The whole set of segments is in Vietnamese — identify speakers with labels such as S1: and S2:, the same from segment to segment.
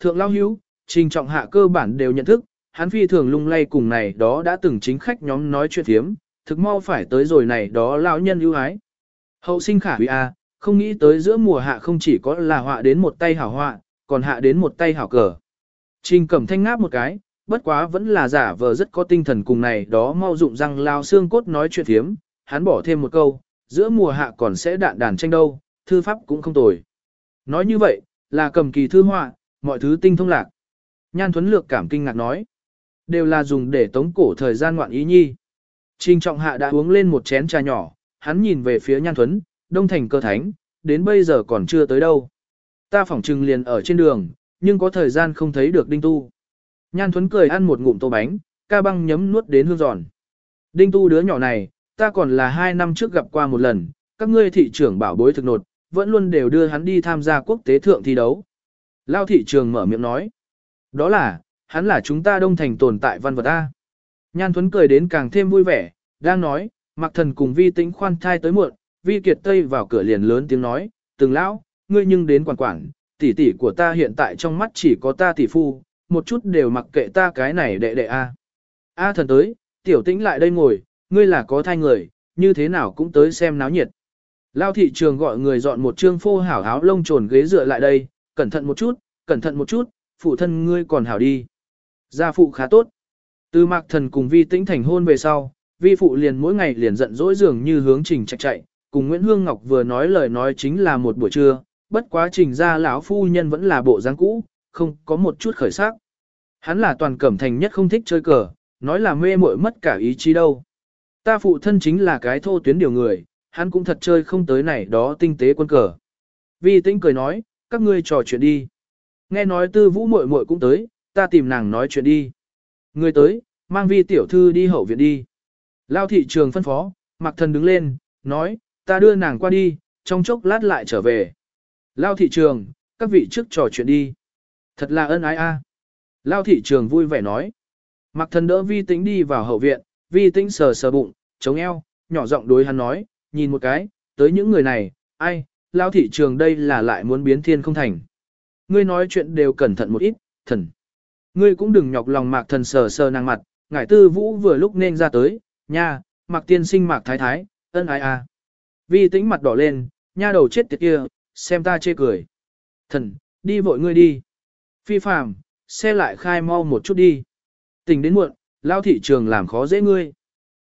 S1: Thượng Lao Hữu, trình trọng hạ cơ bản đều nhận thức, hắn phi thường lung lay cùng này đó đã từng chính khách nhóm nói chuyện thiếm, thực mau phải tới rồi này đó lão nhân ưu ái. Hậu sinh khả huy a, à, không nghĩ tới giữa mùa hạ không chỉ có là họa đến một tay hảo họa, còn hạ đến một tay hảo cờ. Trình cẩm thanh ngáp một cái, bất quá vẫn là giả vờ rất có tinh thần cùng này đó mau dụng răng lao xương cốt nói chuyện thiếm, hắn bỏ thêm một câu, giữa mùa hạ còn sẽ đạn đàn tranh đâu, thư pháp cũng không tồi. Nói như vậy, là cầm kỳ thư họa, mọi thứ tinh thông lạc. Nhan Thuấn Lược cảm kinh ngạc nói, đều là dùng để tống cổ thời gian ngoạn ý nhi. Trình trọng hạ đã uống lên một chén trà nhỏ, hắn nhìn về phía Nhan Thuấn, đông thành cơ thánh, đến bây giờ còn chưa tới đâu. Ta phỏng trừng liền ở trên đường, nhưng có thời gian không thấy được Đinh Tu. Nhan Thuấn cười ăn một ngụm tô bánh, ca băng nhấm nuốt đến hương giòn. Đinh Tu đứa nhỏ này, ta còn là hai năm trước gặp qua một lần, các ngươi thị trưởng bảo bối thực nột, vẫn luôn đều đưa hắn đi tham gia quốc tế thượng thi đấu. Lao thị trường mở miệng nói. Đó là, hắn là chúng ta đông thành tồn tại văn vật A. Nhan Thuấn cười đến càng thêm vui vẻ, đang nói, mặc thần cùng vi tĩnh khoan thai tới muộn, vi kiệt tây vào cửa liền lớn tiếng nói, từng lão, ngươi nhưng đến quản quản, tỷ tỷ của ta hiện tại trong mắt chỉ có ta tỷ phu, một chút đều mặc kệ ta cái này đệ đệ A. A thần tới, tiểu tĩnh lại đây ngồi, ngươi là có thai người, như thế nào cũng tới xem náo nhiệt. Lao thị trường gọi người dọn một trương phô hảo áo lông trồn ghế dựa lại đây, cẩn thận một chút, cẩn thận một chút, phụ thân ngươi còn hảo đi. Gia phụ khá tốt. Từ mạc thần cùng vi tĩnh thành hôn về sau, vi phụ liền mỗi ngày liền giận dỗi dường như hướng trình chạy chạy, cùng Nguyễn Hương Ngọc vừa nói lời nói chính là một buổi trưa, bất quá trình ra lão phu nhân vẫn là bộ dáng cũ, không có một chút khởi sắc. Hắn là toàn cẩm thành nhất không thích chơi cờ, nói là mê muội mất cả ý chí đâu. Ta phụ thân chính là cái thô tuyến điều người, hắn cũng thật chơi không tới này đó tinh tế quân cờ. Vi tĩnh cười nói, các ngươi trò chuyện đi. Nghe nói tư vũ muội muội cũng tới, ta tìm nàng nói chuyện đi. Người tới, mang vi tiểu thư đi hậu viện đi. Lao thị trường phân phó, mặc thần đứng lên, nói, ta đưa nàng qua đi, trong chốc lát lại trở về. Lao thị trường, các vị trước trò chuyện đi. Thật là ân ái a. Lao thị trường vui vẻ nói. Mặc thần đỡ vi tĩnh đi vào hậu viện, vi tĩnh sờ sờ bụng, chống eo, nhỏ giọng đối hắn nói, nhìn một cái, tới những người này, ai, lao thị trường đây là lại muốn biến thiên không thành. Ngươi nói chuyện đều cẩn thận một ít, thần. Ngươi cũng đừng nhọc lòng mạc thần sờ sờ nàng mặt, ngải tư vũ vừa lúc nên ra tới, nha, mạc tiên sinh mạc thái thái, ân ai a. À. Vi tĩnh mặt đỏ lên, nha đầu chết tiệt kia, xem ta chê cười. Thần, đi vội ngươi đi. Phi phàm, xe lại khai mau một chút đi. Tình đến muộn, lao thị trường làm khó dễ ngươi.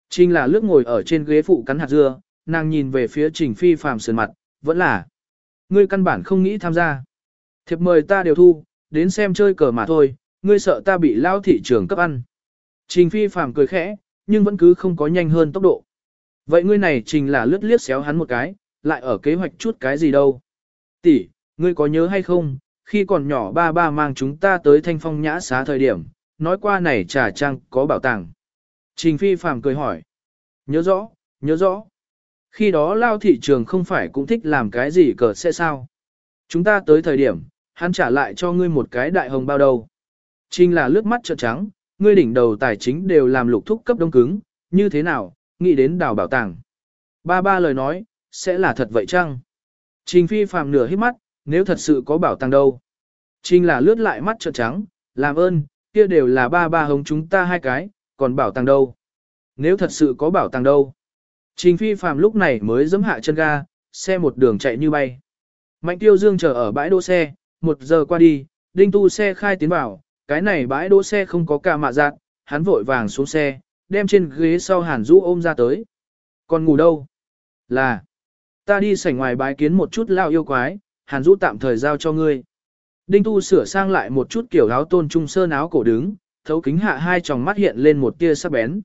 S1: Trình là lướt ngồi ở trên ghế phụ cắn hạt dưa, nàng nhìn về phía trình phi phàm sườn mặt, vẫn là. Ngươi căn bản không nghĩ tham gia. Thiệp mời ta đều thu, đến xem chơi cờ mà thôi, ngươi sợ ta bị lao thị trường cấp ăn. Trình phi phàm cười khẽ, nhưng vẫn cứ không có nhanh hơn tốc độ. Vậy ngươi này trình là lướt liếc xéo hắn một cái, lại ở kế hoạch chút cái gì đâu. Tỷ, ngươi có nhớ hay không, khi còn nhỏ ba ba mang chúng ta tới thanh phong nhã xá thời điểm, nói qua này trà trang có bảo tàng. Trình phi phàm cười hỏi. Nhớ rõ, nhớ rõ. Khi đó lao thị trường không phải cũng thích làm cái gì cờ sẽ sao. Chúng ta tới thời điểm, hắn trả lại cho ngươi một cái đại hồng bao đầu. Trình là lướt mắt trợn trắng, ngươi đỉnh đầu tài chính đều làm lục thúc cấp đông cứng, như thế nào, nghĩ đến đào bảo tàng. Ba ba lời nói, sẽ là thật vậy chăng? Trình phi phàm nửa hít mắt, nếu thật sự có bảo tàng đâu. Trình là lướt lại mắt trợn trắng, làm ơn, kia đều là ba ba hống chúng ta hai cái, còn bảo tàng đâu. Nếu thật sự có bảo tàng đâu. Trình phi phàm lúc này mới giẫm hạ chân ga, xe một đường chạy như bay. Mạnh tiêu dương chờ ở bãi đỗ xe, một giờ qua đi, đinh tu xe khai tiến vào, cái này bãi đỗ xe không có cả mạ dạng, hắn vội vàng xuống xe, đem trên ghế sau hàn rũ ôm ra tới. Còn ngủ đâu? Là, ta đi sảnh ngoài bái kiến một chút lao yêu quái, hàn rũ tạm thời giao cho ngươi. Đinh tu sửa sang lại một chút kiểu áo tôn trung sơn áo cổ đứng, thấu kính hạ hai tròng mắt hiện lên một tia sắc bén.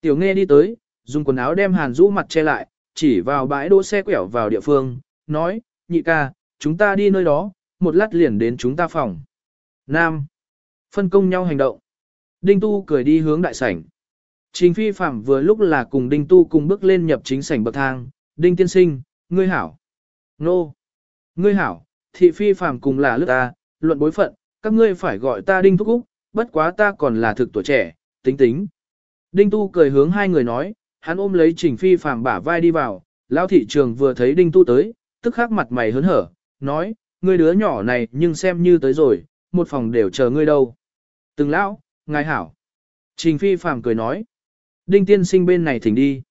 S1: Tiểu nghe đi tới, dùng quần áo đem hàn rũ mặt che lại, chỉ vào bãi đỗ xe quẹo vào địa phương, nói, nhị ca, chúng ta đi nơi đó, một lát liền đến chúng ta phòng. Nam. Phân công nhau hành động. Đinh Tu cười đi hướng đại sảnh. Trình phi phạm vừa lúc là cùng Đinh Tu cùng bước lên nhập chính sảnh bậc thang. Đinh tiên sinh, ngươi hảo. Nô. Ngươi hảo, thị phi phạm cùng là lướt ta, luận bối phận, các ngươi phải gọi ta Đinh Thúc Úc, bất quá ta còn là thực tuổi trẻ, tính tính. Đinh Tu cười hướng hai người nói, hắn ôm lấy trình phi Phàm bả vai đi vào, lão thị trường vừa thấy Đinh Tu tới, tức khắc mặt mày hớn hở, nói, ngươi đứa nhỏ này nhưng xem như tới rồi, một phòng đều chờ ngươi đâu. Từng lão, ngài hảo. Trình phi phàm cười nói. Đinh tiên sinh bên này thỉnh đi.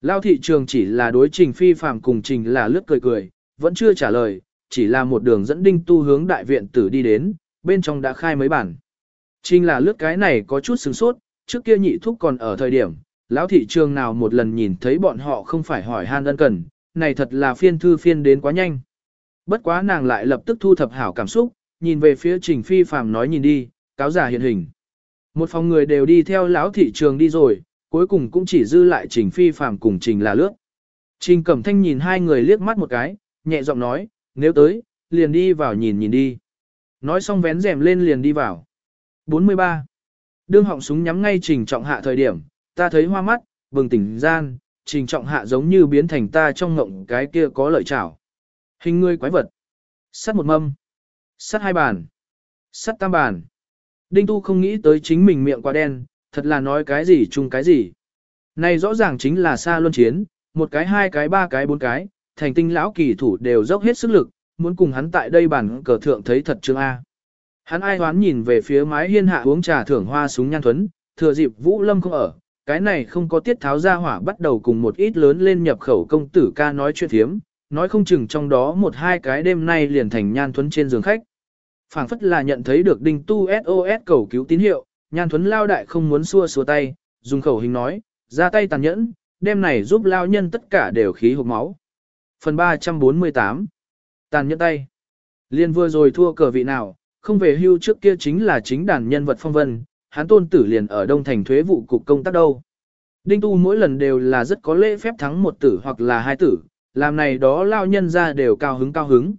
S1: Lão thị trường chỉ là đối trình phi phàm cùng trình là lướt cười cười, vẫn chưa trả lời, chỉ là một đường dẫn đinh tu hướng đại viện tử đi đến, bên trong đã khai mấy bản. Trình là lướt cái này có chút sừng sốt, trước kia nhị thúc còn ở thời điểm, lão thị trường nào một lần nhìn thấy bọn họ không phải hỏi han ân cần, này thật là phiên thư phiên đến quá nhanh. Bất quá nàng lại lập tức thu thập hảo cảm xúc, nhìn về phía trình phi phàm nói nhìn đi, cáo giả hiện hình. Một phòng người đều đi theo lão thị trường đi rồi, cuối cùng cũng chỉ dư lại trình phi phàm cùng trình là lướt. Trình cẩm thanh nhìn hai người liếc mắt một cái, nhẹ giọng nói, nếu tới, liền đi vào nhìn nhìn đi. Nói xong vén rèm lên liền đi vào. 43. Đương họng súng nhắm ngay trình trọng hạ thời điểm, ta thấy hoa mắt, bừng tỉnh gian, trình trọng hạ giống như biến thành ta trong ngộng cái kia có lợi chảo. Hình ngươi quái vật. Sắt một mâm. Sắt hai bàn. Sắt tam bàn. Đinh Tu không nghĩ tới chính mình miệng quá đen, thật là nói cái gì chung cái gì. Này rõ ràng chính là xa luân chiến, một cái hai cái ba cái bốn cái, thành tinh lão kỳ thủ đều dốc hết sức lực, muốn cùng hắn tại đây bản cờ thượng thấy thật chương A. Hắn ai hoán nhìn về phía mái hiên hạ uống trà thưởng hoa súng nhan thuấn, thừa dịp Vũ Lâm không ở, cái này không có tiết tháo ra hỏa bắt đầu cùng một ít lớn lên nhập khẩu công tử ca nói chuyện thiếm, nói không chừng trong đó một hai cái đêm nay liền thành nhan thuấn trên giường khách. phảng phất là nhận thấy được đinh tu SOS cầu cứu tín hiệu, nhan thuấn lao đại không muốn xua xua tay, dùng khẩu hình nói, ra tay tàn nhẫn, đêm này giúp lao nhân tất cả đều khí hộp máu. Phần 348 Tàn nhẫn tay Liên vừa rồi thua cờ vị nào, không về hưu trước kia chính là chính đàn nhân vật phong vân, hắn tôn tử liền ở Đông Thành thuế vụ cục công tác đâu. Đinh Tu mỗi lần đều là rất có lễ phép thắng một tử hoặc là hai tử, làm này đó lao nhân ra đều cao hứng cao hứng.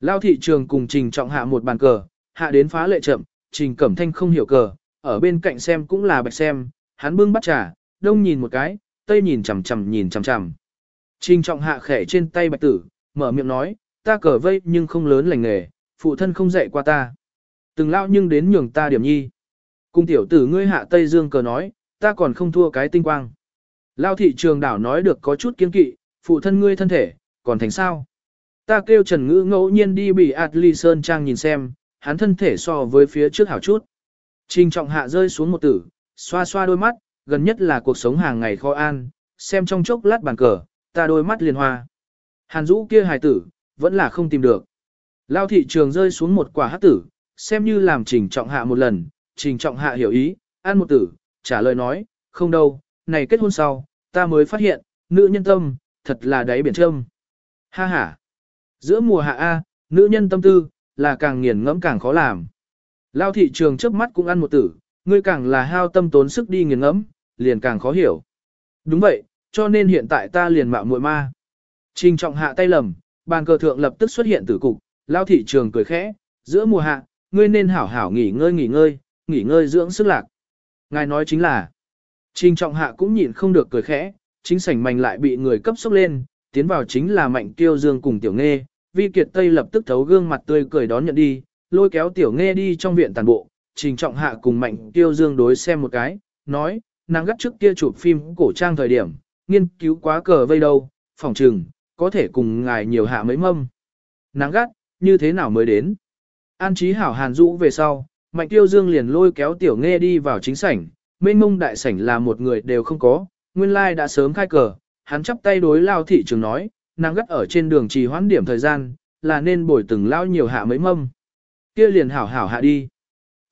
S1: Lao thị trường cùng trình trọng hạ một bàn cờ, hạ đến phá lệ chậm, trình cẩm thanh không hiểu cờ, ở bên cạnh xem cũng là bạch xem, hắn bưng bắt trà, đông nhìn một cái, tây nhìn chằm chằm nhìn chằm chằm. Trình trọng hạ khẽ trên tay bạch tử, mở miệng nói, ta cờ vây nhưng không lớn lành nghề, phụ thân không dạy qua ta. Từng lao nhưng đến nhường ta điểm nhi. Cung tiểu tử ngươi hạ Tây Dương cờ nói, ta còn không thua cái tinh quang. Lao thị trường đảo nói được có chút kiên kỵ, phụ thân ngươi thân thể, còn thành sao? Ta kêu Trần Ngữ ngẫu nhiên đi bị Atli Sơn Trang nhìn xem, hắn thân thể so với phía trước hảo chút. Trình trọng hạ rơi xuống một tử, xoa xoa đôi mắt, gần nhất là cuộc sống hàng ngày khó an, xem trong chốc lát bàn cờ, ta đôi mắt liền hoa. Hàn Dũ kia hài tử, vẫn là không tìm được. Lao thị trường rơi xuống một quả hát tử, xem như làm trình trọng hạ một lần, trình trọng hạ hiểu ý, ăn một tử, trả lời nói, không đâu, này kết hôn sau, ta mới phát hiện, nữ nhân tâm, thật là đáy biển trâm. Ha ha. Giữa mùa hạ A, nữ nhân tâm tư, là càng nghiền ngẫm càng khó làm. Lao thị trường trước mắt cũng ăn một tử, ngươi càng là hao tâm tốn sức đi nghiền ngẫm, liền càng khó hiểu. Đúng vậy, cho nên hiện tại ta liền mạo muội ma. Trình trọng hạ tay lầm, bàn cờ thượng lập tức xuất hiện tử cục, lao thị trường cười khẽ, giữa mùa hạ, ngươi nên hảo hảo nghỉ ngơi nghỉ ngơi, nghỉ ngơi dưỡng sức lạc. Ngài nói chính là, trình trọng hạ cũng nhịn không được cười khẽ, chính sảnh mảnh lại bị người cấp sốc lên, tiến vào chính là mạnh tiêu dương cùng tiểu nghe, vi kiệt tây lập tức thấu gương mặt tươi cười đón nhận đi, lôi kéo tiểu nghe đi trong viện tàn bộ, trình trọng hạ cùng mạnh tiêu dương đối xem một cái, nói, nàng gắt trước kia chụp phim cổ trang thời điểm, nghiên cứu quá cờ vây đâu, phòng trừng, có thể cùng ngài nhiều hạ mấy mâm. nàng gắt, như thế nào mới đến? An trí hảo hàn rũ về sau, mạnh tiêu dương liền lôi kéo tiểu nghe đi vào chính sảnh, mênh mông đại sảnh là một người đều không có, nguyên lai đã sớm khai cờ, hắn chắp tay đối lao thị trường nói, nàng gắt ở trên đường trì hoãn điểm thời gian, là nên bồi từng lao nhiều hạ mấy mâm. Kia liền hảo hảo hạ đi.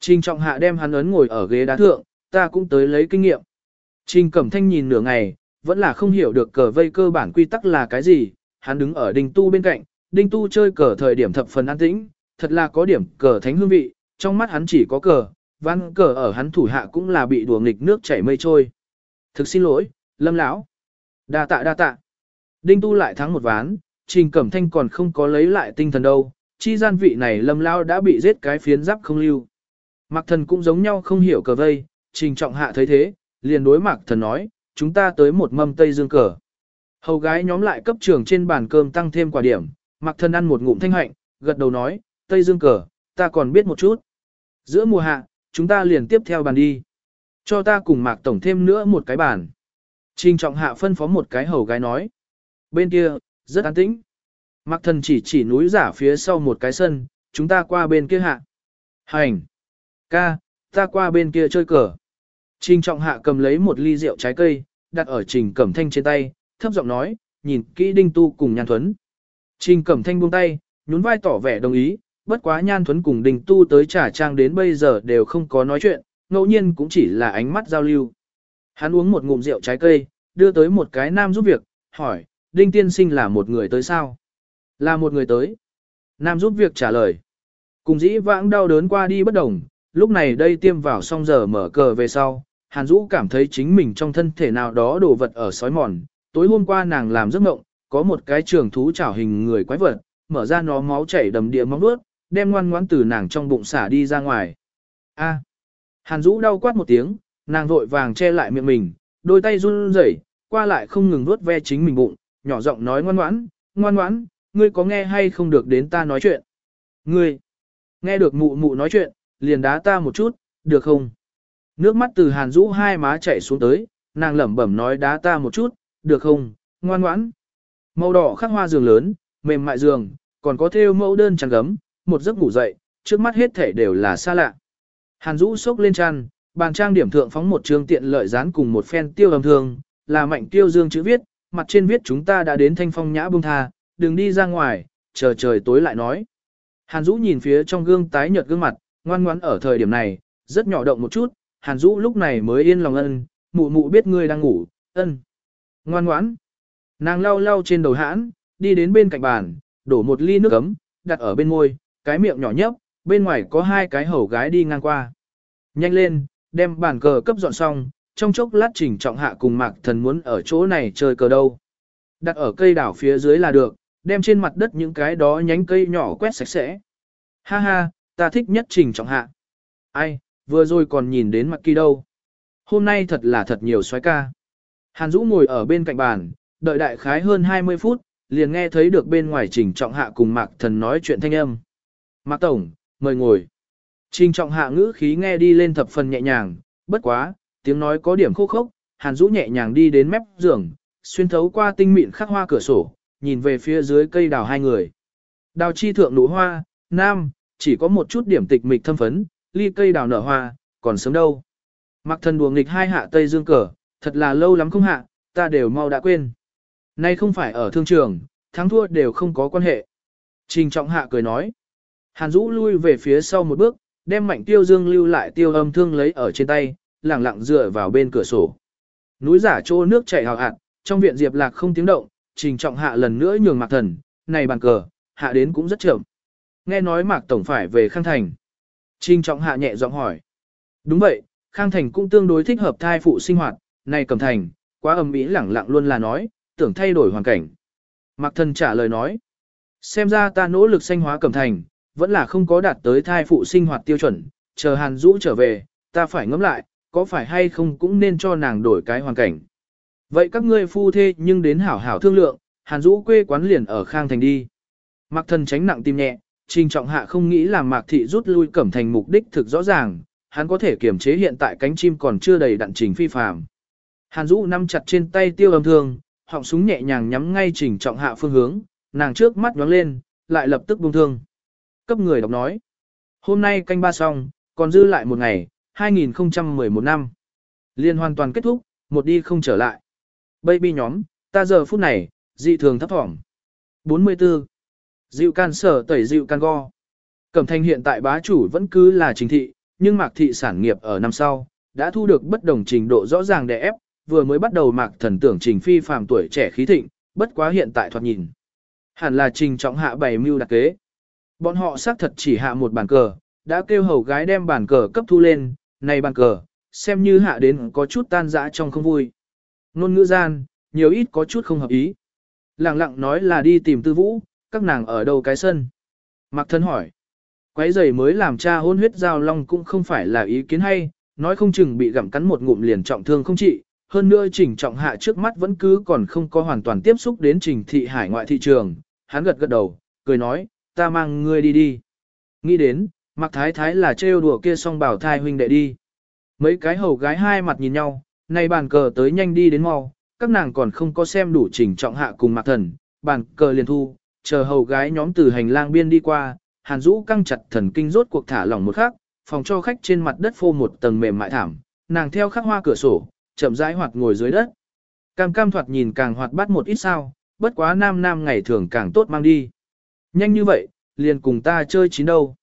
S1: Trình trọng hạ đem hắn ấn ngồi ở ghế đá thượng, ta cũng tới lấy kinh nghiệm. Trình cẩm thanh nhìn nửa ngày, vẫn là không hiểu được cờ vây cơ bản quy tắc là cái gì, hắn đứng ở đinh tu bên cạnh, đinh tu chơi cờ thời điểm thập phần an tĩnh, thật là có điểm cờ thánh hương vị, trong mắt hắn chỉ có cờ, văn cờ ở hắn thủ hạ cũng là bị đùa nghịch nước chảy mây trôi. Thực xin lỗi, lâm lão, đa tạ đa tạ. Đinh tu lại thắng một ván, trình cẩm thanh còn không có lấy lại tinh thần đâu, chi gian vị này lâm lão đã bị giết cái phiến giáp không lưu. Mạc thần cũng giống nhau không hiểu cờ vây, trình trọng hạ thấy thế, liền đối mạc thần nói, chúng ta tới một mâm tây dương cờ. Hầu gái nhóm lại cấp trường trên bàn cơm tăng thêm quả điểm, mặc thân ăn một ngụm thanh hạnh, gật đầu nói, tây dương cờ, ta còn biết một chút. Giữa mùa hạ, chúng ta liền tiếp theo bàn đi. Cho ta cùng mạc tổng thêm nữa một cái bàn. Trình trọng hạ phân phó một cái hầu gái nói. Bên kia, rất an tĩnh. Mạc thần chỉ chỉ núi giả phía sau một cái sân, chúng ta qua bên kia hạ. Hành! Ca, ta qua bên kia chơi cờ. Trình trọng hạ cầm lấy một ly rượu trái cây, đặt ở trình cẩm thanh trên tay, thấp giọng nói, nhìn kỹ đinh tu cùng nhan thuấn. Trình cẩm thanh buông tay, nhún vai tỏ vẻ đồng ý, bất quá nhan thuấn cùng đình tu tới trả trang đến bây giờ đều không có nói chuyện, ngẫu nhiên cũng chỉ là ánh mắt giao lưu. Hắn uống một ngụm rượu trái cây, đưa tới một cái nam giúp việc, hỏi, đinh tiên sinh là một người tới sao? Là một người tới. Nam giúp việc trả lời. Cùng dĩ vãng đau đớn qua đi bất đồng, lúc này đây tiêm vào xong giờ mở cờ về sau, Hàn Dũ cảm thấy chính mình trong thân thể nào đó đồ vật ở sói mòn. Tối hôm qua nàng làm giấc mộng, có một cái trường thú chảo hình người quái vật, mở ra nó máu chảy đầm địa móng nuốt, đem ngoan ngoãn từ nàng trong bụng xả đi ra ngoài. A. Hàn Dũ đau quát một tiếng, nàng vội vàng che lại miệng mình, đôi tay run rẩy, qua lại không ngừng vuốt ve chính mình bụng, nhỏ giọng nói ngoan ngoãn, ngoan ngoãn, ngươi có nghe hay không được đến ta nói chuyện? Ngươi, nghe được mụ mụ nói chuyện, liền đá ta một chút, được không? Nước mắt từ hàn Dũ hai má chảy xuống tới, nàng lẩm bẩm nói đá ta một chút, được không? Ngoan ngoãn. Màu đỏ khắc hoa giường lớn, mềm mại giường, còn có thêu mẫu đơn chăn gấm, một giấc ngủ dậy, trước mắt hết thể đều là xa lạ. Hàn Dũ sốc lên chăn, bàn trang điểm thượng phóng một trương tiện lợi dán cùng một phen tiêu âm thương, là mạnh tiêu dương chữ viết, mặt trên viết chúng ta đã đến thanh phong nhã bông tha, đừng đi ra ngoài, chờ trời tối lại nói. Hàn Dũ nhìn phía trong gương tái nhợt gương mặt, ngoan ngoãn ở thời điểm này, rất nhỏ động một chút, Hàn Dũ lúc này mới yên lòng ân, mụ mụ biết ngươi đang ngủ, ân. Ngoan ngoãn. Nàng lau lau trên đầu hãn, đi đến bên cạnh bàn, đổ một ly nước ấm, đặt ở bên môi, cái miệng nhỏ nhấp, bên ngoài có hai cái hầu gái đi ngang qua. Nhanh lên, đem bàn cờ cấp dọn xong, trong chốc lát trình trọng hạ cùng mạc thần muốn ở chỗ này chơi cờ đâu. Đặt ở cây đảo phía dưới là được, đem trên mặt đất những cái đó nhánh cây nhỏ quét sạch sẽ. Ha ha, ta thích nhất trình trọng hạ. Ai, vừa rồi còn nhìn đến mặt kỳ đâu. Hôm nay thật là thật nhiều xoái ca. Hàn Dũ ngồi ở bên cạnh bàn, đợi đại khái hơn 20 phút, liền nghe thấy được bên ngoài trình trọng hạ cùng mạc thần nói chuyện thanh âm. Mạc Tổng, mời ngồi. Trình trọng hạ ngữ khí nghe đi lên thập phần nhẹ nhàng, bất quá, tiếng nói có điểm khô khốc, Hàn Dũ nhẹ nhàng đi đến mép giường, xuyên thấu qua tinh mịn khắc hoa cửa sổ, nhìn về phía dưới cây đào hai người. Đào chi thượng nụ hoa, nam, chỉ có một chút điểm tịch mịch thâm phấn, ly cây đào nở hoa, còn sớm đâu. Mặc thần đùa nghịch hai hạ tây dương cờ, thật là lâu lắm không hạ, ta đều mau đã quên. Nay không phải ở thương trường, thắng thua đều không có quan hệ. Trình trọng hạ cười nói. Hàn Dũ lui về phía sau một bước, đem mạnh tiêu dương lưu lại tiêu âm thương lấy ở trên tay, lẳng lặng dựa vào bên cửa sổ. Núi giả trô nước chảy hào hạt, trong viện Diệp Lạc không tiếng động, trình trọng hạ lần nữa nhường Mạc Thần, này bàn cờ, hạ đến cũng rất chậm. Nghe nói Mạc Tổng phải về Khang Thành. Trình trọng hạ nhẹ giọng hỏi. Đúng vậy, Khang Thành cũng tương đối thích hợp thai phụ sinh hoạt, này Cẩm Thành, quá âm ý lẳng lặng luôn là nói, tưởng thay đổi hoàn cảnh. Mạc Thần trả lời nói. Xem ra ta nỗ lực sanh hóa Cẩm Thành, vẫn là không có đạt tới thai phụ sinh hoạt tiêu chuẩn, chờ Hàn Dũ trở về, ta phải ngẫm lại, có phải hay không cũng nên cho nàng đổi cái hoàn cảnh. Vậy các ngươi phu thê nhưng đến hảo hảo thương lượng, Hàn Dũ quê quán liền ở Khang Thành đi. Mạc thần tránh nặng tim nhẹ, Trình Trọng Hạ không nghĩ là Mạc Thị rút lui Cẩm Thành mục đích thực rõ ràng, hắn có thể kiểm chế hiện tại cánh chim còn chưa đầy đặn trình phi phàm. Hàn Dũ nắm chặt trên tay tiêu âm thương, họng súng nhẹ nhàng nhắm ngay Trình Trọng Hạ phương hướng, nàng trước mắt nhóng lên, lại lập tức buông thương. Cấp người đọc nói, hôm nay canh ba xong, còn dư lại một ngày, 2011 năm. Liên hoàn toàn kết thúc, một đi không trở lại. Baby nhóm, ta giờ phút này, dị thường thấp thỏm. 44. Dịu can sở tẩy dịu can go. Cẩm thanh hiện tại bá chủ vẫn cứ là chính thị, nhưng mạc thị sản nghiệp ở năm sau, đã thu được bất đồng trình độ rõ ràng để ép, vừa mới bắt đầu mạc thần tưởng trình phi phàm tuổi trẻ khí thịnh, bất quá hiện tại thoạt nhìn. Hẳn là trình trọng hạ bày mưu đặc kế. Bọn họ xác thật chỉ hạ một bàn cờ, đã kêu hầu gái đem bàn cờ cấp thu lên, này bàn cờ, xem như hạ đến có chút tan dã trong không vui. Nôn ngữ gian, nhiều ít có chút không hợp ý. Lặng lặng nói là đi tìm tư vũ, các nàng ở đâu cái sân. Mạc thân hỏi. Quấy giày mới làm cha hôn huyết giao long cũng không phải là ý kiến hay, nói không chừng bị gặm cắn một ngụm liền trọng thương không trị. Hơn nữa trình trọng hạ trước mắt vẫn cứ còn không có hoàn toàn tiếp xúc đến trình thị hải ngoại thị trường. Hắn gật gật đầu, cười nói, ta mang ngươi đi đi. Nghĩ đến, Mạc Thái Thái là trêu đùa kia song bảo thai huynh đệ đi. Mấy cái hầu gái hai mặt nhìn nhau, nay bàn cờ tới nhanh đi đến mau, các nàng còn không có xem đủ trình trọng hạ cùng Mạc Thần, bàn cờ liền thu, chờ hầu gái nhóm từ hành lang biên đi qua, Hàn Dũ căng chặt thần kinh rốt cuộc thả lỏng một khắc, phòng cho khách trên mặt đất phô một tầng mềm mại thảm, nàng theo khắc hoa cửa sổ, chậm rãi hoạt ngồi dưới đất. Cam cam thoạt nhìn càng hoạt bát một ít sao, bất quá nam nam ngày thường càng tốt mang đi. Nhanh như vậy, liền cùng ta chơi chín đâu.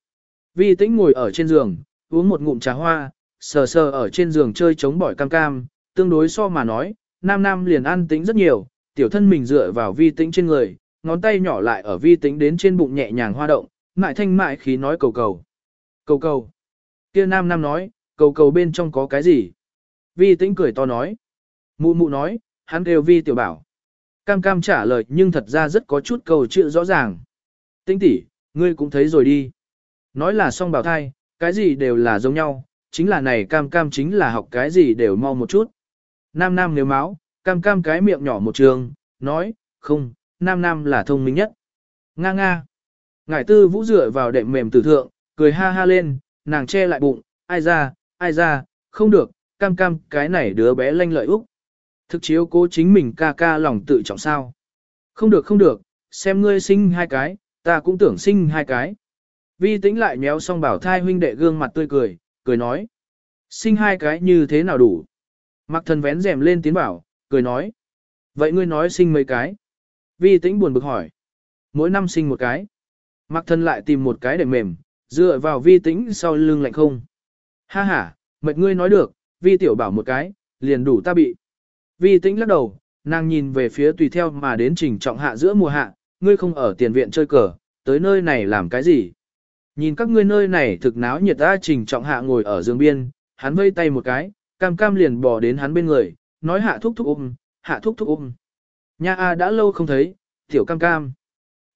S1: Vi tĩnh ngồi ở trên giường, uống một ngụm trà hoa, sờ sờ ở trên giường chơi chống bỏi cam cam, tương đối so mà nói, nam nam liền ăn tĩnh rất nhiều, tiểu thân mình dựa vào vi tĩnh trên người, ngón tay nhỏ lại ở vi tĩnh đến trên bụng nhẹ nhàng hoa động, mại thanh mại khí nói cầu cầu. Cầu cầu. Kia nam nam nói, cầu cầu bên trong có cái gì? Vi tĩnh cười to nói. Mụ mụ nói, hắn kêu vi tiểu bảo. Cam cam trả lời nhưng thật ra rất có chút cầu chữ rõ ràng. Tĩnh tỷ, ngươi cũng thấy rồi đi. Nói là song bảo thai, cái gì đều là giống nhau, chính là này cam cam chính là học cái gì đều mau một chút. Nam nam nếu máu, cam cam cái miệng nhỏ một trường, nói, không, nam nam là thông minh nhất. Nga nga. Ngải tư vũ dựa vào đệm mềm tử thượng, cười ha ha lên, nàng che lại bụng, ai ra, ai ra, không được, cam cam cái này đứa bé lanh lợi úc. Thực chiếu cố chính mình ca ca lòng tự trọng sao. Không được không được, xem ngươi sinh hai cái, ta cũng tưởng sinh hai cái. Vi tĩnh lại méo xong bảo thai huynh đệ gương mặt tươi cười, cười nói. Sinh hai cái như thế nào đủ? Mặc thần vén rèm lên tiến bảo, cười nói. Vậy ngươi nói sinh mấy cái? Vi tĩnh buồn bực hỏi. Mỗi năm sinh một cái. Mặc thần lại tìm một cái để mềm, dựa vào vi tĩnh sau lưng lạnh không. Ha ha, mệt ngươi nói được, vi tiểu bảo một cái, liền đủ ta bị. Vi tĩnh lắc đầu, nàng nhìn về phía tùy theo mà đến trình trọng hạ giữa mùa hạ, ngươi không ở tiền viện chơi cờ, tới nơi này làm cái gì? Nhìn các ngươi nơi này thực náo nhiệt ta trình trọng hạ ngồi ở giường biên, hắn vây tay một cái, cam cam liền bỏ đến hắn bên người, nói hạ thúc thúc ôm, hạ thúc thúc ôm. Nha A đã lâu không thấy, tiểu cam cam.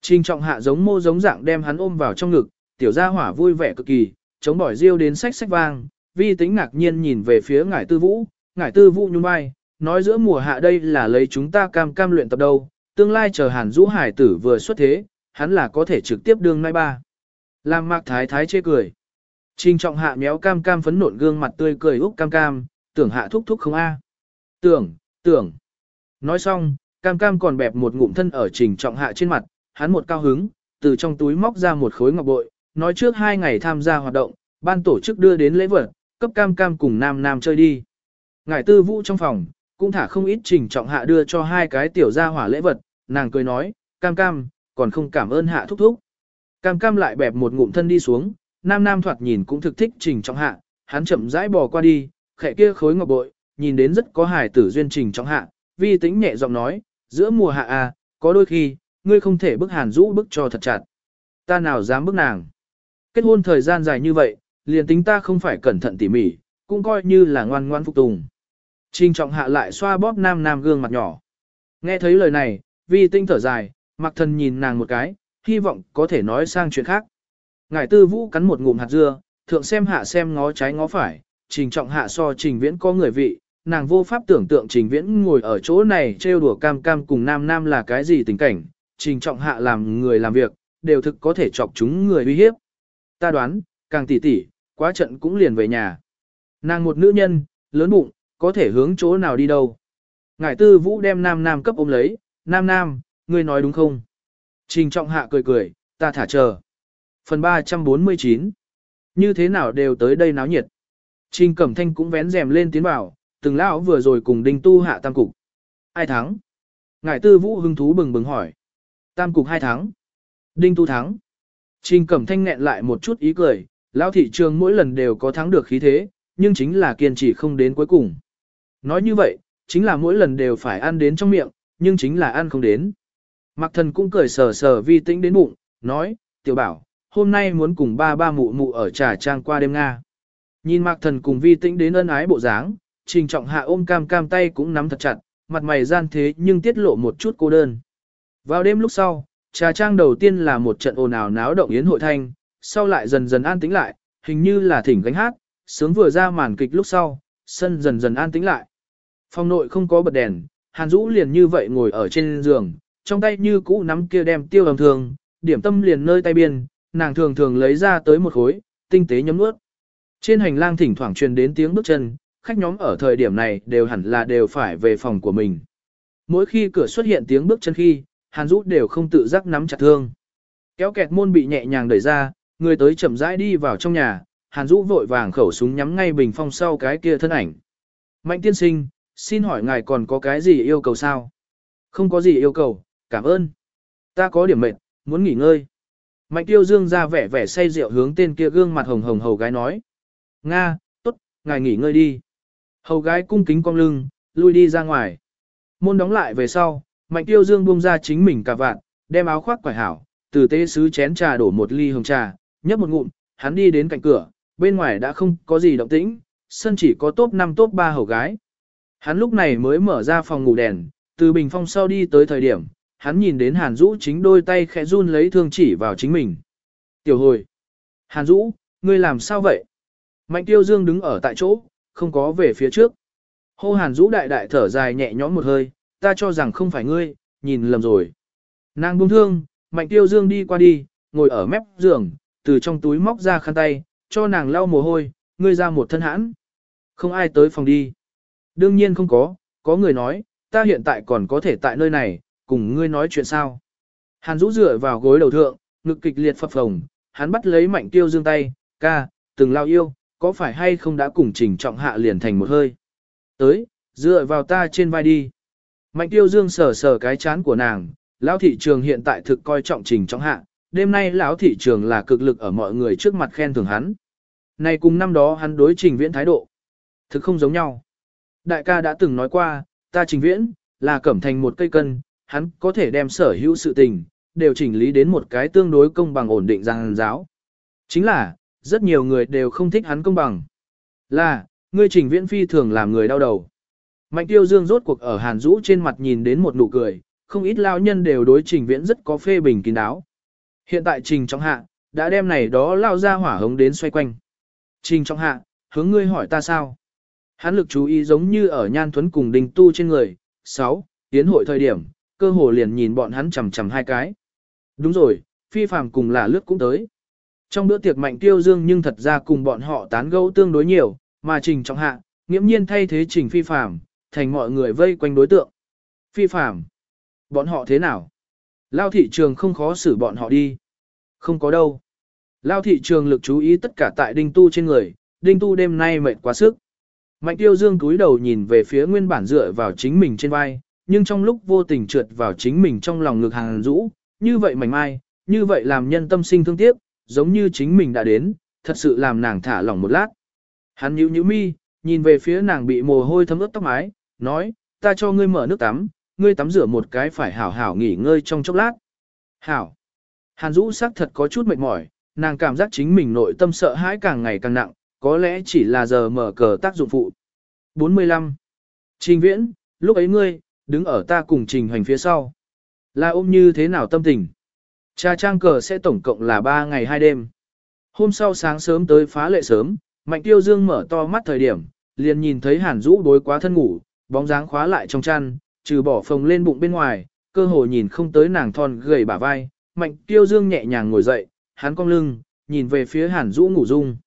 S1: Trình trọng hạ giống mô giống dạng đem hắn ôm vào trong ngực, tiểu gia hỏa vui vẻ cực kỳ, chống bỏi riêu đến sách sách vang, vi tính ngạc nhiên nhìn về phía ngải tư vũ, ngải tư vũ nhún vai, nói giữa mùa hạ đây là lấy chúng ta cam cam luyện tập đâu, tương lai chờ hàn rũ hải tử vừa xuất thế, hắn là có thể trực tiếp đương nai ba. Làm mạc thái thái chê cười. Trình trọng hạ méo cam cam phấn nộn gương mặt tươi cười úc cam cam, tưởng hạ thúc thúc không a Tưởng, tưởng. Nói xong, cam cam còn bẹp một ngụm thân ở trình trọng hạ trên mặt, hắn một cao hứng, từ trong túi móc ra một khối ngọc bội, nói trước hai ngày tham gia hoạt động, ban tổ chức đưa đến lễ vật, cấp cam cam cùng nam nam chơi đi. Ngải tư vũ trong phòng, cũng thả không ít trình trọng hạ đưa cho hai cái tiểu gia hỏa lễ vật, nàng cười nói, cam cam, còn không cảm ơn hạ thúc thúc. Cam cam lại bẹp một ngụm thân đi xuống, nam nam thoạt nhìn cũng thực thích trình trọng hạ, hắn chậm rãi bò qua đi, khẽ kia khối ngọc bội, nhìn đến rất có hài tử duyên trình trọng hạ, vi tính nhẹ giọng nói, giữa mùa hạ à, có đôi khi, ngươi không thể bức hàn rũ bức cho thật chặt. Ta nào dám bức nàng. Kết hôn thời gian dài như vậy, liền tính ta không phải cẩn thận tỉ mỉ, cũng coi như là ngoan ngoan phục tùng. Trình trọng hạ lại xoa bóp nam nam gương mặt nhỏ. Nghe thấy lời này, vi tinh thở dài, Mạc thần nhìn nàng một cái, hy vọng có thể nói sang chuyện khác. Ngải tư vũ cắn một ngụm hạt dưa, thượng xem hạ xem ngó trái ngó phải, trình trọng hạ so trình viễn có người vị, nàng vô pháp tưởng tượng trình viễn ngồi ở chỗ này trêu đùa cam cam cùng nam nam là cái gì tình cảnh, trình trọng hạ làm người làm việc, đều thực có thể chọc chúng người uy hiếp. Ta đoán, càng tỉ tỉ, quá trận cũng liền về nhà. Nàng một nữ nhân, lớn bụng, có thể hướng chỗ nào đi đâu. Ngải tư vũ đem nam nam cấp ôm lấy, nam nam, ngươi nói đúng không? Trình trọng hạ cười cười, ta thả chờ. Phần 349 Như thế nào đều tới đây náo nhiệt. Trình cẩm thanh cũng vén rèm lên tiến bảo, từng lão vừa rồi cùng đinh tu hạ tam cục. Ai thắng? Ngải tư vũ hứng thú bừng bừng hỏi. Tam cục hai thắng. Đinh tu thắng. Trình cẩm thanh nghẹn lại một chút ý cười, lão thị trường mỗi lần đều có thắng được khí thế, nhưng chính là kiên trì không đến cuối cùng. Nói như vậy, chính là mỗi lần đều phải ăn đến trong miệng, nhưng chính là ăn không đến. Mạc thần cũng cười sờ sờ vi tĩnh đến bụng, nói, tiểu bảo, hôm nay muốn cùng ba ba mụ mụ ở trà trang qua đêm Nga. Nhìn mạc thần cùng vi tĩnh đến ân ái bộ dáng, trình trọng hạ ôm cam cam tay cũng nắm thật chặt, mặt mày gian thế nhưng tiết lộ một chút cô đơn. Vào đêm lúc sau, trà trang đầu tiên là một trận ồn ào náo động yến hội thanh, sau lại dần dần an tĩnh lại, hình như là thỉnh gánh hát, sướng vừa ra màn kịch lúc sau, sân dần dần an tĩnh lại. Phòng nội không có bật đèn, Hàn Dũ liền như vậy ngồi ở trên giường, trong tay như cũ nắm kia đem tiêu ẩm thường, điểm tâm liền nơi tay biên, nàng thường thường lấy ra tới một khối, tinh tế nhấm nuốt. Trên hành lang thỉnh thoảng truyền đến tiếng bước chân, khách nhóm ở thời điểm này đều hẳn là đều phải về phòng của mình. Mỗi khi cửa xuất hiện tiếng bước chân khi, Hàn Dũ đều không tự giác nắm chặt thương. Kéo kẹt môn bị nhẹ nhàng đẩy ra, người tới chậm rãi đi vào trong nhà, Hàn Dũ vội vàng khẩu súng nhắm ngay bình phong sau cái kia thân ảnh. Mạnh tiên sinh, xin hỏi ngài còn có cái gì yêu cầu sao? Không có gì yêu cầu, cảm ơn. Ta có điểm mệt, muốn nghỉ ngơi. Mạnh tiêu dương ra vẻ vẻ say rượu hướng tên kia gương mặt hồng hồng hầu gái nói. Nga, tốt, ngài nghỉ ngơi đi. Hầu gái cung kính cong lưng, lui đi ra ngoài. Môn đóng lại về sau, mạnh tiêu dương buông ra chính mình cả vạn, đem áo khoác quải hảo, từ tế sứ chén trà đổ một ly hồng trà, nhấp một ngụm, hắn đi đến cạnh cửa, bên ngoài đã không có gì động tĩnh, sân chỉ có top 5 top 3 hầu gái. Hắn lúc này mới mở ra phòng ngủ đèn, từ bình phong sau đi tới thời điểm, hắn nhìn đến Hàn Dũ chính đôi tay khẽ run lấy thương chỉ vào chính mình. Tiểu hồi. Hàn Dũ, ngươi làm sao vậy? Mạnh tiêu dương đứng ở tại chỗ, không có về phía trước. Hô Hàn Dũ đại đại thở dài nhẹ nhõm một hơi, ta cho rằng không phải ngươi, nhìn lầm rồi. Nàng buông thương, mạnh tiêu dương đi qua đi, ngồi ở mép giường, từ trong túi móc ra khăn tay, cho nàng lau mồ hôi, ngươi ra một thân hãn. Không ai tới phòng đi. Đương nhiên không có, có người nói, ta hiện tại còn có thể tại nơi này, cùng ngươi nói chuyện sao. Hàn rũ dựa vào gối đầu thượng, ngực kịch liệt phập phồng, hắn bắt lấy mạnh tiêu dương tay, ca, từng lao yêu, có phải hay không đã cùng trình trọng hạ liền thành một hơi. Tới, dựa vào ta trên vai đi. Mạnh tiêu dương sờ sờ cái chán của nàng, lão thị trường hiện tại thực coi trọng trình trọng hạ, đêm nay lão thị trường là cực lực ở mọi người trước mặt khen thưởng hắn. Này cùng năm đó hắn đối trình viễn thái độ. Thực không giống nhau. Đại ca đã từng nói qua, ta trình viễn, là cẩm thành một cây cân, hắn có thể đem sở hữu sự tình, đều chỉnh lý đến một cái tương đối công bằng ổn định giang giáo. Chính là, rất nhiều người đều không thích hắn công bằng. Là, ngươi trình viễn phi thường làm người đau đầu. Mạnh tiêu dương rốt cuộc ở hàn dũ trên mặt nhìn đến một nụ cười, không ít lao nhân đều đối trình viễn rất có phê bình kín đáo. Hiện tại trình trong hạ, đã đem này đó lao ra hỏa hống đến xoay quanh. Trình trong hạ, hướng ngươi hỏi ta sao? Hắn lực chú ý giống như ở nhan thuấn cùng đình tu trên người. 6. Tiến hội thời điểm, cơ hồ liền nhìn bọn hắn chầm chầm hai cái. Đúng rồi, phi phàm cùng là lướt cũng tới. Trong bữa tiệc mạnh tiêu dương nhưng thật ra cùng bọn họ tán gẫu tương đối nhiều, mà trình trọng hạ, nghiễm nhiên thay thế trình phi phàm, thành mọi người vây quanh đối tượng. Phi phàm, bọn họ thế nào? Lao thị trường không khó xử bọn họ đi. Không có đâu. Lao thị trường lực chú ý tất cả tại đinh tu trên người, đinh tu đêm nay mệt quá sức. Mạnh tiêu dương cúi đầu nhìn về phía nguyên bản dựa vào chính mình trên vai, nhưng trong lúc vô tình trượt vào chính mình trong lòng ngực hàng rũ, như vậy mảnh mai, như vậy làm nhân tâm sinh thương tiếc, giống như chính mình đã đến, thật sự làm nàng thả lỏng một lát. Hắn nhíu nhíu mi, nhìn về phía nàng bị mồ hôi thấm ướt tóc mái, nói, ta cho ngươi mở nước tắm, ngươi tắm rửa một cái phải hảo hảo nghỉ ngơi trong chốc lát. Hảo. Hàn Dũ sắc thật có chút mệt mỏi, nàng cảm giác chính mình nội tâm sợ hãi càng ngày càng nặng, có lẽ chỉ là giờ mở cờ tác dụng phụ. 45. Trình viễn, lúc ấy ngươi, đứng ở ta cùng trình hành phía sau. Là ôm như thế nào tâm tình? cha trang cờ sẽ tổng cộng là 3 ngày 2 đêm. Hôm sau sáng sớm tới phá lệ sớm, Mạnh Tiêu Dương mở to mắt thời điểm, liền nhìn thấy Hàn Dũ đối quá thân ngủ, bóng dáng khóa lại trong chăn, trừ bỏ phồng lên bụng bên ngoài, cơ hồ nhìn không tới nàng thon gầy bả vai. Mạnh Tiêu Dương nhẹ nhàng ngồi dậy, hắn cong lưng, nhìn về phía Hàn Dũ ngủ dung.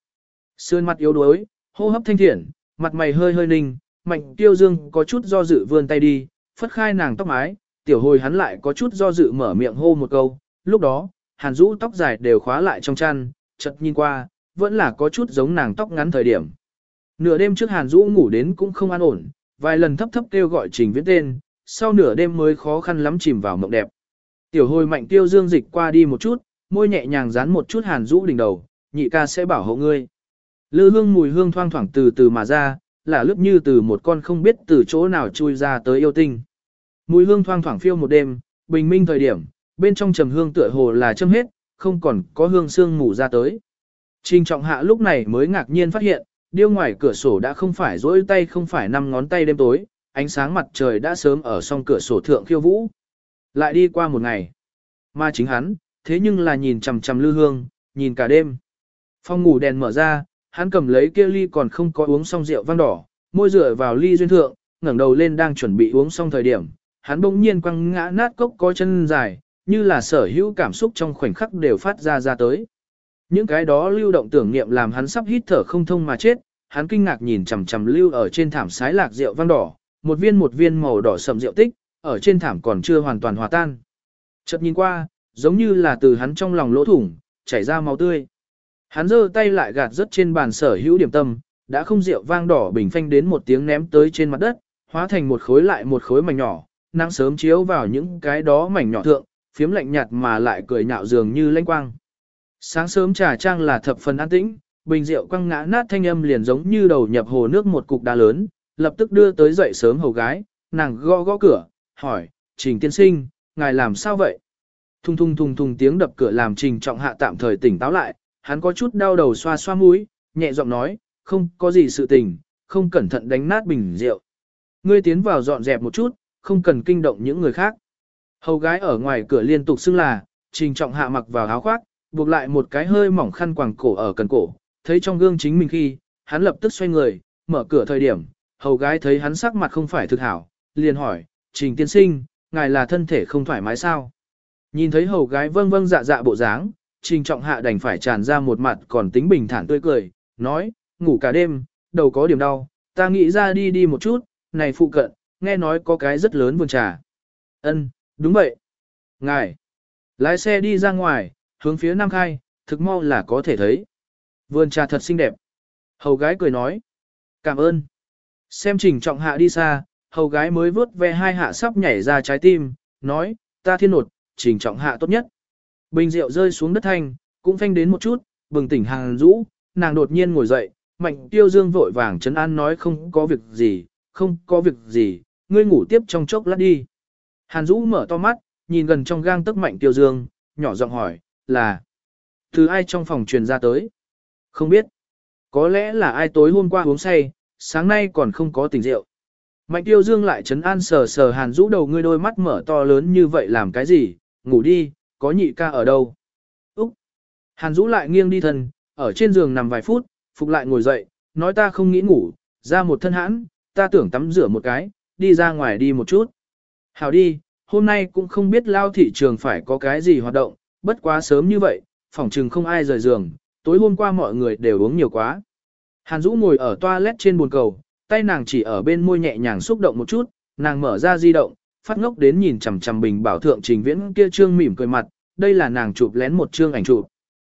S1: Sườn mặt yếu đuối, hô hấp thanh thiện, mặt mày hơi hơi ninh, Mạnh Tiêu Dương có chút do dự vươn tay đi, phất khai nàng tóc mái, tiểu hồi hắn lại có chút do dự mở miệng hô một câu, lúc đó, hàn rũ tóc dài đều khóa lại trong chăn, chợt nhìn qua, vẫn là có chút giống nàng tóc ngắn thời điểm. Nửa đêm trước hàn rũ ngủ đến cũng không an ổn, vài lần thấp thấp kêu gọi trình viết tên, sau nửa đêm mới khó khăn lắm chìm vào mộng đẹp. Tiểu hồi mạnh tiêu dương dịch qua đi một chút, môi nhẹ nhàng dán một chút hàn rũ đỉnh đầu, nhị ca sẽ bảo hộ ngươi. Lư hương mùi hương thoang thoảng từ từ mà ra, là lướt như từ một con không biết từ chỗ nào chui ra tới yêu tinh. Mùi hương thoang thoảng phiêu một đêm, bình minh thời điểm, bên trong trầm hương tựa hồ là châm hết, không còn có hương sương mù ra tới. Trình trọng hạ lúc này mới ngạc nhiên phát hiện, điêu ngoài cửa sổ đã không phải rỗi tay không phải năm ngón tay đêm tối, ánh sáng mặt trời đã sớm ở song cửa sổ thượng khiêu vũ. Lại đi qua một ngày. Mà chính hắn, thế nhưng là nhìn chằm chằm lư hương, nhìn cả đêm. Phòng ngủ đèn mở ra, hắn cầm lấy kia ly còn không có uống xong rượu vang đỏ, môi rửa vào ly duyên thượng, ngẩng đầu lên đang chuẩn bị uống xong thời điểm, hắn bỗng nhiên quăng ngã nát cốc có chân dài, như là sở hữu cảm xúc trong khoảnh khắc đều phát ra ra tới. Những cái đó lưu động tưởng niệm làm hắn sắp hít thở không thông mà chết, hắn kinh ngạc nhìn chằm chằm lưu ở trên thảm sái lạc rượu vang đỏ, một viên một viên màu đỏ sầm rượu tích, ở trên thảm còn chưa hoàn toàn hòa tan. Chợt nhìn qua, giống như là từ hắn trong lòng lỗ thủng, chảy ra máu tươi. Hắn giơ tay lại gạt rất trên bàn sở hữu điểm tâm, đã không rượu vang đỏ bình phanh đến một tiếng ném tới trên mặt đất, hóa thành một khối lại một khối mảnh nhỏ, nắng sớm chiếu vào những cái đó mảnh nhỏ thượng, phiếm lạnh nhạt mà lại cười nhạo dường như lanh quang. Sáng sớm trà trang là thập phần an tĩnh, bình rượu quăng ngã nát thanh âm liền giống như đầu nhập hồ nước một cục đá lớn, lập tức đưa tới dậy sớm hầu gái, nàng gõ gõ cửa, hỏi, trình tiên sinh, ngài làm sao vậy? Thùng thùng thùng thùng tiếng đập cửa làm trình trọng hạ tạm thời tỉnh táo lại, hắn có chút đau đầu xoa xoa mũi, nhẹ giọng nói, không có gì sự tình, không cẩn thận đánh nát bình rượu. Ngươi tiến vào dọn dẹp một chút, không cần kinh động những người khác. Hầu gái ở ngoài cửa liên tục xưng là, trình trọng hạ mặc vào áo khoác, buộc lại một cái hơi mỏng khăn quàng cổ ở cần cổ, thấy trong gương chính mình khi, hắn lập tức xoay người, mở cửa thời điểm, hầu gái thấy hắn sắc mặt không phải thực hảo, liền hỏi, trình tiên sinh, ngài là thân thể không thoải mái sao? Nhìn thấy hầu gái vâng vâng dạ dạ bộ dáng, trình trọng hạ đành phải tràn ra một mặt còn tính bình thản tươi cười, nói, ngủ cả đêm, đầu có điểm đau, ta nghĩ ra đi đi một chút, này phụ cận, nghe nói có cái rất lớn vườn trà. Ân, đúng vậy. Ngài, lái xe đi ra ngoài, hướng phía Nam Khai, thực mau là có thể thấy. Vườn trà thật xinh đẹp. Hầu gái cười nói. Cảm ơn. Xem trình trọng hạ đi xa, hầu gái mới vớt ve hai hạ sắp nhảy ra trái tim, nói, ta thiên nột, trình trọng hạ tốt nhất. Bình rượu rơi xuống đất thanh, cũng phanh đến một chút, bừng tỉnh hàng rũ, nàng đột nhiên ngồi dậy, mạnh tiêu dương vội vàng chấn an nói không có việc gì, không có việc gì, ngươi ngủ tiếp trong chốc lát đi. Hàn Dũ mở to mắt, nhìn gần trong gang tức mạnh tiêu dương, nhỏ giọng hỏi, là từ ai trong phòng truyền ra tới? Không biết. Có lẽ là ai tối hôm qua uống say, sáng nay còn không có tỉnh rượu. Mạnh tiêu dương lại chấn an sờ sờ hàn Dũ đầu ngươi đôi mắt mở to lớn như vậy làm cái gì, ngủ đi, có nhị ca ở đâu. Úc! Hàn Dũ lại nghiêng đi thân, ở trên giường nằm vài phút, phục lại ngồi dậy, nói ta không nghĩ ngủ, ra một thân hãn, ta tưởng tắm rửa một cái, đi ra ngoài đi một chút. Hảo đi, hôm nay cũng không biết lao thị trường phải có cái gì hoạt động, bất quá sớm như vậy, phòng trừng không ai rời giường, tối hôm qua mọi người đều uống nhiều quá. Hàn Dũ ngồi ở toilet trên bồn cầu, tay nàng chỉ ở bên môi nhẹ nhàng xúc động một chút, nàng mở ra di động, phát ngốc đến nhìn chằm chằm bình bảo thượng trình viễn kia trương mỉm cười mặt, đây là nàng chụp lén một trương ảnh chụp.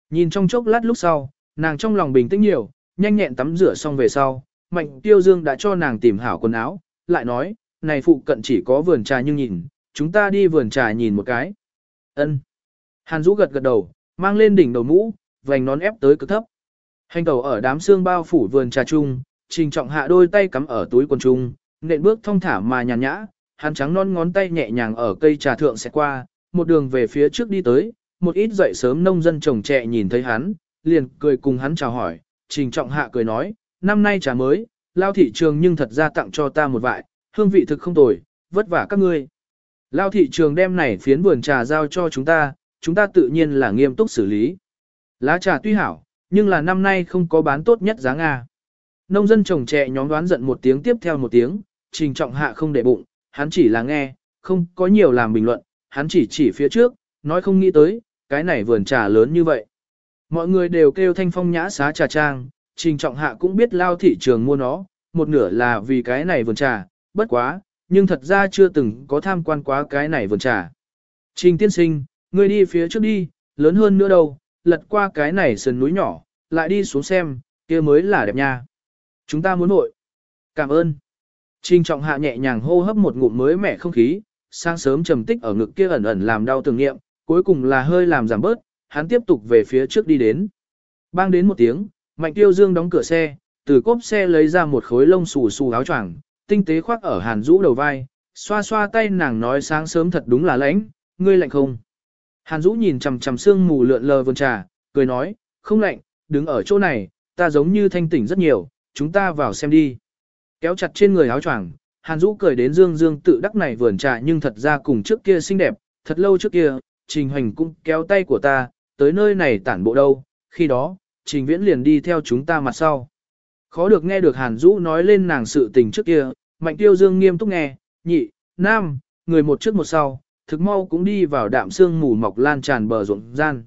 S1: Nhìn trong chốc lát lúc sau, nàng trong lòng bình tĩnh nhiều, nhanh nhẹn tắm rửa xong về sau, Mạnh Tiêu Dương đã cho nàng tìm hảo quần áo, lại nói, này phụ cận chỉ có vườn trà nhưng nhìn, chúng ta đi vườn trà nhìn một cái. Ân. Hàn Dũ gật gật đầu, mang lên đỉnh đầu mũ, vành nón ép tới cực thấp. Hành tàu ở đám xương bao phủ vườn trà chung, trình trọng hạ đôi tay cắm ở túi quần trung, nện bước thong thả mà nhàn nhã, hắn trắng non ngón tay nhẹ nhàng ở cây trà thượng sẽ qua, một đường về phía trước đi tới, một ít dậy sớm nông dân trồng trẻ nhìn thấy hắn, liền cười cùng hắn chào hỏi, trình trọng hạ cười nói, năm nay trà mới, lao thị trường nhưng thật ra tặng cho ta một vại, hương vị thực không tồi, vất vả các ngươi. Lao thị trường đem này phiến vườn trà giao cho chúng ta, chúng ta tự nhiên là nghiêm túc xử lý. Lá trà tuy hảo, nhưng là năm nay không có bán tốt nhất giá Nga. Nông dân trồng trẻ nhóm đoán giận một tiếng tiếp theo một tiếng, trình trọng hạ không để bụng, hắn chỉ là nghe, không có nhiều làm bình luận, hắn chỉ chỉ phía trước, nói không nghĩ tới, cái này vườn trà lớn như vậy. Mọi người đều kêu thanh phong nhã xá trà trang, trình trọng hạ cũng biết lao thị trường mua nó, một nửa là vì cái này vườn trà, bất quá, nhưng thật ra chưa từng có tham quan quá cái này vườn trà. Trình tiên sinh, ngươi đi phía trước đi, lớn hơn nữa đâu, lật qua cái này sườn núi nhỏ, lại đi xuống xem, kia mới là đẹp nha. Chúng ta muốn nội. Cảm ơn. Trình trọng hạ nhẹ nhàng hô hấp một ngụm mới mẻ không khí, sáng sớm trầm tích ở ngực kia ẩn ẩn làm đau tưởng niệm, cuối cùng là hơi làm giảm bớt, hắn tiếp tục về phía trước đi đến. Bang đến một tiếng, Mạnh Tiêu Dương đóng cửa xe, từ cốp xe lấy ra một khối lông xù xù áo choàng, tinh tế khoác ở Hàn Dũ đầu vai, xoa xoa tay nàng nói sáng sớm thật đúng là lạnh, ngươi lạnh không? Hàn Dũ nhìn chằm chằm sương mù lượn lờ vườn trà, cười nói, không lạnh, đứng ở chỗ này, ta giống như thanh tỉnh rất nhiều, chúng ta vào xem đi. Kéo chặt trên người áo choàng, Hàn Dũ cười đến dương dương tự đắc này vườn trà nhưng thật ra cùng trước kia xinh đẹp, thật lâu trước kia, Trình Hoành cũng kéo tay của ta, tới nơi này tản bộ đâu, khi đó, Trình Viễn liền đi theo chúng ta mặt sau. Khó được nghe được Hàn Dũ nói lên nàng sự tình trước kia, Mạnh Tiêu Dương nghiêm túc nghe, nhị, nam, người một trước một sau, thực mau cũng đi vào đạm sương mù mọc lan tràn bờ ruộng gian.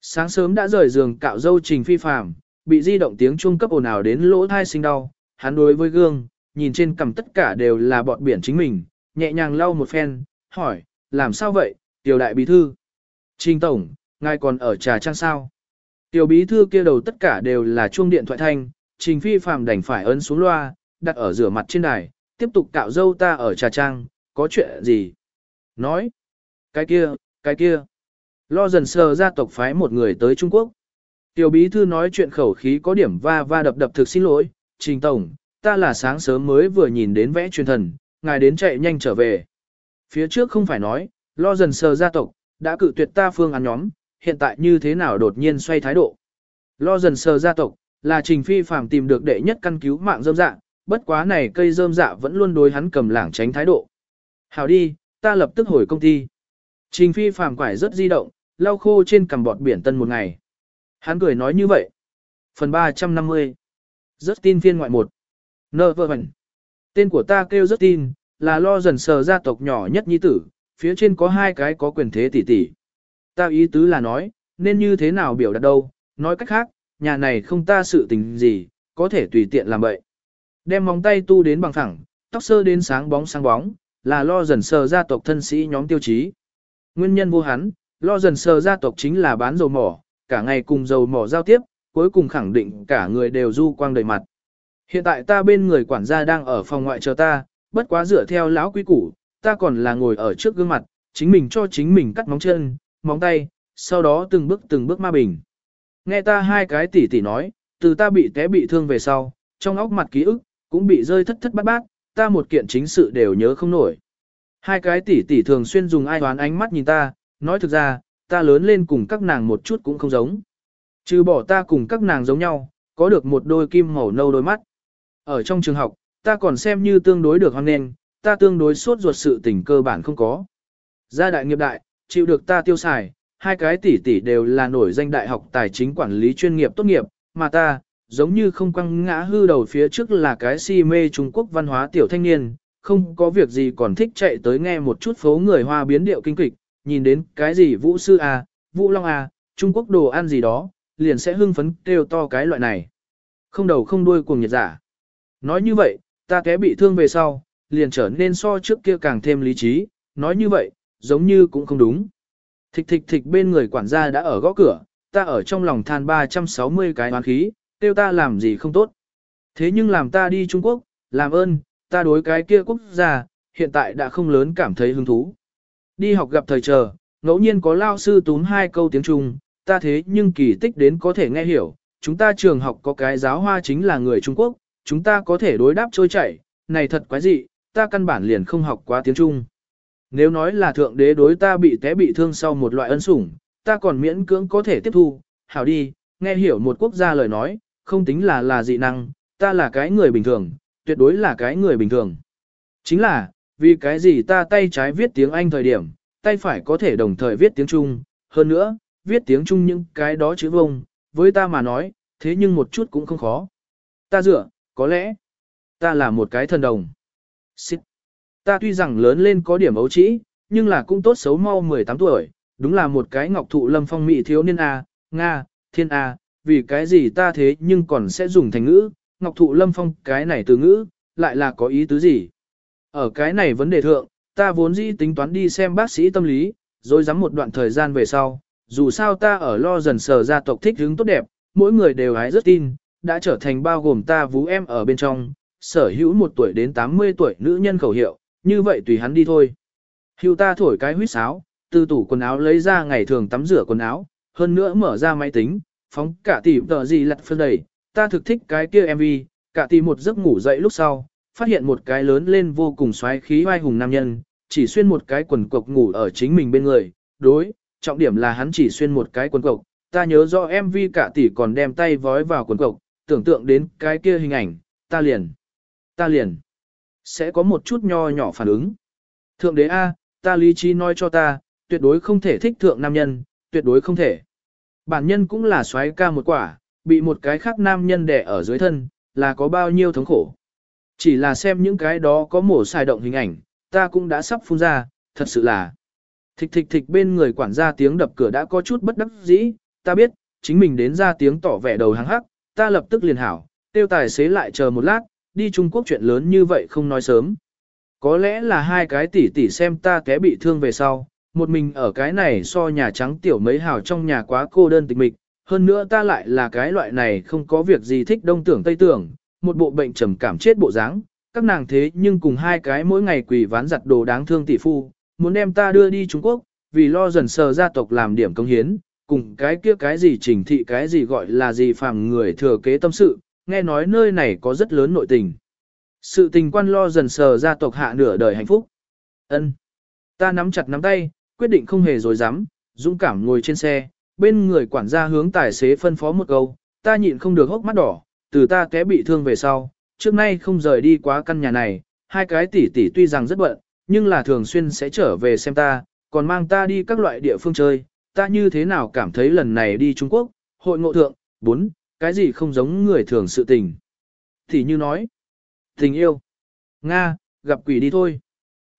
S1: Sáng sớm đã rời giường cạo dâu Trình Phi Phàm, bị di động tiếng chuông cấp ồn ào đến lỗ thai sinh đau, hắn đối với gương, nhìn trên cằm tất cả đều là bọt biển chính mình, nhẹ nhàng lau một phen, hỏi, làm sao vậy, tiểu đại bí thư. Trình Tổng, ngài còn ở trà trang sao? Tiểu bí thư kia đầu tất cả đều là chuông điện thoại thanh, Trình Phi Phạm đành phải ấn xuống loa, đặt ở rửa mặt trên đài, tiếp tục cạo dâu ta ở trà trang, có chuyện gì? Nói, cái kia, cái kia. Lo dần sờ gia tộc phái một người tới Trung Quốc. Tiểu bí thư nói chuyện khẩu khí có điểm va va đập đập thực xin lỗi, Trình Tổng, ta là sáng sớm mới vừa nhìn đến vẽ truyền thần, ngài đến chạy nhanh trở về. Phía trước không phải nói, lo dần sờ gia tộc, đã cự tuyệt ta phương án nhóm, hiện tại như thế nào đột nhiên xoay thái độ. Lo dần sờ gia tộc, là trình phi phàm tìm được đệ nhất căn cứu mạng dơm dạ, bất quá này cây dơm dạ vẫn luôn đối hắn cầm lảng tránh thái độ. Hào đi, ta lập tức hồi công ty. Trình phi phàm quải rất di động, lau khô trên cằm bọt biển tân một ngày. Hắn cười nói như vậy. Phần 350 Rất tin phiên ngoại một Nơ vợ vẩn Tên của ta kêu rất tin, là lo dần sờ gia tộc nhỏ nhất nhi tử, phía trên có hai cái có quyền thế tỷ tỷ. Ta ý tứ là nói, nên như thế nào biểu đạt đâu, nói cách khác, nhà này không ta sự tình gì, có thể tùy tiện làm vậy. Đem móng tay tu đến bằng thẳng, tóc sơ đến sáng bóng sáng bóng, là lo dần sờ gia tộc thân sĩ nhóm tiêu chí. Nguyên nhân vô hắn, lo dần sờ gia tộc chính là bán dầu mỏ, cả ngày cùng dầu mỏ giao tiếp, cuối cùng khẳng định cả người đều du quang đầy mặt. Hiện tại ta bên người quản gia đang ở phòng ngoại chờ ta, bất quá dựa theo lão quý củ, ta còn là ngồi ở trước gương mặt, chính mình cho chính mình cắt móng chân, móng tay, sau đó từng bước từng bước ma bình. Nghe ta hai cái tỉ tỉ nói, từ ta bị té bị thương về sau, trong óc mặt ký ức, cũng bị rơi thất thất bát bát, ta một kiện chính sự đều nhớ không nổi. Hai cái tỉ tỉ thường xuyên dùng ai toán ánh mắt nhìn ta, nói thực ra, ta lớn lên cùng các nàng một chút cũng không giống. Trừ bỏ ta cùng các nàng giống nhau, có được một đôi kim màu nâu đôi mắt. Ở trong trường học, ta còn xem như tương đối được hoang nên, ta tương đối suốt ruột sự tình cơ bản không có. Gia đại nghiệp đại, chịu được ta tiêu xài, hai cái tỷ tỷ đều là nổi danh đại học tài chính quản lý chuyên nghiệp tốt nghiệp, mà ta, giống như không quăng ngã hư đầu phía trước là cái si mê Trung Quốc văn hóa tiểu thanh niên, không có việc gì còn thích chạy tới nghe một chút phố người hoa biến điệu kinh kịch, nhìn đến cái gì vũ sư à, vũ long à, Trung Quốc đồ ăn gì đó, liền sẽ hưng phấn kêu to cái loại này. Không đầu không đuôi cuồng nhiệt giả. Nói như vậy, ta té bị thương về sau, liền trở nên so trước kia càng thêm lý trí, nói như vậy, giống như cũng không đúng. Thịch thịch thịch bên người quản gia đã ở gõ cửa, ta ở trong lòng than 360 cái oán khí, tiêu ta làm gì không tốt. Thế nhưng làm ta đi Trung Quốc, làm ơn, ta đối cái kia quốc gia, hiện tại đã không lớn cảm thấy hứng thú. Đi học gặp thời chờ, ngẫu nhiên có lao sư túm hai câu tiếng Trung, ta thế nhưng kỳ tích đến có thể nghe hiểu, chúng ta trường học có cái giáo hoa chính là người Trung Quốc, chúng ta có thể đối đáp trôi chảy, này thật quái dị, ta căn bản liền không học quá tiếng Trung. Nếu nói là thượng đế đối ta bị té bị thương sau một loại ân sủng, ta còn miễn cưỡng có thể tiếp thu, hảo đi, nghe hiểu một quốc gia lời nói, không tính là là dị năng, ta là cái người bình thường, tuyệt đối là cái người bình thường. Chính là, vì cái gì ta tay trái viết tiếng Anh thời điểm, tay phải có thể đồng thời viết tiếng Trung, hơn nữa, viết tiếng Trung những cái đó chữ vông, với ta mà nói, thế nhưng một chút cũng không khó. Ta dựa, có lẽ, ta là một cái thần đồng. Xích. Ta tuy rằng lớn lên có điểm ấu trĩ, nhưng là cũng tốt xấu mau 18 tuổi, đúng là một cái ngọc thụ lâm phong mỹ thiếu niên A, Nga, thiên A, vì cái gì ta thế nhưng còn sẽ dùng thành ngữ, ngọc thụ lâm phong cái này từ ngữ, lại là có ý tứ gì. Ở cái này vấn đề thượng, ta vốn dĩ tính toán đi xem bác sĩ tâm lý, rồi dám một đoạn thời gian về sau, dù sao ta ở lo dần sờ gia tộc thích hướng tốt đẹp, mỗi người đều hái rất tin, đã trở thành bao gồm ta vú em ở bên trong, sở hữu một tuổi đến 80 tuổi nữ nhân khẩu hiệu, như vậy tùy hắn đi thôi. Hưu ta thổi cái huýt sáo, từ tủ quần áo lấy ra ngày thường tắm rửa quần áo, hơn nữa mở ra máy tính, phóng cả tỷ tờ gì lặt phân đầy, ta thực thích cái kia MV, cả tỷ một giấc ngủ dậy lúc sau, phát hiện một cái lớn lên vô cùng xoáy khí oai hùng nam nhân, chỉ xuyên một cái quần cộc ngủ ở chính mình bên người, đối, trọng điểm là hắn chỉ xuyên một cái quần cộc, ta nhớ rõ MV cả tỷ còn đem tay vói vào quần cộc, tưởng tượng đến cái kia hình ảnh, ta liền, ta liền, sẽ có một chút nho nhỏ phản ứng. Thượng đế A, ta lý trí nói cho ta, tuyệt đối không thể thích thượng nam nhân, tuyệt đối không thể. Bản nhân cũng là xoáy ca một quả, bị một cái khác nam nhân đẻ ở dưới thân, là có bao nhiêu thống khổ. Chỉ là xem những cái đó có mổ xài động hình ảnh, ta cũng đã sắp phun ra, thật sự là. Thịch thịch thịch bên người quản gia tiếng đập cửa đã có chút bất đắc dĩ, ta biết, chính mình đến ra tiếng tỏ vẻ đầu hàng hắc, ta lập tức liền hảo, tiêu tài xế lại chờ một lát, đi Trung Quốc chuyện lớn như vậy không nói sớm. Có lẽ là hai cái tỷ tỷ xem ta té bị thương về sau, một mình ở cái này so nhà trắng tiểu mấy hào trong nhà quá cô đơn tịch mịch, hơn nữa ta lại là cái loại này không có việc gì thích đông tưởng tây tưởng, một bộ bệnh trầm cảm chết bộ dáng, các nàng thế nhưng cùng hai cái mỗi ngày quỳ ván giặt đồ đáng thương tỷ phu, muốn đem ta đưa đi Trung Quốc, vì lo dần sờ gia tộc làm điểm công hiến, cùng cái kia cái gì trình thị cái gì gọi là gì phàm người thừa kế tâm sự, nghe nói nơi này có rất lớn nội tình. Sự tình quan lo dần sờ gia tộc hạ nửa đời hạnh phúc. ân Ta nắm chặt nắm tay, quyết định không hề dối dám, dũng cảm ngồi trên xe, bên người quản gia hướng tài xế phân phó một câu, ta nhịn không được hốc mắt đỏ, từ ta té bị thương về sau, trước nay không rời đi quá căn nhà này, hai cái tỷ tỷ tuy rằng rất bận, nhưng là thường xuyên sẽ trở về xem ta, còn mang ta đi các loại địa phương chơi, ta như thế nào cảm thấy lần này đi Trung Quốc, hội ngộ thượng, bốn, cái gì không giống người thường sự tình. Thì như nói, tình yêu, Nga, gặp quỷ đi thôi.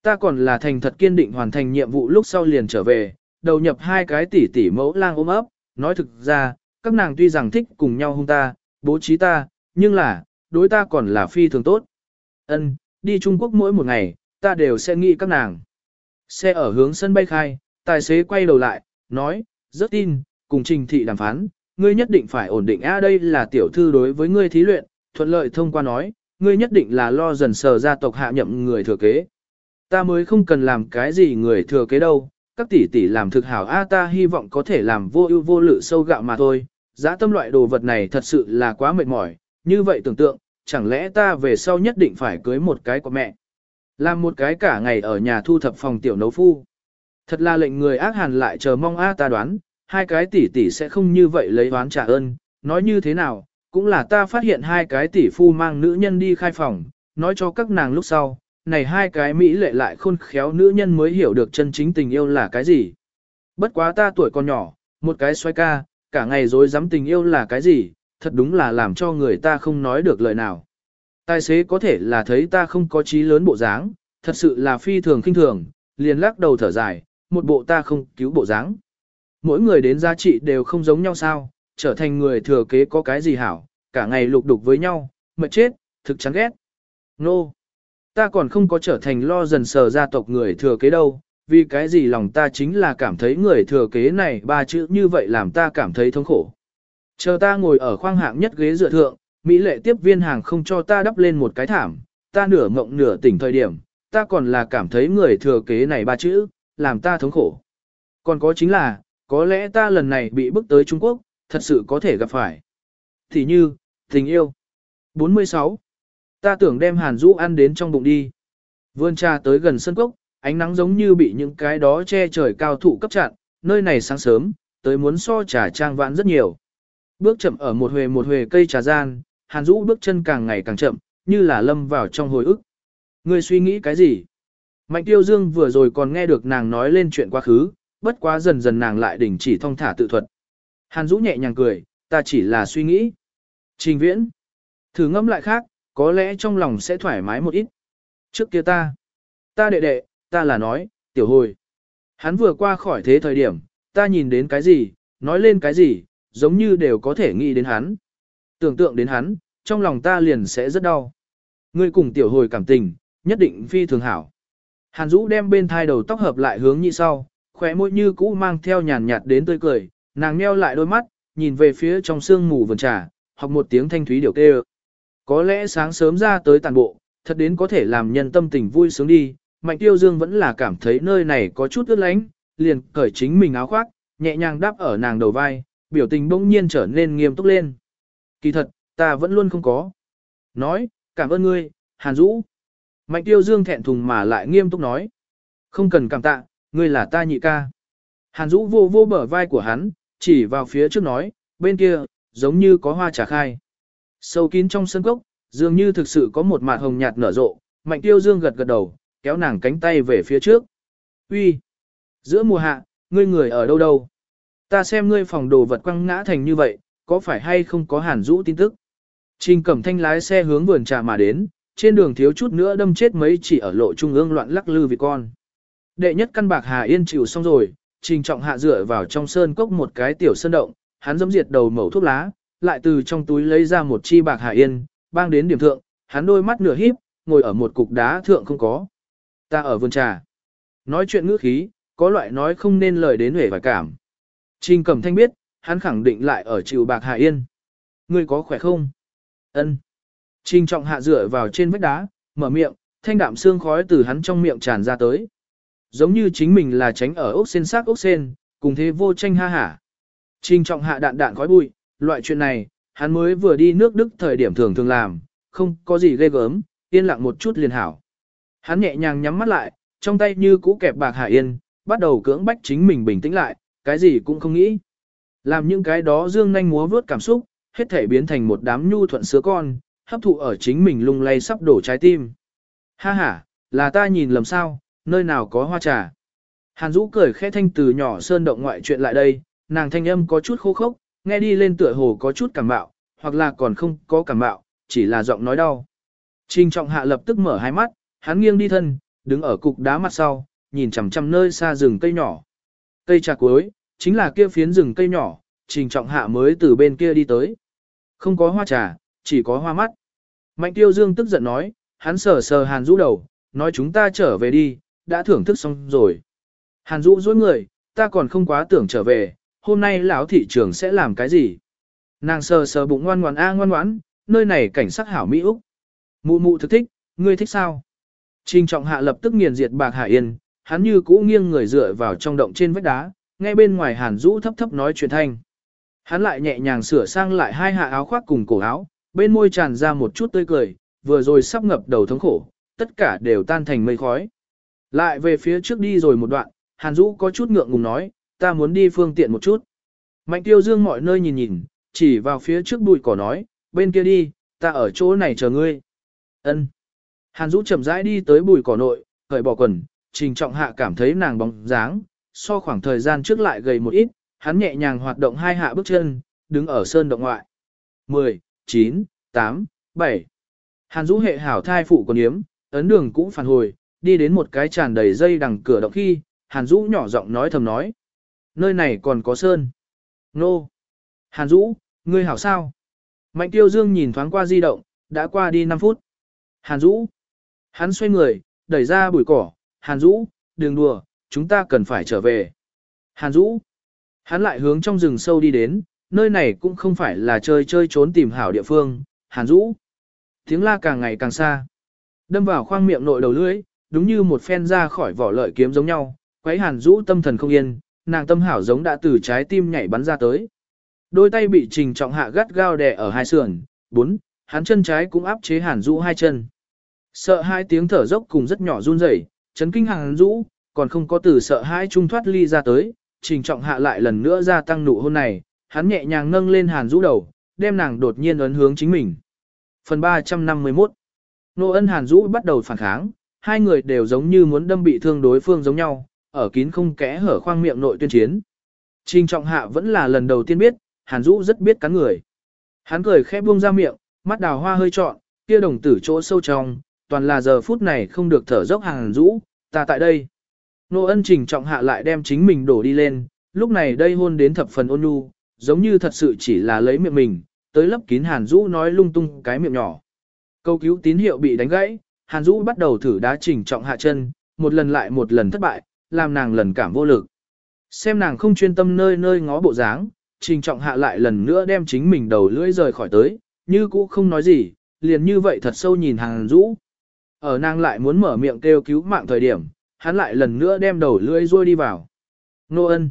S1: Ta còn là thành thật kiên định hoàn thành nhiệm vụ lúc sau liền trở về, đầu nhập hai cái tỷ tỷ mẫu lang ôm ấp, nói thực ra, các nàng tuy rằng thích cùng nhau hung ta, bố trí ta, nhưng là, đối ta còn là phi thường tốt. Ân, đi Trung Quốc mỗi một ngày, ta đều sẽ nghĩ các nàng. Xe ở hướng sân bay khai, tài xế quay đầu lại, nói, rất tin, cùng trình thị đàm phán, ngươi nhất định phải ổn định a đây là tiểu thư đối với ngươi thí luyện, thuận lợi thông qua nói, ngươi nhất định là lo dần sờ gia tộc hạ nhậm người thừa kế. Ta mới không cần làm cái gì người thừa kế đâu, các tỷ tỷ làm thực hảo a ta hy vọng có thể làm vô ưu vô lự sâu gạo mà thôi, giá tâm loại đồ vật này thật sự là quá mệt mỏi, như vậy tưởng tượng, chẳng lẽ ta về sau nhất định phải cưới một cái của mẹ. Làm một cái cả ngày ở nhà thu thập phòng tiểu nấu phu. Thật là lệnh người ác hàn lại chờ mong a ta đoán, hai cái tỷ tỷ sẽ không như vậy lấy oán trả ơn, nói như thế nào, cũng là ta phát hiện hai cái tỷ phu mang nữ nhân đi khai phòng, nói cho các nàng lúc sau, này hai cái Mỹ lệ lại khôn khéo nữ nhân mới hiểu được chân chính tình yêu là cái gì. Bất quá ta tuổi còn nhỏ, một cái xoay ca, cả ngày dối dám tình yêu là cái gì, thật đúng là làm cho người ta không nói được lời nào. Tài xế có thể là thấy ta không có trí lớn bộ dáng, thật sự là phi thường khinh thường, liền lắc đầu thở dài, một bộ ta không cứu bộ dáng. Mỗi người đến giá trị đều không giống nhau sao, trở thành người thừa kế có cái gì hảo, cả ngày lục đục với nhau, mệt chết, thực chán ghét. Nô! No. Ta còn không có trở thành lo dần sờ gia tộc người thừa kế đâu, vì cái gì lòng ta chính là cảm thấy người thừa kế này ba chữ như vậy làm ta cảm thấy thống khổ. Chờ ta ngồi ở khoang hạng nhất ghế dựa thượng, Mỹ lệ tiếp viên hàng không cho ta đắp lên một cái thảm, ta nửa mộng nửa tỉnh thời điểm, ta còn là cảm thấy người thừa kế này ba chữ, làm ta thống khổ. Còn có chính là, có lẽ ta lần này bị bức tới Trung Quốc, thật sự có thể gặp phải. Thì như, tình yêu. 46. Ta tưởng đem hàn rũ ăn đến trong bụng đi. Vươn trà tới gần sân cốc, ánh nắng giống như bị những cái đó che trời cao thụ cấp chặn, nơi này sáng sớm, tới muốn so trà trang vãn rất nhiều. Bước chậm ở một huề một huề cây trà gian, hàn rũ bước chân càng ngày càng chậm, như là lâm vào trong hồi ức. Ngươi suy nghĩ cái gì? Mạnh tiêu dương vừa rồi còn nghe được nàng nói lên chuyện quá khứ, bất quá dần dần nàng lại đình chỉ thong thả tự thuật. Hàn Dũ nhẹ nhàng cười, ta chỉ là suy nghĩ. Trình viễn. Thử ngâm lại khác, có lẽ trong lòng sẽ thoải mái một ít. Trước kia ta, ta đệ đệ, ta là nói, tiểu hồi. Hắn vừa qua khỏi thế thời điểm, ta nhìn đến cái gì, nói lên cái gì, giống như đều có thể nghĩ đến hắn. Tưởng tượng đến hắn, trong lòng ta liền sẽ rất đau. Ngươi cùng tiểu hồi cảm tình, nhất định phi thường hảo. Hàn Dũ đem bên thai đầu tóc hợp lại hướng như sau, khóe môi như cũ mang theo nhàn nhạt đến tươi cười, nàng nheo lại đôi mắt, nhìn về phía trong sương mù vườn trà, học một tiếng thanh thúy điều tê, Có lẽ sáng sớm ra tới tàn bộ, thật đến có thể làm nhân tâm tình vui sướng đi, Mạnh Tiêu Dương vẫn là cảm thấy nơi này có chút ướt lánh, liền cởi chính mình áo khoác, nhẹ nhàng đáp ở nàng đầu vai, biểu tình bỗng nhiên trở nên nghiêm túc lên. Kỳ thật, ta vẫn luôn không có. Nói, cảm ơn ngươi, Hàn Dũ. Mạnh Tiêu Dương thẹn thùng mà lại nghiêm túc nói. Không cần cảm tạ, ngươi là ta nhị ca. Hàn Dũ vô vô bờ vai của hắn, chỉ vào phía trước nói, bên kia, giống như có hoa trà khai. Sâu kín trong sân cốc, dường như thực sự có một mạt hồng nhạt nở rộ, Mạnh Tiêu Dương gật gật đầu, kéo nàng cánh tay về phía trước. Uy, Giữa mùa hạ, ngươi người ở đâu đâu? Ta xem ngươi phòng đồ vật quăng ngã thành như vậy, có phải hay không có hàn Dũ tin tức? Trình Cẩm Thanh lái xe hướng vườn trà mà đến, trên đường thiếu chút nữa đâm chết mấy chỉ ở lộ trung ương loạn lắc lư vì con. Đệ nhất căn bạc Hà Yên chịu xong rồi, Trình Trọng hạ dựa vào trong sơn cốc một cái tiểu sơn động, hắn dẫm diệt đầu mẩu thuốc lá, lại từ trong túi lấy ra một chi bạc Hà Yên, bang đến điểm thượng, hắn đôi mắt nửa híp, ngồi ở một cục đá thượng không có. Ta ở vườn trà. Nói chuyện ngữ khí, có loại nói không nên lời đến hề và cảm. Trình Cẩm Thanh biết, hắn khẳng định lại ở chịu bạc hà Yên. Ngươi có khỏe không? Ân. Trình Trọng Hạ dựa vào trên vách đá, mở miệng, thanh đạm xương khói từ hắn trong miệng tràn ra tới. Giống như chính mình là tránh ở ốc sen xác ốc sen, cùng thế vô tranh ha hả. Trình Trọng Hạ đạn đạn khói bụi, loại chuyện này, hắn mới vừa đi nước Đức thời điểm thường thường làm, không có gì ghê gớm, yên lặng một chút liền hảo. Hắn nhẹ nhàng nhắm mắt lại, trong tay như cũ kẹp bạc Hạ Yên, bắt đầu cưỡng bách chính mình bình tĩnh lại, cái gì cũng không nghĩ. Làm những cái đó dương nhanh múa vướt cảm xúc, hết thể biến thành một đám nhu thuận sứa con, hấp thụ ở chính mình lung lay sắp đổ trái tim. Ha ha, là ta nhìn lầm sao, nơi nào có hoa trà. Hàn Dũ cười khẽ thanh từ nhỏ sơn động ngoại chuyện lại đây, nàng thanh âm có chút khô khốc, nghe đi lên tựa hồ có chút cảm bạo, hoặc là còn không có cảm bạo, chỉ là giọng nói đau. Trình trọng hạ lập tức mở hai mắt, hắn nghiêng đi thân, đứng ở cục đá mặt sau, nhìn chằm chằm nơi xa rừng cây nhỏ. Cây trà cuối, chính là kia phiến rừng cây nhỏ, trình trọng hạ mới từ bên kia đi tới. Không có hoa trà, chỉ có hoa mắt. Mạnh tiêu dương tức giận nói, hắn sờ sờ hàn rũ đầu, nói chúng ta trở về đi, đã thưởng thức xong rồi. Hàn Dũ dối người, ta còn không quá tưởng trở về, hôm nay lão thị trường sẽ làm cái gì. Nàng sờ sờ bụng ngoan ngoan a ngoan ngoãn, nơi này cảnh sắc hảo mỹ úc. Mụ mụ thực thích, ngươi thích sao? Trình trọng hạ lập tức nghiền diệt bạc hạ yên, hắn như cũ nghiêng người dựa vào trong động trên vách đá, ngay bên ngoài hàn rũ thấp thấp nói chuyện thanh. Hắn lại nhẹ nhàng sửa sang lại hai hạ áo khoác cùng cổ áo, bên môi tràn ra một chút tươi cười, vừa rồi sắp ngập đầu thống khổ, tất cả đều tan thành mây khói. Lại về phía trước đi rồi một đoạn, Hàn Dũ có chút ngượng ngùng nói, ta muốn đi phương tiện một chút. Mạnh tiêu dương mọi nơi nhìn nhìn, chỉ vào phía trước bụi cỏ nói, bên kia đi, ta ở chỗ này chờ ngươi. Ân. Hàn Dũ chậm rãi đi tới bụi cỏ nội, cởi bỏ quần, trình trọng hạ cảm thấy nàng bóng dáng, so khoảng thời gian trước lại gầy một ít, hắn nhẹ nhàng hoạt động hai hạ bước chân, đứng ở sơn động ngoại. 10, 9, 8, 7. Hàn Dũ hệ hảo thai phụ còn yếm, ấn đường cũng phản hồi, đi đến một cái tràn đầy dây đằng cửa động khi, Hàn Dũ nhỏ giọng nói thầm nói. Nơi này còn có sơn. Nô. Hàn Dũ, ngươi hảo sao? Mạnh Tiêu Dương nhìn thoáng qua di động, đã qua đi 5 phút. Hàn Dũ. Hắn xoay người, đẩy ra bụi cỏ. Hàn Dũ, đừng đùa, chúng ta cần phải trở về. Hàn Dũ. Hắn lại hướng trong rừng sâu đi đến, nơi này cũng không phải là chơi chơi trốn tìm hảo địa phương. Hàn Dũ. Tiếng la càng ngày càng xa. Đâm vào khoang miệng nội đầu lưỡi, đúng như một phen ra khỏi vỏ lợi kiếm giống nhau, quấy Hàn rũ tâm thần không yên, nàng tâm hảo giống đã từ trái tim nhảy bắn ra tới. Đôi tay bị trình trọng hạ gắt gao đè ở hai sườn, bốn, hắn chân trái cũng áp chế Hàn rũ hai chân. Sợ hai tiếng thở dốc cùng rất nhỏ run rẩy, chấn kinh Hàn rũ, còn không có từ sợ hai trung thoát ly ra tới, trình trọng hạ lại lần nữa gia tăng nụ hôn này, hắn nhẹ nhàng nâng lên Hàn rũ đầu, đem nàng đột nhiên ấn hướng chính mình. Phần 351 Nô ân Hàn rũ bắt đầu phản kháng, hai người đều giống như muốn đâm bị thương đối phương giống nhau, ở kín không kẽ hở khoang miệng nội tuyên chiến. Trình trọng hạ vẫn là lần đầu tiên biết, Hàn Dũ rất biết cắn người. Hắn cười khẽ buông ra miệng, mắt đào hoa hơi trọn, kia đồng tử chỗ sâu trong, toàn là giờ phút này không được thở dốc Hàn Dũ, ta tại đây. Nô ân trình trọng hạ lại đem chính mình đổ đi lên, lúc này đây hôn đến thập phần ôn nhu, giống như thật sự chỉ là lấy miệng mình, tới lấp kín Hàn Dũ nói lung tung cái miệng nhỏ. Câu cứu tín hiệu bị đánh gãy, Hàn Dũ bắt đầu thử đá trình trọng hạ chân, một lần lại một lần thất bại, làm nàng lần cảm vô lực. Xem nàng không chuyên tâm nơi nơi ngó bộ dáng, trình trọng hạ lại lần nữa đem chính mình đầu lưỡi rời khỏi tới, như cũ không nói gì, liền như vậy thật sâu nhìn Hàn Dũ. Ở nàng lại muốn mở miệng kêu cứu mạng thời điểm, hắn lại lần nữa đem đầu lưỡi ruôi đi vào. Nô ân.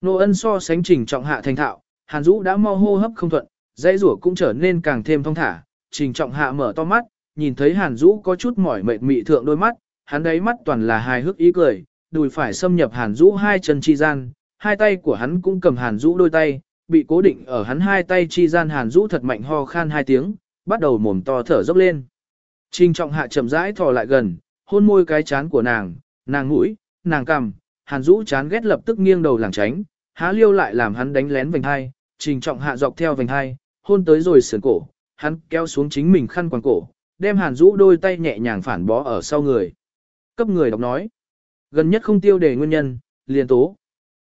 S1: Nô ân so sánh trình trọng hạ thành thạo, Hàn Dũ đã mau hô hấp không thuận, dãy rủa cũng trở nên càng thêm thông thả, trình trọng hạ mở to mắt, nhìn thấy Hàn Dũ có chút mỏi mệt mị thượng đôi mắt, hắn đáy mắt toàn là hài hước ý cười, đùi phải xâm nhập Hàn Dũ hai chân chi gian, hai tay của hắn cũng cầm Hàn Dũ đôi tay, bị cố định ở hắn hai tay chi gian Hàn Dũ thật mạnh ho khan hai tiếng, bắt đầu mồm to thở dốc lên. Trình trọng hạ chậm rãi thò lại gần, hôn môi cái chán của nàng, nàng mũi, nàng cằm, Hàn Dũ chán ghét lập tức nghiêng đầu lảng tránh, há liêu lại làm hắn đánh lén vành hai, trình trọng hạ dọc theo vành hai, hôn tới rồi sườn cổ, hắn kéo xuống chính mình khăn quàng cổ, đem Hàn Dũ đôi tay nhẹ nhàng phản bó ở sau người. Cấp người đọc nói, gần nhất không tiêu đề nguyên nhân, liền tố.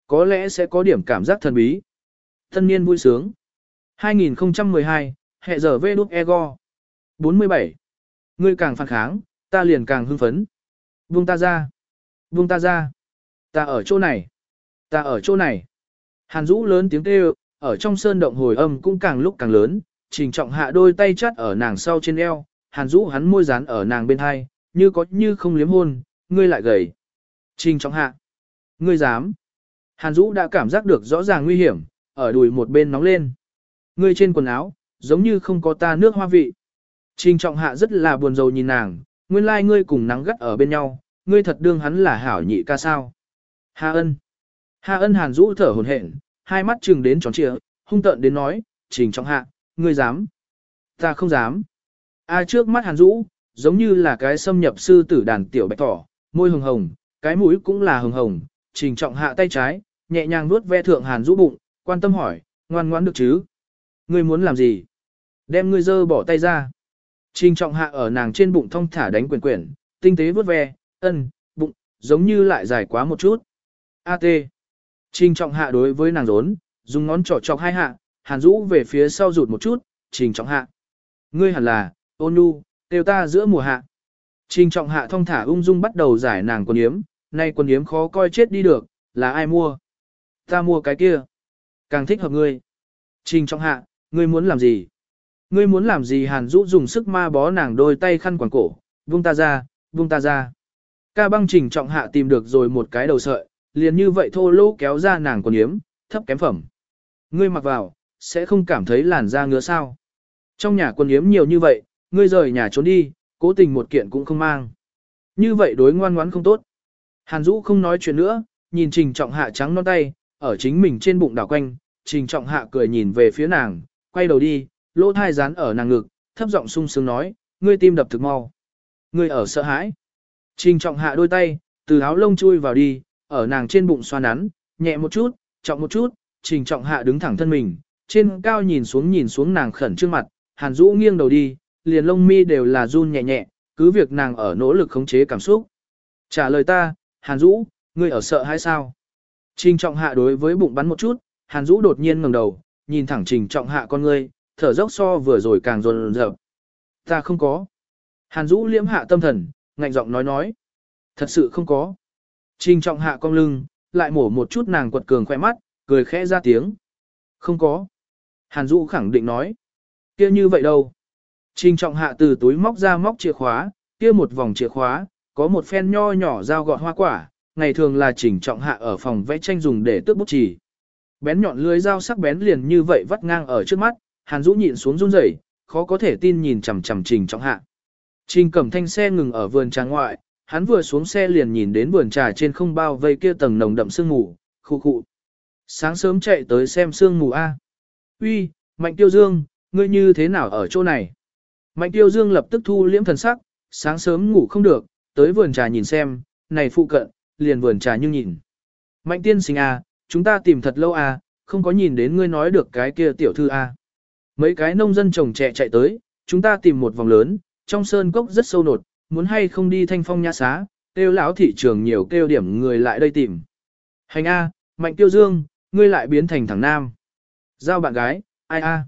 S1: Có lẽ sẽ có điểm cảm giác thần bí. Thân niên vui sướng. 2012, hệ giờ vê đúc ego. 47. Ngươi càng phản kháng, ta liền càng hưng phấn. Buông ta ra. Buông ta ra. Ta ở chỗ này. Ta ở chỗ này. Hàn Dũ lớn tiếng kêu, ở trong sơn động hồi âm cũng càng lúc càng lớn, trình trọng hạ đôi tay chắt ở nàng sau trên eo, Hàn Dũ hắn môi dán ở nàng bên hai, như có như không liếm hôn, ngươi lại gầy. Trình trọng hạ. Ngươi dám. Hàn Dũ đã cảm giác được rõ ràng nguy hiểm, ở đùi một bên nóng lên. Ngươi trên quần áo, giống như không có ta nước hoa vị. Trình trọng hạ rất là buồn rầu nhìn nàng, nguyên lai like ngươi cùng nắng gắt ở bên nhau, ngươi thật đương hắn là hảo nhị ca sao. Hà ân. Hà ân hàn rũ thở hồn hển, hai mắt trừng đến tròn trịa, hung tợn đến nói, trình trọng hạ, ngươi dám. Ta không dám. A trước mắt hàn Dũ, giống như là cái xâm nhập sư tử đàn tiểu bạch thỏ, môi hồng hồng, cái mũi cũng là hồng hồng, trình trọng hạ tay trái, nhẹ nhàng nuốt ve thượng hàn Dũ bụng, quan tâm hỏi, ngoan ngoãn được chứ? Ngươi muốn làm gì? Đem ngươi dơ bỏ tay ra. Trình trọng hạ ở nàng trên bụng thong thả đánh quyền quyển, tinh tế vuốt ve, ân, bụng, giống như lại dài quá một chút. A T. Trình trọng hạ đối với nàng rốn, dùng ngón trỏ chọc hai hạ, hàn rũ về phía sau rụt một chút, trình trọng hạ. Ngươi hẳn là, ôn nhu, tiêu ta giữa mùa hạ. Trình trọng hạ thong thả ung dung bắt đầu giải nàng quần yếm, nay quần yếm khó coi chết đi được, là ai mua? Ta mua cái kia. Càng thích hợp ngươi. Trình trọng hạ, ngươi muốn làm gì? Ngươi muốn làm gì hàn rũ dùng sức ma bó nàng đôi tay khăn quàng cổ, vung ta ra, vung ta ra. Ca băng trình trọng hạ tìm được rồi một cái đầu sợi, liền như vậy thô lỗ kéo ra nàng quần yếm, thấp kém phẩm. Ngươi mặc vào, sẽ không cảm thấy làn da ngứa sao. Trong nhà quần yếm nhiều như vậy, ngươi rời nhà trốn đi, cố tình một kiện cũng không mang. Như vậy đối ngoan ngoãn không tốt. Hàn Dũ không nói chuyện nữa, nhìn Trình Trọng Hạ trắng non tay, ở chính mình trên bụng đảo quanh, Trình Trọng Hạ cười nhìn về phía nàng, quay đầu đi, lỗ thai dán ở nàng ngực, thấp giọng sung sướng nói, ngươi tim đập thực mau. Ngươi ở sợ hãi. Trình Trọng Hạ đôi tay, từ áo lông chui vào đi, ở nàng trên bụng xoa nắn, nhẹ một chút, trọng một chút, Trình Trọng Hạ đứng thẳng thân mình, trên cao nhìn xuống nhìn xuống nàng khẩn trước mặt, Hàn Dũ nghiêng đầu đi, liền lông mi đều là run nhẹ nhẹ, cứ việc nàng ở nỗ lực khống chế cảm xúc. Trả lời ta, Hàn Dũ, ngươi ở sợ hay sao? Trình trọng hạ đối với bụng bắn một chút, Hàn Dũ đột nhiên ngẩng đầu, nhìn thẳng trình trọng hạ con ngươi, thở dốc so vừa rồi càng rồn rợp. Ta không có. Hàn Dũ liễm hạ tâm thần, ngạnh giọng nói nói. Thật sự không có. Trình trọng hạ cong lưng, lại mổ một chút nàng quật cường khoe mắt, cười khẽ ra tiếng. Không có. Hàn Dũ khẳng định nói. kia như vậy đâu. Trình trọng hạ từ túi móc ra móc chìa khóa, kia một vòng chìa khóa, có một phen nho nhỏ dao gọt hoa quả, ngày thường là trình trọng hạ ở phòng vẽ tranh dùng để tước bút chì. Bén nhọn lưới dao sắc bén liền như vậy vắt ngang ở trước mắt, Hàn Dũ nhịn xuống run rẩy, khó có thể tin nhìn chằm chằm trình trọng hạ. Trình cẩm thanh xe ngừng ở vườn trà ngoại, hắn vừa xuống xe liền nhìn đến vườn trà trên không bao vây kia tầng nồng đậm sương mù, khu khu. Sáng sớm chạy tới xem sương mù A. Uy, Mạnh Tiêu Dương, ngươi như thế nào ở chỗ này? Mạnh Tiêu Dương lập tức thu liễm thần sắc, sáng sớm ngủ không được, tới vườn trà nhìn xem, này phụ cận, liền vườn trà nhưng nhìn. Mạnh tiên sinh à, chúng ta tìm thật lâu à, không có nhìn đến ngươi nói được cái kia tiểu thư à. Mấy cái nông dân trồng trẻ chạy tới, chúng ta tìm một vòng lớn, trong sơn cốc rất sâu nột, muốn hay không đi thanh phong nhã xá, kêu lão thị trường nhiều kêu điểm người lại đây tìm. Hành A, Mạnh Tiêu Dương, ngươi lại biến thành thằng nam. Giao bạn gái, ai A.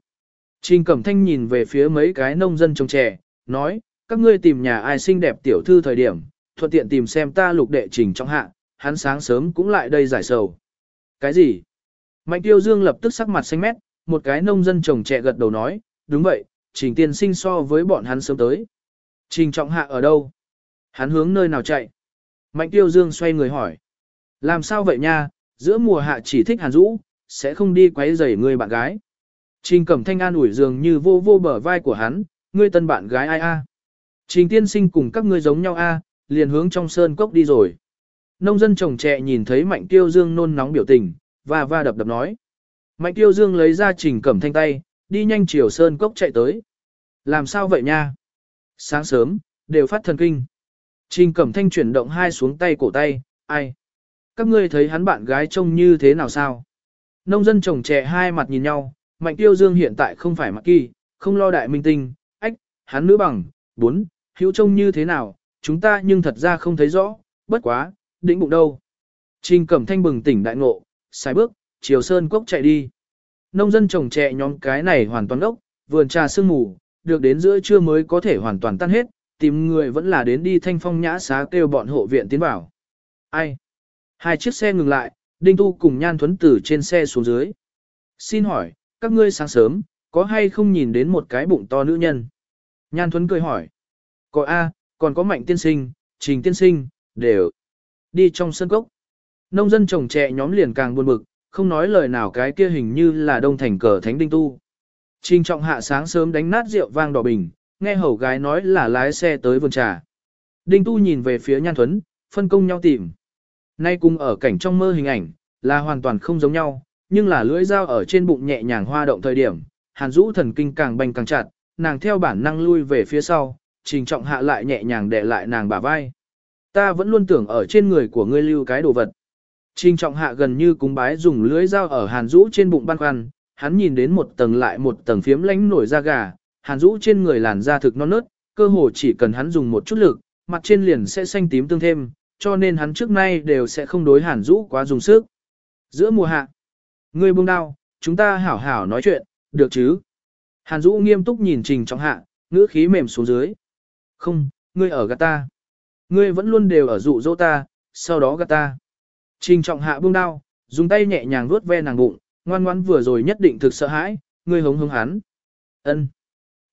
S1: Trình Cẩm Thanh nhìn về phía mấy cái nông dân trồng trẻ, nói, các ngươi tìm nhà ai xinh đẹp tiểu thư thời điểm, thuận tiện tìm xem ta lục đệ trình trong hạ, hắn sáng sớm cũng lại đây giải sầu. Cái gì? Mạnh tiêu dương lập tức sắc mặt xanh mét, một cái nông dân trồng trẻ gật đầu nói, đúng vậy, trình tiên sinh so với bọn hắn sớm tới. Trình trọng hạ ở đâu? Hắn hướng nơi nào chạy? Mạnh tiêu dương xoay người hỏi. Làm sao vậy nha, giữa mùa hạ chỉ thích hàn rũ, sẽ không đi quấy rầy người bạn gái. Trình cẩm thanh an ủi dường như vô vô bờ vai của hắn, ngươi tân bạn gái ai a? Trình tiên sinh cùng các ngươi giống nhau a, liền hướng trong sơn cốc đi rồi. Nông dân trồng trẻ nhìn thấy Mạnh Tiêu Dương nôn nóng biểu tình, và va đập đập nói. Mạnh Tiêu Dương lấy ra trình cẩm thanh tay, đi nhanh chiều sơn cốc chạy tới. Làm sao vậy nha? Sáng sớm, đều phát thần kinh. Trình cẩm thanh chuyển động hai xuống tay cổ tay, ai? Các ngươi thấy hắn bạn gái trông như thế nào sao? Nông dân trồng trẻ hai mặt nhìn nhau, Mạnh Tiêu Dương hiện tại không phải Mạc kỳ, không lo đại minh tinh, ách, hắn nữ bằng, bốn, hữu trông như thế nào, chúng ta nhưng thật ra không thấy rõ, bất quá, đỉnh bụng đâu. Trình cẩm thanh bừng tỉnh đại ngộ, sai bước, chiều sơn cốc chạy đi. Nông dân trồng trẻ nhóm cái này hoàn toàn ốc, vườn trà sương mù, được đến giữa trưa mới có thể hoàn toàn tan hết, tìm người vẫn là đến đi thanh phong nhã xá kêu bọn hộ viện tiến vào. Ai? Hai chiếc xe ngừng lại, Đinh Tu cùng Nhan Thuấn Tử trên xe xuống dưới. Xin hỏi, các ngươi sáng sớm, có hay không nhìn đến một cái bụng to nữ nhân? Nhan Thuấn cười hỏi. Có A, còn có Mạnh Tiên Sinh, Trình Tiên Sinh, đều đi trong sân cốc. Nông dân trồng trẻ nhóm liền càng buồn bực, không nói lời nào cái kia hình như là đông thành cờ thánh đinh tu. Trình trọng hạ sáng sớm đánh nát rượu vang đỏ bình, nghe hầu gái nói là lái xe tới vườn trà. Đinh tu nhìn về phía nhan thuấn, phân công nhau tìm. Nay cùng ở cảnh trong mơ hình ảnh, là hoàn toàn không giống nhau, nhưng là lưỡi dao ở trên bụng nhẹ nhàng hoa động thời điểm, hàn Dũ thần kinh càng bành càng chặt, nàng theo bản năng lui về phía sau, trình trọng hạ lại nhẹ nhàng đè lại nàng bả vai. Ta vẫn luôn tưởng ở trên người của ngươi lưu cái đồ vật. Trình trọng hạ gần như cúng bái dùng lưỡi dao ở hàn Dũ trên bụng ban khoăn, hắn nhìn đến một tầng lại một tầng phiếm lánh nổi da gà, hàn Dũ trên người làn da thực non nớt, cơ hồ chỉ cần hắn dùng một chút lực, mặt trên liền sẽ xanh tím tương thêm, cho nên hắn trước nay đều sẽ không đối hàn Dũ quá dùng sức. Giữa mùa hạ, ngươi buông đao, chúng ta hảo hảo nói chuyện, được chứ? Hàn Dũ nghiêm túc nhìn trình trọng hạ, ngữ khí mềm xuống dưới. Không, ngươi ở gạt ta. Ngươi vẫn luôn đều ở dụ dỗ ta, sau đó gạt ta. Trình trọng hạ buông đao, dùng tay nhẹ nhàng vuốt ve nàng bụng, ngoan ngoãn vừa rồi nhất định thực sợ hãi, ngươi hống hống hắn. Ân.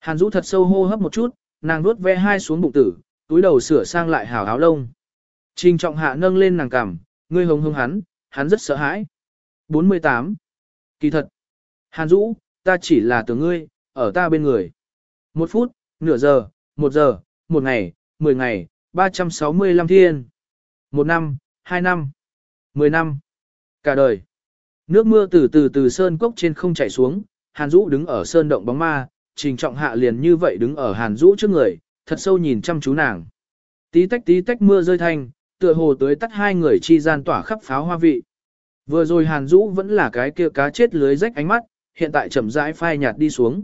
S1: Hàn Dũ thật sâu hô hấp một chút, nàng vuốt ve hai xuống bụng tử, túi đầu sửa sang lại hảo áo lông. Trình trọng hạ nâng lên nàng cằm, ngươi hống hống hắn, hắn rất sợ hãi. 48. Kỳ thật. Hàn Dũ, ta chỉ là tưởng ngươi, ở ta bên người. Một phút, nửa giờ, một giờ, một ngày, mười ngày, 365 thiên. Một năm, hai năm. Mười năm. Cả đời. Nước mưa từ từ từ sơn cốc trên không chảy xuống, Hàn Dũ đứng ở sơn động bóng ma, trình trọng hạ liền như vậy đứng ở Hàn Dũ trước người, thật sâu nhìn chăm chú nàng. Tí tách tí tách mưa rơi thanh, tựa hồ tới tắt hai người chi gian tỏa khắp pháo hoa vị. Vừa rồi Hàn Dũ vẫn là cái kia cá chết lưới rách ánh mắt, hiện tại chậm rãi phai nhạt đi xuống.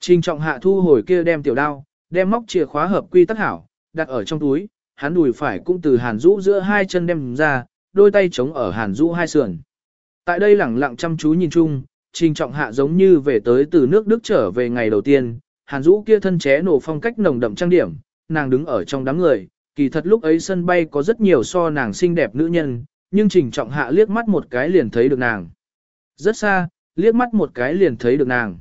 S1: Trình trọng hạ thu hồi kia đem tiểu đao, đem móc chìa khóa hợp quy tắc hảo, đặt ở trong túi, hắn đùi phải cũng từ Hàn Dũ giữa hai chân đem ra, đôi tay chống ở Hàn Dũ hai sườn. Tại đây lẳng lặng chăm chú nhìn chung, Trình Trọng Hạ giống như về tới từ nước Đức trở về ngày đầu tiên, Hàn Dũ kia thân ché nổ phong cách nồng đậm trang điểm, nàng đứng ở trong đám người, kỳ thật lúc ấy sân bay có rất nhiều so nàng xinh đẹp nữ nhân, nhưng Trình Trọng Hạ liếc mắt một cái liền thấy được nàng. Rất xa, liếc mắt một cái liền thấy được nàng.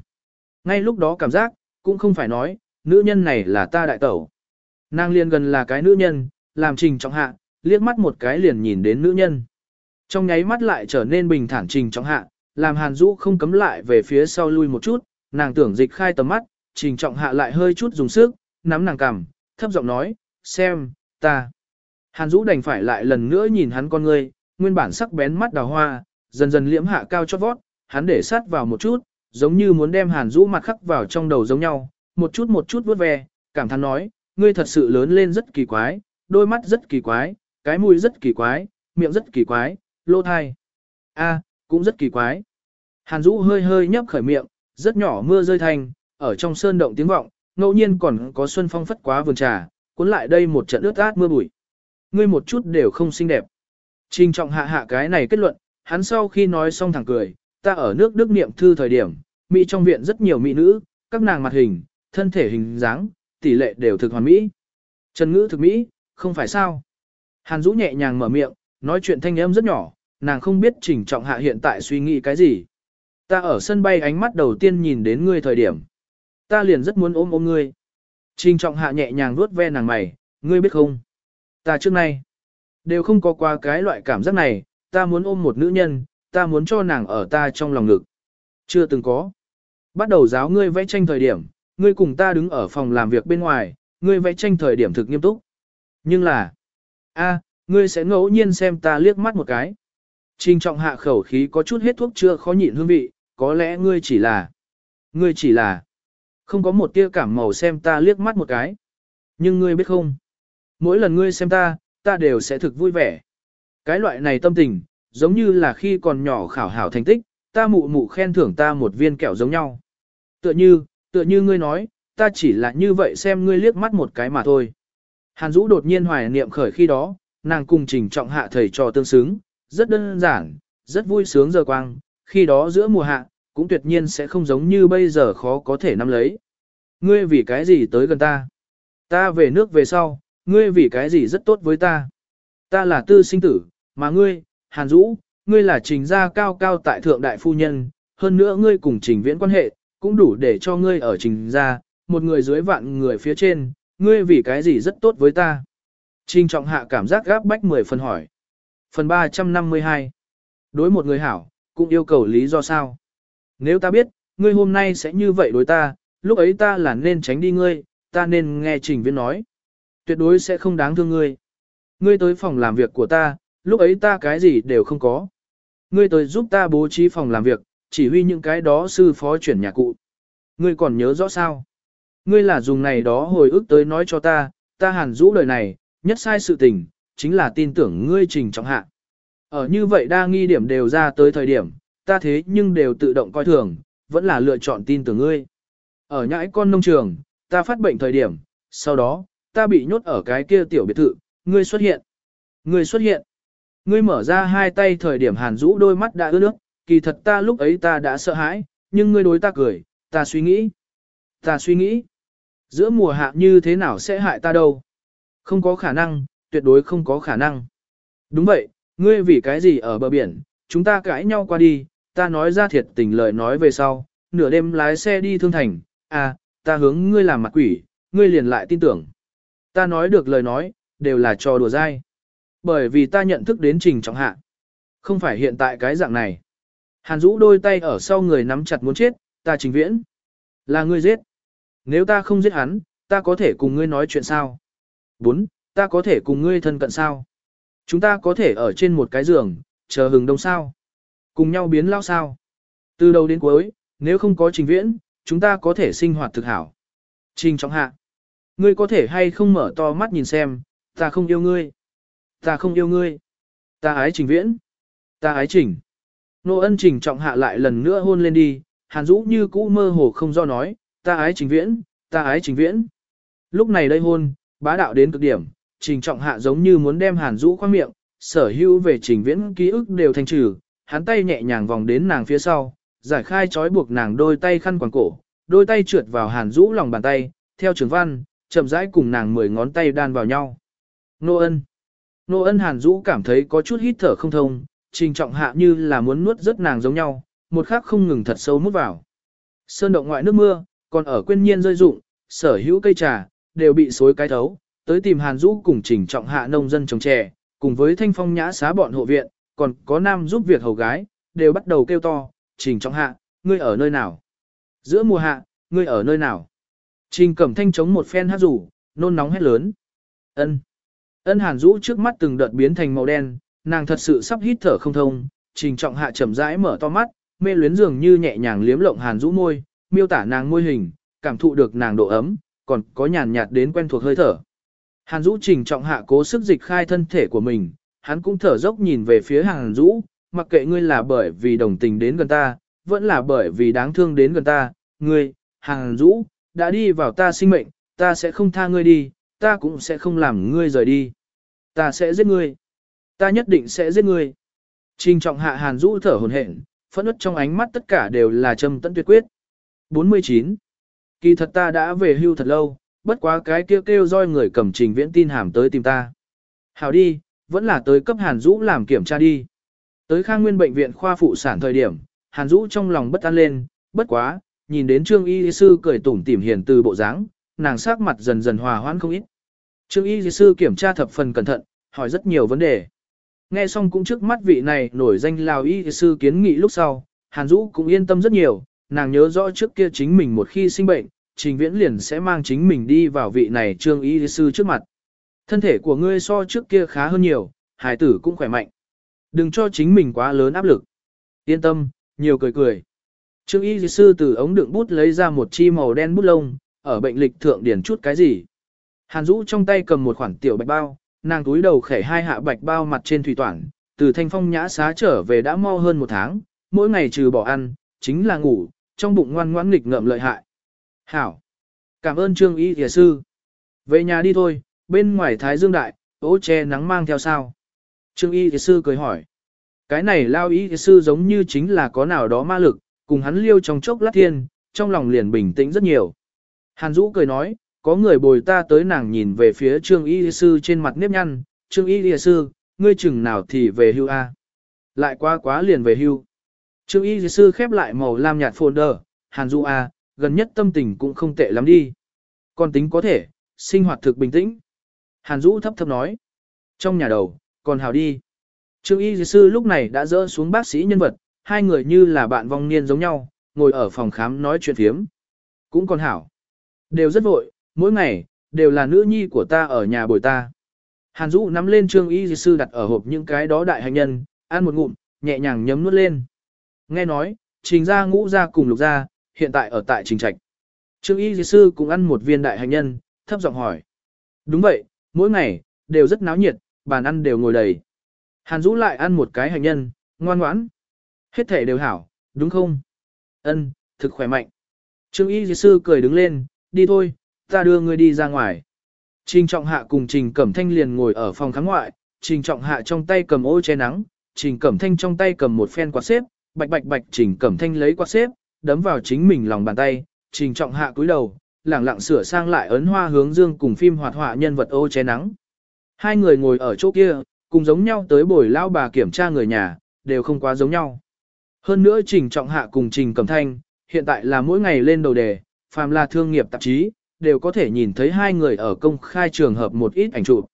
S1: Ngay lúc đó cảm giác, cũng không phải nói, nữ nhân này là ta đại tẩu. Nàng liền gần là cái nữ nhân, làm Trình Trọng Hạ, liếc mắt một cái liền nhìn đến nữ nhân. Trong nháy mắt lại trở nên bình thản trình trọng hạ, làm Hàn Dũ không cấm lại về phía sau lui một chút, nàng tưởng dịch khai tầm mắt, trình trọng hạ lại hơi chút dùng sức, nắm nàng cằm, thấp giọng nói, xem, ta. Hàn Dũ đành phải lại lần nữa nhìn hắn con ngươi, nguyên bản sắc bén mắt đào hoa, dần dần liễm hạ cao chót vót, hắn để sát vào một chút, giống như muốn đem Hàn Dũ mặt khắc vào trong đầu giống nhau, một chút một chút vuốt ve, cảm thán nói, ngươi thật sự lớn lên rất kỳ quái, đôi mắt rất kỳ quái, cái mũi rất kỳ quái, miệng rất kỳ quái, lô thai. A, cũng rất kỳ quái. Hàn Dũ hơi hơi nhấp khởi miệng, rất nhỏ mưa rơi thành, ở trong sơn động tiếng vọng, ngẫu nhiên còn có xuân phong phất quá vườn trà, cuốn lại đây một trận ướt át mưa bụi. Ngươi một chút đều không xinh đẹp. Trình trọng hạ hạ cái này kết luận, hắn sau khi nói xong thẳng cười, ta ở nước Đức niệm thư thời điểm, Mỹ trong viện rất nhiều mỹ nữ, các nàng mặt hình, thân thể hình dáng, tỷ lệ đều thực hoàn mỹ. Trần ngữ thực mỹ, không phải sao. Hàn Dũ nhẹ nhàng mở miệng, nói chuyện thanh âm rất nhỏ, nàng không biết trình trọng hạ hiện tại suy nghĩ cái gì. Ta ở sân bay ánh mắt đầu tiên nhìn đến ngươi thời điểm. Ta liền rất muốn ôm ôm ngươi. Trình trọng hạ nhẹ nhàng vuốt ve nàng mày, ngươi biết không? Ta trước nay, đều không có qua cái loại cảm giác này, ta muốn ôm một nữ nhân, ta muốn cho nàng ở ta trong lòng ngực. Chưa từng có. Bắt đầu giáo ngươi vẽ tranh thời điểm, ngươi cùng ta đứng ở phòng làm việc bên ngoài, ngươi vẽ tranh thời điểm thực nghiêm túc. Nhưng là, a, ngươi sẽ ngẫu nhiên xem ta liếc mắt một cái. Trình trọng hạ khẩu khí có chút hết thuốc chưa khó nhịn hương vị, có lẽ ngươi chỉ là, ngươi chỉ là, không có một tia cảm màu xem ta liếc mắt một cái. Nhưng ngươi biết không, mỗi lần ngươi xem ta, ta đều sẽ thực vui vẻ. Cái loại này tâm tình, giống như là khi còn nhỏ khảo hảo thành tích, ta mụ mụ khen thưởng ta một viên kẹo giống nhau. Tựa như, tựa như ngươi nói, ta chỉ là như vậy xem ngươi liếc mắt một cái mà thôi. Hàn Dũ đột nhiên hoài niệm khởi khi đó, nàng cùng trình trọng hạ thầy trò tương xứng, rất đơn giản, rất vui sướng giờ quang, khi đó giữa mùa hạ, cũng tuyệt nhiên sẽ không giống như bây giờ khó có thể nắm lấy. Ngươi vì cái gì tới gần ta? Ta về nước về sau, ngươi vì cái gì rất tốt với ta? Ta là tư sinh tử, mà ngươi, Hàn Dũ, ngươi là trình gia cao cao tại thượng đại phu nhân, hơn nữa ngươi cùng trình viễn quan hệ, cũng đủ để cho ngươi ở trình gia, một người dưới vạn người phía trên, ngươi vì cái gì rất tốt với ta. Trình trọng hạ cảm giác gáp bách 10 phần hỏi. Phần 352 Đối một người hảo, cũng yêu cầu lý do sao. Nếu ta biết, ngươi hôm nay sẽ như vậy đối ta, lúc ấy ta là nên tránh đi ngươi, ta nên nghe trình viễn nói. Tuyệt đối sẽ không đáng thương ngươi. Ngươi tới phòng làm việc của ta, lúc ấy ta cái gì đều không có. Ngươi tới giúp ta bố trí phòng làm việc, chỉ huy những cái đó sư phó chuyển nhà cụ. Ngươi còn nhớ rõ sao? Ngươi là dùng này đó hồi ức tới nói cho ta, ta hàn rũ lời này, nhất sai sự tình, chính là tin tưởng ngươi trình trọng hạ. Ở như vậy đa nghi điểm đều ra tới thời điểm, ta thế nhưng đều tự động coi thường, vẫn là lựa chọn tin tưởng ngươi. Ở nhãi con nông trường, ta phát bệnh thời điểm, sau đó, ta bị nhốt ở cái kia tiểu biệt thự, ngươi xuất hiện. Ngươi xuất hiện. Ngươi mở ra hai tay thời điểm hàn Dũ đôi mắt đã ướt nước, kỳ thật ta lúc ấy ta đã sợ hãi, nhưng ngươi đối ta cười, ta suy nghĩ. Ta suy nghĩ. Giữa mùa hạ như thế nào sẽ hại ta đâu? Không có khả năng, tuyệt đối không có khả năng. Đúng vậy, ngươi vì cái gì ở bờ biển, chúng ta cãi nhau qua đi, ta nói ra thiệt tình lời nói về sau, nửa đêm lái xe đi thương thành, à, ta hướng ngươi làm mặt quỷ, ngươi liền lại tin tưởng. Ta nói được lời nói, đều là trò đùa dai. Bởi vì ta nhận thức đến trình trọng hạ. Không phải hiện tại cái dạng này. Hàn Dũ đôi tay ở sau người nắm chặt muốn chết, ta trình viễn. Là ngươi giết. Nếu ta không giết hắn, ta có thể cùng ngươi nói chuyện sao? 4. Ta có thể cùng ngươi thân cận sao? Chúng ta có thể ở trên một cái giường, chờ hừng đông sao? Cùng nhau biến lao sao? Từ đầu đến cuối, nếu không có trình viễn, chúng ta có thể sinh hoạt thực hảo. Trình trọng hạ. Ngươi có thể hay không mở to mắt nhìn xem, ta không yêu ngươi. Ta không yêu ngươi. Ta ái trình viễn. Ta ái trình. Nô ân trình trọng hạ lại lần nữa hôn lên đi, hàn dũ như cũ mơ hồ không do nói, ta ái trình viễn, ta ái trình viễn. Lúc này đây hôn, bá đạo đến cực điểm, trình trọng hạ giống như muốn đem hàn dũ khoang miệng, sở hữu về trình viễn ký ức đều thanh trừ, hắn tay nhẹ nhàng vòng đến nàng phía sau, giải khai trói buộc nàng đôi tay khăn quàng cổ, đôi tay trượt vào hàn dũ lòng bàn tay, theo trường văn, chậm rãi cùng nàng mười ngón tay đan vào nhau. Nô ân. Nô ân hàn dũ cảm thấy có chút hít thở không thông, trình trọng hạ như là muốn nuốt rất nàng giống nhau, một khắc không ngừng thật sâu mút vào. Sơn động ngoại nước mưa, còn ở quyên nhiên rơi rụng, sở hữu cây trà, đều bị xối cái thấu, tới tìm hàn dũ cùng trình trọng hạ nông dân trồng trẻ, cùng với thanh phong nhã xá bọn hộ viện, còn có nam giúp việc hầu gái, đều bắt đầu kêu to, trình trọng hạ, ngươi ở nơi nào? Giữa mùa hạ, ngươi ở nơi nào? Trình cẩm thanh chống một phen hát rủ, nôn nóng hét lớn. ân Ân hàn Dũ trước mắt từng đợt biến thành màu đen, nàng thật sự sắp hít thở không thông, trình trọng hạ chậm rãi mở to mắt, mê luyến dường như nhẹ nhàng liếm lộng hàn Dũ môi, miêu tả nàng môi hình, cảm thụ được nàng độ ấm, còn có nhàn nhạt đến quen thuộc hơi thở. Hàn Dũ trình trọng hạ cố sức dịch khai thân thể của mình, hắn cũng thở dốc nhìn về phía hàn Dũ, mặc kệ ngươi là bởi vì đồng tình đến gần ta, vẫn là bởi vì đáng thương đến gần ta, ngươi, hàn Dũ đã đi vào ta sinh mệnh, ta sẽ không tha ngươi đi, ta cũng sẽ không làm ngươi rời đi. Ta sẽ giết ngươi. Ta nhất định sẽ giết ngươi. Trình trọng hạ hàn rũ thở hồn hển, phẫn ức trong ánh mắt tất cả đều là trầm tận tuyệt quyết. 49. Kỳ thật ta đã về hưu thật lâu, bất quá cái kêu kêu roi người cầm trình viễn tin hàm tới tìm ta. Hảo đi, vẫn là tới cấp hàn rũ làm kiểm tra đi. Tới khang nguyên bệnh viện khoa phụ sản thời điểm, hàn rũ trong lòng bất an lên, bất quá, nhìn đến trương y sư cười tủm tỉm hiền từ bộ dáng, nàng sắc mặt dần dần hòa hoãn không ít. Trương y sư kiểm tra thập phần cẩn thận, hỏi rất nhiều vấn đề. Nghe xong cũng trước mắt vị này nổi danh Lào y sư kiến nghị lúc sau, Hàn Dũ cũng yên tâm rất nhiều, nàng nhớ rõ trước kia chính mình một khi sinh bệnh, trình viễn liền sẽ mang chính mình đi vào vị này trương y sư trước mặt. Thân thể của ngươi so trước kia khá hơn nhiều, hải tử cũng khỏe mạnh. Đừng cho chính mình quá lớn áp lực. Yên tâm, nhiều cười cười. Trương y sư từ ống đựng bút lấy ra một chi màu đen bút lông, ở bệnh lịch thượng điển chút cái gì. Hàn Dũ trong tay cầm một khoản tiểu bạch bao, nàng túi đầu khẻ hai hạ bạch bao mặt trên thủy toản, từ thanh phong nhã xá trở về đã mau hơn một tháng, mỗi ngày trừ bỏ ăn, chính là ngủ, trong bụng ngoan ngoãn nghịch ngợm lợi hại. Hảo! Cảm ơn Trương Y Thìa Sư. Về nhà đi thôi, bên ngoài Thái Dương Đại, ố che nắng mang theo sao. Trương Y Thìa Sư cười hỏi. Cái này lao Y Thìa Sư giống như chính là có nào đó ma lực, cùng hắn liêu trong chốc lát thiên, trong lòng liền bình tĩnh rất nhiều. Hàn Dũ cười nói, có người bồi ta tới nàng nhìn về phía Trương Y Sư trên mặt nếp nhăn, Trương Y Sư, ngươi chừng nào thì về hưu A. Lại quá quá liền về hưu. Trương y sư khép lại màu lam nhạt folder, Hàn Du A, gần nhất tâm tình cũng không tệ lắm đi. con tính có thể, sinh hoạt thực bình tĩnh. Hàn Dũ thấp thấp nói. Trong nhà đầu, còn hào đi. Trương y sư lúc này đã dỡ xuống bác sĩ nhân vật, hai người như là bạn vong niên giống nhau, ngồi ở phòng khám nói chuyện phiếm. Cũng còn hảo. Đều rất vội, mỗi ngày, đều là nữ nhi của ta ở nhà bồi ta. Hàn Dũ nắm lên trương y sư đặt ở hộp những cái đó đại hành nhân, ăn một ngụm, nhẹ nhàng nhấm nuốt lên. Nghe nói, trình ra ngũ ra cùng lục ra, hiện tại ở tại trình trạch. Trương y sư cũng ăn một viên đại hành nhân, thấp giọng hỏi. Đúng vậy, mỗi ngày, đều rất náo nhiệt, bàn ăn đều ngồi đầy. Hàn Dũ lại ăn một cái hành nhân, ngoan ngoãn. Hết thể đều hảo, đúng không? Ân, thực khỏe mạnh. Trương y sư cười đứng lên, đi thôi, ta đưa ngươi đi ra ngoài. Trình Trọng Hạ cùng Trình Cẩm Thanh liền ngồi ở phòng khám ngoại, Trình Trọng Hạ trong tay cầm ô che nắng, Trình Cẩm Thanh trong tay cầm một phen quạt xếp, bạch bạch bạch Trình Cẩm Thanh lấy quạt xếp, đấm vào chính mình lòng bàn tay, Trình Trọng Hạ cúi đầu, lẳng lặng sửa sang lại ấn hoa hướng dương cùng phim hoạt họa nhân vật ô che nắng. Hai người ngồi ở chỗ kia, cùng giống nhau tới buổi lao bà kiểm tra người nhà, đều không quá giống nhau. Hơn nữa Trình Trọng Hạ cùng Trình Cẩm Thanh, hiện tại là mỗi ngày lên đầu đề, phàm là thương nghiệp tạp chí, đều có thể nhìn thấy hai người ở công khai trường hợp một ít ảnh chụp.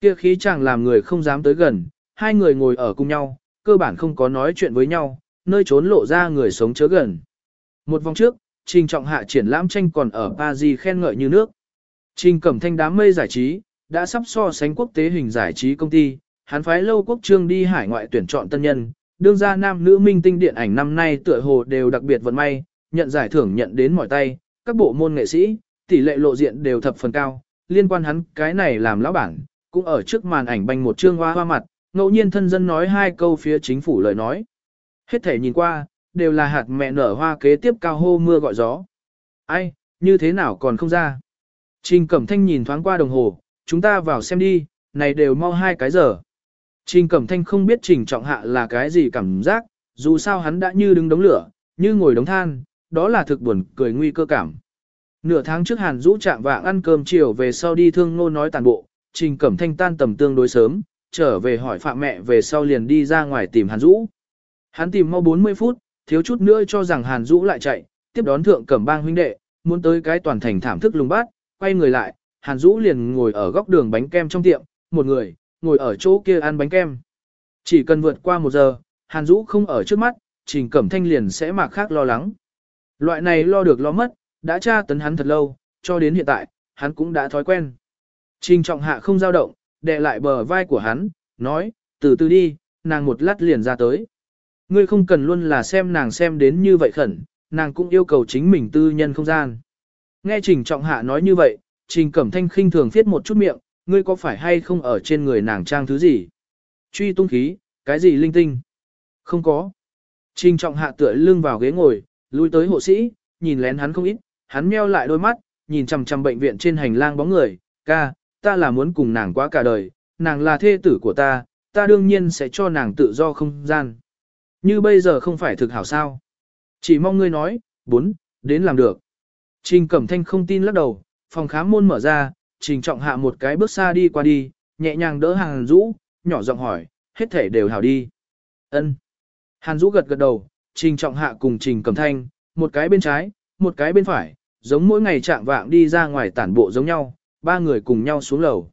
S1: Kia khí chàng làm người không dám tới gần, hai người ngồi ở cùng nhau, cơ bản không có nói chuyện với nhau, nơi trốn lộ ra người sống chớ gần. Một vòng trước, Trình Trọng Hạ triển lãm tranh còn ở Paris khen ngợi như nước. Trình Cẩm Thanh đám mây giải trí, đã sắp so sánh quốc tế hình giải trí công ty, hắn phái lâu quốc trương đi hải ngoại tuyển chọn tân nhân, đương ra nam nữ minh tinh điện ảnh năm nay tựa hồ đều đặc biệt vận may, nhận giải thưởng nhận đến mỏi tay, các bộ môn nghệ sĩ, tỷ lệ lộ diện đều thập phần cao, liên quan hắn cái này làm lão bản, cũng ở trước màn ảnh banh một trương hoa hoa mặt, ngẫu nhiên thân dân nói hai câu phía chính phủ lời nói. Hết thể nhìn qua, đều là hạt mẹ nở hoa kế tiếp cao hô mưa gọi gió. Ai, như thế nào còn không ra? Trình Cẩm Thanh nhìn thoáng qua đồng hồ, chúng ta vào xem đi, này đều mau hai cái giờ. Trình Cẩm Thanh không biết Trình Trọng Hạ là cái gì cảm giác, dù sao hắn đã như đứng đống lửa, như ngồi đống than, đó là thực buồn cười nguy cơ cảm. Nửa tháng trước Hàn Dũ chạm vạng ăn cơm chiều về sau đi thương nô nói tàn bộ, Trình Cẩm Thanh tan tầm tương đối sớm, trở về hỏi phạm mẹ về sau liền đi ra ngoài tìm Hàn Dũ. Hắn tìm mau 40 phút, thiếu chút nữa cho rằng Hàn Dũ lại chạy, tiếp đón thượng cẩm bang huynh đệ, muốn tới cái toàn thành thảm thức lùng bát, quay người lại, Hàn Dũ liền ngồi ở góc đường bánh kem trong tiệm, một người, ngồi ở chỗ kia ăn bánh kem. Chỉ cần vượt qua một giờ, Hàn Dũ không ở trước mắt, Trình Cẩm Thanh liền sẽ mặc khác lo lắng. Loại này lo được lo mất, đã tra tấn hắn thật lâu, cho đến hiện tại, hắn cũng đã thói quen. Trình trọng hạ không dao động, đè lại bờ vai của hắn, nói, từ từ đi, nàng một lát liền ra tới. Ngươi không cần luôn là xem nàng xem đến như vậy khẩn, nàng cũng yêu cầu chính mình tư nhân không gian. Nghe Trình Trọng Hạ nói như vậy, Trình Cẩm Thanh khinh thường viết một chút miệng, ngươi có phải hay không ở trên người nàng trang thứ gì? Truy tung khí, cái gì linh tinh? Không có. Trình Trọng Hạ tựa lưng vào ghế ngồi, lui tới hộ sĩ, nhìn lén hắn không ít, hắn meo lại đôi mắt, nhìn chằm chằm bệnh viện trên hành lang bóng người, ca, ta là muốn cùng nàng quá cả đời, nàng là thê tử của ta, ta đương nhiên sẽ cho nàng tự do không gian. Như bây giờ không phải thực hảo sao. Chỉ mong ngươi nói, bốn, đến làm được. Trình Cẩm Thanh không tin lắc đầu, phòng khám môn mở ra, Trình Trọng Hạ một cái bước xa đi qua đi, nhẹ nhàng đỡ Hàn Dũ, nhỏ giọng hỏi, hết thể đều hảo đi. Ân. Hàn Dũ gật gật đầu, Trình Trọng Hạ cùng Trình Cẩm Thanh, một cái bên trái, một cái bên phải, giống mỗi ngày trạng vạng đi ra ngoài tản bộ giống nhau, ba người cùng nhau xuống lầu.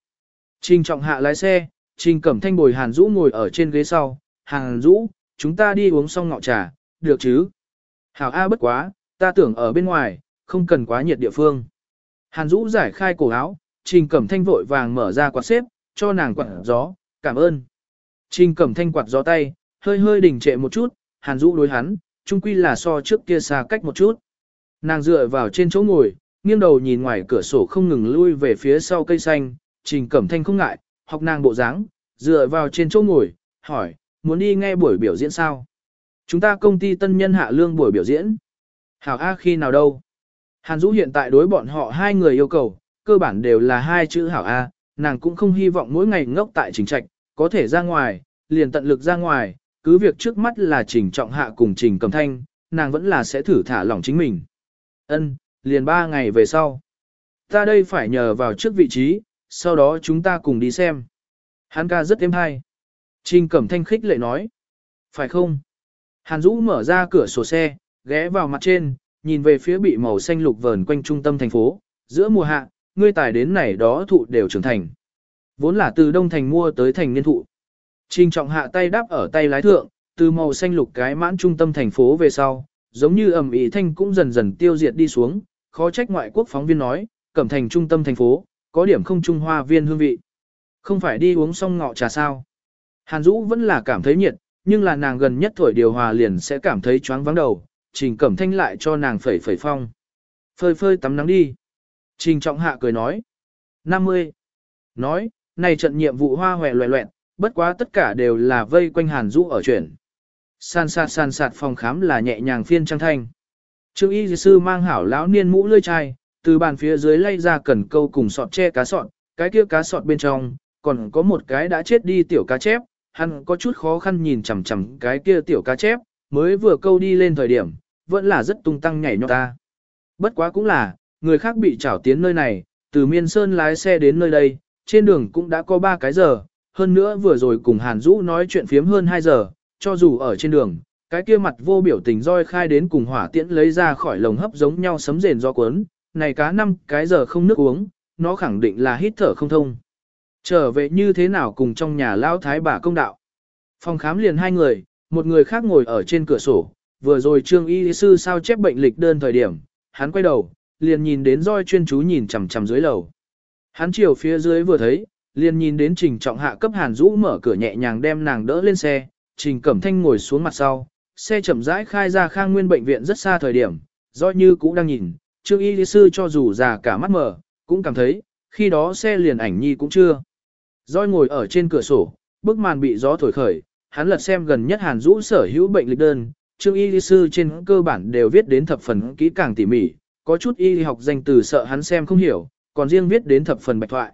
S1: Trình Trọng Hạ lái xe, Trình Cẩm Thanh bồi Hàn Dũ ngồi ở trên ghế sau, Hàn Dũ, chúng ta đi uống xong ngọ trà, được chứ? Hảo A bất quá, ta tưởng ở bên ngoài, không cần quá nhiệt địa phương. Hàn Dũ giải khai cổ áo, Trình Cẩm Thanh vội vàng mở ra quạt xếp, cho nàng quạt gió, cảm ơn. Trình Cẩm Thanh quạt gió tay, hơi hơi đình trệ một chút, Hàn Dũ đối hắn, chung quy là so trước kia xa cách một chút. Nàng dựa vào trên chỗ ngồi, nghiêng đầu nhìn ngoài cửa sổ không ngừng lui về phía sau cây xanh, Trình Cẩm Thanh không ngại, học nàng bộ dáng, dựa vào trên chỗ ngồi, hỏi, muốn đi nghe buổi biểu diễn sao? Chúng ta công ty tân nhân hạ lương buổi biểu diễn. Hảo A khi nào đâu? Hàn Dũ hiện tại đối bọn họ hai người yêu cầu, cơ bản đều là hai chữ Hảo A, nàng cũng không hy vọng mỗi ngày ngốc tại trình trạch, có thể ra ngoài, liền tận lực ra ngoài, cứ việc trước mắt là trình trọng hạ cùng trình cầm thanh, nàng vẫn là sẽ thử thả lỏng chính mình. Ân, liền ba ngày về sau. Ta đây phải nhờ vào trước vị trí, sau đó chúng ta cùng đi xem. Hắn ca rất êm hay. Trình Cẩm Thanh khích lệ nói. Phải không? Hàn Dũ mở ra cửa sổ xe, ghé vào mặt trên, nhìn về phía bị màu xanh lục vờn quanh trung tâm thành phố, giữa mùa hạ, ngươi tài đến này đó thụ đều trưởng thành. Vốn là từ Đông Thành mua tới thành niên thụ. Trình trọng hạ tay đáp ở tay lái thượng, từ màu xanh lục cái mãn trung tâm thành phố về sau, giống như ầm ý thanh cũng dần dần tiêu diệt đi xuống, khó trách ngoại quốc phóng viên nói, cẩm thành trung tâm thành phố, có điểm không trung hoa viên hương vị. Không phải đi uống xong ngọ trà sao. Hàn Dũ vẫn là cảm thấy nhiệt, nhưng là nàng gần nhất thổi điều hòa liền sẽ cảm thấy choáng vắng đầu, Trình Cẩm Thanh lại cho nàng phẩy phẩy phong. Phơi phơi tắm nắng đi. Trình Trọng Hạ cười nói. 50. Nói, này trận nhiệm vụ hoa hòe loẹ loẹn, bất quá tất cả đều là vây quanh Hàn Dũ ở chuyển. San sạt san sạt phòng khám là nhẹ nhàng phiên trang thanh. Trương y sư mang hảo lão niên mũ lươi chai, từ bàn phía dưới lay ra cần câu cùng sọt che cá sọt, cái kia cá sọt bên trong, còn có một cái đã chết đi tiểu cá chép, hắn có chút khó khăn nhìn chằm chằm cái kia tiểu cá chép, mới vừa câu đi lên thời điểm, vẫn là rất tung tăng nhảy nhót ta. Bất quá cũng là, người khác bị trảo tiến nơi này, từ miên sơn lái xe đến nơi đây, trên đường cũng đã có 3 cái giờ, hơn nữa vừa rồi cùng Hàn Dũ nói chuyện phiếm hơn 2 giờ, cho dù ở trên đường, cái kia mặt vô biểu tình roi khai đến cùng hỏa tiễn lấy ra khỏi lồng hấp giống nhau sấm rền do cuốn, này cá năm cái giờ không nước uống, nó khẳng định là hít thở không thông. Trở về như thế nào cùng trong nhà lao thái bà công đạo. Phòng khám liền hai người, một người khác ngồi ở trên cửa sổ, vừa rồi trương y sư sao chép bệnh lịch đơn thời điểm, hắn quay đầu, liền nhìn đến roi chuyên chú nhìn chằm chằm dưới lầu. Hắn chiều phía dưới vừa thấy, liền nhìn đến trình trọng hạ cấp hàn rũ mở cửa nhẹ nhàng đem nàng đỡ lên xe, trình cẩm thanh ngồi xuống mặt sau, xe chậm rãi khai ra khang nguyên bệnh viện rất xa thời điểm, roi như cũng đang nhìn, trương y lý sư cho dù già cả mắt mở, cũng cảm thấy, khi đó xe liền ảnh nhi cũng chưa. roi ngồi ở trên cửa sổ, bức màn bị gió thổi khởi, hắn lật xem gần nhất hàn rũ sở hữu bệnh lịch đơn, trương y lý sư trên cơ bản đều viết đến thập phần kỹ càng tỉ mỉ, có chút y học danh từ sợ hắn xem không hiểu, còn riêng viết đến thập phần bạch thoại.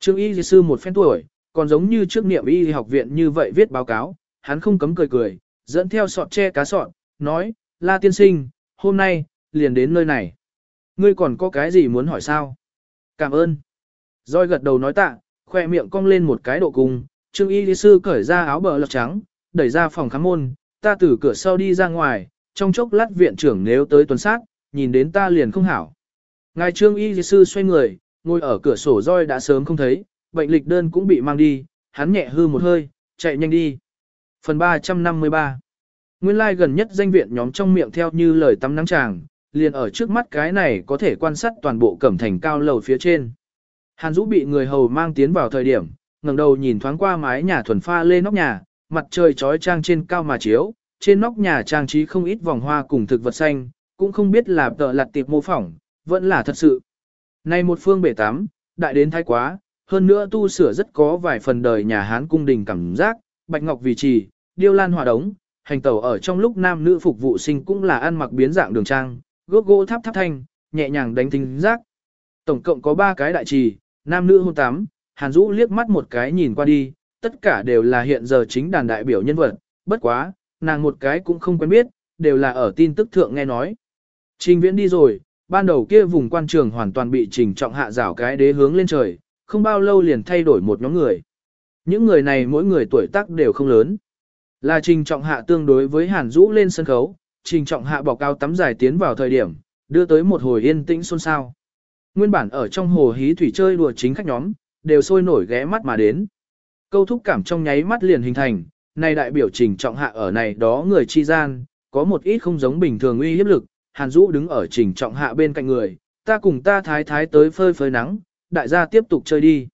S1: Trương y sư một phen tuổi, còn giống như trước niệm y học viện như vậy viết báo cáo, hắn không cấm cười cười, dẫn theo sọt che cá sọt, nói, la tiên sinh, hôm nay, liền đến nơi này. Ngươi còn có cái gì muốn hỏi sao? Cảm ơn. Rồi gật đầu nói tạ, khoe miệng cong lên một cái độ cung, trương y sư cởi ra áo bờ lọc trắng, đẩy ra phòng khám môn, ta từ cửa sau đi ra ngoài, trong chốc lát viện trưởng nếu tới tuần sát, nhìn đến ta liền không hảo. Ngài trương y sư xoay người, ngồi ở cửa sổ roi đã sớm không thấy, bệnh lịch đơn cũng bị mang đi, hắn nhẹ hư một hơi, chạy nhanh đi. Phần 353 Nguyên lai like gần nhất danh viện nhóm trong miệng theo như lời tắm nắng chàng, liền ở trước mắt cái này có thể quan sát toàn bộ cẩm thành cao lầu phía trên. Hàn Dũ bị người hầu mang tiến vào thời điểm, ngẩng đầu nhìn thoáng qua mái nhà thuần pha lên nóc nhà, mặt trời trói trang trên cao mà chiếu, trên nóc nhà trang trí không ít vòng hoa cùng thực vật xanh, cũng không biết là tợ lặt tiệp mô phỏng, vẫn là thật sự. nay một phương bể tắm, đại đến thái quá, hơn nữa tu sửa rất có vài phần đời nhà Hán cung đình cảm giác, bạch ngọc vì trì, điêu lan hòa đống, hành tẩu ở trong lúc nam nữ phục vụ sinh cũng là ăn mặc biến dạng đường trang, gốc gỗ tháp tháp thanh, nhẹ nhàng đánh thính giác. Tổng cộng có 3 cái đại trì, nam nữ hôn tám, Hàn Dũ liếc mắt một cái nhìn qua đi, tất cả đều là hiện giờ chính đàn đại biểu nhân vật, bất quá, nàng một cái cũng không quen biết, đều là ở tin tức thượng nghe nói. Trình viễn đi rồi, ban đầu kia vùng quan trường hoàn toàn bị trình trọng hạ rảo cái đế hướng lên trời, không bao lâu liền thay đổi một nhóm người. Những người này mỗi người tuổi tác đều không lớn. Là trình trọng hạ tương đối với Hàn Dũ lên sân khấu, trình trọng hạ bọc cao tắm dài tiến vào thời điểm, đưa tới một hồi yên tĩnh xôn xao. Nguyên bản ở trong hồ hí thủy chơi đùa chính khách nhóm, đều sôi nổi ghé mắt mà đến. Câu thúc cảm trong nháy mắt liền hình thành, này đại biểu trình trọng hạ ở này đó người chi gian, có một ít không giống bình thường uy hiếp lực, Hàn Dũ đứng ở trình trọng hạ bên cạnh người, ta cùng ta thái thái tới phơi phơi nắng, đại gia tiếp tục chơi đi.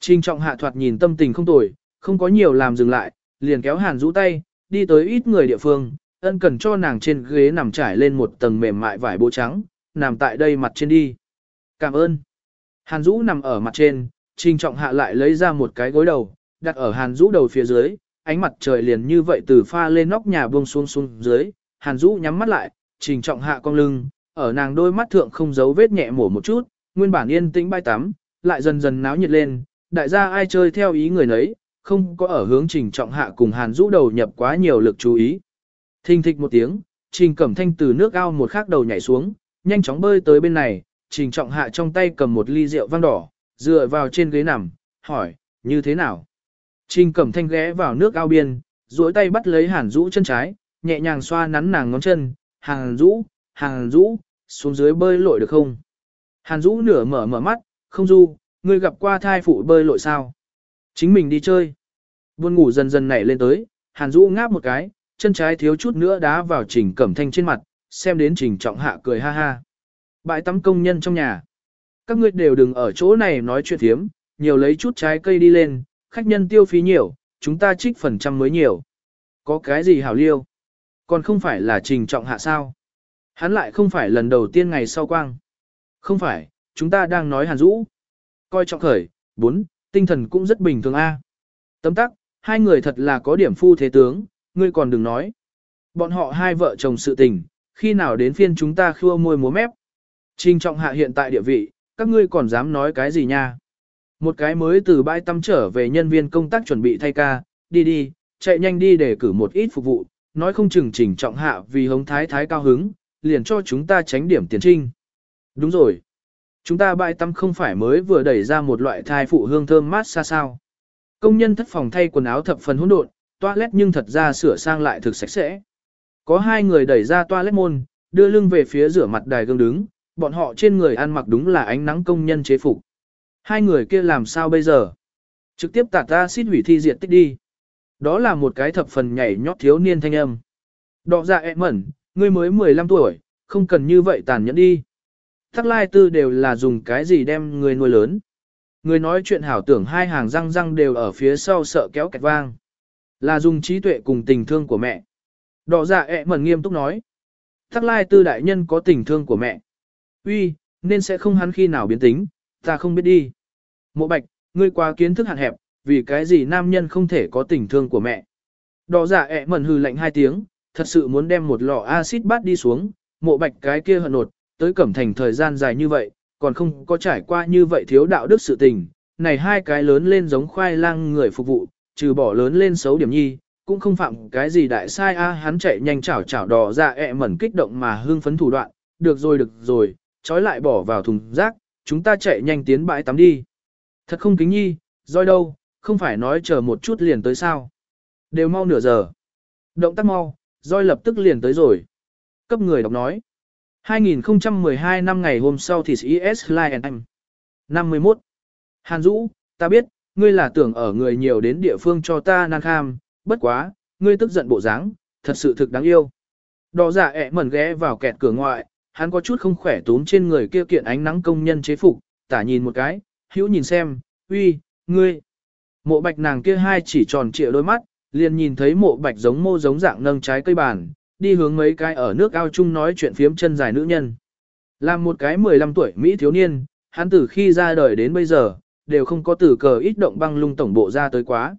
S1: Trình trọng hạ thoạt nhìn tâm tình không tồi, không có nhiều làm dừng lại, liền kéo Hàn Dũ tay, đi tới ít người địa phương, ân cần cho nàng trên ghế nằm trải lên một tầng mềm mại vải bố trắng, nằm tại đây mặt trên đi. Cảm ơn. Hàn Dũ nằm ở mặt trên, Trình Trọng Hạ lại lấy ra một cái gối đầu, đặt ở Hàn Dũ đầu phía dưới, ánh mặt trời liền như vậy từ pha lên nóc nhà buông xuống xuống dưới, Hàn Dũ nhắm mắt lại, Trình Trọng Hạ cong lưng, ở nàng đôi mắt thượng không giấu vết nhẹ mổ một chút, nguyên bản yên tĩnh bay tắm, lại dần dần náo nhiệt lên, đại gia ai chơi theo ý người nấy, không có ở hướng Trình Trọng Hạ cùng Hàn Dũ đầu nhập quá nhiều lực chú ý. Thình thịch một tiếng, Trình Cẩm Thanh từ nước ao một khắc đầu nhảy xuống, nhanh chóng bơi tới bên này, Trình Trọng Hạ trong tay cầm một ly rượu vang đỏ, dựa vào trên ghế nằm, hỏi, như thế nào? Trình Cẩm Thanh ghé vào nước ao biên, duỗi tay bắt lấy Hàn Dũ chân trái, nhẹ nhàng xoa nắn nàng ngón chân, Hàn Dũ, Hàn Dũ, xuống dưới bơi lội được không? Hàn Dũ nửa mở mở mắt, không du, ngươi gặp qua thai phụ bơi lội sao? Chính mình đi chơi. Buồn ngủ dần dần nảy lên tới, Hàn Dũ ngáp một cái, chân trái thiếu chút nữa đá vào Trình Cẩm Thanh trên mặt, xem đến Trình Trọng Hạ cười ha ha. Bãi tắm công nhân trong nhà. Các ngươi đều đừng ở chỗ này nói chuyện thiếm, nhiều lấy chút trái cây đi lên, khách nhân tiêu phí nhiều, chúng ta trích phần trăm mới nhiều. Có cái gì hảo liêu? Còn không phải là Trình Trọng Hạ sao? Hắn lại không phải lần đầu tiên ngày sau quang. Không phải, chúng ta đang nói Hàn Dũ. Coi trọng khởi, bốn, tinh thần cũng rất bình thường a. Tấm tắc, hai người thật là có điểm phu thế tướng, ngươi còn đừng nói. Bọn họ hai vợ chồng sự tình, khi nào đến phiên chúng ta khua môi múa mép. Trình trọng hạ hiện tại địa vị, các ngươi còn dám nói cái gì nha. Một cái mới từ bãi tắm trở về nhân viên công tác chuẩn bị thay ca, đi đi, chạy nhanh đi để cử một ít phục vụ, nói không chừng chỉnh trọng hạ vì hống thái thái cao hứng, liền cho chúng ta tránh điểm tiền trinh. Đúng rồi. Chúng ta bãi tâm không phải mới vừa đẩy ra một loại thai phụ hương thơm mát xa sao. Công nhân thất phòng thay quần áo thập phần hỗn độn, toilet nhưng thật ra sửa sang lại thực sạch sẽ. Có hai người đẩy ra toilet môn, đưa lưng về phía rửa mặt đài gương đứng, bọn họ trên người ăn mặc đúng là ánh nắng công nhân chế phục. Hai người kia làm sao bây giờ? Trực tiếp tạt ra xít hủy thi diệt tích đi. Đó là một cái thập phần nhảy nhót thiếu niên thanh âm. Đọ dạ ẹ mẩn, ngươi mới 15 tuổi, không cần như vậy tàn nhẫn đi. Thác lai tư đều là dùng cái gì đem người nuôi lớn. Người nói chuyện hảo tưởng hai hàng răng răng đều ở phía sau sợ kéo kẹt vang. Là dùng trí tuệ cùng tình thương của mẹ. Đỏ dạ ẹ mẩn nghiêm túc nói. Thác lai tư đại nhân có tình thương của mẹ. Uy, nên sẽ không hắn khi nào biến tính, ta không biết đi. Mộ bạch, ngươi quá kiến thức hạn hẹp, vì cái gì nam nhân không thể có tình thương của mẹ. Đỏ dạ ẹ mẩn hừ lạnh hai tiếng, thật sự muốn đem một lọ axit bát đi xuống, mộ bạch cái kia hận nột, tới cẩm thành thời gian dài như vậy, còn không có trải qua như vậy thiếu đạo đức sự tình. Này hai cái lớn lên giống khoai lang người phục vụ, trừ bỏ lớn lên xấu điểm nhi, cũng không phạm cái gì đại sai a hắn chạy nhanh chảo chảo đỏ ra ẹ mẩn kích động mà hương phấn thủ đoạn, được rồi được rồi, trói lại bỏ vào thùng rác, chúng ta chạy nhanh tiến bãi tắm đi. Thật không kính nhi, roi đâu, không phải nói chờ một chút liền tới sao. Đều mau nửa giờ. Động tác mau, roi lập tức liền tới rồi. Cấp người đọc nói. 2012 năm ngày hôm sau thì IS Lion Time. 51. Hàn Dũ, ta biết, ngươi là tưởng ở người nhiều đến địa phương cho ta nan kham, bất quá, ngươi tức giận bộ dáng, thật sự thực đáng yêu. Đỏ giả ẹ mẩn ghé vào kẹt cửa ngoại, hắn có chút không khỏe túm trên người kia kiện ánh nắng công nhân chế phục, tả nhìn một cái, hữu nhìn xem, uy, ngươi. Mộ bạch nàng kia hai chỉ tròn trịa đôi mắt, liền nhìn thấy mộ bạch giống mô giống dạng nâng trái cây bàn, đi hướng mấy cái ở nước ao chung nói chuyện phiếm chân dài nữ nhân. Làm một cái 15 tuổi Mỹ thiếu niên, hắn từ khi ra đời đến bây giờ, đều không có tử cờ ít động băng lung tổng bộ ra tới quá.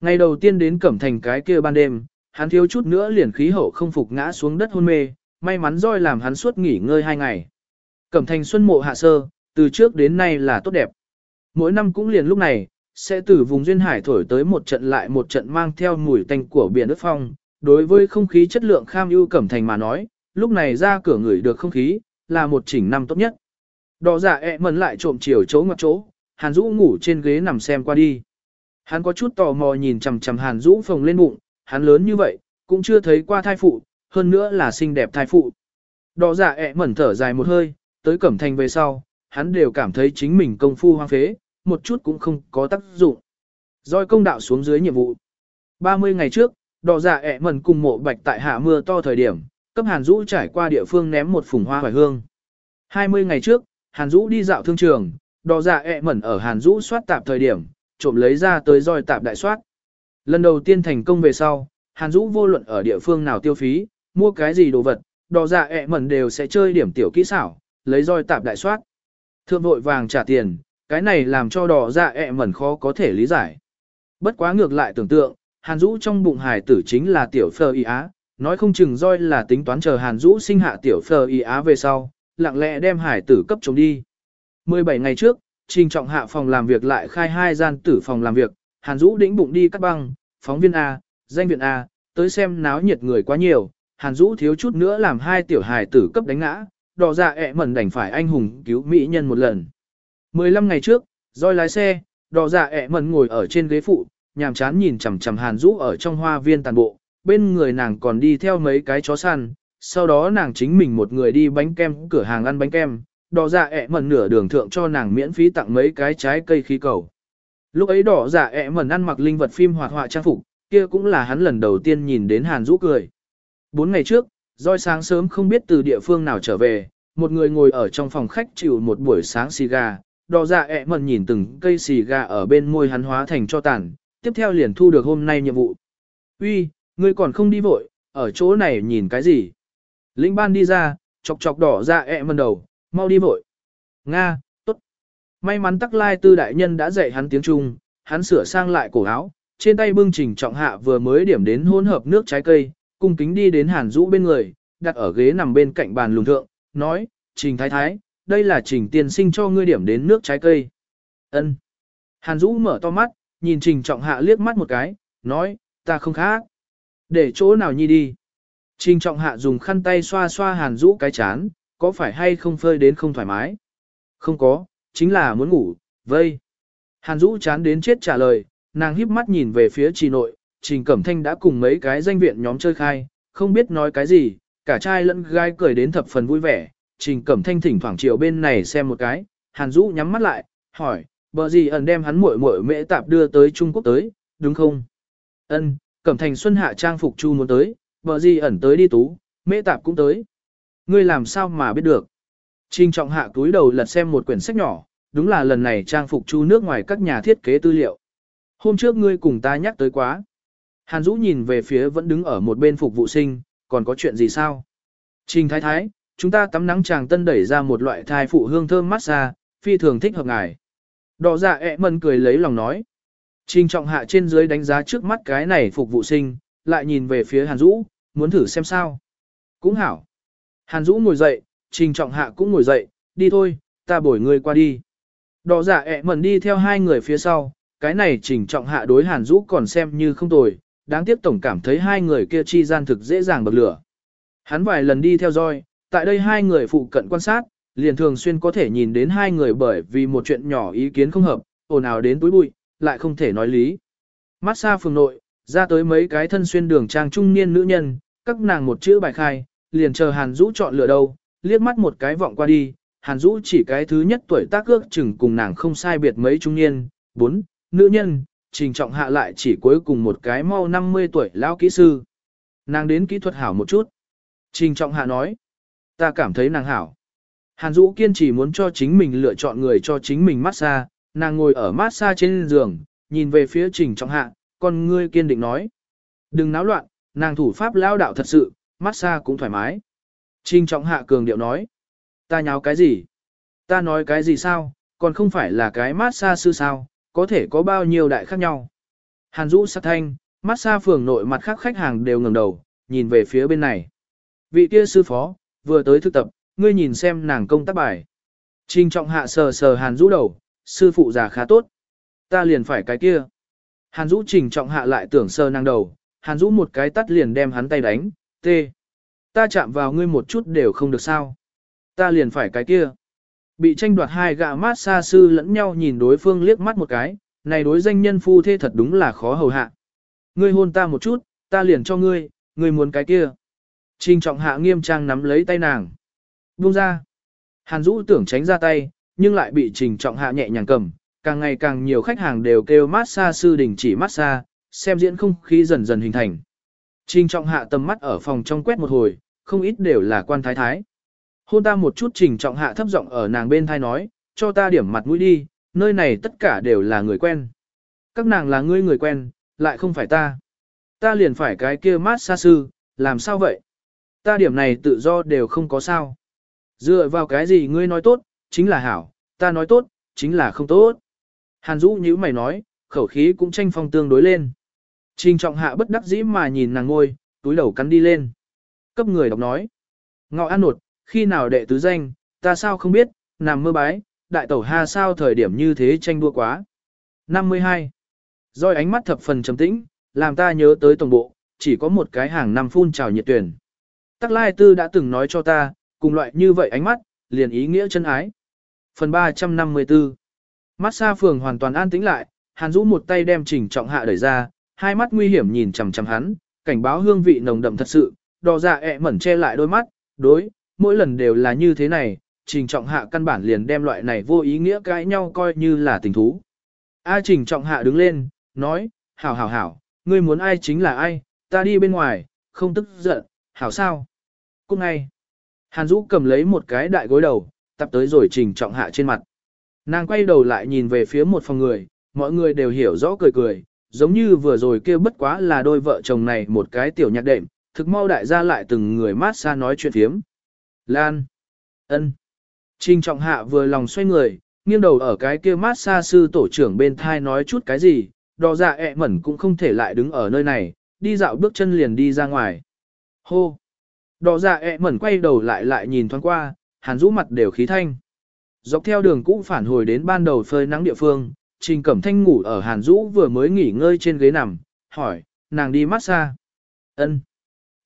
S1: Ngày đầu tiên đến cẩm thành cái kia ban đêm, hắn thiếu chút nữa liền khí hậu không phục ngã xuống đất hôn mê, may mắn roi làm hắn suốt nghỉ ngơi hai ngày. Cẩm thành xuân mộ hạ sơ, từ trước đến nay là tốt đẹp. Mỗi năm cũng liền lúc này, sẽ từ vùng duyên hải thổi tới một trận lại một trận mang theo mùi tanh của biển nước phong. Đối với không khí chất lượng kham ưu cẩm thành mà nói, lúc này ra cửa người được không khí, là một chỉnh năm tốt nhất. Đỏ giả dạ ẹ mẩn lại trộm chiều chỗ ngoặt chỗ, Hàn Dũ ngủ trên ghế nằm xem qua đi. Hắn có chút tò mò nhìn chằm chằm Hàn Dũ phồng lên bụng, hắn lớn như vậy, cũng chưa thấy qua thai phụ, hơn nữa là xinh đẹp thai phụ. Đỏ giả dạ ẹ mẩn thở dài một hơi, tới cẩm thành về sau, hắn đều cảm thấy chính mình công phu hoang phế, một chút cũng không có tác dụng. Rồi công đạo xuống dưới nhiệm vụ. 30 ngày trước, đỏ giả dạ ẹ mẩn cùng mộ bạch tại hạ mưa to thời điểm, cấp Hàn Dũ trải qua địa phương ném một phùng hoa hoài hương. 20 ngày trước, Hàn Dũ đi dạo thương trường, đỏ giả dạ ẹ mẩn ở Hàn Dũ soát tạp thời điểm, trộm lấy ra tới roi tạp đại soát. Lần đầu tiên thành công về sau, Hàn Dũ vô luận ở địa phương nào tiêu phí, mua cái gì đồ vật, đỏ giả dạ ẹ mẩn đều sẽ chơi điểm tiểu kỹ xảo, lấy roi tạp đại soát. Thượng vội vàng trả tiền, cái này làm cho đỏ dạ ẹ mẩn khó có thể lý giải. Bất quá ngược lại tưởng tượng, Hàn Dũ trong bụng hải tử chính là tiểu phơ y á, nói không chừng roi là tính toán chờ Hàn Dũ sinh hạ tiểu phơ y á về sau, lặng lẽ đem hải tử cấp chống đi. 17 ngày trước, Trình trọng hạ phòng làm việc lại khai hai gian tử phòng làm việc, Hàn Dũ đĩnh bụng đi cắt băng, phóng viên A, danh viện A, tới xem náo nhiệt người quá nhiều, Hàn Dũ thiếu chút nữa làm hai tiểu hài tử cấp đánh ngã, đỏ dạ ẹ mẩn đành phải anh hùng cứu mỹ nhân một lần. 15 ngày trước, roi lái xe, đỏ dạ ẹ mẩn ngồi ở trên ghế phụ, nhàm chán nhìn chằm chằm Hàn Dũ ở trong hoa viên tàn bộ, bên người nàng còn đi theo mấy cái chó săn, sau đó nàng chính mình một người đi bánh kem cửa hàng ăn bánh kem, đỏ dạ ẹ mẩn nửa đường thượng cho nàng miễn phí tặng mấy cái trái cây khí cầu. Lúc ấy đỏ dạ ẹ mẩn ăn mặc linh vật phim hoạt họa trang phục, kia cũng là hắn lần đầu tiên nhìn đến Hàn Dũ cười. Bốn ngày trước, roi sáng sớm không biết từ địa phương nào trở về, một người ngồi ở trong phòng khách chịu một buổi sáng xì gà, đỏ dạ ẹ mẩn nhìn từng cây xì gà ở bên môi hắn hóa thành cho tàn, tiếp theo liền thu được hôm nay nhiệm vụ. Uy, ngươi còn không đi vội, ở chỗ này nhìn cái gì? Linh ban đi ra, chọc chọc đỏ dạ ẹ mẩn đầu, mau đi vội. Nga, tốt. May mắn tắc lai tư đại nhân đã dạy hắn tiếng Trung, hắn sửa sang lại cổ áo, trên tay bưng trình trọng hạ vừa mới điểm đến hỗn hợp nước trái cây, cung kính đi đến hàn rũ bên người, đặt ở ghế nằm bên cạnh bàn lùng thượng, nói, trình thái thái, đây là trình tiên sinh cho ngươi điểm đến nước trái cây. ân Hàn Dũ mở to mắt, nhìn trình trọng hạ liếc mắt một cái, nói, ta không khác. Để chỗ nào nhi đi. Trình trọng hạ dùng khăn tay xoa xoa hàn Dũ cái chán, có phải hay không phơi đến không thoải mái? Không có, chính là muốn ngủ, vây. Hàn Dũ chán đến chết trả lời, nàng híp mắt nhìn về phía trì nội, Trình Cẩm Thanh đã cùng mấy cái danh viện nhóm chơi khai, không biết nói cái gì, cả trai lẫn gái cười đến thập phần vui vẻ. Trình Cẩm Thanh thỉnh thoảng chiều bên này xem một cái, Hàn Dũ nhắm mắt lại, hỏi, bờ gì ẩn đem hắn muội muội mễ tạp đưa tới Trung Quốc tới, đúng không? Ân, Cẩm Thành Xuân Hạ trang phục chu muốn tới, bờ gì ẩn tới đi tú, mễ tạp cũng tới. Ngươi làm sao mà biết được? Trình trọng hạ túi đầu lật xem một quyển sách nhỏ, đúng là lần này trang phục chu nước ngoài các nhà thiết kế tư liệu. Hôm trước ngươi cùng ta nhắc tới quá. Hàn Dũ nhìn về phía vẫn đứng ở một bên phục vụ sinh, còn có chuyện gì sao? Trình thái thái, chúng ta tắm nắng chàng tân đẩy ra một loại thai phụ hương thơm massage, phi thường thích hợp ngài. Đỏ dạ ẹ mần cười lấy lòng nói. Trình trọng hạ trên dưới đánh giá trước mắt cái này phục vụ sinh, lại nhìn về phía Hàn Dũ, muốn thử xem sao. Cũng hảo. Hàn Dũ ngồi dậy, Trình Trọng Hạ cũng ngồi dậy, đi thôi, ta bổi người qua đi. Đỏ Dạ ẹ mần đi theo hai người phía sau, cái này Trình Trọng Hạ đối Hàn Dũ còn xem như không tồi, đáng tiếc tổng cảm thấy hai người kia chi gian thực dễ dàng bậc lửa. Hắn vài lần đi theo dõi, tại đây hai người phụ cận quan sát, liền thường xuyên có thể nhìn đến hai người bởi vì một chuyện nhỏ ý kiến không hợp, ồn ào đến túi bụi, lại không thể nói lý. Mát xa phường nội, ra tới mấy cái thân xuyên đường trang trung niên nữ nhân, các nàng một chữ bài khai, liền chờ Hàn Dũ chọn lựa đâu, liếc mắt một cái vọng qua đi, Hàn Dũ chỉ cái thứ nhất tuổi tác ước chừng cùng nàng không sai biệt mấy trung niên, bốn, nữ nhân, trình trọng hạ lại chỉ cuối cùng một cái mau 50 tuổi lão kỹ sư. Nàng đến kỹ thuật hảo một chút. Trình trọng hạ nói, ta cảm thấy nàng hảo. Hàn Dũ kiên trì muốn cho chính mình lựa chọn người cho chính mình massage, nàng ngồi ở massage trên giường, nhìn về phía trình trọng hạ, con ngươi kiên định nói. Đừng náo loạn, nàng thủ pháp lao đạo thật sự, massage cũng thoải mái. Trình trọng hạ cường điệu nói. Ta nháo cái gì? Ta nói cái gì sao? Còn không phải là cái massage sư sao? Có thể có bao nhiêu đại khác nhau? Hàn Dũ sát thanh, massage phường nội mặt khác khách hàng đều ngẩng đầu, nhìn về phía bên này. Vị kia sư phó, vừa tới thực tập, ngươi nhìn xem nàng công tác bài. Trình trọng hạ sờ sờ Hàn Dũ đầu, sư phụ già khá tốt. Ta liền phải cái kia. Hàn Dũ trình trọng hạ lại tưởng sờ nàng đầu, Hàn Dũ một cái tắt liền đem hắn tay đánh, tê. Ta chạm vào ngươi một chút đều không được sao. Ta liền phải cái kia. Bị tranh đoạt hai gã mát xa sư lẫn nhau nhìn đối phương liếc mắt một cái, này đối danh nhân phu thê thật đúng là khó hầu hạ. Ngươi hôn ta một chút, ta liền cho ngươi, ngươi muốn cái kia. Trình trọng hạ nghiêm trang nắm lấy tay nàng. Buông ra. Hàn Dũ tưởng tránh ra tay, nhưng lại bị trình trọng hạ nhẹ nhàng cầm. Càng ngày càng nhiều khách hàng đều kêu mát xa sư đình chỉ mát xa, xem diễn không khí dần dần hình thành. Trình trọng hạ tầm mắt ở phòng trong quét một hồi, không ít đều là quan thái thái. Hôn ta một chút trình trọng hạ thấp giọng ở nàng bên thai nói, cho ta điểm mặt mũi đi, nơi này tất cả đều là người quen. Các nàng là ngươi người quen, lại không phải ta. Ta liền phải cái kia mát xa sư, làm sao vậy? Ta điểm này tự do đều không có sao. Dựa vào cái gì ngươi nói tốt, chính là hảo, ta nói tốt, chính là không tốt. Hàn Dũ như mày nói, khẩu khí cũng tranh phong tương đối lên. Trình trọng hạ bất đắc dĩ mà nhìn nàng ngôi, túi đầu cắn đi lên. Cấp người đọc nói. Ngọ an nột, khi nào đệ tứ danh, ta sao không biết, nằm mơ bái, đại tẩu ha sao thời điểm như thế tranh đua quá. 52. Rồi ánh mắt thập phần trầm tĩnh, làm ta nhớ tới tổng bộ, chỉ có một cái hàng năm phun trào nhiệt tuyển. Tắc Lai Tư đã từng nói cho ta, cùng loại như vậy ánh mắt, liền ý nghĩa chân ái. Phần 354 Mát xa phường hoàn toàn an tĩnh lại, Hàn Dũ một tay đem Trình Trọng Hạ đẩy ra, hai mắt nguy hiểm nhìn chằm chằm hắn, cảnh báo hương vị nồng đậm thật sự, đỏ dạ ẹ mẩn che lại đôi mắt, đối, mỗi lần đều là như thế này, Trình Trọng Hạ căn bản liền đem loại này vô ý nghĩa cãi nhau coi như là tình thú. A Trình Trọng Hạ đứng lên, nói, hảo hảo hảo, ngươi muốn ai chính là ai, ta đi bên ngoài, không tức giận, hảo sao. Cũng ngay, Hàn Dũ cầm lấy một cái đại gối đầu, tập tới rồi Trình Trọng Hạ trên mặt. Nàng quay đầu lại nhìn về phía một phòng người, mọi người đều hiểu rõ cười cười, giống như vừa rồi kia bất quá là đôi vợ chồng này một cái tiểu nhạc đệm, thực mau đại gia lại từng người mát xa nói chuyện phiếm. Lan. ân. Trình trọng hạ vừa lòng xoay người, nghiêng đầu ở cái kia mát xa sư tổ trưởng bên thai nói chút cái gì, đò dạ ẹ mẩn cũng không thể lại đứng ở nơi này, đi dạo bước chân liền đi ra ngoài. Hô. Đỏ dạ ẹ mẩn quay đầu lại lại nhìn thoáng qua, hàn rũ mặt đều khí thanh. Dọc theo đường cũ phản hồi đến ban đầu phơi nắng địa phương, Trình Cẩm Thanh ngủ ở Hàn Dũ vừa mới nghỉ ngơi trên ghế nằm, hỏi, nàng đi massage. Ân.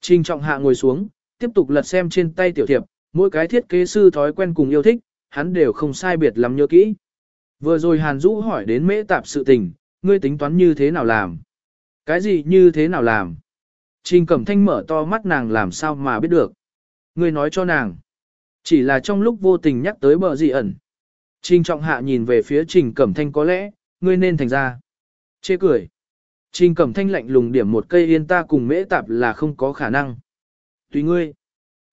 S1: Trình Trọng Hạ ngồi xuống, tiếp tục lật xem trên tay tiểu thiệp, mỗi cái thiết kế sư thói quen cùng yêu thích, hắn đều không sai biệt lắm nhớ kỹ. Vừa rồi Hàn Dũ hỏi đến mễ tạp sự tình, ngươi tính toán như thế nào làm? Cái gì như thế nào làm? Trình Cẩm Thanh mở to mắt nàng làm sao mà biết được. Ngươi nói cho nàng. Chỉ là trong lúc vô tình nhắc tới bờ gì ẩn. Trình trọng hạ nhìn về phía trình cẩm thanh có lẽ, ngươi nên thành ra. Chê cười. Trình cẩm thanh lạnh lùng điểm một cây yên ta cùng mễ tạp là không có khả năng. Tùy ngươi.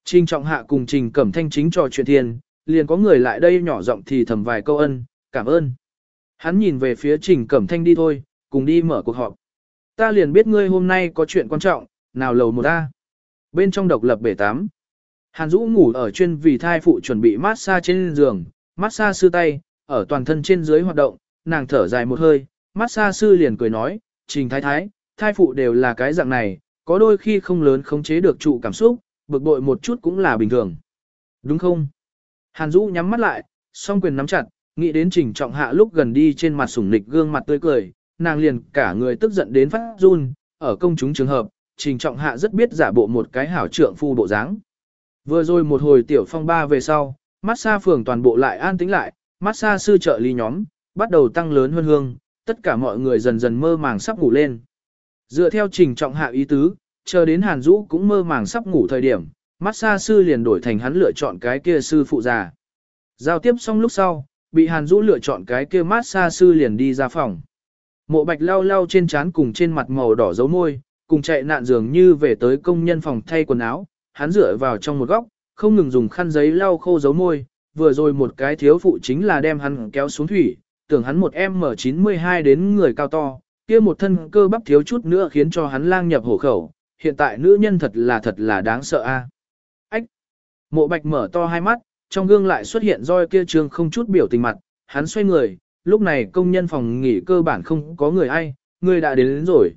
S1: Trình trọng hạ cùng trình cẩm thanh chính trò chuyện thiên, liền có người lại đây nhỏ giọng thì thầm vài câu ân, cảm ơn. Hắn nhìn về phía trình cẩm thanh đi thôi, cùng đi mở cuộc họp. Ta liền biết ngươi hôm nay có chuyện quan trọng, nào lầu một ta. Bên trong độc lập bể tám. Hàn Dũ ngủ ở chuyên vì thai phụ chuẩn bị massage trên giường, massage sư tay, ở toàn thân trên dưới hoạt động, nàng thở dài một hơi, massage sư liền cười nói, trình thái thái, thai phụ đều là cái dạng này, có đôi khi không lớn khống chế được trụ cảm xúc, bực bội một chút cũng là bình thường. Đúng không? Hàn Dũ nhắm mắt lại, song quyền nắm chặt, nghĩ đến trình trọng hạ lúc gần đi trên mặt sủng nịch gương mặt tươi cười, nàng liền cả người tức giận đến phát run, ở công chúng trường hợp, trình trọng hạ rất biết giả bộ một cái hảo trượng phu bộ dáng. Vừa rồi một hồi tiểu phong ba về sau, massage phường toàn bộ lại an tĩnh lại, massage sư trợ lý nhóm, bắt đầu tăng lớn hơn hương, tất cả mọi người dần dần mơ màng sắp ngủ lên. Dựa theo trình trọng hạ ý tứ, chờ đến Hàn Dũ cũng mơ màng sắp ngủ thời điểm, massage sư liền đổi thành hắn lựa chọn cái kia sư phụ già. Giao tiếp xong lúc sau, bị Hàn Dũ lựa chọn cái kia massage sư liền đi ra phòng. Mộ bạch lau lau trên trán cùng trên mặt màu đỏ dấu môi, cùng chạy nạn dường như về tới công nhân phòng thay quần áo, hắn dựa vào trong một góc, không ngừng dùng khăn giấy lau khô dấu môi, vừa rồi một cái thiếu phụ chính là đem hắn kéo xuống thủy, tưởng hắn một M92 đến người cao to, kia một thân cơ bắp thiếu chút nữa khiến cho hắn lang nhập hổ khẩu, hiện tại nữ nhân thật là thật là đáng sợ a. Ách! Mộ bạch mở to hai mắt, trong gương lại xuất hiện roi kia trường không chút biểu tình mặt, hắn xoay người, lúc này công nhân phòng nghỉ cơ bản không có người ai, người đã đến, đến rồi.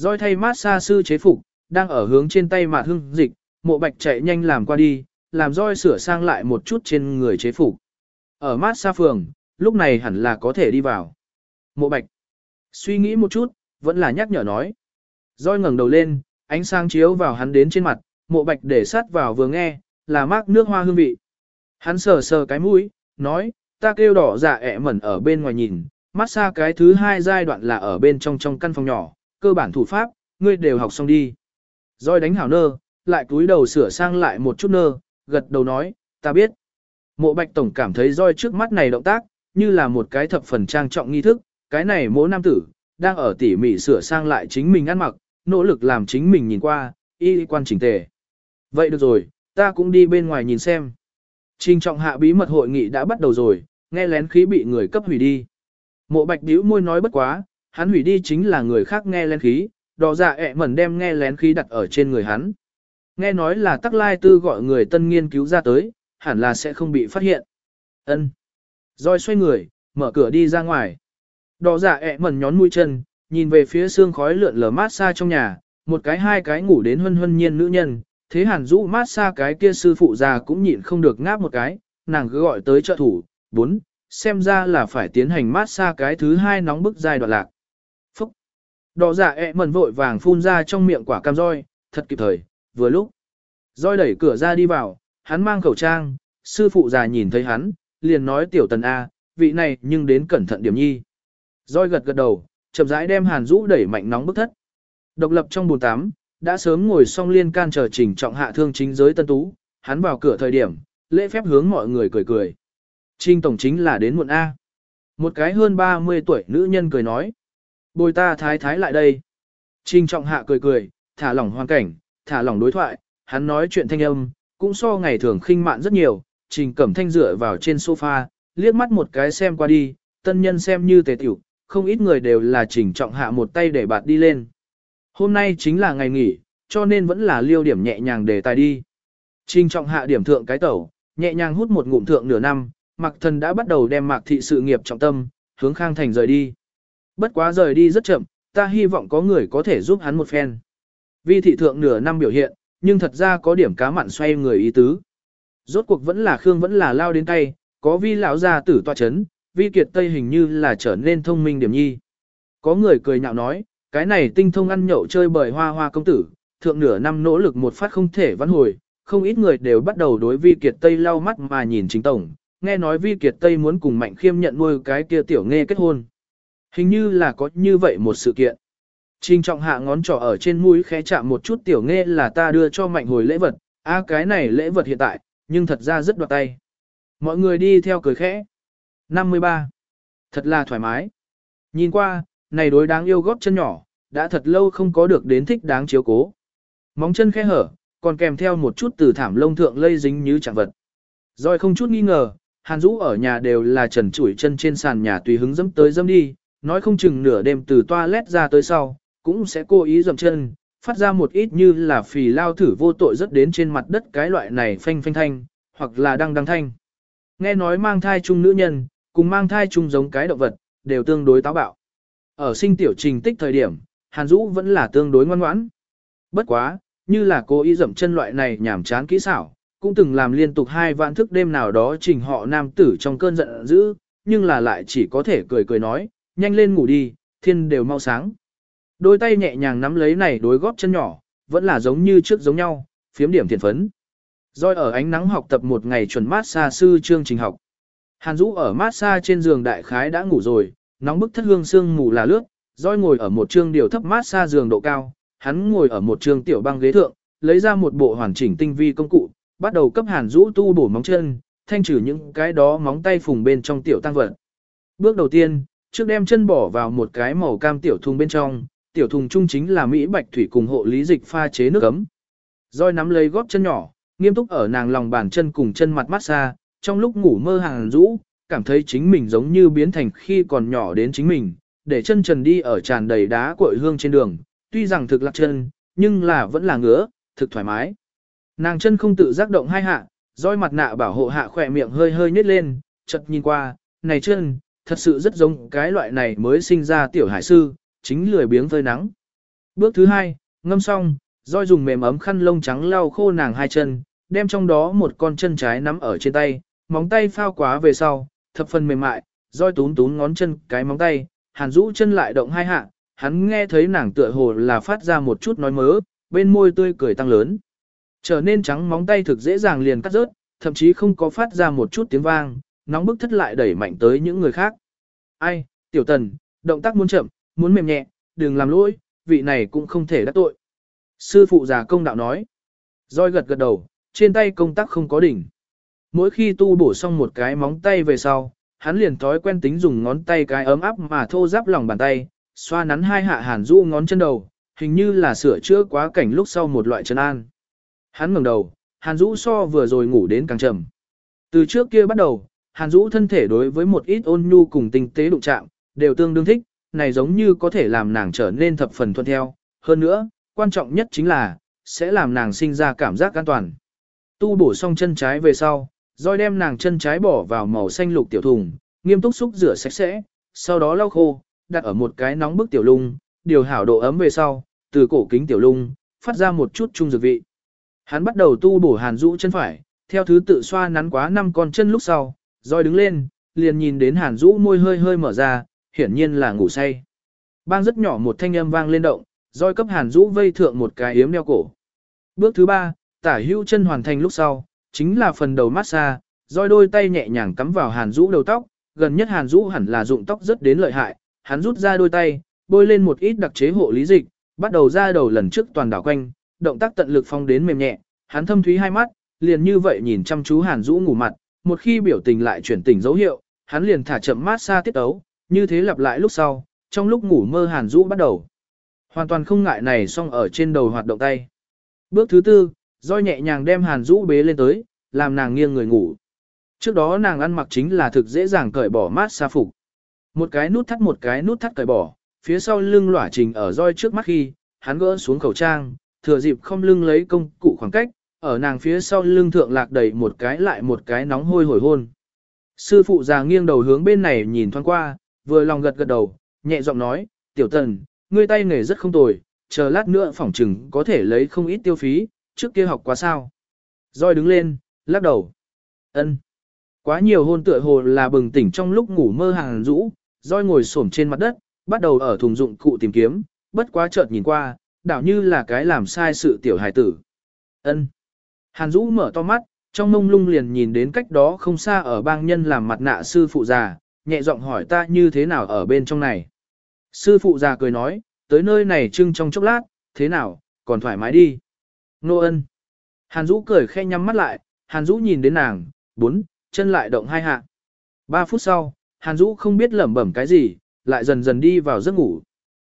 S1: Roi thay mát xa sư chế phục, đang ở hướng trên tay mạt hương dịch, mộ bạch chạy nhanh làm qua đi, làm roi sửa sang lại một chút trên người chế phục. Ở mát xa phường, lúc này hẳn là có thể đi vào. Mộ bạch, suy nghĩ một chút, vẫn là nhắc nhở nói. Roi ngẩng đầu lên, ánh sáng chiếu vào hắn đến trên mặt, mộ bạch để sát vào vừa nghe, là mát nước hoa hương vị. Hắn sờ sờ cái mũi, nói, ta kêu đỏ dạ ẹ mẩn ở bên ngoài nhìn, mát xa cái thứ hai giai đoạn là ở bên trong trong căn phòng nhỏ, cơ bản thủ pháp, ngươi đều học xong đi. Rồi đánh hảo nơ, lại cúi đầu sửa sang lại một chút nơ, gật đầu nói, ta biết. Mộ bạch tổng cảm thấy roi trước mắt này động tác, như là một cái thập phần trang trọng nghi thức, cái này mỗi nam tử, đang ở tỉ mỉ sửa sang lại chính mình ăn mặc, nỗ lực làm chính mình nhìn qua, y quan chỉnh tề. Vậy được rồi, ta cũng đi bên ngoài nhìn xem. Trình trọng hạ bí mật hội nghị đã bắt đầu rồi, nghe lén khí bị người cấp hủy đi. Mộ bạch điếu môi nói bất quá, hắn hủy đi chính là người khác nghe lén khí, đỏ dạ ẹ mẩn đem nghe lén khí đặt ở trên người hắn. Nghe nói là tắc lai tư gọi người tân nghiên cứu ra tới, hẳn là sẽ không bị phát hiện. ân Rồi xoay người, mở cửa đi ra ngoài. Đỏ dạ ẹ mẩn nhón mũi chân, nhìn về phía xương khói lượn lờ mát xa trong nhà, một cái hai cái ngủ đến hân hân nhiên nữ nhân, thế hàn rũ mát xa cái kia sư phụ già cũng nhịn không được ngáp một cái, nàng cứ gọi tới trợ thủ, bốn, xem ra là phải tiến hành mát xa cái thứ hai nóng bức giai đoạn lạc. Đỏ dạ ẹ mẩn vội vàng phun ra trong miệng quả cam roi, thật kịp thời, vừa lúc. Roi đẩy cửa ra đi vào, hắn mang khẩu trang, sư phụ già nhìn thấy hắn, liền nói tiểu tần A, vị này nhưng đến cẩn thận điểm nhi. Roi gật gật đầu, chậm rãi đem Hàn Dũ đẩy mạnh nóng bức thất. Độc lập trong bồn tắm, đã sớm ngồi xong liên can chờ trình trọng hạ thương chính giới tân tú, hắn vào cửa thời điểm, lễ phép hướng mọi người cười cười. Trình tổng chính là đến muộn A. Một cái hơn 30 tuổi nữ nhân cười nói. Bồi ta thái thái lại đây. Trình trọng hạ cười cười, thả lỏng hoàn cảnh, thả lỏng đối thoại, hắn nói chuyện thanh âm, cũng so ngày thường khinh mạn rất nhiều, trình cẩm thanh dựa vào trên sofa, liếc mắt một cái xem qua đi, tân nhân xem như tề tiểu, không ít người đều là trình trọng hạ một tay để bạt đi lên. Hôm nay chính là ngày nghỉ, cho nên vẫn là liêu điểm nhẹ nhàng để tài đi. Trình trọng hạ điểm thượng cái tẩu, nhẹ nhàng hút một ngụm thượng nửa năm, mặc Thần đã bắt đầu đem Mạc Thị sự nghiệp trọng tâm, hướng Khang Thành rời đi. Bất quá rời đi rất chậm, ta hy vọng có người có thể giúp hắn một phen. Vi thị thượng nửa năm biểu hiện, nhưng thật ra có điểm cá mặn xoay người ý tứ. Rốt cuộc vẫn là Khương vẫn là lao đến tay, có vi lão gia tử tọa chấn, vi kiệt tây hình như là trở nên thông minh điểm nhi. Có người cười nhạo nói, cái này tinh thông ăn nhậu chơi bời hoa hoa công tử, thượng nửa năm nỗ lực một phát không thể vãn hồi, không ít người đều bắt đầu đối vi kiệt tây lau mắt mà nhìn chính tổng, nghe nói vi kiệt tây muốn cùng mạnh khiêm nhận nuôi cái kia tiểu nghe kết hôn. Hình như là có như vậy một sự kiện. Trình trọng hạ ngón trỏ ở trên mũi khẽ chạm một chút tiểu nghe là ta đưa cho mạnh hồi lễ vật, a cái này lễ vật hiện tại, nhưng thật ra rất đoạt tay. Mọi người đi theo cười khẽ. 53. Thật là thoải mái. Nhìn qua, này đối đáng yêu góp chân nhỏ, đã thật lâu không có được đến thích đáng chiếu cố. Móng chân khẽ hở, còn kèm theo một chút từ thảm lông thượng lây dính như chẳng vật. Rồi không chút nghi ngờ, Hàn Dũ ở nhà đều là trần chuỗi chân trên sàn nhà tùy hứng dẫm tới dẫm đi, nói không chừng nửa đêm từ toilet ra tới sau, cũng sẽ cố ý dậm chân, phát ra một ít như là phì lao thử vô tội rất đến trên mặt đất cái loại này phanh phanh thanh, hoặc là đăng đăng thanh. Nghe nói mang thai chung nữ nhân, cùng mang thai chung giống cái động vật, đều tương đối táo bạo. Ở sinh tiểu trình tích thời điểm, Hàn Dũ vẫn là tương đối ngoan ngoãn. Bất quá, như là cố ý dậm chân loại này nhảm chán kỹ xảo, cũng từng làm liên tục hai vạn thức đêm nào đó trình họ nam tử trong cơn giận dữ, nhưng là lại chỉ có thể cười cười nói, nhanh lên ngủ đi, thiên đều mau sáng. Đôi tay nhẹ nhàng nắm lấy này đối góp chân nhỏ, vẫn là giống như trước giống nhau, phiếm điểm thiện phấn. Rồi ở ánh nắng học tập một ngày chuẩn mát xa sư chương trình học. Hàn Dũ ở mát xa trên giường đại khái đã ngủ rồi, nóng bức thất hương sương mù là lướt, Rồi ngồi ở một chương điều thấp mát xa giường độ cao, hắn ngồi ở một chương tiểu băng ghế thượng, lấy ra một bộ hoàn chỉnh tinh vi công cụ, bắt đầu cấp Hàn Dũ tu bổ móng chân, thanh trừ những cái đó móng tay phùng bên trong tiểu tăng vật. Bước đầu tiên, trước đem chân bỏ vào một cái màu cam tiểu thùng bên trong, tiểu thùng chung chính là Mỹ Bạch Thủy cùng hộ lý dịch pha chế nước ấm. Rồi nắm lấy gót chân nhỏ, nghiêm túc ở nàng lòng bàn chân cùng chân mặt massage, trong lúc ngủ mơ hàng rũ, cảm thấy chính mình giống như biến thành khi còn nhỏ đến chính mình, để chân trần đi ở tràn đầy đá cội hương trên đường, tuy rằng thực lạc chân, nhưng là vẫn là ngứa, thực thoải mái. Nàng chân không tự giác động hai hạ, roi mặt nạ bảo hộ hạ khỏe miệng hơi hơi nhếch lên, chợt nhìn qua, này chân, thật sự rất giống cái loại này mới sinh ra tiểu hải sư, chính lười biếng phơi nắng. Bước thứ hai, ngâm xong, roi dùng mềm ấm khăn lông trắng lau khô nàng hai chân, đem trong đó một con chân trái nắm ở trên tay, móng tay phao quá về sau, thập phần mềm mại, roi tún tún ngón chân cái móng tay, hàn rũ chân lại động hai hạ, hắn nghe thấy nàng tựa hồ là phát ra một chút nói mớ, bên môi tươi cười tăng lớn. Trở nên trắng móng tay thực dễ dàng liền cắt rớt, thậm chí không có phát ra một chút tiếng vang, nóng bức thất lại đẩy mạnh tới những người khác. Ai, tiểu tần, động tác muốn chậm, muốn mềm nhẹ, đừng làm lỗi, vị này cũng không thể đắc tội. Sư phụ già công đạo nói. Roi gật gật đầu, trên tay công tác không có đỉnh. Mỗi khi tu bổ xong một cái móng tay về sau, hắn liền thói quen tính dùng ngón tay cái ấm áp mà thô giáp lòng bàn tay, xoa nắn hai hạ hàn du ngón chân đầu, hình như là sửa chữa quá cảnh lúc sau một loại chân an. Hắn ngẩng đầu, hàn du so vừa rồi ngủ đến càng trầm. Từ trước kia bắt đầu, hàn Dũ thân thể đối với một ít ôn nhu cùng tinh tế đụng chạm, đều tương đương thích, này giống như có thể làm nàng trở nên thập phần thuận theo. Hơn nữa, quan trọng nhất chính là, sẽ làm nàng sinh ra cảm giác an toàn. Tu bổ xong chân trái về sau, rồi đem nàng chân trái bỏ vào màu xanh lục tiểu thùng, nghiêm túc xúc rửa sạch sẽ, sau đó lau khô, đặt ở một cái nóng bức tiểu lung, điều hảo độ ấm về sau, từ cổ kính tiểu lung, phát ra một chút trung dược vị. Hắn bắt đầu tu bổ hàn rũ chân phải, theo thứ tự xoa nắn quá năm con chân lúc sau, rồi đứng lên, liền nhìn đến hàn Dũ môi hơi hơi mở ra, hiển nhiên là ngủ say. Bang rất nhỏ một thanh âm vang lên động, rồi cấp hàn Dũ vây thượng một cái yếm đeo cổ. Bước thứ ba, tả hữu chân hoàn thành lúc sau, chính là phần đầu massage, rồi đôi tay nhẹ nhàng cắm vào hàn Dũ đầu tóc, gần nhất hàn Dũ hẳn là dụng tóc rất đến lợi hại, hắn rút ra đôi tay, bôi lên một ít đặc chế hộ lý dịch, bắt đầu ra đầu lần trước toàn đảo quanh, động tác tận lực phong đến mềm nhẹ, hắn thâm thúy hai mắt, liền như vậy nhìn chăm chú Hàn Dũ ngủ mặt, một khi biểu tình lại chuyển tình dấu hiệu, hắn liền thả chậm mát xa tiết ấu, như thế lặp lại lúc sau, trong lúc ngủ mơ Hàn Dũ bắt đầu. Hoàn toàn không ngại này xong ở trên đầu hoạt động tay. Bước thứ tư, roi nhẹ nhàng đem Hàn Dũ bế lên tới, làm nàng nghiêng người ngủ. Trước đó nàng ăn mặc chính là thực dễ dàng cởi bỏ mát xa phục. Một cái nút thắt một cái nút thắt cởi bỏ, phía sau lưng lỏa trình ở roi trước mắt khi, hắn gỡ xuống khẩu trang, thừa dịp không lưng lấy công cụ khoảng cách, ở nàng phía sau lưng thượng lạc đầy một cái lại một cái nóng hôi hổi hôn. Sư phụ già nghiêng đầu hướng bên này nhìn thoáng qua, vừa lòng gật gật đầu, nhẹ giọng nói, tiểu tần, ngươi tay nghề rất không tồi, chờ lát nữa phỏng chừng có thể lấy không ít tiêu phí, trước kia học quá sao. Rồi đứng lên, lắc đầu. ân Quá nhiều hôn tựa hồ là bừng tỉnh trong lúc ngủ mơ hàng rũ, roi ngồi xổm trên mặt đất, bắt đầu ở thùng dụng cụ tìm kiếm, bất quá chợt nhìn qua, đảo như là cái làm sai sự tiểu hài tử. ân Hàn Dũ mở to mắt, trong mông lung liền nhìn đến cách đó không xa ở bang nhân làm mặt nạ sư phụ già, nhẹ giọng hỏi ta như thế nào ở bên trong này. Sư phụ già cười nói, tới nơi này trưng trong chốc lát, thế nào, còn thoải mái đi. Nô ân. Hàn Dũ cười khe nhắm mắt lại, Hàn Dũ nhìn đến nàng, bốn, chân lại động hai hạ. Ba phút sau, Hàn Dũ không biết lẩm bẩm cái gì, lại dần dần đi vào giấc ngủ.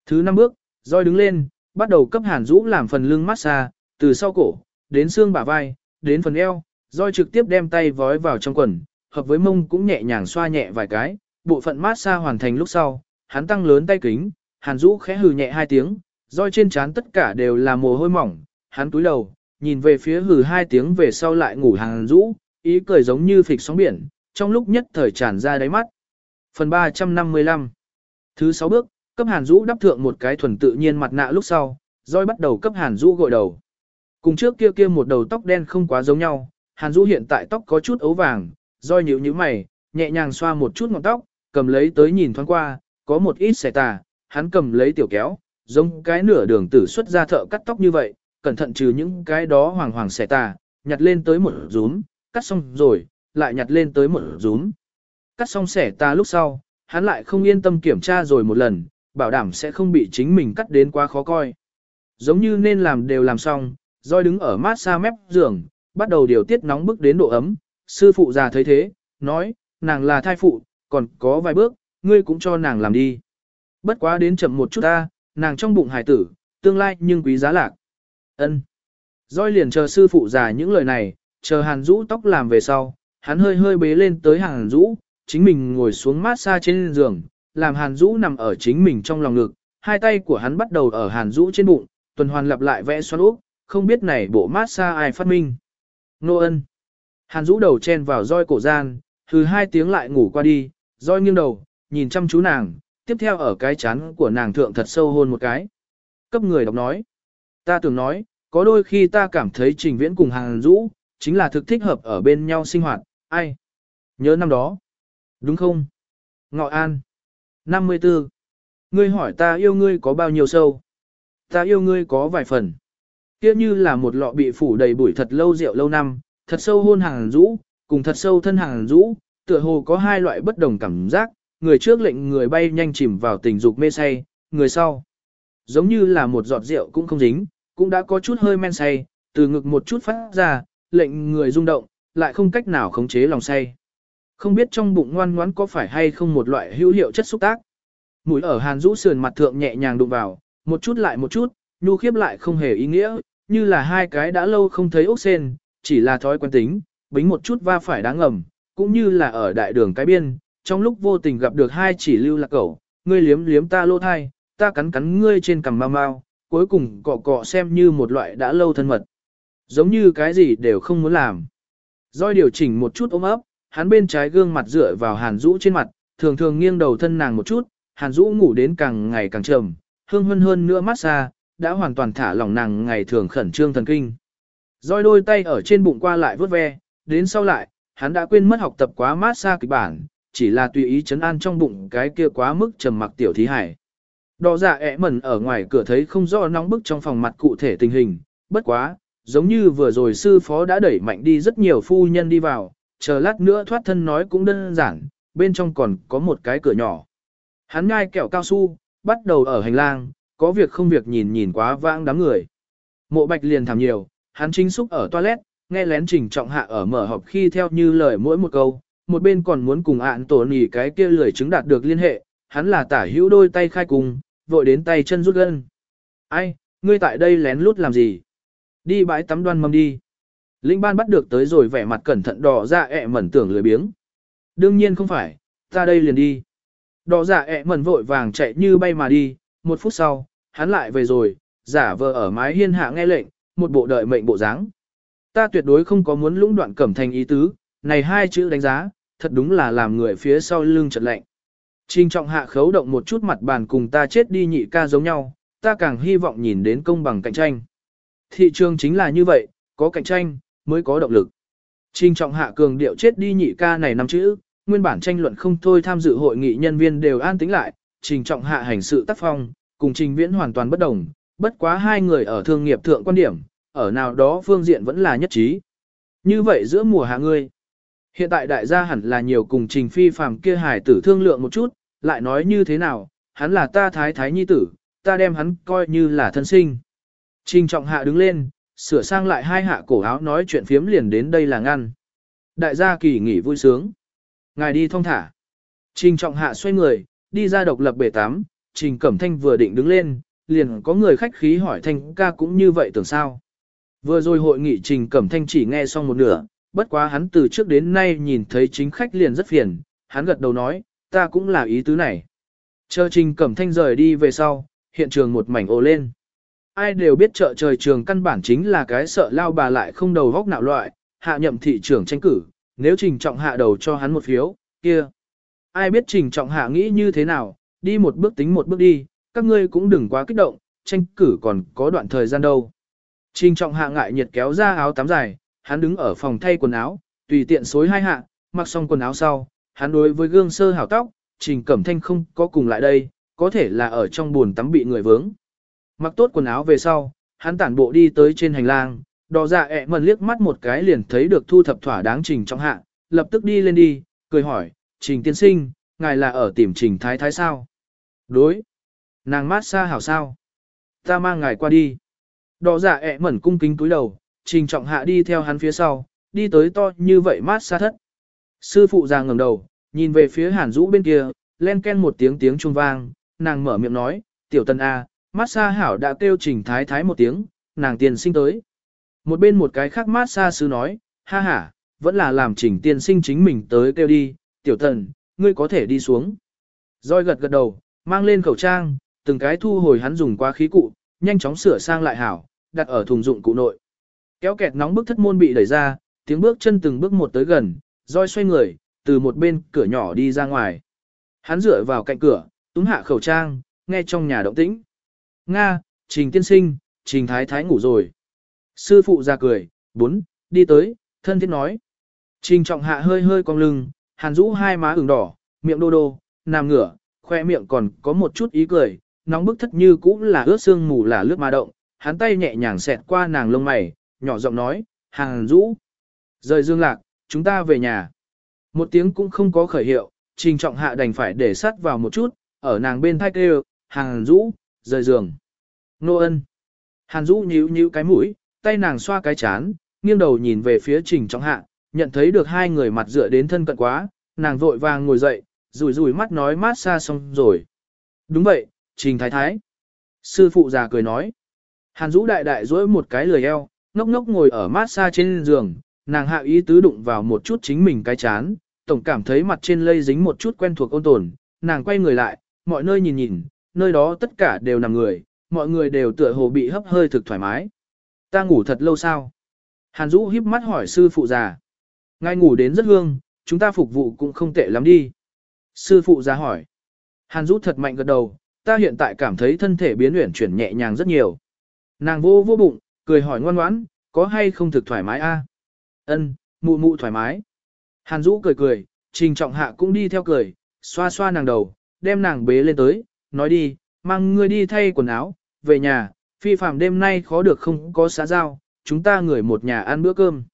S1: Thứ năm bước, roi đứng lên, bắt đầu cấp Hàn Dũ làm phần lưng massage, từ sau cổ, đến xương bả vai, đến phần eo, roi trực tiếp đem tay vói vào trong quần, hợp với mông cũng nhẹ nhàng xoa nhẹ vài cái, bộ phận massage hoàn thành lúc sau, hắn tăng lớn tay kính, Hàn Dũ khẽ hừ nhẹ hai tiếng, roi trên trán tất cả đều là mồ hôi mỏng, hắn túi đầu, nhìn về phía hừ hai tiếng về sau lại ngủ Hàn rũ, ý cười giống như phịch sóng biển, trong lúc nhất thời tràn ra đáy mắt. Phần 355 Thứ 6 bước, cấp Hàn Dũ đắp thượng một cái thuần tự nhiên mặt nạ lúc sau, roi bắt đầu cấp Hàn Dũ gội đầu. Cùng trước kia kia một đầu tóc đen không quá giống nhau, Hàn Dũ hiện tại tóc có chút ấu vàng, roi nhíu nhíu mày, nhẹ nhàng xoa một chút ngọn tóc, cầm lấy tới nhìn thoáng qua, có một ít xẻ tà, hắn cầm lấy tiểu kéo, giống cái nửa đường tử xuất ra thợ cắt tóc như vậy, cẩn thận trừ những cái đó hoàng hoàng xẻ tà, nhặt lên tới một rúm, cắt xong rồi, lại nhặt lên tới một rúm. Cắt xong xẻ tà lúc sau, hắn lại không yên tâm kiểm tra rồi một lần, bảo đảm sẽ không bị chính mình cắt đến quá khó coi. Giống như nên làm đều làm xong, roi đứng ở mát xa mép giường, bắt đầu điều tiết nóng bức đến độ ấm. Sư phụ già thấy thế, nói, nàng là thai phụ, còn có vài bước, ngươi cũng cho nàng làm đi. Bất quá đến chậm một chút ta, nàng trong bụng hải tử, tương lai nhưng quý giá lạc. ân Roi liền chờ sư phụ già những lời này, chờ hàn rũ tóc làm về sau, hắn hơi hơi bế lên tới hàn rũ, chính mình ngồi xuống mát xa trên giường, làm hàn rũ nằm ở chính mình trong lòng ngực, hai tay của hắn bắt đầu ở hàn rũ trên bụng, tuần hoàn lặp lại vẽ xoắn úp, không biết này bộ mát xa ai phát minh. Nô ân. Hàn rũ đầu chen vào roi cổ gian, hừ hai tiếng lại ngủ qua đi, roi nghiêng đầu, nhìn chăm chú nàng, tiếp theo ở cái chán của nàng thượng thật sâu hôn một cái. Cấp người đọc nói. Ta tưởng nói, có đôi khi ta cảm thấy trình viễn cùng hàng rũ, chính là thực thích hợp ở bên nhau sinh hoạt, ai? Nhớ năm đó. Đúng không? Ngọ An. 54. Ngươi hỏi ta yêu ngươi có bao nhiêu sâu? Ta yêu ngươi có vài phần. Kia như là một lọ bị phủ đầy bụi thật lâu rượu lâu năm, thật sâu hôn hàng rũ, cùng thật sâu thân hàng rũ, tựa hồ có hai loại bất đồng cảm giác, người trước lệnh người bay nhanh chìm vào tình dục mê say, người sau. Giống như là một giọt rượu cũng không dính, cũng đã có chút hơi men say, từ ngực một chút phát ra, lệnh người rung động, lại không cách nào khống chế lòng say. Không biết trong bụng ngoan ngoãn có phải hay không một loại hữu hiệu chất xúc tác. Mũi ở hàn rũ sườn mặt thượng nhẹ nhàng đụng vào, một chút lại một chút, nhu khiếp lại không hề ý nghĩa, như là hai cái đã lâu không thấy ốc sen, chỉ là thói quen tính, bính một chút va phải đáng ngầm, cũng như là ở đại đường cái biên, trong lúc vô tình gặp được hai chỉ lưu lạc cẩu, ngươi liếm liếm ta lô thai, ta cắn cắn ngươi trên cằm mau mau, cuối cùng cọ cọ xem như một loại đã lâu thân mật. Giống như cái gì đều không muốn làm. Doi điều chỉnh một chút ôm ấp, hắn bên trái gương mặt dựa vào hàn rũ trên mặt, thường thường nghiêng đầu thân nàng một chút, hàn rũ ngủ đến càng ngày càng trầm, hương hơn hơn nữa mát xa, đã hoàn toàn thả lỏng nàng ngày thường khẩn trương thần kinh. Rồi đôi tay ở trên bụng qua lại vớt ve, đến sau lại, hắn đã quên mất học tập quá mát xa kịch bản, chỉ là tùy ý chấn an trong bụng cái kia quá mức trầm mặc tiểu thí hải. Đỏ dạ ẹ mẩn ở ngoài cửa thấy không rõ nóng bức trong phòng mặt cụ thể tình hình, bất quá, giống như vừa rồi sư phó đã đẩy mạnh đi rất nhiều phu nhân đi vào, chờ lát nữa thoát thân nói cũng đơn giản, bên trong còn có một cái cửa nhỏ. Hắn ngai kẹo cao su, bắt đầu ở hành lang, có việc không việc nhìn nhìn quá vãng đám người. Mộ bạch liền thảm nhiều, hắn chính xúc ở toilet, nghe lén trình trọng hạ ở mở họp khi theo như lời mỗi một câu, một bên còn muốn cùng ạn tổ nỉ cái kia lười chứng đạt được liên hệ, hắn là tả hữu đôi tay khai cùng, vội đến tay chân rút gân. Ai, ngươi tại đây lén lút làm gì? Đi bãi tắm đoan mâm đi. Linh ban bắt được tới rồi vẻ mặt cẩn thận đỏ ra ẹ mẩn tưởng lười biếng. Đương nhiên không phải, ta đây liền đi. Đỏ dạ ẹ mẩn vội vàng chạy như bay mà đi, một phút sau, hắn lại về rồi, giả vờ ở mái hiên hạ nghe lệnh, một bộ đợi mệnh bộ dáng. Ta tuyệt đối không có muốn lũng đoạn cẩm thành ý tứ, này hai chữ đánh giá, thật đúng là làm người phía sau lưng chật lạnh. Trình trọng hạ khấu động một chút mặt bàn cùng ta chết đi nhị ca giống nhau, ta càng hy vọng nhìn đến công bằng cạnh tranh. Thị trường chính là như vậy, có cạnh tranh, mới có động lực. Trình trọng hạ cường điệu chết đi nhị ca này năm chữ, nguyên bản tranh luận không thôi tham dự hội nghị nhân viên đều an tĩnh lại, trình trọng hạ hành sự tác phong, cùng trình viễn hoàn toàn bất đồng, bất quá hai người ở thương nghiệp thượng quan điểm, ở nào đó phương diện vẫn là nhất trí. Như vậy giữa mùa hạ ngươi, hiện tại đại gia hẳn là nhiều cùng trình phi phàm kia hải tử thương lượng một chút, lại nói như thế nào, hắn là ta thái thái nhi tử, ta đem hắn coi như là thân sinh. Trình trọng hạ đứng lên, sửa sang lại hai hạ cổ áo nói chuyện phiếm liền đến đây là ngăn. Đại gia kỳ nghỉ vui sướng. Ngài đi thong thả. Trình trọng hạ xoay người, đi ra độc lập bể tắm, trình cẩm thanh vừa định đứng lên, liền có người khách khí hỏi thanh ca cũng như vậy tưởng sao. Vừa rồi hội nghị trình cẩm thanh chỉ nghe xong một nửa, bất quá hắn từ trước đến nay nhìn thấy chính khách liền rất phiền, hắn gật đầu nói, ta cũng là ý tứ này. Chờ trình cẩm thanh rời đi về sau, hiện trường một mảnh ồ lên. Ai đều biết chợ trời trường căn bản chính là cái sợ lao bà lại không đầu góc nạo loại, hạ nhậm thị trưởng tranh cử, nếu trình trọng hạ đầu cho hắn một phiếu, kia. Ai biết trình trọng hạ nghĩ như thế nào, đi một bước tính một bước đi, các ngươi cũng đừng quá kích động, tranh cử còn có đoạn thời gian đâu. Trình trọng hạ ngại nhiệt kéo ra áo tắm dài, hắn đứng ở phòng thay quần áo, tùy tiện xối hai hạ, mặc xong quần áo sau, hắn đối với gương sơ hảo tóc, trình cẩm thanh không có cùng lại đây, có thể là ở trong buồn tắm bị người vướng. Mặc tốt quần áo về sau, hắn tản bộ đi tới trên hành lang, đò dạ ẹ mần liếc mắt một cái liền thấy được thu thập thỏa đáng trình trọng hạ, lập tức đi lên đi, cười hỏi, trình tiên sinh, ngài là ở tìm trình thái thái sao? Đối. Nàng mát xa hảo sao? Ta mang ngài qua đi. Đỏ dạ ẹ mẩn cung kính cúi đầu, trình trọng hạ đi theo hắn phía sau, đi tới to như vậy mát xa thất. Sư phụ già ngẩng đầu, nhìn về phía hàn rũ bên kia, len ken một tiếng tiếng trung vang, nàng mở miệng nói, tiểu tân A, à, mát xa hảo đã kêu trình thái thái một tiếng, nàng tiền sinh tới. Một bên một cái khác mát xa sư nói, ha ha, vẫn là làm trình tiên sinh chính mình tới kêu đi, tiểu thần, ngươi có thể đi xuống. Roi gật gật đầu, mang lên khẩu trang, từng cái thu hồi hắn dùng qua khí cụ, nhanh chóng sửa sang lại hảo, đặt ở thùng dụng cụ nội. Kéo kẹt nóng bức thất môn bị đẩy ra, tiếng bước chân từng bước một tới gần, roi xoay người, từ một bên cửa nhỏ đi ra ngoài. Hắn dựa vào cạnh cửa, túm hạ khẩu trang, nghe trong nhà động tĩnh. Nga, Trình tiên sinh, Trình thái thái ngủ rồi. Sư phụ ra cười, bốn, đi tới, thân thiết nói. Trình trọng hạ hơi hơi cong lưng, hàn rũ hai má ửng đỏ, miệng đô đô, nằm ngửa, khoe miệng còn có một chút ý cười, nóng bức thất như cũng là ướt xương mù là lướt ma động, hắn tay nhẹ nhàng xẹt qua nàng lông mày, nhỏ giọng nói, hàng rũ. Rời dương lạc, chúng ta về nhà. Một tiếng cũng không có khởi hiệu, trình trọng hạ đành phải để sắt vào một chút, ở nàng bên thai kêu, hàng rũ, rời giường. Nô ân. Hàn rũ nhíu nhíu cái mũi, tay nàng xoa cái chán, nghiêng đầu nhìn về phía trình trọng hạ, nhận thấy được hai người mặt dựa đến thân cận quá, nàng vội vàng ngồi dậy, rủi rủi mắt nói mát xa xong rồi. Đúng vậy, trình thái thái. Sư phụ già cười nói. Hàn Dũ đại đại dỗi một cái lười eo, ngốc ngốc ngồi ở mát xa trên giường, nàng hạ ý tứ đụng vào một chút chính mình cái chán, tổng cảm thấy mặt trên lây dính một chút quen thuộc ôn tồn, nàng quay người lại, mọi nơi nhìn nhìn, nơi đó tất cả đều nằm người, mọi người đều tựa hồ bị hấp hơi thực thoải mái. Ta ngủ thật lâu sao? Hàn Dũ híp mắt hỏi sư phụ già. Ngài ngủ đến rất hương, chúng ta phục vụ cũng không tệ lắm đi. Sư phụ ra hỏi. Hàn Dũ thật mạnh gật đầu, ta hiện tại cảm thấy thân thể biến uyển chuyển nhẹ nhàng rất nhiều. Nàng vô vô bụng, cười hỏi ngoan ngoãn, có hay không thực thoải mái a? Ân, mụ mụ thoải mái. Hàn Dũ cười cười, Trình Trọng Hạ cũng đi theo cười, xoa xoa nàng đầu, đem nàng bế lên tới, nói đi, mang ngươi đi thay quần áo, về nhà, phi phạm đêm nay khó được không có xã giao, chúng ta người một nhà ăn bữa cơm.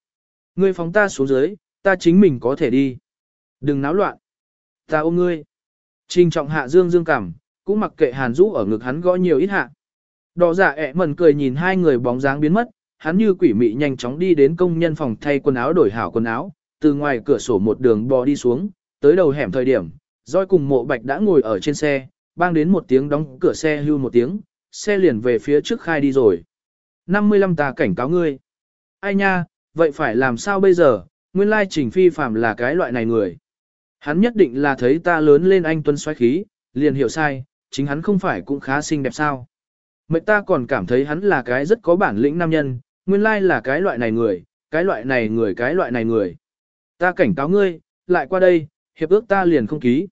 S1: Ngươi phóng ta xuống dưới, ta chính mình có thể đi. Đừng náo loạn. Ta ôm ngươi. Trình trọng hạ dương dương cảm, cũng mặc kệ hàn rũ ở ngực hắn gõ nhiều ít hạ. Đỏ giả ẹ mẩn cười nhìn hai người bóng dáng biến mất, hắn như quỷ mị nhanh chóng đi đến công nhân phòng thay quần áo đổi hảo quần áo, từ ngoài cửa sổ một đường bò đi xuống, tới đầu hẻm thời điểm, roi cùng mộ bạch đã ngồi ở trên xe, bang đến một tiếng đóng cửa xe hưu một tiếng, xe liền về phía trước khai đi rồi. 55 ta cảnh cáo ngươi. Ai nha, vậy phải làm sao bây giờ, nguyên lai trình phi phạm là cái loại này người. Hắn nhất định là thấy ta lớn lên anh tuân xoáy khí, liền hiểu sai, chính hắn không phải cũng khá xinh đẹp sao. Mệnh ta còn cảm thấy hắn là cái rất có bản lĩnh nam nhân, nguyên lai là cái loại này người, cái loại này người cái loại này người. Ta cảnh cáo ngươi, lại qua đây, hiệp ước ta liền không ký.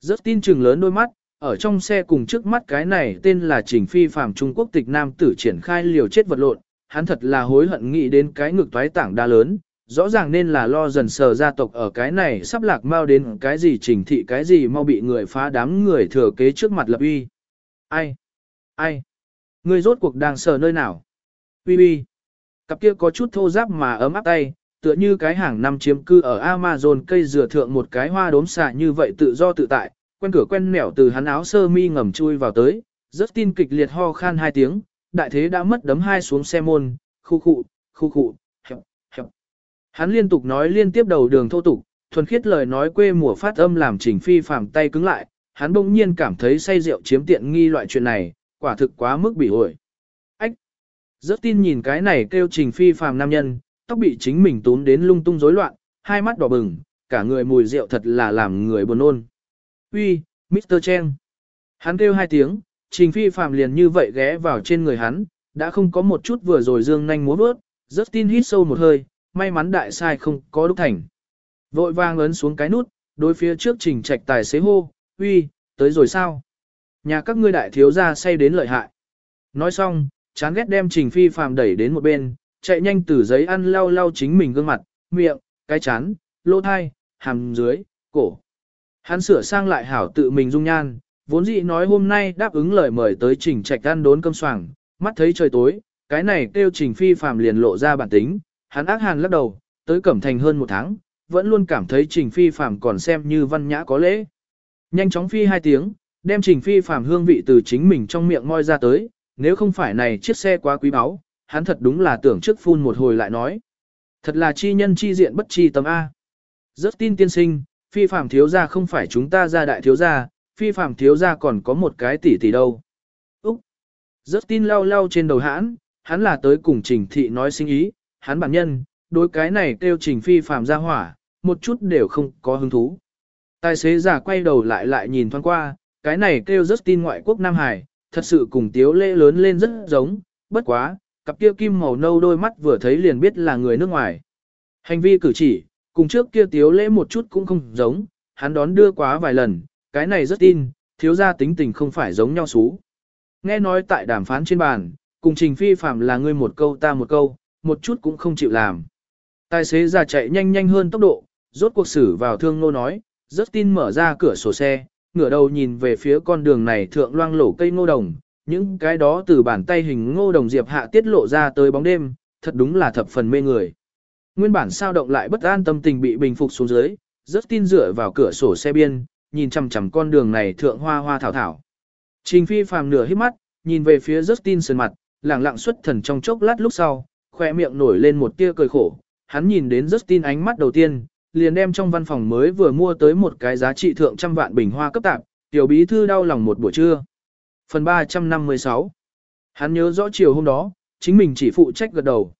S1: Rất tin chừng lớn đôi mắt, ở trong xe cùng trước mắt cái này tên là Trình Phi Phạm Trung Quốc tịch nam tử triển khai liều chết vật lộn, hắn thật là hối hận nghĩ đến cái ngực toái tảng đa lớn, rõ ràng nên là lo dần sờ gia tộc ở cái này sắp lạc mau đến cái gì trình thị cái gì mau bị người phá đám người thừa kế trước mặt lập uy. Ai? Ai? Người rốt cuộc đang sờ nơi nào? Uy uy. Cặp kia có chút thô giáp mà ấm áp tay, tựa như cái hàng năm chiếm cư ở Amazon cây dừa thượng một cái hoa đốm xạ như vậy tự do tự tại, quen cửa quen nẻo từ hắn áo sơ mi ngầm chui vào tới, rất tin kịch liệt ho khan hai tiếng, đại thế đã mất đấm hai xuống xe môn, khu khu, khu khu. Hắn liên tục nói liên tiếp đầu đường thô tục, thuần khiết lời nói quê mùa phát âm làm trình phi phàm tay cứng lại, hắn bỗng nhiên cảm thấy say rượu chiếm tiện nghi loại chuyện này, quả thực quá mức bị ổi. Ách! Rất tin nhìn cái này kêu trình phi phàm nam nhân, tóc bị chính mình tún đến lung tung rối loạn, hai mắt đỏ bừng, cả người mùi rượu thật là làm người buồn nôn. Uy, Mr. Chen. Hắn kêu hai tiếng, trình phi phàm liền như vậy ghé vào trên người hắn, đã không có một chút vừa rồi dương nhanh múa bước, rất tin hít sâu một hơi, may mắn đại sai không có đúc thành. Vội vàng ấn xuống cái nút, đối phía trước trình trạch tài xế hô, uy, tới rồi sao? Nhà các ngươi đại thiếu gia say đến lợi hại. Nói xong, chán ghét đem trình phi phàm đẩy đến một bên, chạy nhanh từ giấy ăn lau lau chính mình gương mặt, miệng, cái chán, lỗ thai, hàm dưới, cổ. Hắn sửa sang lại hảo tự mình dung nhan, vốn dĩ nói hôm nay đáp ứng lời mời tới trình trạch ăn đốn cơm soảng, mắt thấy trời tối, cái này kêu trình phi phàm liền lộ ra bản tính, hắn ác hàn lắc đầu, tới cẩm thành hơn một tháng, vẫn luôn cảm thấy trình phi phàm còn xem như văn nhã có lễ. Nhanh chóng phi hai tiếng, đem trình phi phàm hương vị từ chính mình trong miệng moi ra tới, nếu không phải này chiếc xe quá quý báu, hắn thật đúng là tưởng trước phun một hồi lại nói. Thật là chi nhân chi diện bất chi tâm A. Rất tin tiên sinh, phi phàm thiếu gia không phải chúng ta gia đại thiếu gia, phi phàm thiếu gia còn có một cái tỷ tỷ đâu. Úc! Rất tin lau lau trên đầu hãn, hắn là tới cùng trình thị nói sinh ý, hắn bản nhân, đối cái này kêu trình phi phàm ra hỏa, một chút đều không có hứng thú. Tài xế giả quay đầu lại lại nhìn thoáng qua, cái này kêu rất tin ngoại quốc Nam Hải, thật sự cùng tiếu lễ lớn lên rất giống, bất quá, cặp kia kim màu nâu đôi mắt vừa thấy liền biết là người nước ngoài. Hành vi cử chỉ, cùng trước kia tiếu lễ một chút cũng không giống, hắn đón đưa quá vài lần, cái này rất tin, thiếu gia tính tình không phải giống nhau xú. Nghe nói tại đàm phán trên bàn, cùng trình phi phạm là ngươi một câu ta một câu, một chút cũng không chịu làm. Tài xế già chạy nhanh nhanh hơn tốc độ, rốt cuộc xử vào thương nô nói, rất tin mở ra cửa sổ xe, ngửa đầu nhìn về phía con đường này thượng loang lổ cây ngô đồng, những cái đó từ bàn tay hình ngô đồng diệp hạ tiết lộ ra tới bóng đêm, thật đúng là thập phần mê người. Nguyên bản sao động lại bất an tâm tình bị bình phục xuống dưới, rất tin dựa vào cửa sổ xe biên, nhìn chằm chằm con đường này thượng hoa hoa thảo thảo. Trình phi phàm nửa hít mắt, nhìn về phía Justin sơn sườn mặt, lẳng lặng xuất thần trong chốc lát lúc sau, khoe miệng nổi lên một tia cười khổ. Hắn nhìn đến rất tin ánh mắt đầu tiên, liền đem trong văn phòng mới vừa mua tới một cái giá trị thượng trăm vạn bình hoa cấp tạp, tiểu bí thư đau lòng một buổi trưa. Phần 356 Hắn nhớ rõ chiều hôm đó, chính mình chỉ phụ trách gật đầu.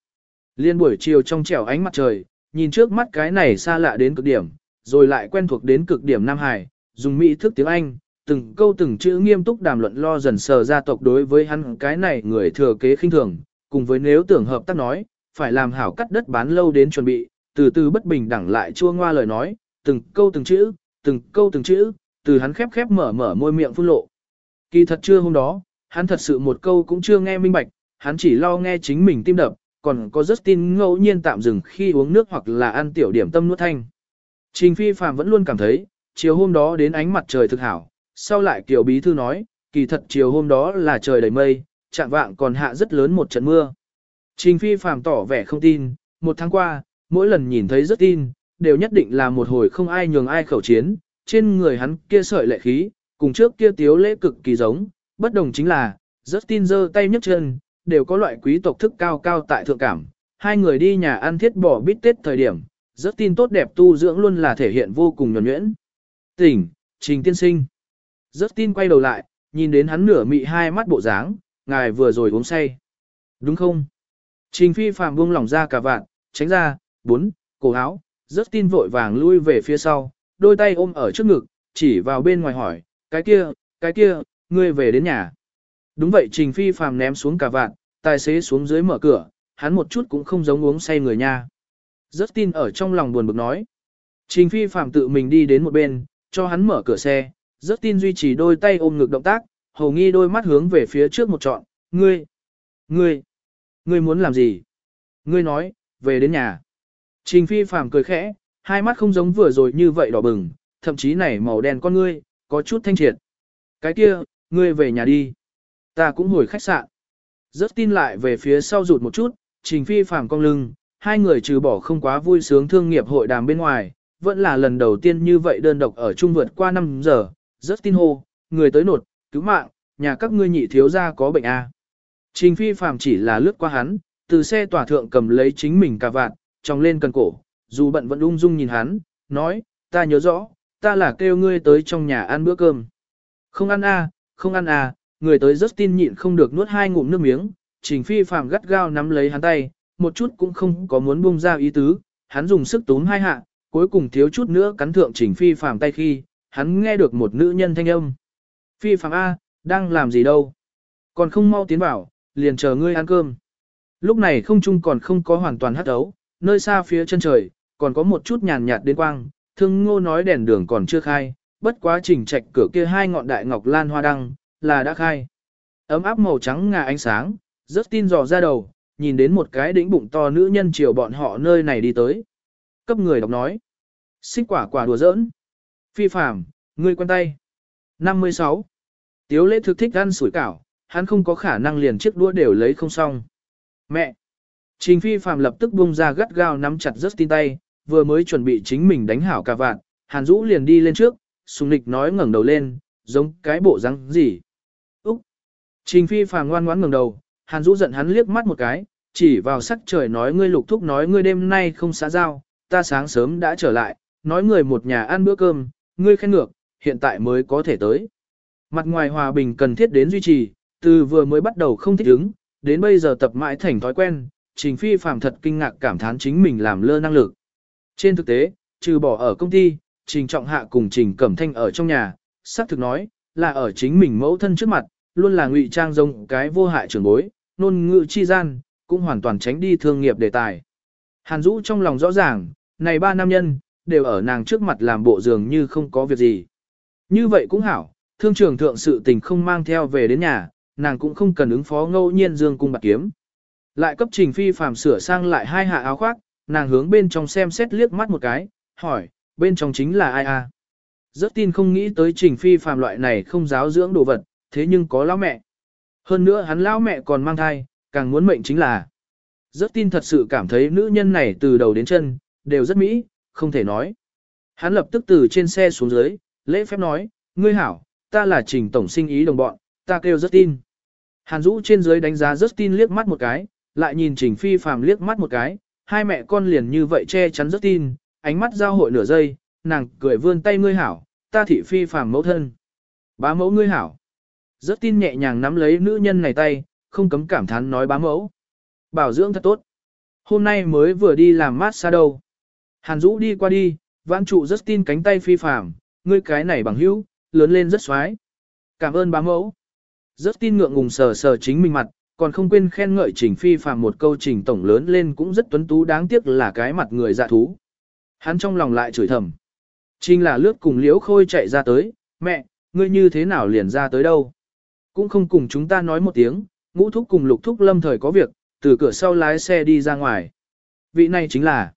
S1: Liên buổi chiều trong trẻo ánh mặt trời, nhìn trước mắt cái này xa lạ đến cực điểm, rồi lại quen thuộc đến cực điểm Nam Hải, dùng mỹ thức tiếng Anh, từng câu từng chữ nghiêm túc đàm luận lo dần sờ gia tộc đối với hắn cái này người thừa kế khinh thường, cùng với nếu tưởng hợp tác nói, phải làm hảo cắt đất bán lâu đến chuẩn bị, từ từ bất bình đẳng lại chua ngoa lời nói, từng câu từng chữ, từng câu từng chữ, từ hắn khép khép mở mở môi miệng phun lộ. Kỳ thật chưa hôm đó, hắn thật sự một câu cũng chưa nghe minh bạch, hắn chỉ lo nghe chính mình tim đập, còn có rất tin ngẫu nhiên tạm dừng khi uống nước hoặc là ăn tiểu điểm tâm nuốt thanh. Trình phi phạm vẫn luôn cảm thấy, chiều hôm đó đến ánh mặt trời thực hảo, sau lại kiểu bí thư nói, kỳ thật chiều hôm đó là trời đầy mây, chạm vạng còn hạ rất lớn một trận mưa. Trình phi phàm tỏ vẻ không tin, một tháng qua, mỗi lần nhìn thấy rất tin, đều nhất định là một hồi không ai nhường ai khẩu chiến, trên người hắn kia sợi lệ khí, cùng trước kia tiếu lễ cực kỳ giống, bất đồng chính là, rất tin giơ tay nhấc chân, đều có loại quý tộc thức cao cao tại thượng cảm. Hai người đi nhà ăn thiết bỏ bít tết thời điểm, rất tin tốt đẹp tu dưỡng luôn là thể hiện vô cùng nhuẩn nhuyễn. Tỉnh, trình tiên sinh. Rất tin quay đầu lại, nhìn đến hắn nửa mị hai mắt bộ dáng, ngài vừa rồi uống say. Đúng không? Trình phi phàm buông lỏng ra cả vạn, tránh ra, bốn, cổ áo, rất tin vội vàng lui về phía sau, đôi tay ôm ở trước ngực, chỉ vào bên ngoài hỏi, cái kia, cái kia, ngươi về đến nhà. Đúng vậy Trình Phi phàm ném xuống cả vạn, tài xế xuống dưới mở cửa, hắn một chút cũng không giống uống say người nha. Rất tin ở trong lòng buồn bực nói. Trình Phi phàm tự mình đi đến một bên, cho hắn mở cửa xe, rất tin duy trì đôi tay ôm ngực động tác, hầu nghi đôi mắt hướng về phía trước một trọn, ngươi, ngươi, ngươi muốn làm gì? Ngươi nói, về đến nhà. Trình Phi phàm cười khẽ, hai mắt không giống vừa rồi như vậy đỏ bừng, thậm chí này màu đen con ngươi, có chút thanh triệt. Cái kia, ngươi về nhà đi. Ta cũng hồi khách sạn. Rất tin lại về phía sau rụt một chút, trình phi phàm cong lưng, hai người trừ bỏ không quá vui sướng thương nghiệp hội đàm bên ngoài, vẫn là lần đầu tiên như vậy đơn độc ở chung vượt qua 5 giờ. Rất tin hô, người tới nột, cứu mạng, nhà các ngươi nhị thiếu gia có bệnh à. Trình phi phàm chỉ là lướt qua hắn, từ xe tỏa thượng cầm lấy chính mình cà vạt, trong lên cần cổ, dù bận vẫn ung dung nhìn hắn, nói, ta nhớ rõ, ta là kêu ngươi tới trong nhà ăn bữa cơm. Không ăn à, không ăn à, người tới rất tin nhịn không được nuốt hai ngụm nước miếng, trình phi phàm gắt gao nắm lấy hắn tay, một chút cũng không có muốn buông ra ý tứ, hắn dùng sức túm hai hạ, cuối cùng thiếu chút nữa cắn thượng trình phi phàm tay khi, hắn nghe được một nữ nhân thanh âm. Phi phàm A, đang làm gì đâu? Còn không mau tiến vào, liền chờ ngươi ăn cơm. Lúc này không trung còn không có hoàn toàn hắt ấu, nơi xa phía chân trời, còn có một chút nhàn nhạt đến quang, thương ngô nói đèn đường còn chưa khai, bất quá trình trạch cửa kia hai ngọn đại ngọc lan hoa đăng, là đã khai. Ấm áp màu trắng ngà ánh sáng, rất tin dò ra đầu, nhìn đến một cái đỉnh bụng to nữ nhân chiều bọn họ nơi này đi tới. Cấp người đọc nói. Xích quả quả đùa giỡn. Phi phạm, ngươi quen tay. 56. Tiếu lễ thực thích ăn sủi cảo, hắn không có khả năng liền chiếc đũa đều lấy không xong. Mẹ! Trình phi phàm lập tức buông ra gắt gao nắm chặt rất tin tay, vừa mới chuẩn bị chính mình đánh hảo cả vạn, Hàn Dũ liền đi lên trước, sùng nịch nói ngẩng đầu lên, giống cái bộ răng gì. Úc! Trình phi phàm ngoan ngoãn ngẩng đầu, Hàn Dũ giận hắn liếc mắt một cái, chỉ vào sắc trời nói ngươi lục thúc nói ngươi đêm nay không xã giao, ta sáng sớm đã trở lại, nói người một nhà ăn bữa cơm, ngươi khen ngược, hiện tại mới có thể tới. Mặt ngoài hòa bình cần thiết đến duy trì, từ vừa mới bắt đầu không thích ứng, đến bây giờ tập mãi thành thói quen, Trình Phi phàm thật kinh ngạc cảm thán chính mình làm lơ năng lực. Trên thực tế, trừ bỏ ở công ty, Trình Trọng Hạ cùng Trình Cẩm Thanh ở trong nhà, xác thực nói, là ở chính mình mẫu thân trước mặt, luôn là ngụy trang giống cái vô hại trưởng bối, nôn ngự chi gian, cũng hoàn toàn tránh đi thương nghiệp đề tài. Hàn Dũ trong lòng rõ ràng, này ba nam nhân, đều ở nàng trước mặt làm bộ dường như không có việc gì. Như vậy cũng hảo, thương trường thượng sự tình không mang theo về đến nhà, nàng cũng không cần ứng phó ngẫu nhiên dương cung bạc kiếm. Lại cấp trình phi phàm sửa sang lại hai hạ áo khoác, nàng hướng bên trong xem xét liếc mắt một cái, hỏi, bên trong chính là ai a? Rất tin không nghĩ tới trình phi phàm loại này không giáo dưỡng đồ vật, thế nhưng có lão mẹ. Hơn nữa hắn lão mẹ còn mang thai, càng muốn mệnh chính là. Rất tin thật sự cảm thấy nữ nhân này từ đầu đến chân, đều rất mỹ, không thể nói. Hắn lập tức từ trên xe xuống dưới, lễ phép nói, ngươi hảo, ta là trình tổng sinh ý đồng bọn, ta kêu rất tin. Hàn Dũ trên dưới đánh giá rất tin liếc mắt một cái, lại nhìn Trình Phi Phàm liếc mắt một cái, hai mẹ con liền như vậy che chắn rất tin, ánh mắt giao hội nửa giây, nàng cười vươn tay ngươi hảo, ta thị Phi Phàm mẫu thân. Bá mẫu ngươi hảo. Rất tin nhẹ nhàng nắm lấy nữ nhân này tay, không cấm cảm thán nói bá mẫu. Bảo dưỡng thật tốt. Hôm nay mới vừa đi làm mát xa đâu. Hàn Dũ đi qua đi, vãn trụ rất tin cánh tay Phi Phàm, ngươi cái này bằng hữu, lớn lên rất xoái. Cảm ơn bá mẫu. Rất tin ngượng ngùng sờ sờ chính mình mặt, còn không quên khen ngợi Trình Phi phàm một câu Trình tổng lớn lên cũng rất tuấn tú đáng tiếc là cái mặt người dạ thú. Hắn trong lòng lại chửi thầm. Trình là lướt cùng liễu khôi chạy ra tới, mẹ, ngươi như thế nào liền ra tới đâu? Cũng không cùng chúng ta nói một tiếng, ngũ thúc cùng lục thúc lâm thời có việc, từ cửa sau lái xe đi ra ngoài. Vị này chính là,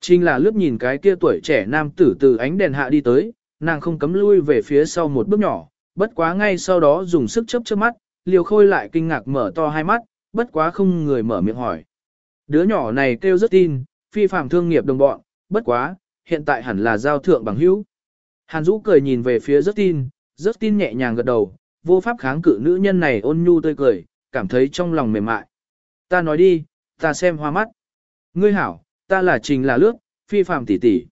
S1: Trình là lướt nhìn cái kia tuổi trẻ nam tử từ ánh đèn hạ đi tới, nàng không cấm lui về phía sau một bước nhỏ, bất quá ngay sau đó dùng sức chớp chớp mắt, liều khôi lại kinh ngạc mở to hai mắt, bất quá không người mở miệng hỏi. Đứa nhỏ này kêu rất tin, phi phạm thương nghiệp đồng bọn, bất quá, hiện tại hẳn là giao thượng bằng hữu. Hàn Dũ cười nhìn về phía rất tin, rất tin nhẹ nhàng gật đầu, vô pháp kháng cự nữ nhân này ôn nhu tươi cười, cảm thấy trong lòng mềm mại. Ta nói đi, ta xem hoa mắt. Ngươi hảo, ta là Trình là Lước, phi phàm tỷ tỷ.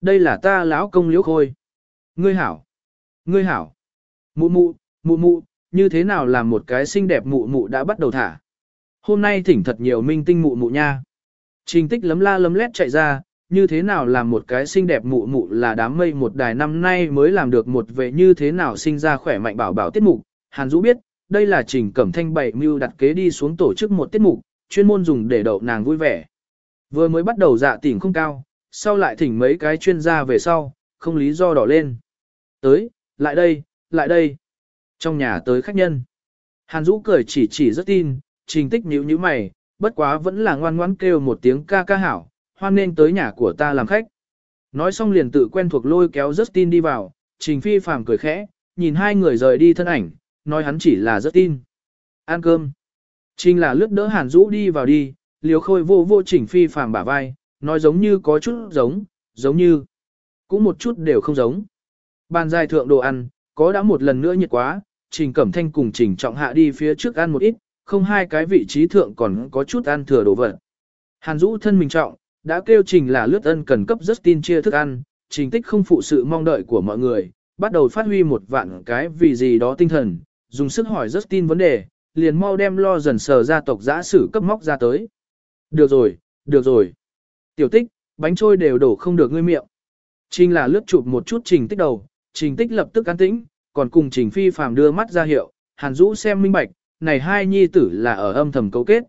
S1: Đây là ta lão công liễu khôi. Ngươi hảo, ngươi hảo. Mụ mụ, mụ mụ, như thế nào làm một cái xinh đẹp mụ mụ đã bắt đầu thả. Hôm nay thỉnh thật nhiều minh tinh mụ mụ nha. Trình tích lấm la lấm lét chạy ra, như thế nào làm một cái xinh đẹp mụ mụ là đám mây một đài năm nay mới làm được một vệ như thế nào sinh ra khỏe mạnh bảo bảo tiết mục. Hàn Dũ biết, đây là trình cẩm thanh bảy mưu đặt kế đi xuống tổ chức một tiết mục, chuyên môn dùng để đậu nàng vui vẻ. Vừa mới bắt đầu dạ tỉnh không cao, sau lại thỉnh mấy cái chuyên gia về sau, không lý do đỏ lên. Tới, lại đây, lại đây. Trong nhà tới khách nhân. Hàn Dũ cười chỉ chỉ rất tin, trình tích nhíu như mày, bất quá vẫn là ngoan ngoãn kêu một tiếng ca ca hảo, hoan nên tới nhà của ta làm khách. Nói xong liền tự quen thuộc lôi kéo rất tin đi vào, trình phi phàm cười khẽ, nhìn hai người rời đi thân ảnh, nói hắn chỉ là rất tin, Ăn cơm. Trình là lướt đỡ hàn Dũ đi vào đi, liều khôi vô vô trình phi phàm bả vai, nói giống như có chút giống, giống như, cũng một chút đều không giống. Bàn dài thượng đồ ăn, có đã một lần nữa nhiệt quá, trình cẩm thanh cùng trình trọng hạ đi phía trước ăn một ít, không hai cái vị trí thượng còn có chút ăn thừa đồ vật. Hàn Dũ thân mình trọng, đã kêu trình là lướt ân cần cấp Justin chia thức ăn, trình tích không phụ sự mong đợi của mọi người, bắt đầu phát huy một vạn cái vì gì đó tinh thần, dùng sức hỏi Justin vấn đề, liền mau đem lo dần sờ gia tộc giã sử cấp móc ra tới. Được rồi, được rồi. Tiểu tích, bánh trôi đều đổ không được ngươi miệng. Trình là lướt chụp một chút trình tích đầu, trình tích lập tức an tĩnh, còn cùng trình phi phàm đưa mắt ra hiệu, hàn Dũ xem minh bạch, này hai nhi tử là ở âm thầm cấu kết.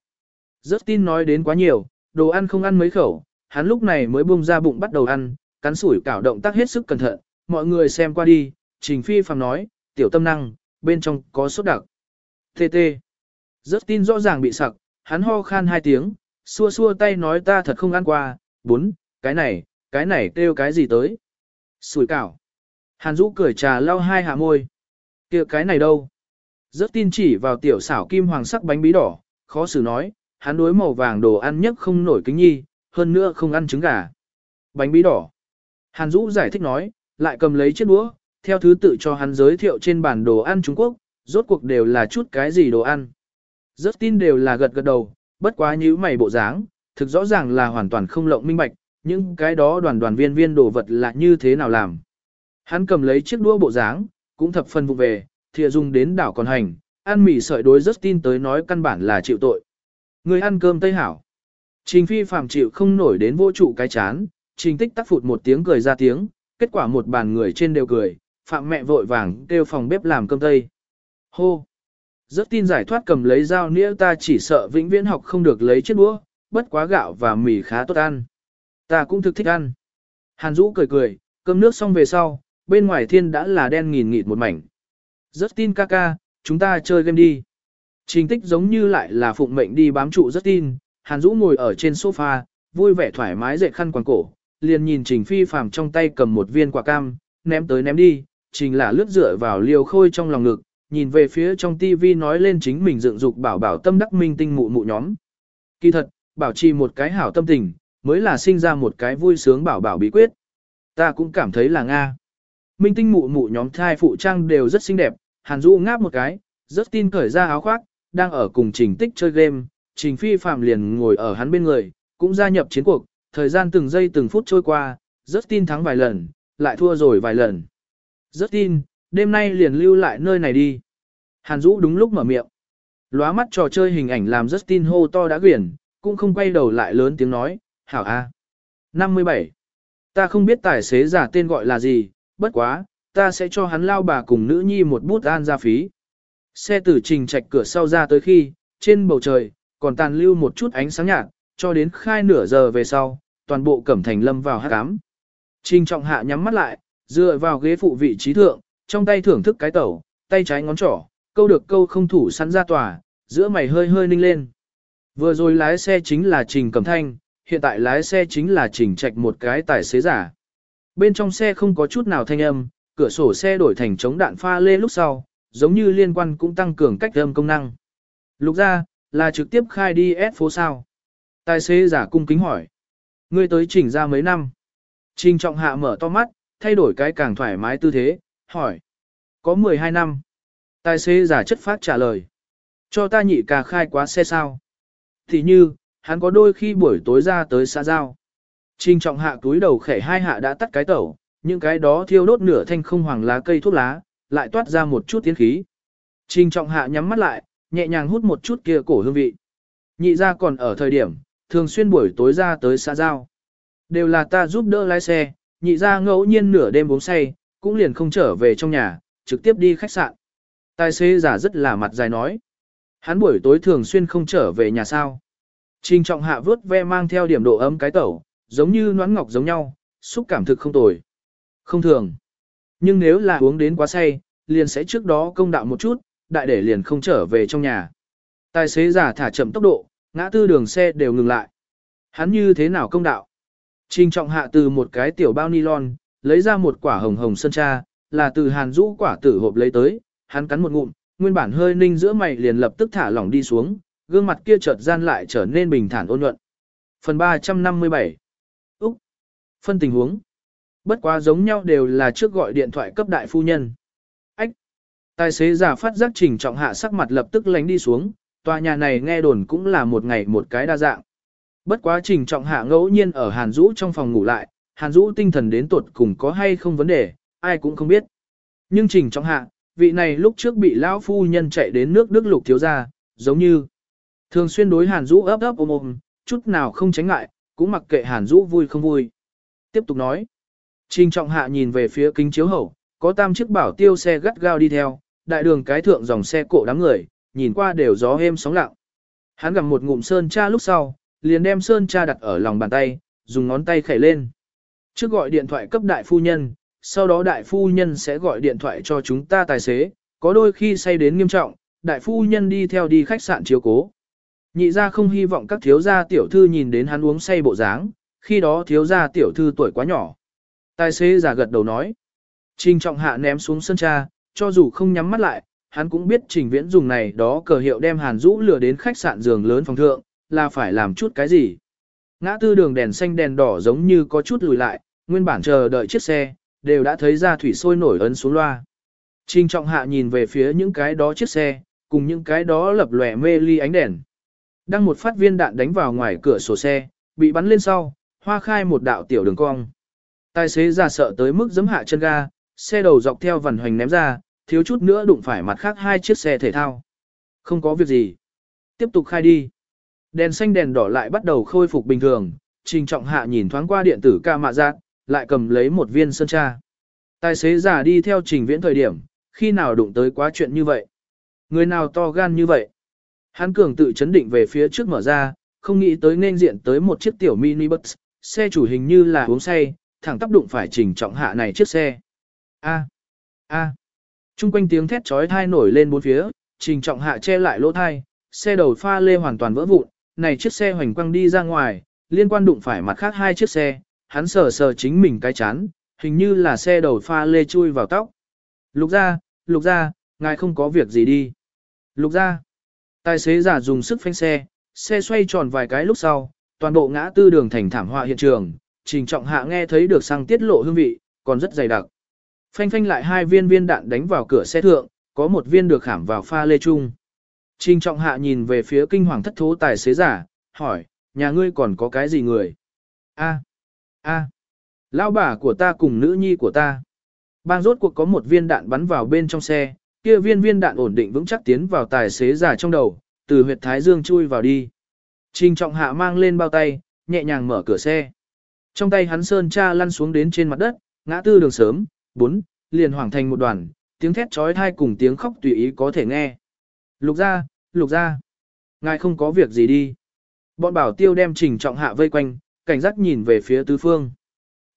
S1: Rất tin nói đến quá nhiều, đồ ăn không ăn mấy khẩu, hắn lúc này mới bung ra bụng bắt đầu ăn, cắn sủi cảo động tác hết sức cẩn thận, mọi người xem qua đi, trình phi phàm nói, tiểu tâm năng, bên trong có sốt đặc. Tê tê. Rất tin rõ ràng bị sặc, hắn ho khan hai tiếng, xua xua tay nói ta thật không ăn qua, bốn, cái này, cái này kêu cái gì tới. Sủi cảo. Hàn Dũ cười trà lau hai hạ môi. kia cái này đâu? Rất tin chỉ vào tiểu xảo kim hoàng sắc bánh bí đỏ, khó xử nói, hắn đối màu vàng đồ ăn nhất không nổi kính nhi, hơn nữa không ăn trứng gà. Bánh bí đỏ. Hàn Dũ giải thích nói, lại cầm lấy chiếc đũa, theo thứ tự cho hắn giới thiệu trên bản đồ ăn Trung Quốc, rốt cuộc đều là chút cái gì đồ ăn. Rất tin đều là gật gật đầu, bất quá như mày bộ dáng, thực rõ ràng là hoàn toàn không lộng minh bạch, những cái đó đoàn đoàn viên viên đồ vật là như thế nào làm. Hắn cầm lấy chiếc đũa bộ dáng, cũng thập phần vụ về, thìa dùng đến đảo còn hành, ăn mì sợi đối rất tin tới nói căn bản là chịu tội. Người ăn cơm tây hảo. Trình phi phàm chịu không nổi đến vô trụ cái chán, trình tích tắc phụt một tiếng cười ra tiếng, kết quả một bàn người trên đều cười, phạm mẹ vội vàng kêu phòng bếp làm cơm tây. Hô! Rất tin giải thoát cầm lấy dao nĩa ta chỉ sợ vĩnh viễn học không được lấy chiếc đũa, bất quá gạo và mì khá tốt ăn. Ta cũng thực thích ăn. Hàn Dũ cười cười, cơm nước xong về sau, bên ngoài thiên đã là đen nghìn nghịt một mảnh. Rất tin ca ca, chúng ta chơi game đi. Trình tích giống như lại là phụng mệnh đi bám trụ rất tin, Hàn Dũ ngồi ở trên sofa, vui vẻ thoải mái dậy khăn quàng cổ, liền nhìn Trình Phi phàm trong tay cầm một viên quả cam, ném tới ném đi, Trình là lướt dựa vào liều khôi trong lòng ngực, nhìn về phía trong TV nói lên chính mình dựng dục bảo bảo tâm đắc minh tinh mụ mụ nhóm. Kỳ thật, bảo trì một cái hảo tâm tình, mới là sinh ra một cái vui sướng bảo bảo bí quyết. Ta cũng cảm thấy là Nga. Minh tinh mụ mụ nhóm thai phụ trang đều rất xinh đẹp, Hàn Dũ ngáp một cái, rất tin cởi ra áo khoác, đang ở cùng Trình Tích chơi game, Trình Phi Phạm liền ngồi ở hắn bên người, cũng gia nhập chiến cuộc, thời gian từng giây từng phút trôi qua, rất tin thắng vài lần, lại thua rồi vài lần. Rất tin, đêm nay liền lưu lại nơi này đi. Hàn Dũ đúng lúc mở miệng. Lóa mắt trò chơi hình ảnh làm rất tin hô to đã quyển, cũng không quay đầu lại lớn tiếng nói, hảo a. 57. Ta không biết tài xế giả tên gọi là gì, bất quá, ta sẽ cho hắn lao bà cùng nữ nhi một bút an ra phí. Xe tử trình trạch cửa sau ra tới khi, trên bầu trời, còn tàn lưu một chút ánh sáng nhạt, cho đến khai nửa giờ về sau, toàn bộ cẩm thành lâm vào hát cám. Trình trọng hạ nhắm mắt lại, dựa vào ghế phụ vị trí thượng, trong tay thưởng thức cái tẩu, tay trái ngón trỏ, câu được câu không thủ sẵn ra tòa, giữa mày hơi hơi ninh lên. Vừa rồi lái xe chính là Trình Cẩm Thanh, hiện tại lái xe chính là Trình Trạch một cái tài xế giả. Bên trong xe không có chút nào thanh âm, cửa sổ xe đổi thành chống đạn pha lê lúc sau, giống như liên quan cũng tăng cường cách âm công năng. Lục ra, là trực tiếp khai đi S phố sao. Tài xế giả cung kính hỏi. Ngươi tới chỉnh ra mấy năm. Trình trọng hạ mở to mắt, thay đổi cái càng thoải mái tư thế, hỏi. Có 12 năm. Tài xế giả chất phát trả lời. Cho ta nhị ca khai quá xe sao. Thì như, hắn có đôi khi buổi tối ra tới xã giao. Trình trọng hạ túi đầu khẻ hai hạ đã tắt cái tẩu, những cái đó thiêu đốt nửa thanh không hoàng lá cây thuốc lá, lại toát ra một chút tiến khí. Trình trọng hạ nhắm mắt lại, nhẹ nhàng hút một chút kia cổ hương vị. Nhị ra còn ở thời điểm, thường xuyên buổi tối ra tới xã giao. Đều là ta giúp đỡ lái xe, nhị ra ngẫu nhiên nửa đêm uống say, cũng liền không trở về trong nhà, trực tiếp đi khách sạn. Tài xế giả rất là mặt dài nói. Hắn buổi tối thường xuyên không trở về nhà sao. Trình trọng hạ vớt ve mang theo điểm độ ấm cái tẩu, giống như noãn ngọc giống nhau, xúc cảm thực không tồi. Không thường. Nhưng nếu là uống đến quá say, liền sẽ trước đó công đạo một chút, đại để liền không trở về trong nhà. Tài xế giả thả chậm tốc độ, ngã tư đường xe đều ngừng lại. Hắn như thế nào công đạo? Trình trọng hạ từ một cái tiểu bao nylon, lấy ra một quả hồng hồng sơn cha, là từ hàn rũ quả tử hộp lấy tới, hắn cắn một ngụm, nguyên bản hơi ninh giữa mày liền lập tức thả lỏng đi xuống, gương mặt kia chợt gian lại trở nên bình thản ôn nhuận. Phần 357 Phân tình huống Bất quá giống nhau đều là trước gọi điện thoại cấp đại phu nhân. Ách Tài xế giả phát giác trình trọng hạ sắc mặt lập tức lánh đi xuống, tòa nhà này nghe đồn cũng là một ngày một cái đa dạng. Bất quá trình trọng hạ ngẫu nhiên ở Hàn Dũ trong phòng ngủ lại, Hàn Dũ tinh thần đến tuột cùng có hay không vấn đề, ai cũng không biết. Nhưng trình trọng hạ, vị này lúc trước bị lão phu nhân chạy đến nước Đức lục thiếu gia, giống như thường xuyên đối Hàn Dũ ấp ấp ôm ôm, chút nào không tránh ngại, cũng mặc kệ Hàn Dũ vui không vui. Tiếp tục nói. Trình trọng hạ nhìn về phía kính chiếu hậu, có tam chiếc bảo tiêu xe gắt gao đi theo, đại đường cái thượng dòng xe cộ đám người, nhìn qua đều gió êm sóng lặng. Hắn gặm một ngụm sơn cha lúc sau, liền đem sơn cha đặt ở lòng bàn tay, dùng ngón tay khẩy lên. Trước gọi điện thoại cấp đại phu nhân, sau đó đại phu nhân sẽ gọi điện thoại cho chúng ta tài xế, có đôi khi say đến nghiêm trọng, đại phu nhân đi theo đi khách sạn chiếu cố. Nhị ra không hy vọng các thiếu gia tiểu thư nhìn đến hắn uống say bộ dáng, khi đó thiếu gia tiểu thư tuổi quá nhỏ. Tài xế giả gật đầu nói. Trình trọng hạ ném xuống sân cha, cho dù không nhắm mắt lại, hắn cũng biết trình viễn dùng này đó cờ hiệu đem hàn rũ lừa đến khách sạn giường lớn phòng thượng, là phải làm chút cái gì. Ngã tư đường đèn xanh đèn đỏ giống như có chút lùi lại, nguyên bản chờ đợi chiếc xe, đều đã thấy ra thủy sôi nổi ấn xuống loa. Trình trọng hạ nhìn về phía những cái đó chiếc xe, cùng những cái đó lập lòe mê ly ánh đèn. Đăng một phát viên đạn đánh vào ngoài cửa sổ xe, bị bắn lên sau, hoa khai một đạo tiểu đường cong. Tài xế ra sợ tới mức giấm hạ chân ga, xe đầu dọc theo vằn hoành ném ra, thiếu chút nữa đụng phải mặt khác hai chiếc xe thể thao. Không có việc gì. Tiếp tục khai đi. Đèn xanh đèn đỏ lại bắt đầu khôi phục bình thường, trình trọng hạ nhìn thoáng qua điện tử ca mạ giác, lại cầm lấy một viên sơn tra. Tài xế giả đi theo trình viễn thời điểm, khi nào đụng tới quá chuyện như vậy. Người nào to gan như vậy. Hắn cường tự chấn định về phía trước mở ra, không nghĩ tới nên diện tới một chiếc tiểu mini bus, xe chủ hình như là uống say, thẳng tắp đụng phải trình trọng hạ này chiếc xe. A. A. Trung quanh tiếng thét chói thai nổi lên bốn phía, trình trọng hạ che lại lỗ thai, xe đầu pha lê hoàn toàn vỡ vụn, này chiếc xe hoành quăng đi ra ngoài, liên quan đụng phải mặt khác hai chiếc xe, hắn sờ sờ chính mình cái chán, hình như là xe đầu pha lê chui vào tóc. Lục ra, lục ra, ngài không có việc gì đi. Lục ra, tài xế giả dùng sức phanh xe, xe xoay tròn vài cái lúc sau, toàn bộ ngã tư đường thành thảm họa hiện trường, trình trọng hạ nghe thấy được sang tiết lộ hương vị, còn rất dày đặc. Phanh phanh lại hai viên viên đạn đánh vào cửa xe thượng, có một viên được khảm vào pha lê chung. Trình trọng hạ nhìn về phía kinh hoàng thất thố tài xế giả, hỏi, nhà ngươi còn có cái gì người? A, a, lão bà của ta cùng nữ nhi của ta. Bang rốt cuộc có một viên đạn bắn vào bên trong xe, kia viên viên đạn ổn định vững chắc tiến vào tài xế giả trong đầu, từ huyệt thái dương chui vào đi. Trình trọng hạ mang lên bao tay, nhẹ nhàng mở cửa xe. Trong tay hắn sơn cha lăn xuống đến trên mặt đất, ngã tư đường sớm, bốn, liền hoàng thành một đoàn, tiếng thét trói thai cùng tiếng khóc tùy ý có thể nghe. Lục ra, lục ra. Ngài không có việc gì đi. Bọn bảo tiêu đem trình trọng hạ vây quanh, cảnh giác nhìn về phía tứ phương.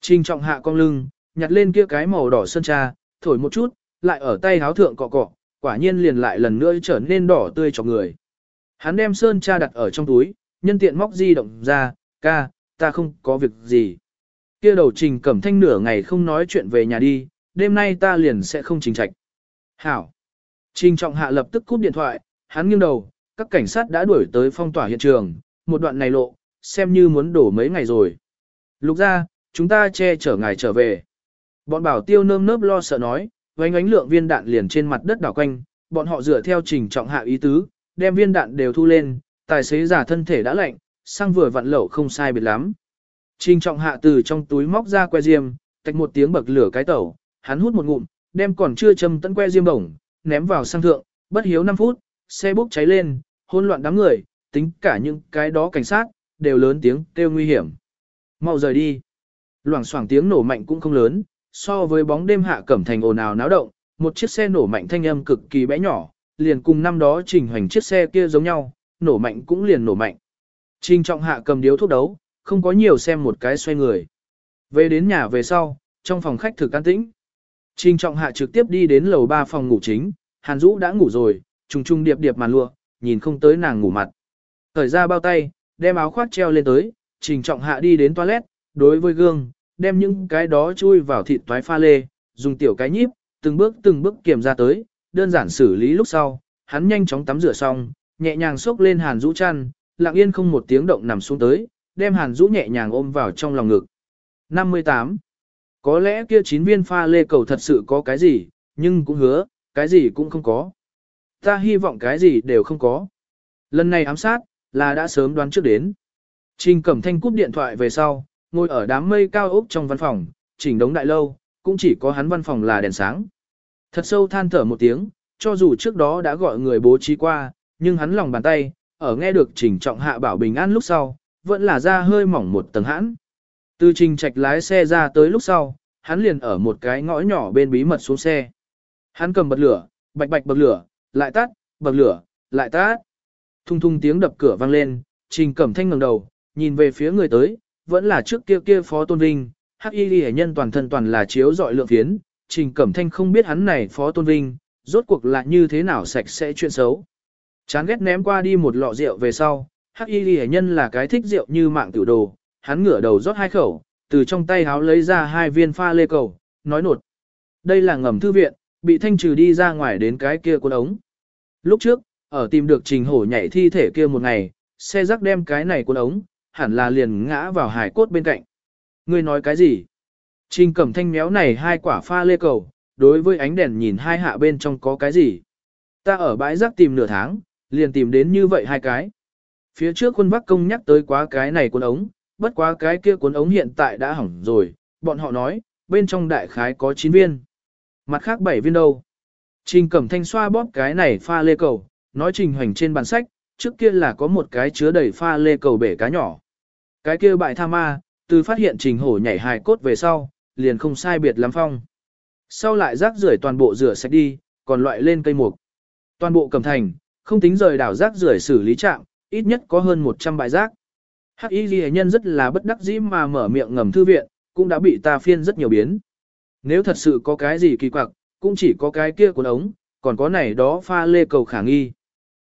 S1: Trình trọng hạ cong lưng, nhặt lên kia cái màu đỏ sơn cha, thổi một chút, lại ở tay háo thượng cọ cọ, quả nhiên liền lại lần nữa trở nên đỏ tươi cho người. Hắn đem sơn cha đặt ở trong túi, nhân tiện móc di động ra, ca, ta không có việc gì. Kia đầu trình cẩm thanh nửa ngày không nói chuyện về nhà đi, đêm nay ta liền sẽ không trình trạch. Hảo. Trình trọng hạ lập tức cúp điện thoại, hắn nghiêng đầu, các cảnh sát đã đuổi tới phong tỏa hiện trường, một đoạn này lộ, xem như muốn đổ mấy ngày rồi. Lục ra, chúng ta che chở ngài trở về. Bọn bảo tiêu nơm nớp lo sợ nói, vánh ánh lượng viên đạn liền trên mặt đất đảo quanh, bọn họ dựa theo trình trọng hạ ý tứ, đem viên đạn đều thu lên, tài xế giả thân thể đã lạnh, sang vừa vặn lẩu không sai biệt lắm. Trình trọng hạ từ trong túi móc ra que diêm, tạch một tiếng bậc lửa cái tẩu, hắn hút một ngụm, đem còn chưa châm tận que diêm bổng, ném vào sang thượng, bất hiếu 5 phút, xe bốc cháy lên, hỗn loạn đám người, tính cả những cái đó cảnh sát, đều lớn tiếng kêu nguy hiểm. Mau rời đi. Loảng xoảng tiếng nổ mạnh cũng không lớn, so với bóng đêm hạ cẩm thành ồn ào náo động, một chiếc xe nổ mạnh thanh âm cực kỳ bé nhỏ, liền cùng năm đó trình hành chiếc xe kia giống nhau, nổ mạnh cũng liền nổ mạnh. Trình trọng hạ cầm điếu thuốc đấu, không có nhiều xem một cái xoay người. Về đến nhà về sau, trong phòng khách thực an tĩnh. Trình trọng hạ trực tiếp đi đến lầu 3 phòng ngủ chính, Hàn Dũ đã ngủ rồi, trùng trùng điệp điệp màn lụa, nhìn không tới nàng ngủ mặt. Thời ra bao tay, đem áo khoác treo lên tới, trình trọng hạ đi đến toilet, đối với gương, đem những cái đó chui vào thịt toái pha lê, dùng tiểu cái nhíp, từng bước từng bước kiểm ra tới, đơn giản xử lý lúc sau, hắn nhanh chóng tắm rửa xong, nhẹ nhàng xốc lên Hàn Dũ chăn, lặng yên không một tiếng động nằm xuống tới, đem Hàn Dũ nhẹ nhàng ôm vào trong lòng ngực. 58. Có lẽ kia chín viên pha lê cầu thật sự có cái gì, nhưng cũng hứa, cái gì cũng không có. Ta hy vọng cái gì đều không có. Lần này ám sát, là đã sớm đoán trước đến. Trình Cẩm Thanh cúp điện thoại về sau, ngồi ở đám mây cao ốc trong văn phòng, chỉnh đống đại lâu, cũng chỉ có hắn văn phòng là đèn sáng. Thật sâu than thở một tiếng, cho dù trước đó đã gọi người bố trí qua, nhưng hắn lòng bàn tay, ở nghe được trình trọng hạ bảo bình an lúc sau, vẫn là ra hơi mỏng một tầng hãn. Từ trình trạch lái xe ra tới lúc sau, hắn liền ở một cái ngõ nhỏ bên bí mật xuống xe. Hắn cầm bật lửa, bạch bạch bật lửa, lại tắt, bật lửa, lại tắt. Thung thung tiếng đập cửa vang lên, trình cẩm thanh ngẩng đầu, nhìn về phía người tới, vẫn là trước kia kia phó tôn vinh, hắc y ghi nhân toàn thân toàn là chiếu dọi lượng phiến, trình cẩm thanh không biết hắn này phó tôn vinh, rốt cuộc là như thế nào sạch sẽ chuyện xấu. Chán ghét ném qua đi một lọ rượu về sau, hắc y ghi nhân là cái thích rượu như mạng tiểu đồ, hắn ngửa đầu rót hai khẩu, từ trong tay háo lấy ra hai viên pha lê cầu, nói nột. Đây là ngầm thư viện, bị thanh trừ đi ra ngoài đến cái kia cuốn ống. Lúc trước, ở tìm được trình hổ nhảy thi thể kia một ngày, xe rắc đem cái này cuốn ống, hẳn là liền ngã vào hải cốt bên cạnh. Ngươi nói cái gì? Trình cẩm thanh méo này hai quả pha lê cầu, đối với ánh đèn nhìn hai hạ bên trong có cái gì? Ta ở bãi rác tìm nửa tháng, liền tìm đến như vậy hai cái. Phía trước quân Bắc Công nhắc tới quá cái này cuốn ống, bất quá cái kia cuốn ống hiện tại đã hỏng rồi, bọn họ nói, bên trong đại khái có 9 viên. Mặt khác 7 viên đâu? Trình Cẩm Thanh xoa bóp cái này pha lê cầu, nói trình hoành trên bản sách, trước kia là có một cái chứa đầy pha lê cầu bể cá nhỏ. Cái kia bại tha ma, từ phát hiện trình hổ nhảy hài cốt về sau, liền không sai biệt lắm phong. Sau lại rác rưởi toàn bộ rửa sạch đi, còn loại lên cây mục. Toàn bộ cầm thành, không tính rời đảo rác rưởi xử lý trạm, ít nhất có hơn 100 bãi rác. Hắc y ghi nhân rất là bất đắc dĩ mà mở miệng ngầm thư viện, cũng đã bị ta phiên rất nhiều biến. Nếu thật sự có cái gì kỳ quặc, cũng chỉ có cái kia cuốn ống, còn có này đó pha lê cầu khả nghi.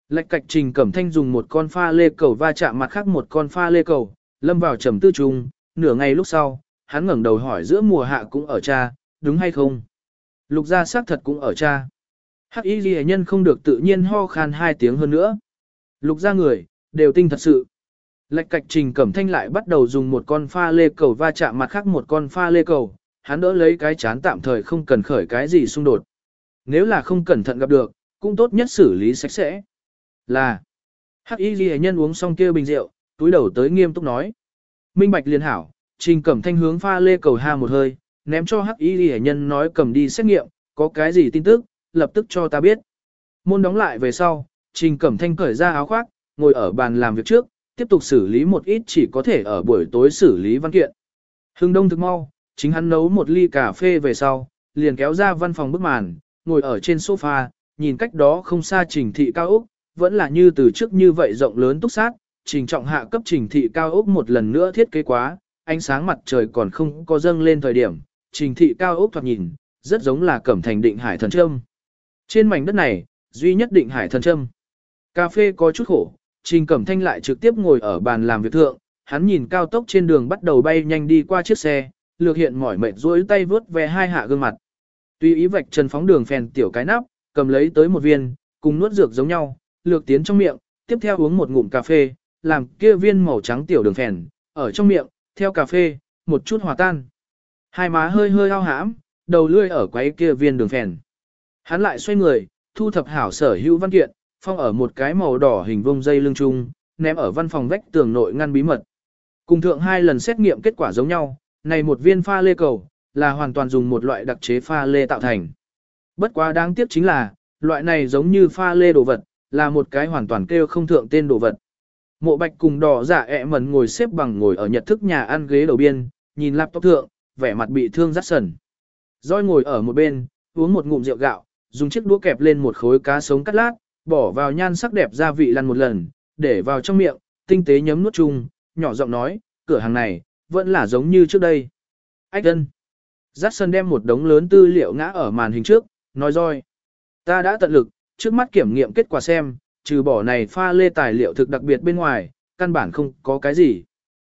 S1: Lệch cạch trình cẩm thanh dùng một con pha lê cầu va chạm mặt khác một con pha lê cầu, lâm vào trầm tư trung, nửa ngày lúc sau, hắn ngẩng đầu hỏi giữa mùa hạ cũng ở cha, đúng hay không? Lục gia xác thật cũng ở cha. Hắc y ghi nhân không được tự nhiên ho khan hai tiếng hơn nữa. Lục gia người, đều tinh thật sự. Lạch cạch trình cẩm thanh lại bắt đầu dùng một con pha lê cầu va chạm mặt khác một con pha lê cầu, hắn đỡ lấy cái chán tạm thời không cần khởi cái gì xung đột. Nếu là không cẩn thận gặp được, cũng tốt nhất xử lý sạch sẽ. Là, hắc y ghi nhân uống xong kia bình rượu, túi đầu tới nghiêm túc nói. Minh bạch liên hảo, trình cẩm thanh hướng pha lê cầu ha một hơi, ném cho hắc y ghi nhân nói cầm đi xét nghiệm, có cái gì tin tức, lập tức cho ta biết. Môn đóng lại về sau, trình cẩm thanh cởi ra áo khoác, ngồi ở bàn làm việc trước, tiếp tục xử lý một ít chỉ có thể ở buổi tối xử lý văn kiện. Hưng đông thực mau, chính hắn nấu một ly cà phê về sau, liền kéo ra văn phòng bức màn, ngồi ở trên sofa, nhìn cách đó không xa trình thị cao ốc, vẫn là như từ trước như vậy rộng lớn túc sát, trình trọng hạ cấp trình thị cao ốc một lần nữa thiết kế quá, ánh sáng mặt trời còn không có dâng lên thời điểm, trình thị cao ốc thoạt nhìn, rất giống là cẩm thành định hải thần trâm. Trên mảnh đất này, duy nhất định hải thần trâm. Cà phê có chút khổ, trình cẩm thanh lại trực tiếp ngồi ở bàn làm việc thượng, hắn nhìn cao tốc trên đường bắt đầu bay nhanh đi qua chiếc xe, lược hiện mỏi mệt duỗi tay vướt về hai hạ gương mặt. Tuy ý vạch trần phóng đường phèn tiểu cái nắp, cầm lấy tới một viên, cùng nuốt dược giống nhau, lược tiến trong miệng, tiếp theo uống một ngụm cà phê, làm kia viên màu trắng tiểu đường phèn, ở trong miệng, theo cà phê, một chút hòa tan. Hai má hơi hơi ao hãm, đầu lươi ở quấy kia viên đường phèn. Hắn lại xoay người, thu thập hảo sở hữu văn kiện, phong ở một cái màu đỏ hình vông dây lưng chung, ném ở văn phòng vách tường nội ngăn bí mật. Cùng thượng hai lần xét nghiệm kết quả giống nhau, này một viên pha lê cầu, là hoàn toàn dùng một loại đặc chế pha lê tạo thành. Bất quá đáng tiếc chính là, loại này giống như pha lê đồ vật, là một cái hoàn toàn kêu không thượng tên đồ vật. Mộ bạch cùng đỏ giả ẹ mẩn ngồi xếp bằng ngồi ở nhật thức nhà ăn ghế đầu biên, nhìn laptop thượng, vẻ mặt bị thương rắt sần. Rồi ngồi ở một bên, uống một ngụm rượu gạo, dùng chiếc đũa kẹp lên một khối cá sống cắt lát, bỏ vào nhan sắc đẹp gia vị lăn một lần, để vào trong miệng, tinh tế nhấm nuốt chung, nhỏ giọng nói, cửa hàng này, vẫn là giống như trước đây. Ách ân. Jackson đem một đống lớn tư liệu ngã ở màn hình trước, nói roi. Ta đã tận lực, trước mắt kiểm nghiệm kết quả xem, trừ bỏ này pha lê tài liệu thực đặc biệt bên ngoài, căn bản không có cái gì.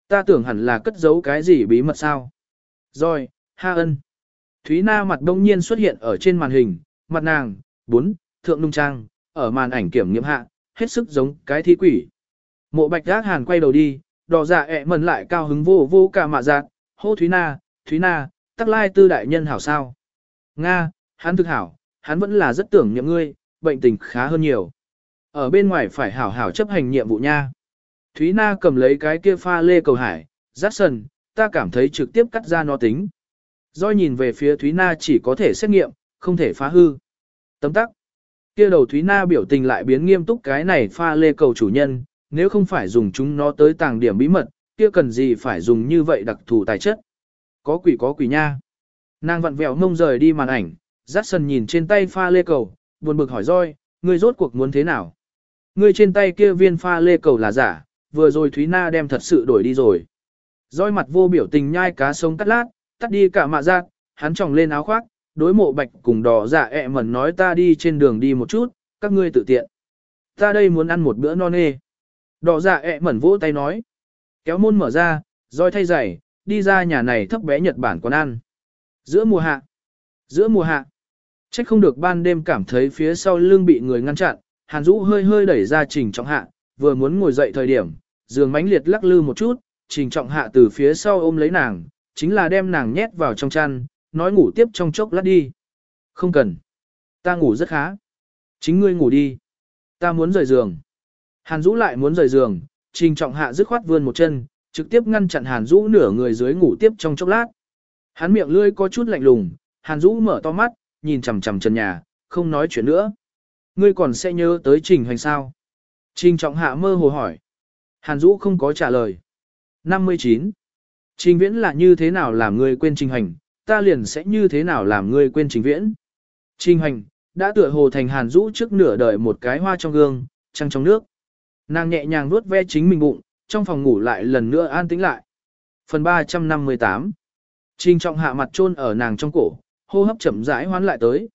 S1: Ta tưởng hẳn là cất giấu cái gì bí mật sao. Rồi, ha ân. Thúy Na mặt đông nhiên xuất hiện ở trên màn hình, mặt nàng, bốn, thượng nung trang, ở màn ảnh kiểm nghiệm hạ, hết sức giống cái thi quỷ. Mộ bạch gác hàn quay đầu đi, đỏ dạ ẹ mần lại cao hứng vô vô cả mạ giác, hô Thúy Na, Thúy Na, tắc lai tư đại nhân hảo sao. Nga, hắn thực hảo, hắn vẫn là rất tưởng nhậm ngươi, bệnh tình khá hơn nhiều. Ở bên ngoài phải hảo hảo chấp hành nhiệm vụ nha. Thúy Na cầm lấy cái kia pha lê cầu hải, giác sần, ta cảm thấy trực tiếp cắt ra nó tính. Doi nhìn về phía Thúy Na chỉ có thể xét nghiệm, không thể phá hư. Tấm tắc. Kia đầu Thúy Na biểu tình lại biến nghiêm túc cái này pha lê cầu chủ nhân, nếu không phải dùng chúng nó tới tàng điểm bí mật, kia cần gì phải dùng như vậy đặc thù tài chất. Có quỷ có quỷ nha. Nàng vặn vẹo mông rời đi màn ảnh, rát sần nhìn trên tay pha lê cầu, buồn bực hỏi roi, ngươi rốt cuộc muốn thế nào? Ngươi trên tay kia viên pha lê cầu là giả, vừa rồi Thúy Na đem thật sự đổi đi rồi. Roi mặt vô biểu tình nhai cá sống cắt lát, tắt đi cả mạ giác, hắn tròng lên áo khoác, đối mộ bạch cùng đỏ dạ ẹ mẩn nói ta đi trên đường đi một chút, các ngươi tự tiện. Ta đây muốn ăn một bữa non nê. Đỏ dạ ẹ mẩn vỗ tay nói. Kéo môn mở ra, roi thay giày, đi ra nhà này thấp bé Nhật Bản quán ăn. Giữa mùa hạ. Giữa mùa hạ. Trách không được ban đêm cảm thấy phía sau lưng bị người ngăn chặn, Hàn Dũ hơi hơi đẩy ra trình trọng hạ, vừa muốn ngồi dậy thời điểm, giường mánh liệt lắc lư một chút, trình trọng hạ từ phía sau ôm lấy nàng, chính là đem nàng nhét vào trong chăn, nói ngủ tiếp trong chốc lát đi. Không cần. Ta ngủ rất khá. Chính ngươi ngủ đi. Ta muốn rời giường. Hàn Dũ lại muốn rời giường, trình trọng hạ dứt khoát vươn một chân, trực tiếp ngăn chặn Hàn Dũ nửa người dưới ngủ tiếp trong chốc lát. Hắn miệng lươi có chút lạnh lùng, Hàn Dũ mở to mắt, nhìn chằm chằm trần nhà, không nói chuyện nữa. Ngươi còn sẽ nhớ tới trình hành sao? Trình trọng hạ mơ hồ hỏi. Hàn Dũ không có trả lời. 59. Trình viễn là như thế nào làm ngươi quên trình hành, ta liền sẽ như thế nào làm ngươi quên trình viễn. Trình hành, đã tựa hồ thành Hàn Dũ trước nửa đời một cái hoa trong gương, trăng trong nước. Nàng nhẹ nhàng nuốt ve chính mình bụng, trong phòng ngủ lại lần nữa an tĩnh lại. Phần 358 Trình trọng hạ mặt chôn ở nàng trong cổ, hô hấp chậm rãi hoán lại tới.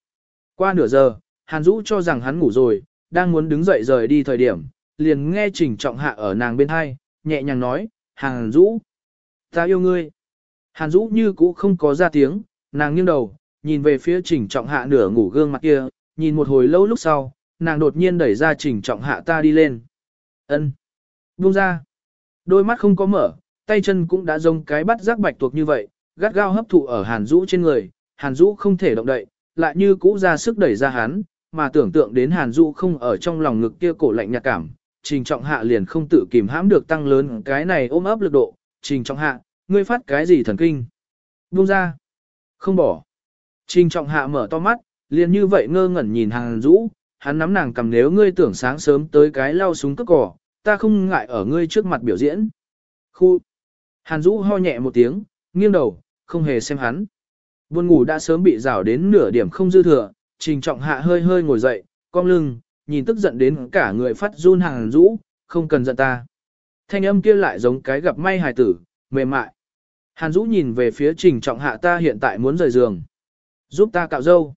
S1: Qua nửa giờ, Hàn Dũ cho rằng hắn ngủ rồi, đang muốn đứng dậy rời đi thời điểm, liền nghe Trình Trọng Hạ ở nàng bên hai, nhẹ nhàng nói, Hàn Dũ, ta yêu ngươi. Hàn Dũ như cũ không có ra tiếng, nàng nghiêng đầu, nhìn về phía Trình Trọng Hạ nửa ngủ gương mặt kia, nhìn một hồi lâu lúc sau, nàng đột nhiên đẩy ra Trình Trọng Hạ ta đi lên. Ân, buông ra. Đôi mắt không có mở, tay chân cũng đã giống cái bắt rác bạch tuộc như vậy, gắt gao hấp thụ ở Hàn Dũ trên người, Hàn Dũ không thể động đậy, lại như cũ ra sức đẩy ra hắn, mà tưởng tượng đến Hàn Dũ không ở trong lòng ngực kia cổ lạnh nhạt cảm, Trình Trọng Hạ liền không tự kìm hãm được tăng lớn cái này ôm ấp lực độ, Trình Trọng Hạ, ngươi phát cái gì thần kinh? Buông ra. Không bỏ. Trình Trọng Hạ mở to mắt, liền như vậy ngơ ngẩn nhìn Hàn Dũ, hắn nắm nàng cầm nếu ngươi tưởng sáng sớm tới cái lau súng cất cỏ, ta không ngại ở ngươi trước mặt biểu diễn. Khu. Hàn Dũ ho nhẹ một tiếng, nghiêng đầu, không hề xem hắn. Buồn ngủ đã sớm bị rào đến nửa điểm không dư thừa, trình trọng hạ hơi hơi ngồi dậy, cong lưng, nhìn tức giận đến cả người phát run hàng rũ, không cần giận ta. Thanh âm kia lại giống cái gặp may hài tử, mềm mại. Hàn Dũ nhìn về phía trình trọng hạ ta hiện tại muốn rời giường. Giúp ta cạo dâu.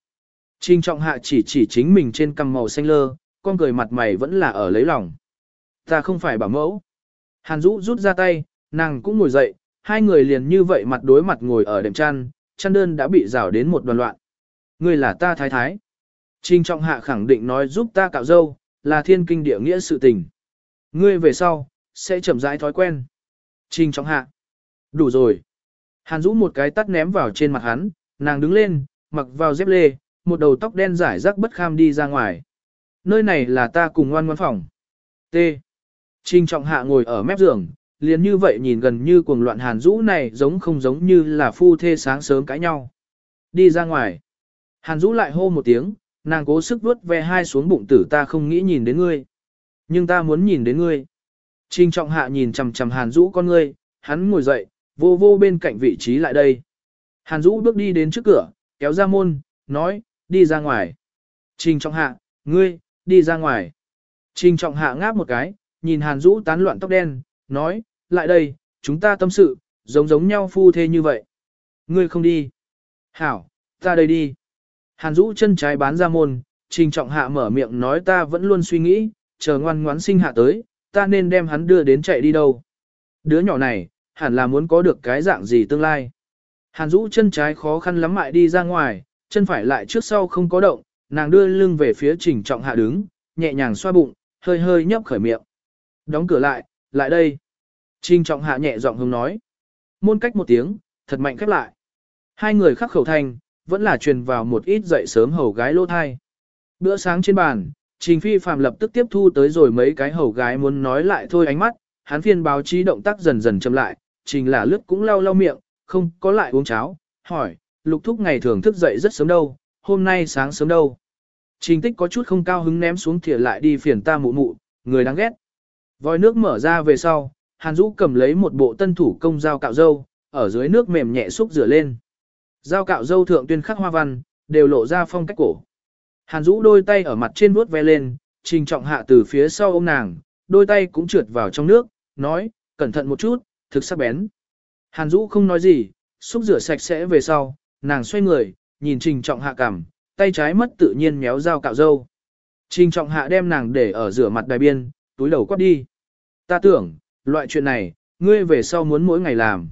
S1: Trình trọng hạ chỉ chỉ chính mình trên cằm màu xanh lơ, con cười mặt mày vẫn là ở lấy lòng. Ta không phải bảo mẫu. Hàn Dũ rút ra tay, nàng cũng ngồi dậy, hai người liền như vậy mặt đối mặt ngồi ở đệm chăn, chăn đơn đã bị rào đến một đoàn loạn. Ngươi là ta thái thái. Trình trọng hạ khẳng định nói giúp ta cạo dâu, là thiên kinh địa nghĩa sự tình. Ngươi về sau, sẽ chậm rãi thói quen. Trình trọng hạ. Đủ rồi. Hàn Dũ một cái tắt ném vào trên mặt hắn, Nàng đứng lên, mặc vào dép lê, một đầu tóc đen rải rác bất kham đi ra ngoài. Nơi này là ta cùng ngoan ngoan phòng. T. Trình trọng hạ ngồi ở mép giường, liền như vậy nhìn gần như cuồng loạn hàn Dũ này giống không giống như là phu thê sáng sớm cãi nhau. Đi ra ngoài. Hàn Dũ lại hô một tiếng, nàng cố sức vuốt ve hai xuống bụng tử ta không nghĩ nhìn đến ngươi. Nhưng ta muốn nhìn đến ngươi. Trình trọng hạ nhìn chằm chằm hàn Dũ con ngươi, hắn ngồi dậy, vô vô bên cạnh vị trí lại đây. Hàn Dũ bước đi đến trước cửa, kéo ra môn, nói, đi ra ngoài. Trình trọng hạ, ngươi, đi ra ngoài. Trình trọng hạ ngáp một cái, nhìn hàn Dũ tán loạn tóc đen, nói, lại đây, chúng ta tâm sự, giống giống nhau phu thê như vậy. Ngươi không đi. Hảo, ta đây đi. Hàn Dũ chân trái bán ra môn, trình trọng hạ mở miệng nói ta vẫn luôn suy nghĩ, chờ ngoan ngoãn sinh hạ tới, ta nên đem hắn đưa đến chạy đi đâu. Đứa nhỏ này, hẳn là muốn có được cái dạng gì tương lai. Hàn Dũ chân trái khó khăn lắm mại đi ra ngoài, chân phải lại trước sau không có động, nàng đưa lưng về phía trình trọng hạ đứng, nhẹ nhàng xoa bụng, hơi hơi nhấp khởi miệng. Đóng cửa lại, lại đây. Trình trọng hạ nhẹ giọng hướng nói. Môn cách một tiếng, thật mạnh khép lại. Hai người khắc khẩu thành, vẫn là truyền vào một ít dậy sớm hầu gái lô thai. Bữa sáng trên bàn, Trình Phi Phạm lập tức tiếp thu tới rồi mấy cái hầu gái muốn nói lại thôi ánh mắt, hắn phiên báo chí động tác dần dần chậm lại, Trình là lướt cũng lau lau miệng, không có lại uống cháo, hỏi, lục thúc ngày thường thức dậy rất sớm đâu, hôm nay sáng sớm đâu. Trình tích có chút không cao hứng ném xuống thìa lại đi phiền ta mụ mụ, người đáng ghét. Vòi nước mở ra về sau, Hàn Dũ cầm lấy một bộ tân thủ công dao cạo dâu, ở dưới nước mềm nhẹ xúc rửa lên. Dao cạo dâu thượng tuyên khắc hoa văn, đều lộ ra phong cách cổ. Hàn Dũ đôi tay ở mặt trên vuốt ve lên, trình trọng hạ từ phía sau ôm nàng, đôi tay cũng trượt vào trong nước, nói, cẩn thận một chút, thực sắc bén. Hàn Dũ không nói gì, xúc rửa sạch sẽ về sau, nàng xoay người, nhìn trình trọng hạ cằm, tay trái mất tự nhiên méo dao cạo dâu. Trình trọng hạ đem nàng để ở rửa mặt đài biên, túi đầu quát đi. Ta tưởng, loại chuyện này, ngươi về sau muốn mỗi ngày làm.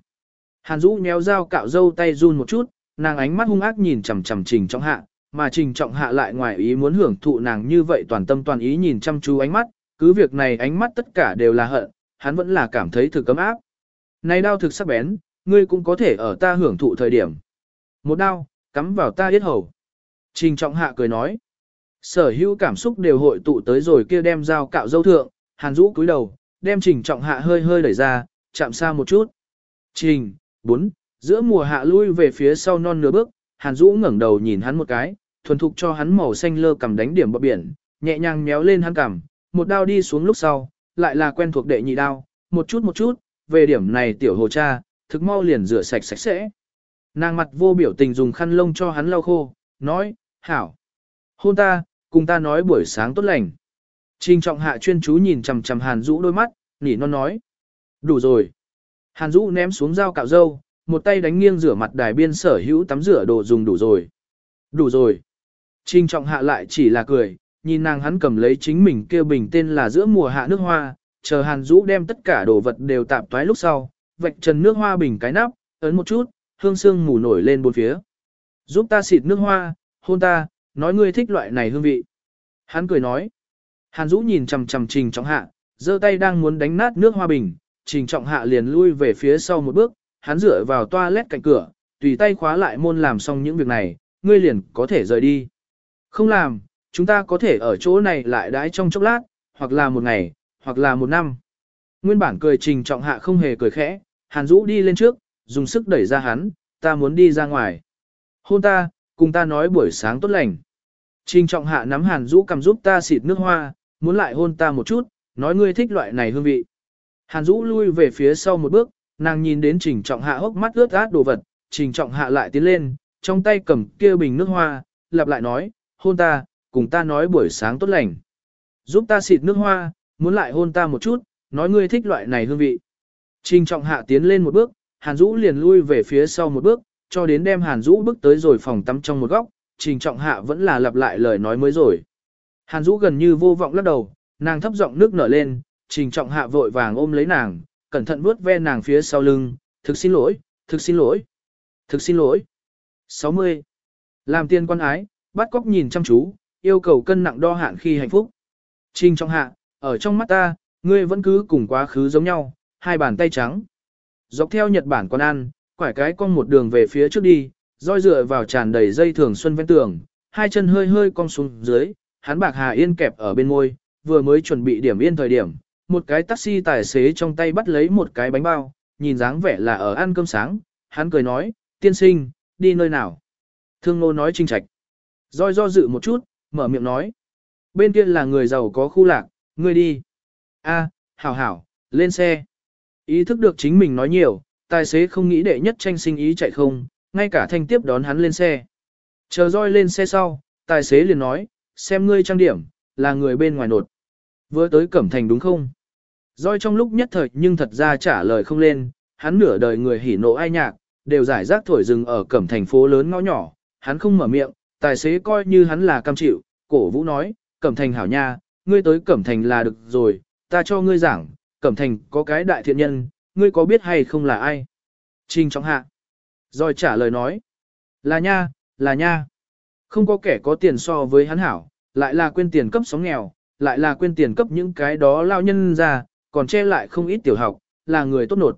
S1: Hàn Dũ méo dao cạo dâu tay run một chút, nàng ánh mắt hung ác nhìn chằm chằm Trình Trọng Hạ, mà Trình Trọng Hạ lại ngoài ý muốn hưởng thụ nàng như vậy toàn tâm toàn ý nhìn chăm chú ánh mắt, cứ việc này ánh mắt tất cả đều là hận, hắn vẫn là cảm thấy thực cấm áp. Này đao thực sắc bén, ngươi cũng có thể ở ta hưởng thụ thời điểm. Một đao, cắm vào ta yết hầu. Trình Trọng Hạ cười nói. Sở hữu cảm xúc đều hội tụ tới rồi kia đem dao cạo dâu thượng, Hàn rũ cúi đầu, đem Trình Trọng Hạ hơi hơi đẩy ra, chạm xa một chút. Trình, bốn, giữa mùa hạ lui về phía sau non nửa bước, Hàn rũ ngẩng đầu nhìn hắn một cái, thuần thục cho hắn màu xanh lơ cầm đánh điểm bờ biển, nhẹ nhàng méo lên hắn cằm, một đao đi xuống lúc sau, lại là quen thuộc đệ nhị đao, một chút một chút, về điểm này tiểu hồ cha, thực mau liền rửa sạch sạch sẽ. Nàng mặt vô biểu tình dùng khăn lông cho hắn lau khô, nói, hảo. Hôn ta, cùng ta nói buổi sáng tốt lành. Trình trọng hạ chuyên chú nhìn chằm chằm Hàn rũ đôi mắt, nỉ non nói. Đủ rồi. Hàn rũ ném xuống dao cạo dâu, một tay đánh nghiêng rửa mặt đài biên sở hữu tắm rửa đồ dùng đủ rồi. Đủ rồi. Trình trọng hạ lại chỉ là cười, nhìn nàng hắn cầm lấy chính mình kia bình tên là giữa mùa hạ nước hoa, chờ Hàn Dũ đem tất cả đồ vật đều tạp toái lúc sau, vạch trần nước hoa bình cái nắp, ấn một chút, hương sương mù nổi lên bốn phía. Giúp ta xịt nước hoa, hôn ta, nói ngươi thích loại này hương vị. Hắn cười nói. Hàn Dũ nhìn chằm chằm Trình Trọng Hạ, giơ tay đang muốn đánh nát nước hoa bình, Trình Trọng Hạ liền lui về phía sau một bước, hắn dựa vào toilet cạnh cửa, tùy tay khóa lại môn làm xong những việc này, ngươi liền có thể rời đi. Không làm, chúng ta có thể ở chỗ này lại đãi trong chốc lát, hoặc là một ngày, hoặc là một năm. Nguyên bản cười Trình Trọng Hạ không hề cười khẽ, Hàn Dũ đi lên trước, dùng sức đẩy ra hắn, ta muốn đi ra ngoài. Hôn ta, cùng ta nói buổi sáng tốt lành. Trình Trọng Hạ nắm Hàn Dũ cầm giúp ta xịt nước hoa, muốn lại hôn ta một chút, nói ngươi thích loại này hương vị. Hàn Dũ lui về phía sau một bước, nàng nhìn đến Trình Trọng Hạ hốc mắt ướt át đồ vật, Trình Trọng Hạ lại tiến lên, trong tay cầm kia bình nước hoa, lặp lại nói, hôn ta, cùng ta nói buổi sáng tốt lành. Giúp ta xịt nước hoa, muốn lại hôn ta một chút, nói ngươi thích loại này hương vị. Trình Trọng Hạ tiến lên một bước, Hàn Dũ liền lui về phía sau một bước, cho đến đem Hàn Dũ bước tới rồi phòng tắm trong một góc, Trình Trọng Hạ vẫn là lặp lại lời nói mới rồi. Hàn Dũ gần như vô vọng lắc đầu, nàng thấp giọng nước nở lên, Trình Trọng Hạ vội vàng ôm lấy nàng, cẩn thận vuốt ve nàng phía sau lưng, thực xin lỗi, thực xin lỗi, thực xin lỗi. 60. Làm tiên quan ái, bắt cóc nhìn chăm chú, yêu cầu cân nặng đo hạn khi hạnh phúc. Trình trong Hạ, ở trong mắt ta, ngươi vẫn cứ cùng quá khứ giống nhau, hai bàn tay trắng. Dọc theo Nhật Bản con ăn, quải cái con một đường về phía trước đi, roi dựa vào tràn đầy dây thường xuân ven tường, hai chân hơi hơi cong xuống dưới, hắn bạc hà yên kẹp ở bên môi, vừa mới chuẩn bị điểm yên thời điểm, một cái taxi tài xế trong tay bắt lấy một cái bánh bao, nhìn dáng vẻ là ở ăn cơm sáng, hắn cười nói, tiên sinh, đi nơi nào? Thương nô nói trinh trạch. Roi do dự một chút, mở miệng nói. Bên kia là người giàu có khu lạc, ngươi đi. A, hảo hảo, lên xe. Ý thức được chính mình nói nhiều, tài xế không nghĩ đệ nhất tranh sinh ý chạy không, ngay cả thanh tiếp đón hắn lên xe. Chờ roi lên xe sau, tài xế liền nói, xem ngươi trang điểm, là người bên ngoài nột. Vừa tới Cẩm Thành đúng không? Roi trong lúc nhất thời nhưng thật ra trả lời không lên, hắn nửa đời người hỉ nộ ai nhạc, đều giải rác thổi rừng ở Cẩm Thành phố lớn ngõ nhỏ, hắn không mở miệng, tài xế coi như hắn là cam chịu, cổ vũ nói, Cẩm Thành hảo nha, ngươi tới Cẩm Thành là được rồi, ta cho ngươi giảng, Cẩm Thành có cái đại thiện nhân, ngươi có biết hay không là ai? Trình trọng hạ. Rồi trả lời nói, là nha, là nha. Không có kẻ có tiền so với hắn hảo, lại là quên tiền cấp sóng nghèo, lại là quên tiền cấp những cái đó lao nhân ra, còn che lại không ít tiểu học, là người tốt nột.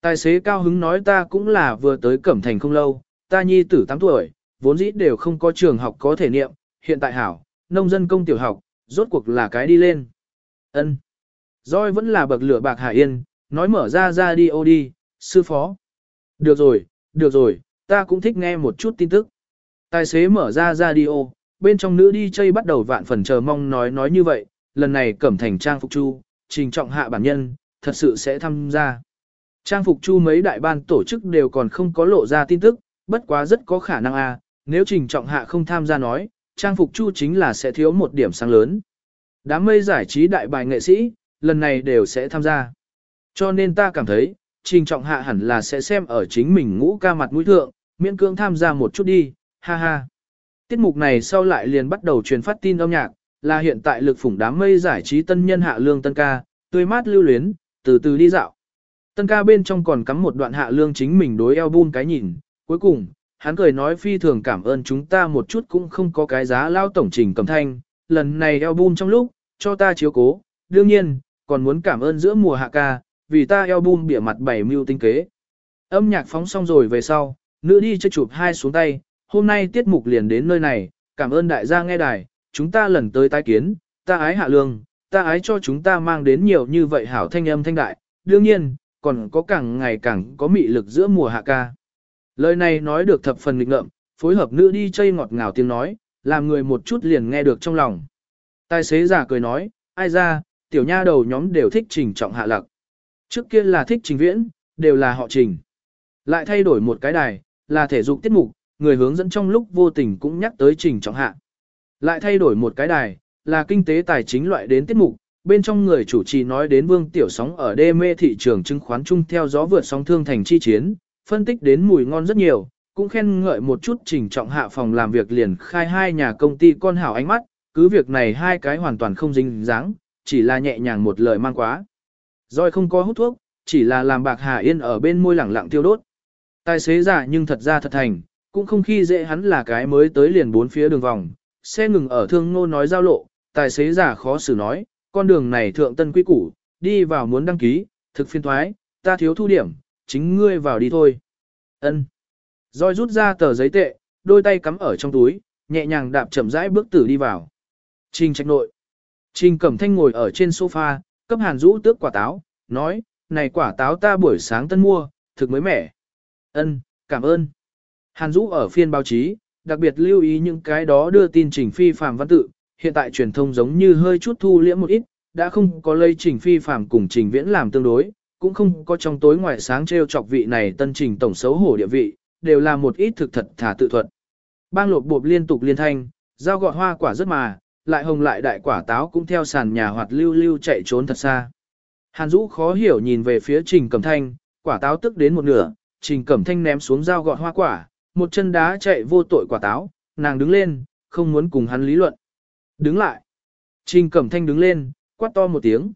S1: Tài xế cao hứng nói ta cũng là vừa tới Cẩm Thành không lâu, ta nhi tử 8 tuổi, vốn dĩ đều không có trường học có thể niệm, hiện tại hảo, nông dân công tiểu học, rốt cuộc là cái đi lên. ân Rồi vẫn là bậc lửa bạc hải yên, nói mở ra ra đi ô đi, sư phó. Được rồi, được rồi, ta cũng thích nghe một chút tin tức. Tài xế mở ra radio, bên trong nữ đi chơi bắt đầu vạn phần chờ mong nói nói như vậy, lần này cẩm thành trang phục chu, trình trọng hạ bản nhân, thật sự sẽ tham gia. Trang phục chu mấy đại ban tổ chức đều còn không có lộ ra tin tức, bất quá rất có khả năng a à, nếu trình trọng hạ không tham gia nói, trang phục chu chính là sẽ thiếu một điểm sáng lớn. Đám mây giải trí đại bài nghệ sĩ, lần này đều sẽ tham gia. Cho nên ta cảm thấy, trình trọng hạ hẳn là sẽ xem ở chính mình ngũ ca mặt mũi thượng, miễn cưỡng tham gia một chút đi, ha ha. Tiết mục này sau lại liền bắt đầu truyền phát tin âm nhạc, là hiện tại lực phủng đám mây giải trí tân nhân hạ lương tân ca, tươi mát lưu luyến, từ từ đi dạo. Tân ca bên trong còn cắm một đoạn hạ lương chính mình đối album cái nhìn, cuối cùng, hắn cười nói phi thường cảm ơn chúng ta một chút cũng không có cái giá lao tổng trình cầm thanh, lần này album trong lúc, cho ta chiếu cố, đương nhiên, còn muốn cảm ơn giữa mùa hạ ca, vì ta album bịa mặt bảy mưu tinh kế. Âm nhạc phóng xong rồi về sau, nữ đi chơi chụp hai xuống tay, hôm nay tiết mục liền đến nơi này, cảm ơn đại gia nghe đài, chúng ta lần tới tái kiến, ta ái hạ lương, ta ái cho chúng ta mang đến nhiều như vậy hảo thanh âm thanh đại, đương nhiên, còn có càng ngày càng có mị lực giữa mùa hạ ca. Lời này nói được thập phần nghịch ngợm, phối hợp nữ đi chơi ngọt ngào tiếng nói, làm người một chút liền nghe được trong lòng. Tài xế giả cười nói, ai ra, tiểu nha đầu nhóm đều thích trình trọng hạ lặc. Trước kia là thích trình viễn, đều là họ trình. Lại thay đổi một cái đài, là thể dục tiết mục, người hướng dẫn trong lúc vô tình cũng nhắc tới trình trọng hạ. Lại thay đổi một cái đài, là kinh tế tài chính loại đến tiết mục, bên trong người chủ trì nói đến vương tiểu sóng ở đê mê thị trường chứng khoán chung theo gió vượt sóng thương thành chi chiến, phân tích đến mùi ngon rất nhiều, cũng khen ngợi một chút trình trọng hạ phòng làm việc liền khai hai nhà công ty con hảo ánh mắt, cứ việc này hai cái hoàn toàn không dính dáng, chỉ là nhẹ nhàng một lời mang quá. Rồi không có hút thuốc, chỉ là làm bạc hà yên ở bên môi lẳng lặng tiêu đốt. Tài xế giả nhưng thật ra thật thành, cũng không khi dễ hắn là cái mới tới liền bốn phía đường vòng, xe ngừng ở thương ngô nói giao lộ, tài xế giả khó xử nói, con đường này thượng tân quy củ, đi vào muốn đăng ký, thực phiên thoái, ta thiếu thu điểm, chính ngươi vào đi thôi. Ân. Rồi rút ra tờ giấy tệ, đôi tay cắm ở trong túi, nhẹ nhàng đạp chậm rãi bước tử đi vào. Trình trạch nội. Trình cẩm thanh ngồi ở trên sofa, cấp hàn rũ tước quả táo, nói, này quả táo ta buổi sáng tân mua, thực mới mẻ. Ân, cảm ơn. Hàn Dũ ở phiên báo chí, đặc biệt lưu ý những cái đó đưa tin trình phi phàm văn tự, hiện tại truyền thông giống như hơi chút thu liễm một ít, đã không có lây trình phi phàm cùng trình viễn làm tương đối, cũng không có trong tối ngoài sáng treo chọc vị này tân trình tổng xấu hổ địa vị, đều là một ít thực thật thả tự thuật. Bang lột bộp liên tục liên thanh, giao gọt hoa quả rất mà, lại hồng lại đại quả táo cũng theo sàn nhà hoạt lưu lưu chạy trốn thật xa. Hàn Dũ khó hiểu nhìn về phía Trình Cẩm Thanh, quả táo tức đến một nửa, Trình Cẩm Thanh ném xuống dao gọt hoa quả, một chân đá chạy vô tội quả táo, nàng đứng lên, không muốn cùng hắn lý luận. Đứng lại. Trình Cẩm Thanh đứng lên, quát to một tiếng.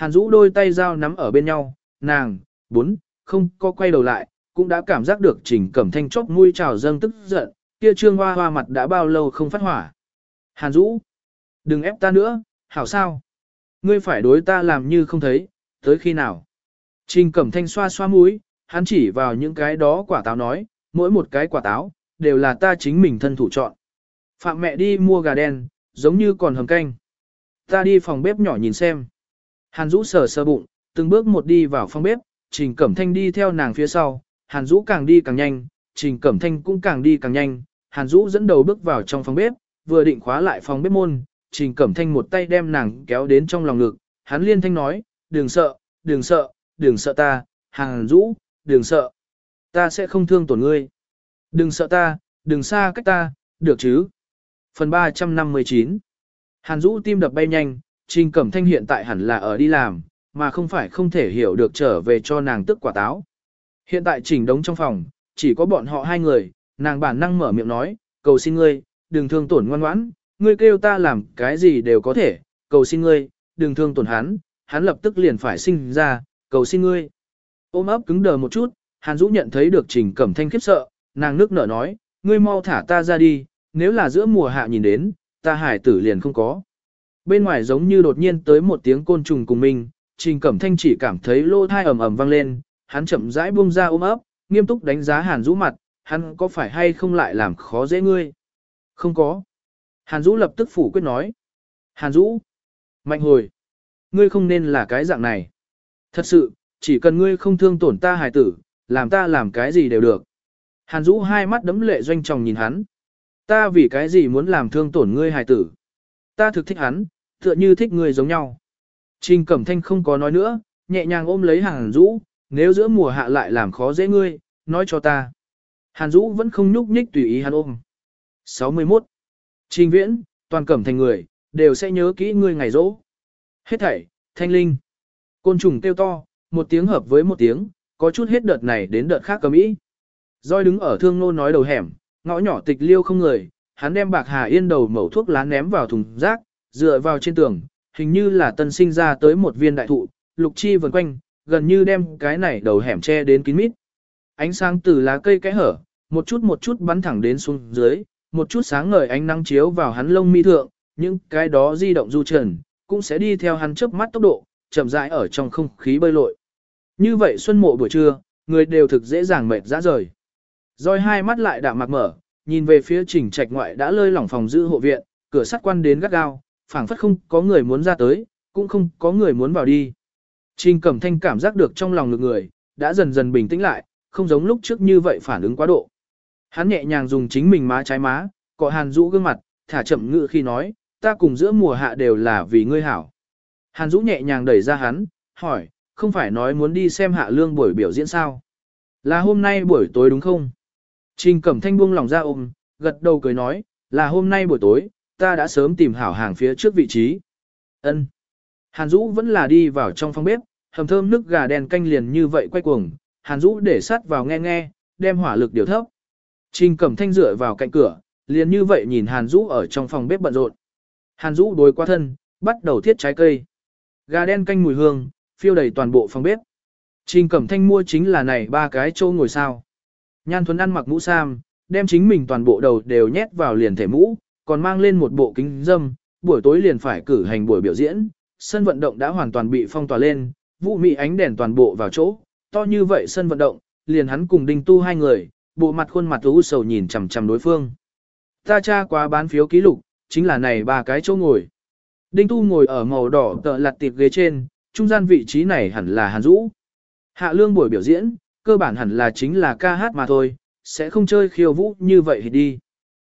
S1: Hàn Dũ đôi tay dao nắm ở bên nhau, nàng, bốn, không có quay đầu lại, cũng đã cảm giác được Trình Cẩm Thanh chốc mũi trào dâng tức giận, kia trương hoa hoa mặt đã bao lâu không phát hỏa. Hàn Dũ, đừng ép ta nữa, hảo sao? Ngươi phải đối ta làm như không thấy, tới khi nào? Trình Cẩm Thanh xoa xoa mũi, hắn chỉ vào những cái đó quả táo nói, mỗi một cái quả táo, đều là ta chính mình thân thủ chọn. Phạm mẹ đi mua gà đen, giống như còn hầm canh. Ta đi phòng bếp nhỏ nhìn xem. Hàn Dũ sờ sờ bụng, từng bước một đi vào phòng bếp, Trình Cẩm Thanh đi theo nàng phía sau, Hàn Dũ càng đi càng nhanh, Trình Cẩm Thanh cũng càng đi càng nhanh, Hàn Dũ dẫn đầu bước vào trong phòng bếp, vừa định khóa lại phòng bếp môn, Trình Cẩm Thanh một tay đem nàng kéo đến trong lòng ngực, hắn liên thanh nói, đừng sợ, đừng sợ, đừng sợ ta, Hàn Dũ, đừng sợ. Ta sẽ không thương tổn ngươi. Đừng sợ ta, đừng xa cách ta, được chứ. Phần 359 Hàn Dũ tim đập bay nhanh, Trình Cẩm Thanh hiện tại hẳn là ở đi làm, mà không phải không thể hiểu được trở về cho nàng tức quả táo. Hiện tại chỉnh đống trong phòng, chỉ có bọn họ hai người, nàng bản năng mở miệng nói, cầu xin ngươi, đừng thương tổn ngoan ngoãn, ngươi kêu ta làm cái gì đều có thể, cầu xin ngươi, đừng thương tổn hắn, hắn lập tức liền phải sinh ra, cầu xin ngươi. Ôm ấp cứng đờ một chút, Hàn Dũ nhận thấy được Trình Cẩm Thanh khiếp sợ, nàng nước nở nói, ngươi mau thả ta ra đi, nếu là giữa mùa hạ nhìn đến, ta hải tử liền không có. Bên ngoài giống như đột nhiên tới một tiếng côn trùng cùng mình, Trình Cẩm Thanh chỉ cảm thấy lô thai ầm ầm vang lên, hắn chậm rãi buông ra ôm ấp, nghiêm túc đánh giá Hàn Dũ mặt, hắn có phải hay không lại làm khó dễ ngươi? Không có. Hàn Dũ lập tức phủ quyết nói. Hàn Dũ. Mạnh hồi. Ngươi không nên là cái dạng này. Thật sự, chỉ cần ngươi không thương tổn ta hài tử, làm ta làm cái gì đều được. Hàn Dũ hai mắt đấm lệ doanh tròng nhìn hắn. Ta vì cái gì muốn làm thương tổn ngươi hài tử? Ta thực thích hắn, tựa như thích người giống nhau. Trình Cẩm Thanh không có nói nữa, nhẹ nhàng ôm lấy Hàn Dũ, nếu giữa mùa hạ lại làm khó dễ ngươi, nói cho ta. Hàn Dũ vẫn không nhúc nhích tùy ý hắn ôm. 61. Trình Viễn, toàn Cẩm Thanh người, đều sẽ nhớ kỹ ngươi ngày rỗ. Hết thảy, thanh linh. Côn trùng kêu to, một tiếng hợp với một tiếng, có chút hết đợt này đến đợt khác cầm ý. Doi đứng ở thương nô nói đầu hẻm, ngõ nhỏ tịch liêu không người, hắn đem bạc hà yên đầu mẩu thuốc lá ném vào thùng rác, dựa vào trên tường, hình như là tân sinh ra tới một viên đại thụ, lục chi vần quanh, gần như đem cái này đầu hẻm che đến kín mít. Ánh sáng từ lá cây kẽ hở, một chút một chút bắn thẳng đến xuống dưới, một chút sáng ngời ánh nắng chiếu vào hắn lông mi thượng, những cái đó di động du trần, cũng sẽ đi theo hắn chớp mắt tốc độ, chậm rãi ở trong không khí bơi lội. Như vậy xuân mộ buổi trưa, người đều thực dễ dàng mệt ra rời. Rồi hai mắt lại đạm mạc mở, nhìn về phía trình trạch ngoại đã lơi lỏng phòng giữ hộ viện, cửa sắt quan đến gắt gao, phảng phất không có người muốn ra tới, cũng không có người muốn vào đi. Trình Cẩm Thanh cảm giác được trong lòng lực người, đã dần dần bình tĩnh lại, không giống lúc trước như vậy phản ứng quá độ. Hắn nhẹ nhàng dùng chính mình má trái má, cọ Hàn Dũ gương mặt, thả chậm ngự khi nói, ta cùng giữa mùa hạ đều là vì ngươi hảo. Hàn Dũ nhẹ nhàng đẩy ra hắn, hỏi, không phải nói muốn đi xem hạ lương buổi biểu diễn sao? Là hôm nay buổi tối đúng không? Trình Cẩm Thanh buông lòng ra ôm, gật đầu cười nói, là hôm nay buổi tối, ta đã sớm tìm hảo hàng phía trước vị trí. Ân. Hàn Dũ vẫn là đi vào trong phòng bếp, hầm thơm nước gà đen canh liền như vậy quay cuồng, Hàn Dũ để sát vào nghe nghe, đem hỏa lực điều thấp. Trình Cẩm Thanh dựa vào cạnh cửa, liền như vậy nhìn Hàn Dũ ở trong phòng bếp bận rộn. Hàn Dũ đối qua thân, bắt đầu thiết trái cây. Gà đen canh mùi hương, phiêu đầy toàn bộ phòng bếp. Trình Cẩm Thanh mua chính là này ba cái chỗ ngồi sao. Nhan Thuấn ăn mặc mũ sam, đem chính mình toàn bộ đầu đều nhét vào liền thể mũ, còn mang lên một bộ kính dâm, buổi tối liền phải cử hành buổi biểu diễn. Sân vận động đã hoàn toàn bị phong tỏa lên, vũ mị ánh đèn toàn bộ vào chỗ, to như vậy sân vận động, liền hắn cùng đinh tu hai người, bộ mặt khuôn mặt u sầu nhìn chằm chằm đối phương. Ta tra qua bán phiếu ký lục, chính là này ba cái chỗ ngồi. Đinh tu ngồi ở màu đỏ tợ lặt tiệp ghế trên, trung gian vị trí này hẳn là Hàn Dũ. Hạ lương buổi biểu diễn, cơ bản hẳn là chính là ca hát mà thôi, sẽ không chơi khiêu vũ như vậy thì đi.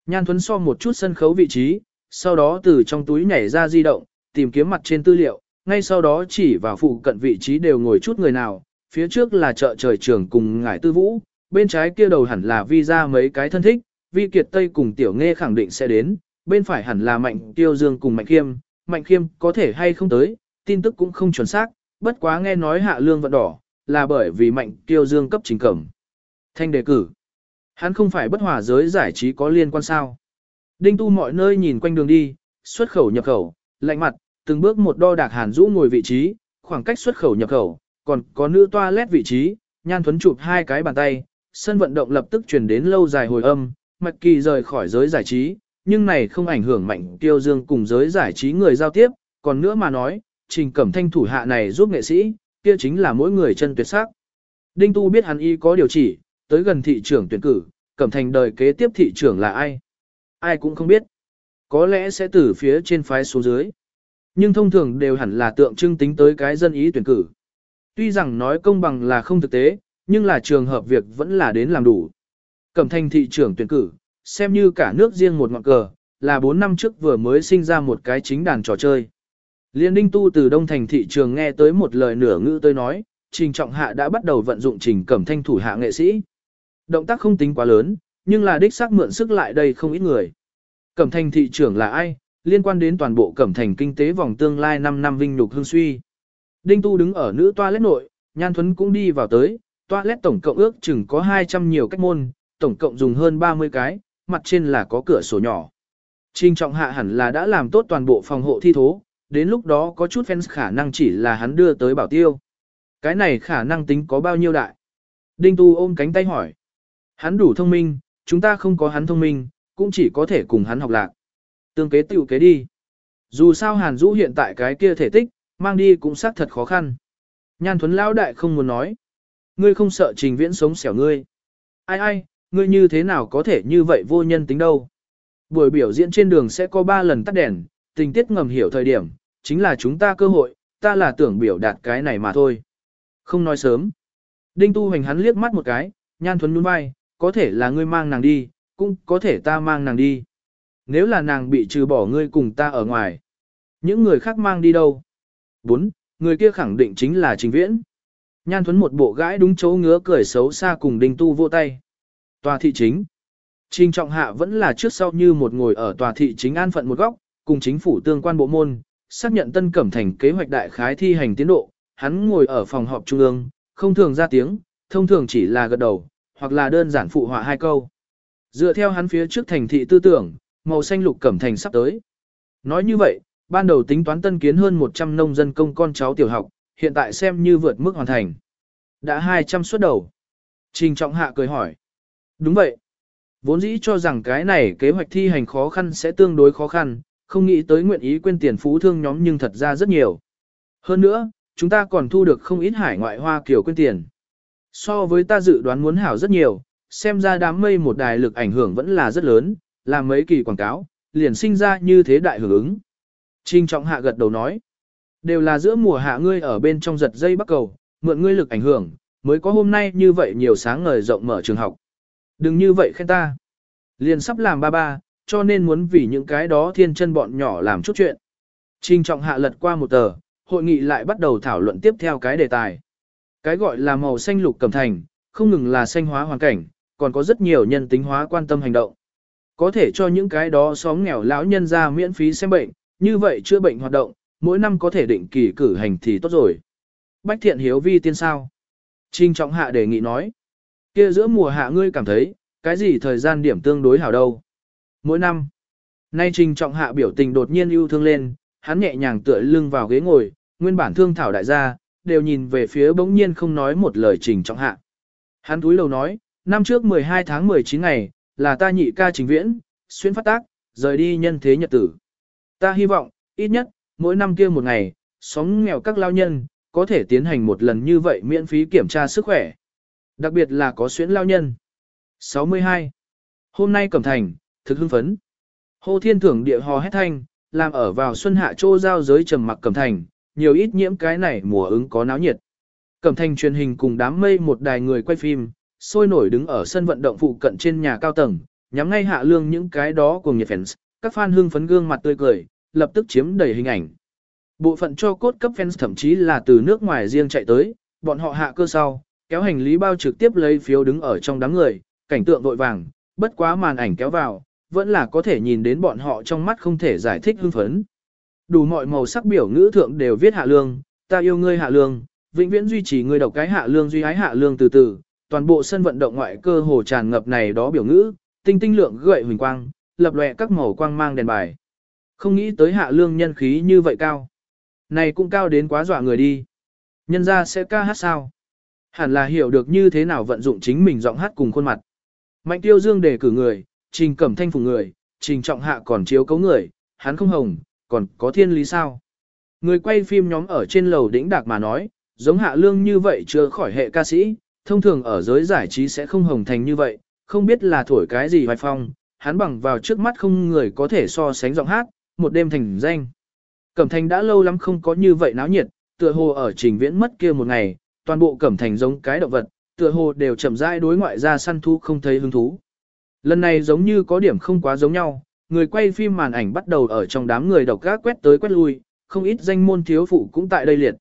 S1: Nhan Thuấn so một chút sân khấu vị trí, sau đó từ trong túi nhảy ra di động, tìm kiếm mặt trên tư liệu, ngay sau đó chỉ vào phụ cận vị trí đều ngồi chút người nào, phía trước là chợ trời trưởng cùng ngải tư vũ, bên trái kia đầu hẳn là vi ra mấy cái thân thích, vi kiệt tây cùng tiểu nghe khẳng định sẽ đến, bên phải hẳn là mạnh tiêu dương cùng mạnh khiêm, mạnh khiêm có thể hay không tới, tin tức cũng không chuẩn xác, bất quá nghe nói hạ lương vận đỏ, là bởi vì mạnh tiêu dương cấp trình cẩm. Thanh đề cử. Hắn không phải bất hòa giới giải trí có liên quan sao. Đinh tu mọi nơi nhìn quanh đường đi, xuất khẩu nhập khẩu, lạnh mặt, từng bước một đo đạc hàn rũ ngồi vị trí, khoảng cách xuất khẩu nhập khẩu, còn có nữ toilet vị trí, nhan thuấn chụp hai cái bàn tay, sân vận động lập tức chuyển đến lâu dài hồi âm, mạch kỳ rời khỏi giới giải trí, nhưng này không ảnh hưởng mạnh tiêu dương cùng giới giải trí người giao tiếp, còn nữa mà nói, trình cẩm thanh thủ hạ này giúp nghệ sĩ, kia chính là mỗi người chân tuyệt sắc. Đinh Tu biết hắn y có điều chỉ, tới gần thị trưởng tuyển cử, Cẩm Thành đời kế tiếp thị trưởng là ai? Ai cũng không biết. Có lẽ sẽ từ phía trên phái xuống dưới. Nhưng thông thường đều hẳn là tượng trưng tính tới cái dân ý tuyển cử. Tuy rằng nói công bằng là không thực tế, nhưng là trường hợp việc vẫn là đến làm đủ. Cẩm Thành thị trưởng tuyển cử, xem như cả nước riêng một ngọn cờ, là 4 năm trước vừa mới sinh ra một cái chính đàn trò chơi. Liên ninh Tu từ Đông Thành thị trường nghe tới một lời nửa ngữ tôi nói, Trình Trọng Hạ đã bắt đầu vận dụng Trình Cẩm Thanh thủ hạ nghệ sĩ. Động tác không tính quá lớn, nhưng là đích xác mượn sức lại đây không ít người. Cẩm thành thị trưởng là ai, liên quan đến toàn bộ Cẩm Thành kinh tế vòng tương lai 5 năm vinh nhục hương suy. Đinh Tu đứng ở nữ toilet nội, Nhan Thuấn cũng đi vào tới, toilet tổng cộng ước chừng có 200 nhiều cách môn, tổng cộng dùng hơn 30 cái, mặt trên là có cửa sổ nhỏ. Trình trọng hạ hẳn là đã làm tốt toàn bộ phòng hộ thi thố, đến lúc đó có chút fans khả năng chỉ là hắn đưa tới bảo tiêu. Cái này khả năng tính có bao nhiêu đại? Đinh Tu ôm cánh tay hỏi. Hắn đủ thông minh, chúng ta không có hắn thông minh, cũng chỉ có thể cùng hắn học lạc. Tương kế tiểu kế đi. Dù sao Hàn Dũ hiện tại cái kia thể tích, mang đi cũng xác thật khó khăn. Nhan Thuấn Lão Đại không muốn nói. Ngươi không sợ trình viễn sống xẻo ngươi. Ai ai, ngươi như thế nào có thể như vậy vô nhân tính đâu. Buổi biểu diễn trên đường sẽ có 3 lần tắt đèn, tình tiết ngầm hiểu thời điểm, chính là chúng ta cơ hội, ta là tưởng biểu đạt cái này mà thôi. Không nói sớm. Đinh tu hành hắn liếc mắt một cái, nhan thuấn nhún vai, có thể là ngươi mang nàng đi, cũng có thể ta mang nàng đi. Nếu là nàng bị trừ bỏ ngươi cùng ta ở ngoài, những người khác mang đi đâu? 4. Người kia khẳng định chính là trình viễn. Nhan thuấn một bộ gãi đúng chỗ ngứa cười xấu xa cùng đinh tu vô tay. Tòa thị chính. Trình trọng hạ vẫn là trước sau như một ngồi ở tòa thị chính an phận một góc, cùng chính phủ tương quan bộ môn, xác nhận tân cẩm thành kế hoạch đại khái thi hành tiến độ, hắn ngồi ở phòng họp trung ương, không thường ra tiếng, thông thường chỉ là gật đầu, hoặc là đơn giản phụ họa hai câu. Dựa theo hắn phía trước thành thị tư tưởng, màu xanh lục cẩm thành sắp tới. Nói như vậy, ban đầu tính toán tân kiến hơn 100 nông dân công con cháu tiểu học, hiện tại xem như vượt mức hoàn thành. Đã 200 suất đầu. Trình trọng hạ cười hỏi. Đúng vậy. Vốn dĩ cho rằng cái này kế hoạch thi hành khó khăn sẽ tương đối khó khăn, không nghĩ tới nguyện ý quên tiền phú thương nhóm nhưng thật ra rất nhiều. Hơn nữa, chúng ta còn thu được không ít hải ngoại hoa kiểu quên tiền. So với ta dự đoán muốn hảo rất nhiều, xem ra đám mây một đài lực ảnh hưởng vẫn là rất lớn, làm mấy kỳ quảng cáo, liền sinh ra như thế đại hưởng ứng. Trinh trọng hạ gật đầu nói, đều là giữa mùa hạ ngươi ở bên trong giật dây bắt cầu, mượn ngươi lực ảnh hưởng, mới có hôm nay như vậy nhiều sáng ngời rộng mở trường học. Đừng như vậy khen ta. Liền sắp làm ba ba, cho nên muốn vì những cái đó thiên chân bọn nhỏ làm chút chuyện. Trinh trọng hạ lật qua một tờ, hội nghị lại bắt đầu thảo luận tiếp theo cái đề tài. Cái gọi là màu xanh lục cầm thành, không ngừng là xanh hóa hoàn cảnh, còn có rất nhiều nhân tính hóa quan tâm hành động. Có thể cho những cái đó xóm nghèo lão nhân ra miễn phí xem bệnh, như vậy chữa bệnh hoạt động, mỗi năm có thể định kỳ cử hành thì tốt rồi. Bách thiện hiếu vi tiên sao? Trình trọng hạ đề nghị nói. kia giữa mùa hạ ngươi cảm thấy, cái gì thời gian điểm tương đối hảo đâu? Mỗi năm, nay trình trọng hạ biểu tình đột nhiên yêu thương lên, hắn nhẹ nhàng tựa lưng vào ghế ngồi, nguyên bản thương thảo đại gia, đều nhìn về phía bỗng nhiên không nói một lời trình trọng hạ. Hắn túi lầu nói, năm trước 12 tháng 19 ngày, là ta nhị ca trình viễn, xuyên phát tác, rời đi nhân thế nhật tử. Ta hy vọng, ít nhất, mỗi năm kia một ngày, xóm nghèo các lao nhân, có thể tiến hành một lần như vậy miễn phí kiểm tra sức khỏe. Đặc biệt là có xuyến lao nhân. 62. Hôm nay Cẩm Thành, thực hưng phấn. Hồ Thiên Thưởng địa hò hét thanh, làm ở vào xuân hạ trô giao giới trầm mặc Cẩm Thành, nhiều ít nhiễm cái này mùa ứng có náo nhiệt. Cẩm Thành truyền hình cùng đám mây một đài người quay phim, sôi nổi đứng ở sân vận động phụ cận trên nhà cao tầng, nhắm ngay hạ lương những cái đó cùng nhiệt fans, các fan hưng phấn gương mặt tươi cười, lập tức chiếm đầy hình ảnh. Bộ phận cho cốt cấp fans thậm chí là từ nước ngoài riêng chạy tới, bọn họ hạ cơ sau, kéo hành lý bao trực tiếp lấy phiếu đứng ở trong đám người, cảnh tượng vội vàng, bất quá màn ảnh kéo vào, vẫn là có thể nhìn đến bọn họ trong mắt không thể giải thích hưng phấn. Đủ mọi màu sắc biểu ngữ thượng đều viết hạ lương, ta yêu ngươi hạ lương, vĩnh viễn duy trì ngươi độc cái hạ lương duy ái hạ lương từ từ, toàn bộ sân vận động ngoại cơ hồ tràn ngập này đó biểu ngữ, tinh tinh lượng gợi huỳnh quang, lập lòe các màu quang mang đèn bài. Không nghĩ tới hạ lương nhân khí như vậy cao. Này cũng cao đến quá dọa người đi. Nhân ra sẽ ca hát sao? Hẳn là hiểu được như thế nào vận dụng chính mình giọng hát cùng khuôn mặt. Mạnh tiêu dương đề cử người, trình cẩm thanh phục người, trình trọng hạ còn chiếu cấu người, hắn không hồng, còn có thiên lý sao. Người quay phim nhóm ở trên lầu đỉnh đạc mà nói, giống hạ lương như vậy chưa khỏi hệ ca sĩ, thông thường ở giới giải trí sẽ không hồng thành như vậy, không biết là thổi cái gì hoài phong, hắn bằng vào trước mắt không người có thể so sánh giọng hát, một đêm thành danh. Cẩm thành đã lâu lắm không có như vậy náo nhiệt, tựa hồ ở trình viễn mất kia một ngày, toàn bộ cẩm thành giống cái động vật, tựa hồ đều chậm rãi đối ngoại ra săn thú không thấy hứng thú. Lần này giống như có điểm không quá giống nhau, người quay phim màn ảnh bắt đầu ở trong đám người độc gác quét tới quét lui, không ít danh môn thiếu phụ cũng tại đây liệt.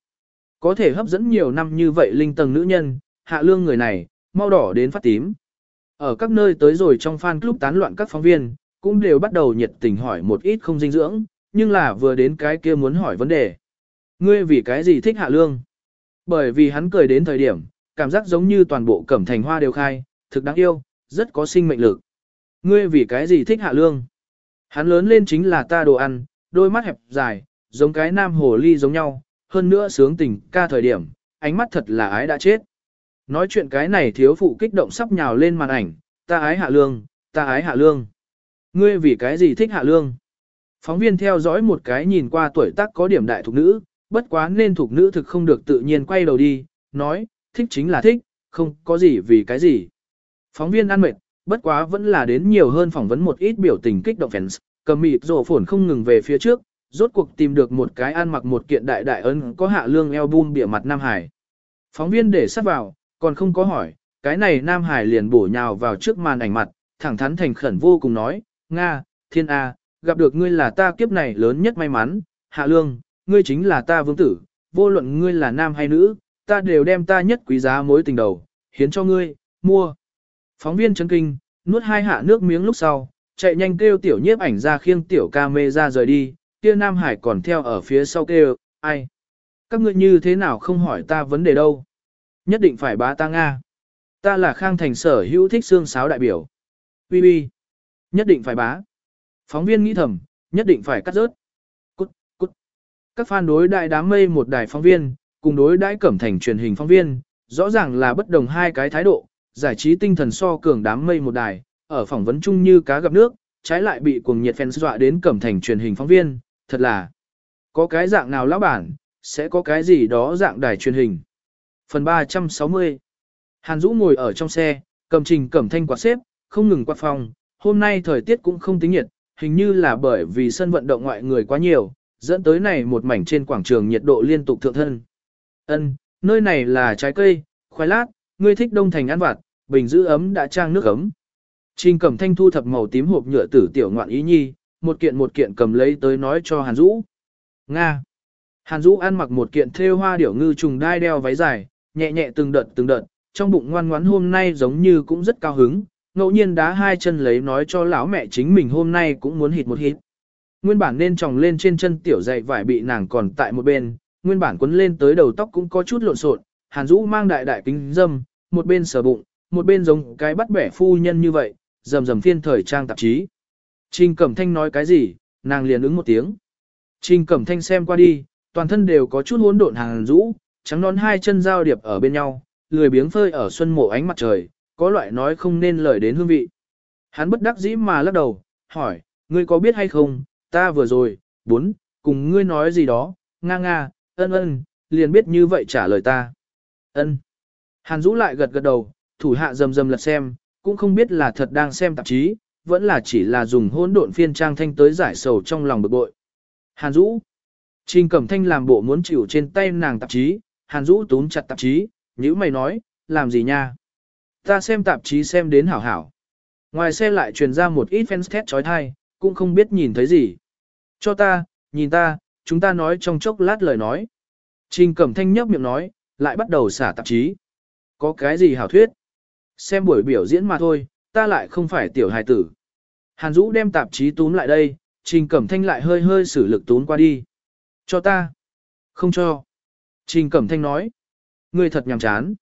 S1: Có thể hấp dẫn nhiều năm như vậy linh tầng nữ nhân, hạ lương người này, mau đỏ đến phát tím. Ở các nơi tới rồi trong fan club tán loạn các phóng viên, cũng đều bắt đầu nhiệt tình hỏi một ít không dinh dưỡng, nhưng là vừa đến cái kia muốn hỏi vấn đề. Ngươi vì cái gì thích hạ lương? Bởi vì hắn cười đến thời điểm, cảm giác giống như toàn bộ cẩm thành hoa đều khai, thực đáng yêu, rất có sinh mệnh lực. Ngươi vì cái gì thích hạ lương? Hắn lớn lên chính là ta đồ ăn, đôi mắt hẹp dài, giống cái nam hồ ly giống nhau, hơn nữa sướng tình ca thời điểm, ánh mắt thật là ái đã chết. Nói chuyện cái này thiếu phụ kích động sắp nhào lên màn ảnh, ta ái hạ lương, ta ái hạ lương. Ngươi vì cái gì thích hạ lương? Phóng viên theo dõi một cái nhìn qua tuổi tác có điểm đại thục nữ, bất quá nên thục nữ thực không được tự nhiên quay đầu đi, nói, thích chính là thích, không có gì vì cái gì. Phóng viên ăn mệt, bất quá vẫn là đến nhiều hơn phỏng vấn một ít biểu tình kích động fans, cầm mịt rổ phồn không ngừng về phía trước, rốt cuộc tìm được một cái ăn mặc một kiện đại đại ấn có hạ lương album bịa mặt Nam Hải. Phóng viên để sát vào, còn không có hỏi, cái này Nam Hải liền bổ nhào vào trước màn ảnh mặt, thẳng thắn thành khẩn vô cùng nói, Nga, thiên A, gặp được ngươi là ta kiếp này lớn nhất may mắn, hạ lương, ngươi chính là ta vương tử, vô luận ngươi là nam hay nữ, ta đều đem ta nhất quý giá mối tình đầu, hiến cho ngươi, mua. Phóng viên chấn kinh, nuốt hai hạ nước miếng lúc sau, chạy nhanh kêu tiểu nhiếp ảnh ra khiêng tiểu ca mê ra rời đi, kia Nam Hải còn theo ở phía sau kêu, ai? Các ngươi như thế nào không hỏi ta vấn đề đâu? Nhất định phải bá ta Nga. Ta là khang thành sở hữu thích xương sáo đại biểu. Bi bi. Nhất định phải bá. Phóng viên nghĩ thầm, nhất định phải cắt rớt. Cút, cút. Các fan đối đại đám mây một đài phóng viên, cùng đối đãi cẩm thành truyền hình phóng viên, rõ ràng là bất đồng hai cái thái độ, giải trí tinh thần so cường đám mây một đài, ở phỏng vấn chung như cá gặp nước, trái lại bị cuồng nhiệt fans dọa đến cẩm thành truyền hình phóng viên, thật là có cái dạng nào lão bản, sẽ có cái gì đó dạng đài truyền hình. Phần 360 Hàn Dũ ngồi ở trong xe, cầm trình cẩm thanh quạt xếp, không ngừng quạt phòng, hôm nay thời tiết cũng không tính nhiệt, hình như là bởi vì sân vận động ngoại người quá nhiều, dẫn tới này một mảnh trên quảng trường nhiệt độ liên tục thượng thân. Ân, nơi này là trái cây, khoai lát, ngươi thích đông thành ăn vặt, bình giữ ấm đã trang nước ấm. Trình Cẩm Thanh thu thập màu tím hộp nhựa tử tiểu ngoạn ý nhi, một kiện một kiện cầm lấy tới nói cho Hàn Dũ. Nga. Hàn Dũ ăn mặc một kiện thêu hoa điểu ngư trùng đai đeo váy dài, nhẹ nhẹ từng đợt từng đợt, trong bụng ngoan ngoãn hôm nay giống như cũng rất cao hứng, ngẫu nhiên đá hai chân lấy nói cho lão mẹ chính mình hôm nay cũng muốn hít một hít. Nguyên bản nên tròng lên trên chân tiểu dày vải bị nàng còn tại một bên, nguyên bản quấn lên tới đầu tóc cũng có chút lộn xộn, Hàn Dũ mang đại đại kính dâm, một bên sờ bụng, một bên giống cái bắt bẻ phu nhân như vậy, rầm rầm phiên thời trang tạp chí. Trình Cẩm Thanh nói cái gì, nàng liền ứng một tiếng. Trình Cẩm Thanh xem qua đi, toàn thân đều có chút hỗn độn hàng rũ, trắng nón hai chân giao điệp ở bên nhau, lười biếng phơi ở xuân mộ ánh mặt trời, có loại nói không nên lời đến hương vị. Hắn bất đắc dĩ mà lắc đầu, hỏi, ngươi có biết hay không, ta vừa rồi, bốn, cùng ngươi nói gì đó, nga nga, ân ân, liền biết như vậy trả lời ta. Ân. Hàn Dũ lại gật gật đầu, thủ hạ rầm rầm lật xem, cũng không biết là thật đang xem tạp chí, vẫn là chỉ là dùng hỗn độn phiên trang thanh tới giải sầu trong lòng bực bội. Hàn Dũ. Trình Cẩm Thanh làm bộ muốn chịu trên tay nàng tạp chí, Hàn Dũ túm chặt tạp chí, nhíu mày nói, làm gì nha? Ta xem tạp chí xem đến hảo hảo. Ngoài xe lại truyền ra một ít fans thét trói thai, cũng không biết nhìn thấy gì. Cho ta, nhìn ta, chúng ta nói trong chốc lát lời nói. Trình Cẩm Thanh nhấp miệng nói, lại bắt đầu xả tạp chí. Có cái gì hảo thuyết? Xem buổi biểu diễn mà thôi, ta lại không phải tiểu hài tử. Hàn Dũ đem tạp chí túm lại đây, Trình Cẩm Thanh lại hơi hơi sử lực túm qua đi. Cho ta. Không cho. Trình Cẩm Thanh nói. người thật nhàm chán.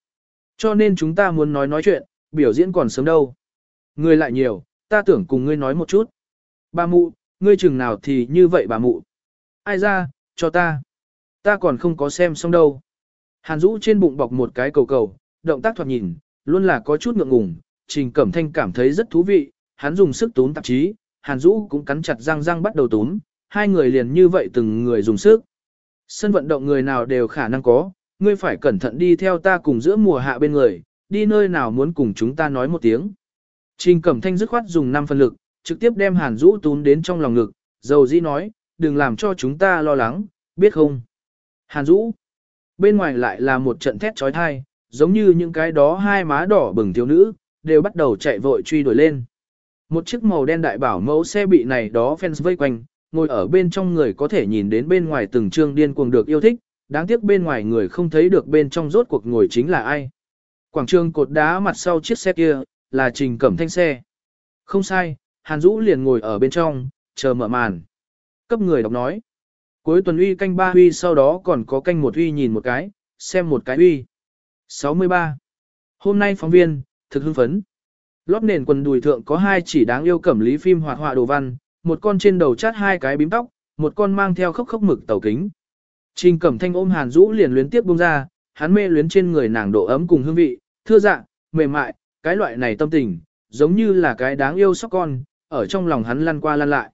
S1: Cho nên chúng ta muốn nói nói chuyện, biểu diễn còn sớm đâu. người lại nhiều, ta tưởng cùng ngươi nói một chút. Bà mụ, ngươi chừng nào thì như vậy bà mụ. Ai ra, cho ta. Ta còn không có xem xong đâu. Hàn Dũ trên bụng bọc một cái cầu cầu, động tác thoạt nhìn, luôn là có chút ngượng ngùng. Trình Cẩm Thanh cảm thấy rất thú vị, hắn dùng sức túm tạp chí, Hàn Dũ cũng cắn chặt răng răng bắt đầu túm, hai người liền như vậy từng người dùng sức. Sân vận động người nào đều khả năng có, ngươi phải cẩn thận đi theo ta cùng giữa mùa hạ bên người, đi nơi nào muốn cùng chúng ta nói một tiếng. Trình Cẩm Thanh dứt khoát dùng 5 phần lực, trực tiếp đem Hàn Dũ tốn đến trong lòng ngực, dầu dĩ nói, đừng làm cho chúng ta lo lắng, biết không? Hàn Dũ. Bên ngoài lại là một trận thét trói thai, giống như những cái đó hai má đỏ bừng thiếu nữ, đều bắt đầu chạy vội truy đuổi lên. Một chiếc màu đen đại bảo mẫu xe bị này đó fans vây quanh, ngồi ở bên trong người có thể nhìn đến bên ngoài từng trương điên cuồng được yêu thích, đáng tiếc bên ngoài người không thấy được bên trong rốt cuộc ngồi chính là ai. Quảng trường cột đá mặt sau chiếc xe kia, là Trình Cẩm Thanh xe. Không sai, Hàn Dũ liền ngồi ở bên trong, chờ mở màn. Cấp người đọc nói. Cuối tuần uy canh ba uy sau đó còn có canh một uy nhìn một cái, xem một cái uy. 63. Hôm nay phóng viên, thực hưng phấn. Lót nền quần đùi thượng có hai chỉ đáng yêu cẩm lý phim hoạt họa đồ văn, một con trên đầu chát hai cái bím tóc, một con mang theo khốc khốc mực tàu kính. Trình Cẩm Thanh ôm Hàn Dũ liền luyến tiếp buông ra, hắn mê luyến trên người nàng độ ấm cùng hương vị, thưa dạ, mềm mại, cái loại này tâm tình, giống như là cái đáng yêu sóc con, ở trong lòng hắn lăn qua lăn lại.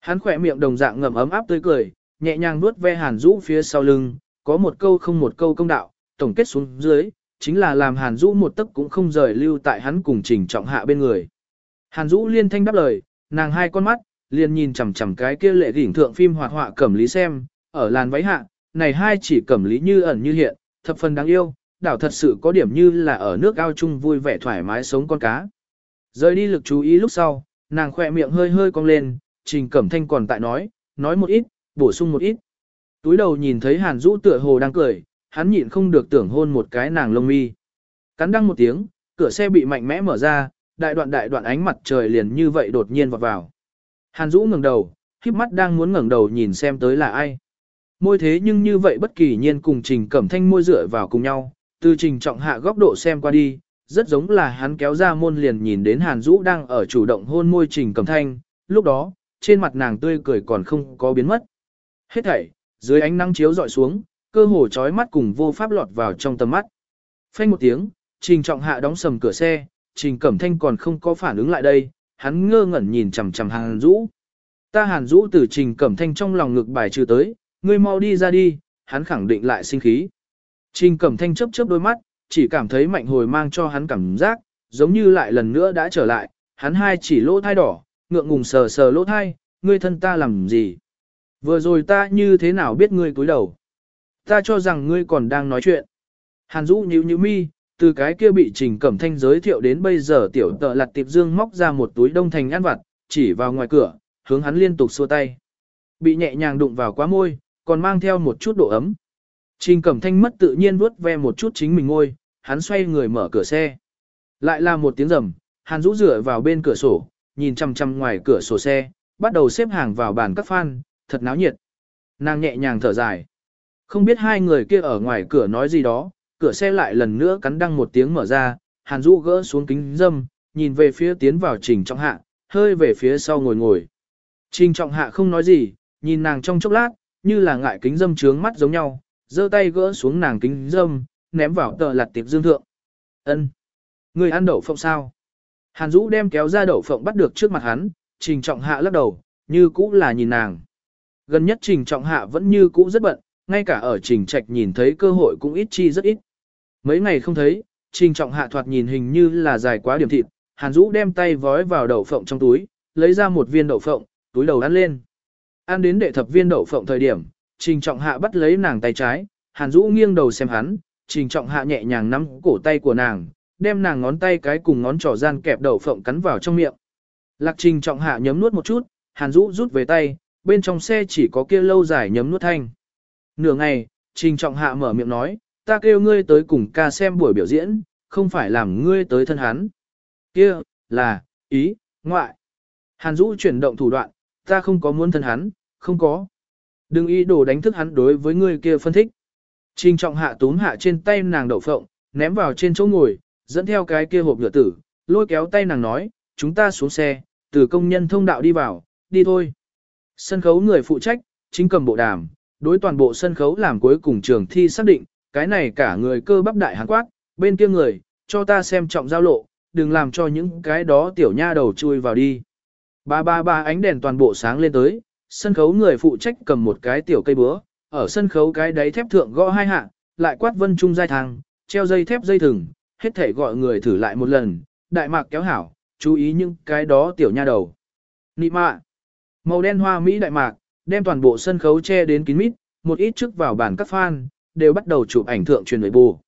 S1: Hắn khỏe miệng đồng dạng ngầm ấm áp tươi cười, nhẹ nhàng nuốt ve Hàn Dũ phía sau lưng, có một câu không một câu công đạo, tổng kết xuống dưới, chính là làm Hàn Dũ một tấc cũng không rời lưu tại hắn cùng Trình Trọng Hạ bên người. Hàn Dũ liên thanh đáp lời, nàng hai con mắt, liền nhìn chằm chằm cái kia lệ đỉnh thượng phim hoạt họa cẩm lý xem, ở làn váy hạ, này hai chỉ cẩm lý như ẩn như hiện, thập phần đáng yêu, đảo thật sự có điểm như là ở nước ao chung vui vẻ thoải mái sống con cá. Rời đi lực chú ý lúc sau, nàng khỏe miệng hơi hơi cong lên, Trình Cẩm Thanh còn tại nói, nói một ít, bổ sung một ít. Túi đầu nhìn thấy Hàn Dũ tựa hồ đang cười, hắn nhịn không được tưởng hôn một cái nàng lông mi. Cắn đăng một tiếng, cửa xe bị mạnh mẽ mở ra, đại đoạn đại đoạn ánh mặt trời liền như vậy đột nhiên vọt vào. Hàn Dũ ngẩng đầu, khiếp mắt đang muốn ngẩng đầu nhìn xem tới là ai. Môi thế nhưng như vậy bất kỳ nhiên cùng Trình Cẩm Thanh môi dựa vào cùng nhau, từ Trình Trọng Hạ góc độ xem qua đi, rất giống là hắn kéo ra môn liền nhìn đến Hàn Dũ đang ở chủ động hôn môi Trình Cẩm Thanh, lúc đó, trên mặt nàng tươi cười còn không có biến mất. Hết thảy, dưới ánh nắng chiếu dọi xuống, cơ hồ chói mắt cùng vô pháp lọt vào trong tầm mắt. Phanh một tiếng, Trình Trọng Hạ đóng sầm cửa xe, Trình Cẩm Thanh còn không có phản ứng lại đây, hắn ngơ ngẩn nhìn chằm chằm Hàn Dũ. Ta Hàn Dũ từ Trình Cẩm Thanh trong lòng ngực bài trừ tới, ngươi mau đi ra đi, hắn khẳng định lại sinh khí. Trình Cẩm Thanh chớp chớp đôi mắt, chỉ cảm thấy mạnh hồi mang cho hắn cảm giác, giống như lại lần nữa đã trở lại, hắn hai chỉ lỗ thai đỏ, ngượng ngùng sờ sờ lỗ thai, ngươi thân ta làm gì? Vừa rồi ta như thế nào biết ngươi cúi đầu? Ta cho rằng ngươi còn đang nói chuyện. Hàn Dũ nhíu nhíu mi, từ cái kia bị Trình Cẩm Thanh giới thiệu đến bây giờ tiểu tợ lặt tiệp dương móc ra một túi đông thành ăn vặt, chỉ vào ngoài cửa, hướng hắn liên tục xua tay. Bị nhẹ nhàng đụng vào quá môi, còn mang theo một chút độ ấm. Trình Cẩm Thanh mất tự nhiên vuốt ve một chút chính mình ngôi, hắn xoay người mở cửa xe. Lại là một tiếng rầm, Hàn Dũ dựa vào bên cửa sổ, nhìn chăm chăm ngoài cửa sổ xe, bắt đầu xếp hàng vào bàn các fan, thật náo nhiệt. Nàng nhẹ nhàng thở dài. Không biết hai người kia ở ngoài cửa nói gì đó, cửa xe lại lần nữa cắn đăng một tiếng mở ra, Hàn Dũ gỡ xuống kính dâm, nhìn về phía tiến vào Trình Trọng Hạ, hơi về phía sau ngồi ngồi. Trình Trọng Hạ không nói gì, nhìn nàng trong chốc lát, như là ngại kính dâm trướng mắt giống nhau, giơ tay gỡ xuống nàng kính dâm, ném vào tờ lặt tiệp dương thượng. Ân, Người ăn đậu phộng sao? Hàn Dũ đem kéo ra đậu phộng bắt được trước mặt hắn, Trình Trọng Hạ lắc đầu, như cũ là nhìn nàng. Gần nhất Trình Trọng Hạ vẫn như cũ rất bận, ngay cả ở Trình Trạch nhìn thấy cơ hội cũng ít chi rất ít. Mấy ngày không thấy, Trình Trọng Hạ thoạt nhìn hình như là dài quá điểm thịt, Hàn Dũ đem tay vói vào đậu phộng trong túi, lấy ra một viên đậu phộng, túi đầu ăn lên. Ăn đến đệ thập viên đậu phộng thời điểm, Trình Trọng Hạ bắt lấy nàng tay trái, Hàn Dũ nghiêng đầu xem hắn, Trình Trọng Hạ nhẹ nhàng nắm cổ tay của nàng, đem nàng ngón tay cái cùng ngón trỏ gian kẹp đậu phộng cắn vào trong miệng. Lạc Trình Trọng Hạ nhấm nuốt một chút, Hàn Dũ rút về tay, bên trong xe chỉ có kia lâu dài nhấm nuốt thanh. Nửa ngày, Trình Trọng Hạ mở miệng nói, ta kêu ngươi tới cùng ca xem buổi biểu diễn, không phải làm ngươi tới thân hắn. Kia, là, ý, ngoại. Hàn Dũ chuyển động thủ đoạn, ta không có muốn thân hắn, không có. Đừng ý đồ đánh thức hắn đối với ngươi kia phân thích. Trình trọng hạ túm hạ trên tay nàng đậu phộng, ném vào trên chỗ ngồi, dẫn theo cái kia hộp nhựa tử, lôi kéo tay nàng nói, chúng ta xuống xe, từ công nhân thông đạo đi vào, đi thôi. Sân khấu người phụ trách, chính cầm bộ đàm, đối toàn bộ sân khấu làm cuối cùng trường thi xác định, cái này cả người cơ bắp đại hán quát, bên kia người, cho ta xem trọng giao lộ, đừng làm cho những cái đó tiểu nha đầu chui vào đi. Ba ba ba ánh đèn toàn bộ sáng lên tới, sân khấu người phụ trách cầm một cái tiểu cây búa, ở sân khấu cái đáy thép thượng gõ hai hạ, lại quát vân trung dai thang, treo dây thép dây thừng, hết thể gọi người thử lại một lần, đại mạc kéo hảo, chú ý những cái đó tiểu nha đầu. Nị mạ. Màu đen hoa Mỹ đại mạc, đem toàn bộ sân khấu che đến kín mít, một ít trước vào bản các fan, đều bắt đầu chụp ảnh thượng truyền với bù.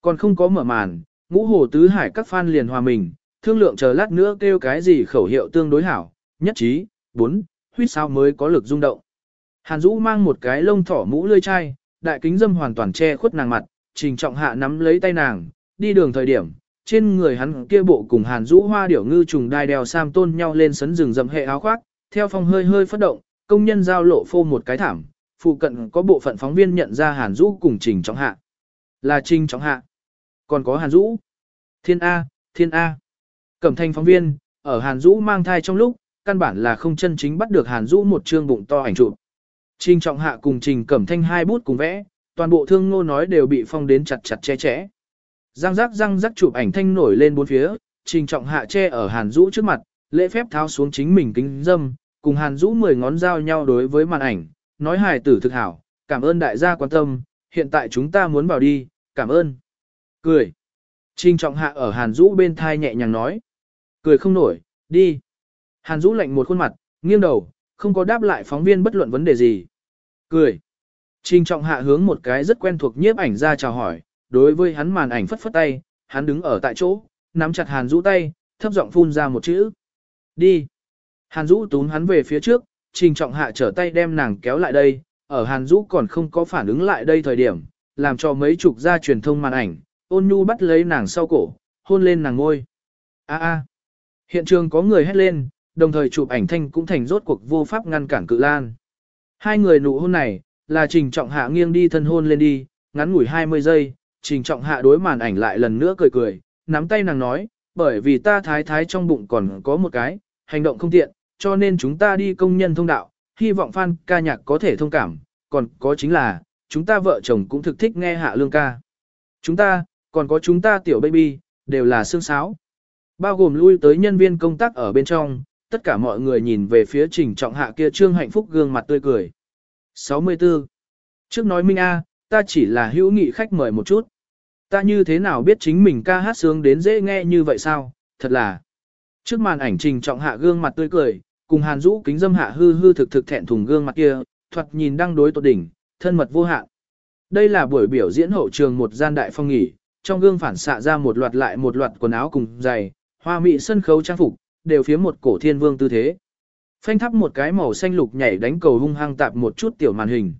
S1: Còn không có mở màn, ngũ hồ tứ hải các fan liền hòa mình, thương lượng chờ lát nữa kêu cái gì khẩu hiệu tương đối hảo, nhất trí, bốn, huyết sao mới có lực rung động. Hàn Dũ mang một cái lông thỏ mũ lươi chai, đại kính dâm hoàn toàn che khuất nàng mặt, trình trọng hạ nắm lấy tay nàng, đi đường thời điểm, trên người hắn kia bộ cùng Hàn Dũ hoa điểu ngư trùng đai đèo sam tôn nhau lên sấn rừng rậm hệ áo khoác, theo phong hơi hơi phát động, công nhân giao lộ phô một cái thảm, phụ cận có bộ phận phóng viên nhận ra Hàn Dũ cùng trình trọng hạ. Là trình trọng hạ. Còn có Hàn Dũ. Thiên A, Thiên A. Cẩm thanh phóng viên, ở Hàn Dũ mang thai trong lúc, căn bản là không chân chính bắt được Hàn Dũ một trương bụng to ảnh chụp. Trình trọng hạ cùng trình cẩm thanh hai bút cùng vẽ, toàn bộ thương ngô nói đều bị phong đến chặt chặt che chẽ. Răng rắc răng rắc chụp ảnh thanh nổi lên bốn phía, trình trọng hạ che ở Hàn Dũ trước mặt, lễ phép tháo xuống chính mình kính dâm, cùng Hàn Dũ mười ngón dao nhau đối với màn ảnh, nói hài tử thực hảo, cảm ơn đại gia quan tâm, hiện tại chúng ta muốn vào đi, cảm ơn. Cười. Trình trọng hạ ở Hàn Dũ bên thai nhẹ nhàng nói. Cười không nổi, đi. Hàn Dũ lạnh một khuôn mặt, nghiêng đầu, không có đáp lại phóng viên bất luận vấn đề gì. Cười. Trình trọng hạ hướng một cái rất quen thuộc nhiếp ảnh ra chào hỏi, đối với hắn màn ảnh phất phất tay, hắn đứng ở tại chỗ, nắm chặt Hàn Dũ tay, thấp giọng phun ra một chữ. Đi. Hàn Dũ tún hắn về phía trước, trình trọng hạ trở tay đem nàng kéo lại đây, ở Hàn Dũ còn không có phản ứng lại đây thời điểm, làm cho mấy chục gia truyền thông màn ảnh, ôn nhu bắt lấy nàng sau cổ, hôn lên nàng ngôi. A a. Hiện trường có người hét lên, đồng thời chụp ảnh thanh cũng thành rốt cuộc vô pháp ngăn cản cự lan. Hai người nụ hôn này, là trình trọng hạ nghiêng đi thân hôn lên đi, ngắn ngủi 20 giây, trình trọng hạ đối màn ảnh lại lần nữa cười cười, nắm tay nàng nói, bởi vì ta thái thái trong bụng còn có một cái, hành động không tiện, cho nên chúng ta đi công nhân thông đạo, hy vọng fan ca nhạc có thể thông cảm, còn có chính là, chúng ta vợ chồng cũng thực thích nghe hạ lương ca. Chúng ta, còn có chúng ta tiểu baby, đều là xương sáo. Bao gồm lui tới nhân viên công tác ở bên trong, tất cả mọi người nhìn về phía trình trọng hạ kia trương hạnh phúc gương mặt tươi cười. 64. Trước nói Minh A, ta chỉ là hữu nghị khách mời một chút. Ta như thế nào biết chính mình ca hát sướng đến dễ nghe như vậy sao, thật là. Trước màn ảnh trình trọng hạ gương mặt tươi cười, cùng hàn Dũ kính dâm hạ hư hư thực thực thẹn thùng gương mặt kia, thoạt nhìn đang đối tột đỉnh, thân mật vô hạn. Đây là buổi biểu diễn hậu trường một gian đại phong nghỉ, trong gương phản xạ ra một loạt lại một loạt quần áo cùng giày, hoa mỹ sân khấu trang phục, đều phía một cổ thiên vương tư thế. Phanh thắp một cái màu xanh lục nhảy đánh cầu hung hăng tạp một chút tiểu màn hình.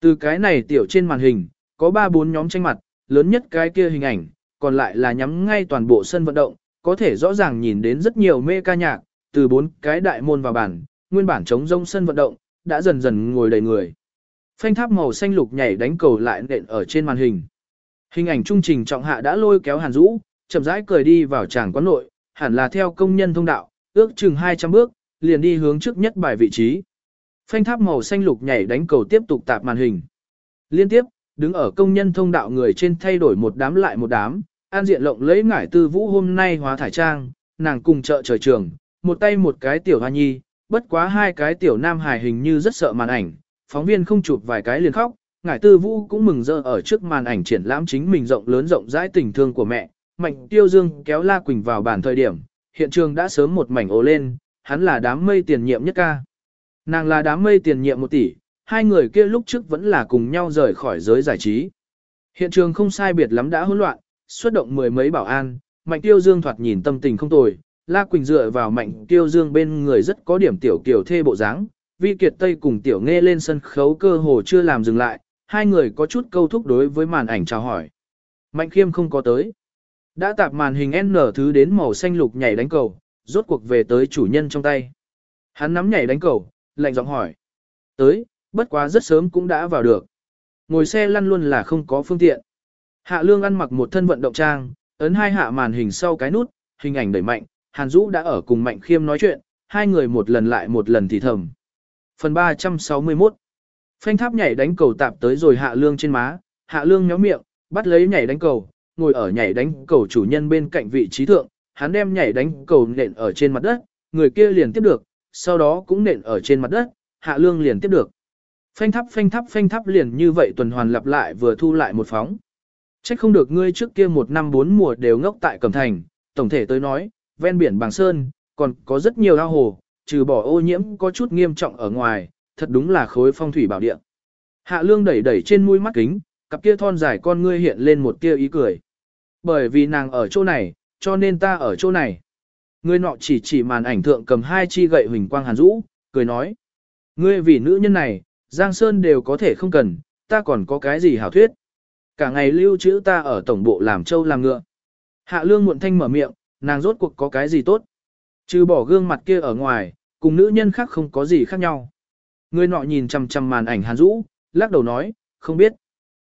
S1: Từ cái này tiểu trên màn hình, có 3-4 nhóm tranh mặt, lớn nhất cái kia hình ảnh, còn lại là nhắm ngay toàn bộ sân vận động, có thể rõ ràng nhìn đến rất nhiều mê ca nhạc, từ bốn cái đại môn vào bản, nguyên bản chống rông sân vận động, đã dần dần ngồi đầy người. Phanh tháp màu xanh lục nhảy đánh cầu lại nện ở trên màn hình. Hình ảnh trung trình trọng hạ đã lôi kéo Hàn Dũ, chậm rãi cười đi vào tràng quán nội, hẳn là theo công nhân thông đạo, ước chừng 200 bước, liền đi hướng trước nhất bài vị trí. Phanh tháp màu xanh lục nhảy đánh cầu tiếp tục tạp màn hình. Liên tiếp, đứng ở công nhân thông đạo người trên thay đổi một đám lại một đám, an diện lộng lấy ngải tư vũ hôm nay hóa thải trang, nàng cùng chợ trời trường, một tay một cái tiểu hoa nhi, bất quá hai cái tiểu nam hài hình như rất sợ màn ảnh, phóng viên không chụp vài cái liền khóc, ngải tư vũ cũng mừng rỡ ở trước màn ảnh triển lãm chính mình rộng lớn rộng rãi tình thương của mẹ, mạnh tiêu dương kéo La Quỳnh vào bàn thời điểm, hiện trường đã sớm một mảnh ố lên, hắn là đám mây tiền nhiệm nhất ca. Nàng là đám mây tiền nhiệm một tỷ, hai người kia lúc trước vẫn là cùng nhau rời khỏi giới giải trí. Hiện trường không sai biệt lắm đã hỗn loạn, xuất động mười mấy bảo an, Mạnh Tiêu Dương thoạt nhìn tâm tình không tồi, La Quỳnh dựa vào Mạnh Tiêu Dương bên người rất có điểm tiểu kiểu thê bộ dáng. Vi Kiệt Tây cùng Tiểu Nghe lên sân khấu cơ hồ chưa làm dừng lại, hai người có chút câu thúc đối với màn ảnh chào hỏi. Mạnh Khiêm không có tới. Đã tạp màn hình N thứ đến màu xanh lục nhảy đánh cầu, rốt cuộc về tới chủ nhân trong tay. Hắn nắm nhảy đánh cầu, lạnh giọng hỏi. Tới, bất quá rất sớm cũng đã vào được. Ngồi xe lăn luôn là không có phương tiện. Hạ lương ăn mặc một thân vận động trang, ấn hai hạ màn hình sau cái nút, hình ảnh đẩy mạnh, Hàn Dũ đã ở cùng Mạnh Khiêm nói chuyện, hai người một lần lại một lần thì thầm. Phần 361 Phanh tháp nhảy đánh cầu tạp tới rồi hạ lương trên má, hạ lương nhó miệng, bắt lấy nhảy đánh cầu, ngồi ở nhảy đánh cầu chủ nhân bên cạnh vị trí thượng, hắn đem nhảy đánh cầu nện ở trên mặt đất, người kia liền tiếp được, sau đó cũng nện ở trên mặt đất, hạ lương liền tiếp được. Phanh tháp phanh tháp phanh tháp liền như vậy tuần hoàn lặp lại vừa thu lại một phóng. Trách không được ngươi trước kia một năm bốn mùa đều ngốc tại Cẩm Thành, tổng thể tới nói, ven biển Bàng Sơn, còn có rất nhiều ao hồ, trừ bỏ ô nhiễm có chút nghiêm trọng ở ngoài, thật đúng là khối phong thủy bảo địa. Hạ lương đẩy đẩy trên mũi mắt kính, cặp kia thon dài con ngươi hiện lên một tia ý cười. Bởi vì nàng ở chỗ này, cho nên ta ở chỗ này. Ngươi nọ chỉ chỉ màn ảnh thượng cầm hai chi gậy huỳnh quang hàn rũ, cười nói. Ngươi vì nữ nhân này, Giang Sơn đều có thể không cần, ta còn có cái gì hảo thuyết. Cả ngày lưu trữ ta ở tổng bộ làm châu làm ngựa. Hạ lương muộn thanh mở miệng, nàng rốt cuộc có cái gì tốt. Trừ bỏ gương mặt kia ở ngoài, cùng nữ nhân khác không có gì khác nhau. Người nọ nhìn chằm chằm màn ảnh hàn Dũ, lắc đầu nói, không biết.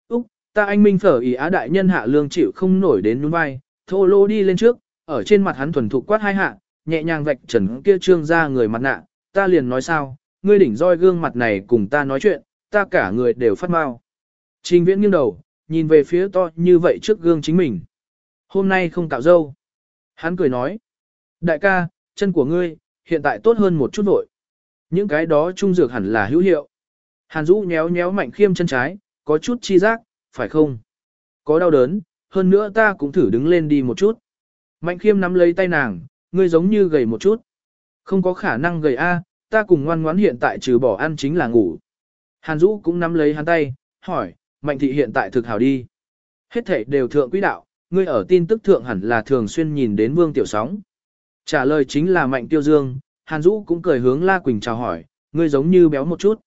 S1: Úc, ta anh minh phở ý á đại nhân hạ lương chịu không nổi đến nhún vai, thô lô đi lên trước, ở trên mặt hắn thuần thục quát hai hạ, nhẹ nhàng vạch trần kia trương ra người mặt nạ, ta liền nói sao, ngươi đỉnh roi gương mặt này cùng ta nói chuyện, ta cả người đều phát mau. Trình viễn nghiêng đầu, nhìn về phía to như vậy trước gương chính mình. Hôm nay không cạo dâu. Hắn cười nói. Đại ca, chân của ngươi, hiện tại tốt hơn một chút vội. Những cái đó trung dược hẳn là hữu hiệu. Hàn Dũ nhéo nhéo mạnh khiêm chân trái, có chút chi giác, phải không? Có đau đớn, hơn nữa ta cũng thử đứng lên đi một chút. Mạnh khiêm nắm lấy tay nàng, ngươi giống như gầy một chút. Không có khả năng gầy A, ta cùng ngoan ngoãn hiện tại trừ bỏ ăn chính là ngủ. Hàn Dũ cũng nắm lấy hắn tay, hỏi, mạnh thị hiện tại thực hảo đi. Hết thể đều thượng quỹ đạo, ngươi ở tin tức thượng hẳn là thường xuyên nhìn đến vương tiểu sóng. Trả lời chính là mạnh tiêu dương, Hàn Dũ cũng cười hướng La Quỳnh chào hỏi, ngươi giống như béo một chút.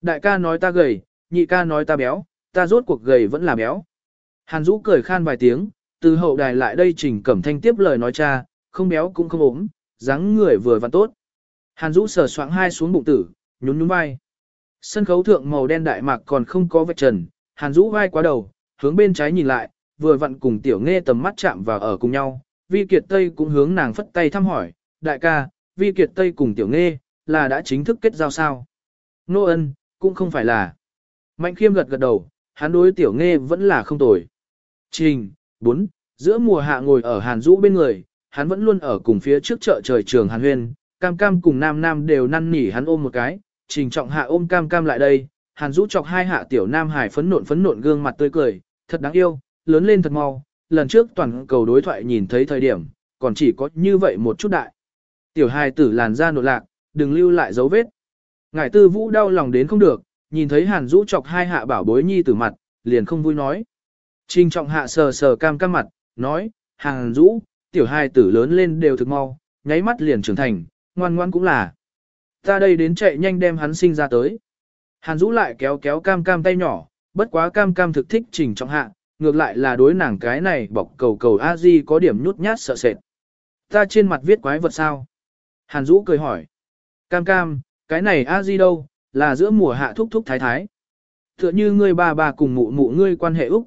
S1: Đại ca nói ta gầy, nhị ca nói ta béo, ta rốt cuộc gầy vẫn là béo. Hàn Dũ cười khan vài tiếng, từ hậu đài lại đây trình cẩm thanh tiếp lời nói cha, không béo cũng không ốm, dáng người vừa và tốt. Hàn Dũ sờ soạng hai xuống bụng tử, nhún nhún vai. Sân khấu thượng màu đen đại mạc còn không có vạch trần, Hàn Dũ vai quá đầu, hướng bên trái nhìn lại, vừa vặn cùng tiểu nghe tầm mắt chạm vào ở cùng nhau. Vi Kiệt Tây cũng hướng nàng phất tay thăm hỏi, đại ca, Vi Kiệt Tây cùng tiểu nghe, là đã chính thức kết giao sao? Nô ân, cũng không phải là. Mạnh khiêm gật gật đầu, hắn đối tiểu nghe vẫn là không tồi. Trình, 4, giữa mùa hạ ngồi ở Hàn Dũ bên người, hắn vẫn luôn ở cùng phía trước chợ trời trường Hàn Huyên, cam cam cùng nam nam đều năn nỉ hắn ôm một cái, trình trọng hạ ôm cam cam lại đây, Hàn Dũ chọc hai hạ tiểu nam hải phấn nộn phấn nộn gương mặt tươi cười, thật đáng yêu, lớn lên thật mau, lần trước toàn cầu đối thoại nhìn thấy thời điểm, còn chỉ có như vậy một chút đại. Tiểu hài tử làn da nội lạc, đừng lưu lại dấu vết. Ngải tư vũ đau lòng đến không được, nhìn thấy hàn rũ chọc hai hạ bảo bối nhi tử mặt, liền không vui nói. Trình trọng hạ sờ sờ cam cam mặt, nói, hàn rũ, tiểu hài tử lớn lên đều thực mau, nháy mắt liền trưởng thành, ngoan ngoan cũng là. Ta đây đến chạy nhanh đem hắn sinh ra tới. Hàn rũ lại kéo kéo cam cam tay nhỏ, bất quá cam cam thực thích trình trọng hạ, ngược lại là đối nàng cái này bọc cầu cầu a di có điểm nhút nhát sợ sệt. Ta trên mặt viết quái vật sao? Hàn Dũ cười hỏi. Cam cam, cái này a di đâu, là giữa mùa hạ thúc thúc thái thái. Tựa như ngươi ba bà cùng mụ mụ ngươi quan hệ Úc.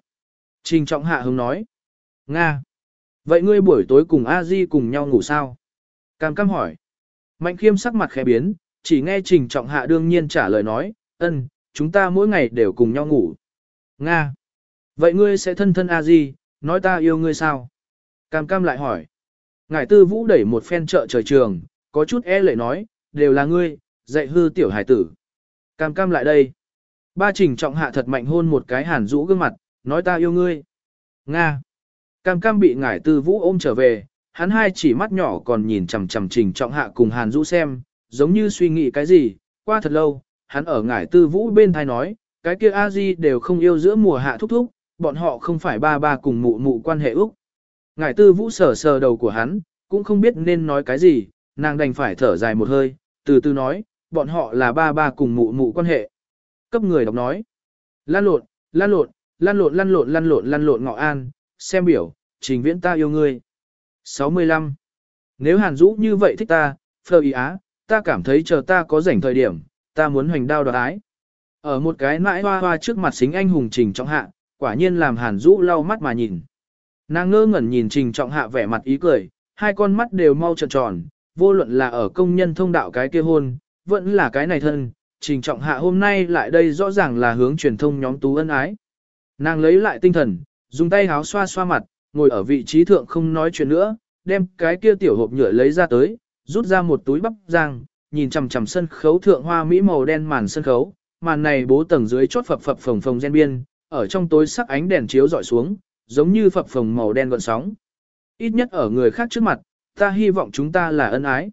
S1: Trình trọng hạ hứng nói. Nga. Vậy ngươi buổi tối cùng a di cùng nhau ngủ sao? Cam cam hỏi. Mạnh khiêm sắc mặt khẽ biến, chỉ nghe trình trọng hạ đương nhiên trả lời nói, ân, chúng ta mỗi ngày đều cùng nhau ngủ. Nga. Vậy ngươi sẽ thân thân a di, nói ta yêu ngươi sao? Cam cam lại hỏi. Ngải tư vũ đẩy một phen trợ trời trường, có chút e lệ nói, đều là ngươi, dạy hư tiểu hải tử. Cam cam lại đây. Ba trình trọng hạ thật mạnh hôn một cái hàn rũ gương mặt, nói ta yêu ngươi. Nga. Cam cam bị ngải tư vũ ôm trở về, hắn hai chỉ mắt nhỏ còn nhìn chằm chằm trình trọng hạ cùng hàn rũ xem, giống như suy nghĩ cái gì, qua thật lâu, hắn ở ngải tư vũ bên thai nói, cái kia a di đều không yêu giữa mùa hạ thúc thúc, bọn họ không phải ba ba cùng mụ mụ quan hệ Úc. Ngải tư vũ sờ sờ đầu của hắn, cũng không biết nên nói cái gì, nàng đành phải thở dài một hơi, từ từ nói, bọn họ là ba ba cùng mụ mụ quan hệ. Cấp người đọc nói, lan lộn, lan lộn, lan lộn lan lộn lan lộn lan lộn ngọ an, xem biểu, trình viễn ta yêu ngươi. 65. Nếu Hàn Dũ như vậy thích ta, phơ ý á, ta cảm thấy chờ ta có rảnh thời điểm, ta muốn hoành đao đoạt ái. Ở một cái nãi hoa hoa trước mặt xính anh hùng trình trong hạ, quả nhiên làm Hàn Dũ lau mắt mà nhìn. Nàng ngơ ngẩn nhìn Trình Trọng Hạ vẻ mặt ý cười, hai con mắt đều mau tròn tròn, vô luận là ở công nhân thông đạo cái kia hôn, vẫn là cái này thân. Trình Trọng Hạ hôm nay lại đây rõ ràng là hướng truyền thông nhóm tú ân ái. Nàng lấy lại tinh thần, dùng tay háo xoa xoa mặt, ngồi ở vị trí thượng không nói chuyện nữa, đem cái kia tiểu hộp nhựa lấy ra tới, rút ra một túi bắp rang, nhìn chằm chằm sân khấu thượng hoa mỹ màu đen màn sân khấu, màn này bố tầng dưới chốt phập phập phồng phồng gen biên, ở trong tối sắc ánh đèn chiếu dọi xuống, giống như phập phồng màu đen gọn sóng. Ít nhất ở người khác trước mặt, Ta hy vọng chúng ta là ân ái.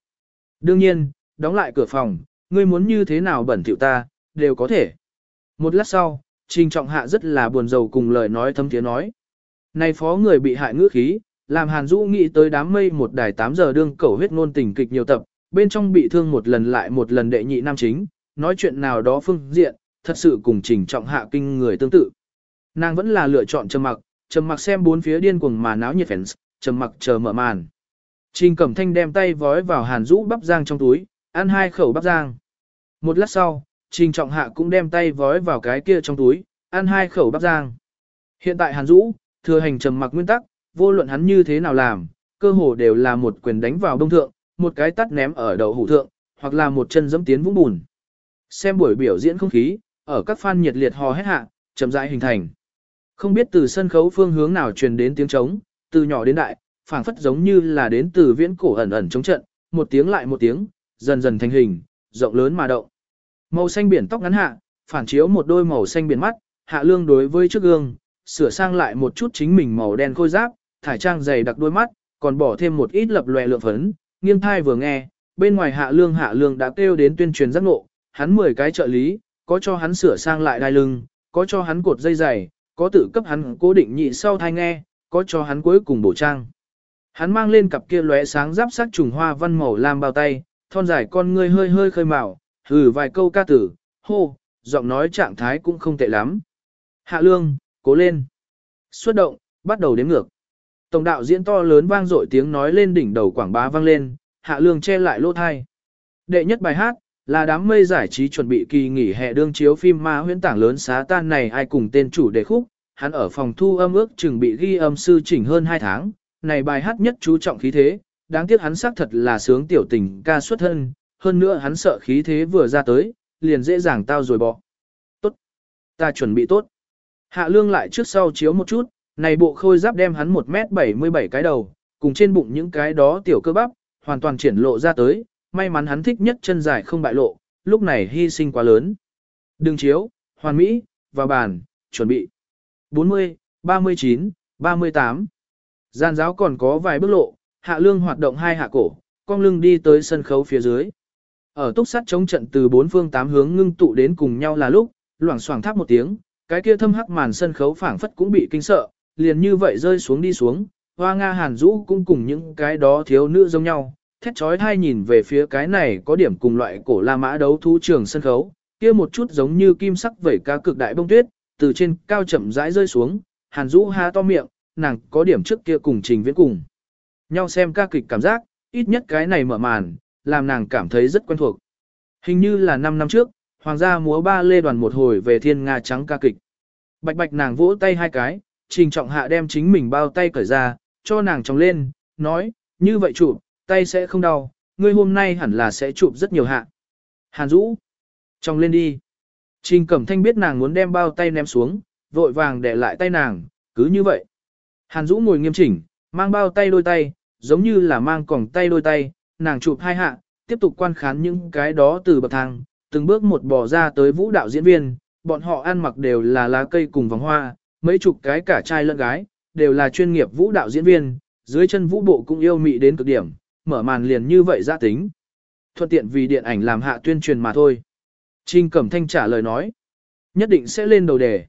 S1: Đương nhiên, đóng lại cửa phòng, ngươi muốn như thế nào bẩn thỉu ta, đều có thể. Một lát sau, Trình Trọng Hạ rất là buồn rầu cùng lời nói thâm tiếng nói. Này phó người bị hại ngữ khí, làm Hàn Dũ nghĩ tới đám mây một đài 8 giờ đương cẩu huyết ngôn tình kịch nhiều tập, bên trong bị thương một lần lại một lần đệ nhị nam chính, nói chuyện nào đó phương diện, thật sự cùng Trình Trọng Hạ kinh người tương tự. Nàng vẫn là lựa chọn trầm mặc, trầm mặc xem bốn phía điên cuồng mà náo nhiệt fans, trầm mặc chờ mở màn. Trình Cẩm Thanh đem tay vói vào Hàn Dũ bắp rang trong túi, ăn hai khẩu bắp rang. Một lát sau, Trình Trọng Hạ cũng đem tay vói vào cái kia trong túi, ăn hai khẩu bắp rang. Hiện tại Hàn Dũ, thừa hành trầm mặc nguyên tắc, vô luận hắn như thế nào làm, cơ hồ đều là một quyền đánh vào đông thượng, một cái tắt ném ở đầu hủ thượng, hoặc là một chân dẫm tiến vũng bùn. Xem buổi biểu diễn không khí, ở các fan nhiệt liệt hò hét hạ, chậm rãi hình thành. Không biết từ sân khấu phương hướng nào truyền đến tiếng trống, từ nhỏ đến đại, phảng phất giống như là đến từ viễn cổ ẩn ẩn chống trận, một tiếng lại một tiếng, dần dần thành hình, rộng lớn mà động. Màu xanh biển tóc ngắn hạ, phản chiếu một đôi màu xanh biển mắt, hạ lương đối với trước gương, sửa sang lại một chút chính mình màu đen khôi giáp, thải trang dày đặc đôi mắt, còn bỏ thêm một ít lập lòe lượng phấn, nghiêng thai vừa nghe, bên ngoài hạ lương hạ lương đã kêu đến tuyên truyền giác ngộ, hắn 10 cái trợ lý, có cho hắn sửa sang lại đai lưng, có cho hắn cột dây dày, có tự cấp hắn cố định nhị sau thai nghe, có cho hắn cuối cùng bổ trang. Hắn mang lên cặp kia lóe sáng giáp sắc trùng hoa văn màu lam bao tay, thon dài con ngươi hơi hơi khơi màu, hừ vài câu ca tử, hô, giọng nói trạng thái cũng không tệ lắm. Hạ lương, cố lên. Xuất động, bắt đầu đếm ngược. Tổng đạo diễn to lớn vang dội tiếng nói lên đỉnh đầu quảng bá vang lên, hạ lương che lại lỗ thai. Đệ nhất bài hát, là đám mây giải trí chuẩn bị kỳ nghỉ hè đương chiếu phim ma huyễn tảng lớn xá tan này ai cùng tên chủ đề khúc, hắn ở phòng thu âm ước chừng bị ghi âm sư chỉnh hơn 2 tháng, này bài hát nhất chú trọng khí thế, đáng tiếc hắn xác thật là sướng tiểu tình ca xuất thân, hơn nữa hắn sợ khí thế vừa ra tới, liền dễ dàng tao rồi bỏ. Tốt, ta chuẩn bị tốt. Hạ lương lại trước sau chiếu một chút, này bộ khôi giáp đem hắn 1m77 cái đầu, cùng trên bụng những cái đó tiểu cơ bắp, hoàn toàn triển lộ ra tới, may mắn hắn thích nhất chân dài không bại lộ, lúc này hy sinh quá lớn. Đường chiếu, hoàn mỹ, vào bàn, chuẩn bị. 40, 39, 38. Gian giáo còn có vài bước lộ, hạ lương hoạt động hai hạ cổ, con lưng đi tới sân khấu phía dưới. Ở túc sắt chống trận từ bốn phương tám hướng ngưng tụ đến cùng nhau là lúc, loảng xoảng tháp một tiếng, cái kia thâm hắc màn sân khấu phảng phất cũng bị kinh sợ, liền như vậy rơi xuống đi xuống, hoa Nga hàn rũ cũng cùng những cái đó thiếu nữ giống nhau, thét chói hai nhìn về phía cái này có điểm cùng loại cổ la mã đấu thú trường sân khấu, kia một chút giống như kim sắc vẩy cá cực đại bông tuyết, từ trên cao chậm rãi rơi xuống, hàn rũ há to miệng, nàng có điểm trước kia cùng trình viễn cùng. Nhau xem ca kịch cảm giác, ít nhất cái này mở màn, làm nàng cảm thấy rất quen thuộc. Hình như là 5 năm trước, hoàng gia múa ba lê đoàn một hồi về thiên Nga trắng ca kịch. Bạch bạch nàng vỗ tay hai cái, trình trọng hạ đem chính mình bao tay cởi ra, cho nàng tròng lên, nói, như vậy chụp, tay sẽ không đau, ngươi hôm nay hẳn là sẽ chụp rất nhiều hạ. Hàn Dũ, trong lên đi. Trình Cẩm Thanh biết nàng muốn đem bao tay ném xuống, vội vàng để lại tay nàng, cứ như vậy. Hàn Dũ ngồi nghiêm chỉnh, mang bao tay đôi tay, giống như là mang còng tay đôi tay, nàng chụp hai hạ, tiếp tục quan khán những cái đó từ bậc thang, từng bước một bò ra tới vũ đạo diễn viên, bọn họ ăn mặc đều là lá cây cùng vòng hoa, mấy chục cái cả trai lẫn gái, đều là chuyên nghiệp vũ đạo diễn viên, dưới chân vũ bộ cũng yêu mị đến cực điểm, mở màn liền như vậy ra tính. Thuận tiện vì điện ảnh làm hạ tuyên truyền mà thôi. Trình Cẩm Thanh trả lời nói, nhất định sẽ lên đầu đề.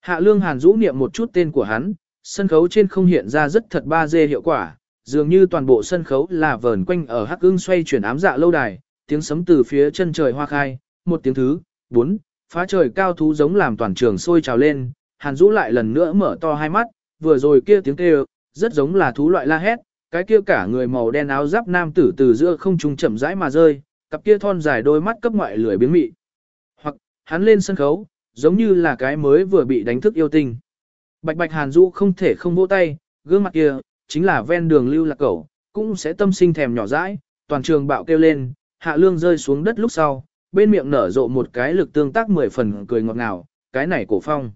S1: Hạ Lương Hàn rũ niệm một chút tên của hắn, sân khấu trên không hiện ra rất thật 3D hiệu quả, dường như toàn bộ sân khấu là vờn quanh ở hắc ưng xoay chuyển ám dạ lâu đài, tiếng sấm từ phía chân trời hoa khai, một tiếng thứ, bốn, phá trời cao thú giống làm toàn trường sôi trào lên, Hàn Dũ lại lần nữa mở to hai mắt, vừa rồi kia tiếng kêu, rất giống là thú loại la hét, cái kia cả người màu đen áo giáp nam tử từ giữa không trung chậm rãi mà rơi, cặp kia thon dài đôi mắt cấp ngoại lười biếng mị. Hoặc, hắn lên sân khấu, giống như là cái mới vừa bị đánh thức yêu tình. Bạch bạch Hàn Dũ không thể không vỗ tay, gương mặt kia, chính là ven đường lưu lạc cẩu, cũng sẽ tâm sinh thèm nhỏ dãi, toàn trường bạo kêu lên, hạ lương rơi xuống đất lúc sau, bên miệng nở rộ một cái lực tương tác mười phần cười ngọt ngào, cái này cổ phong.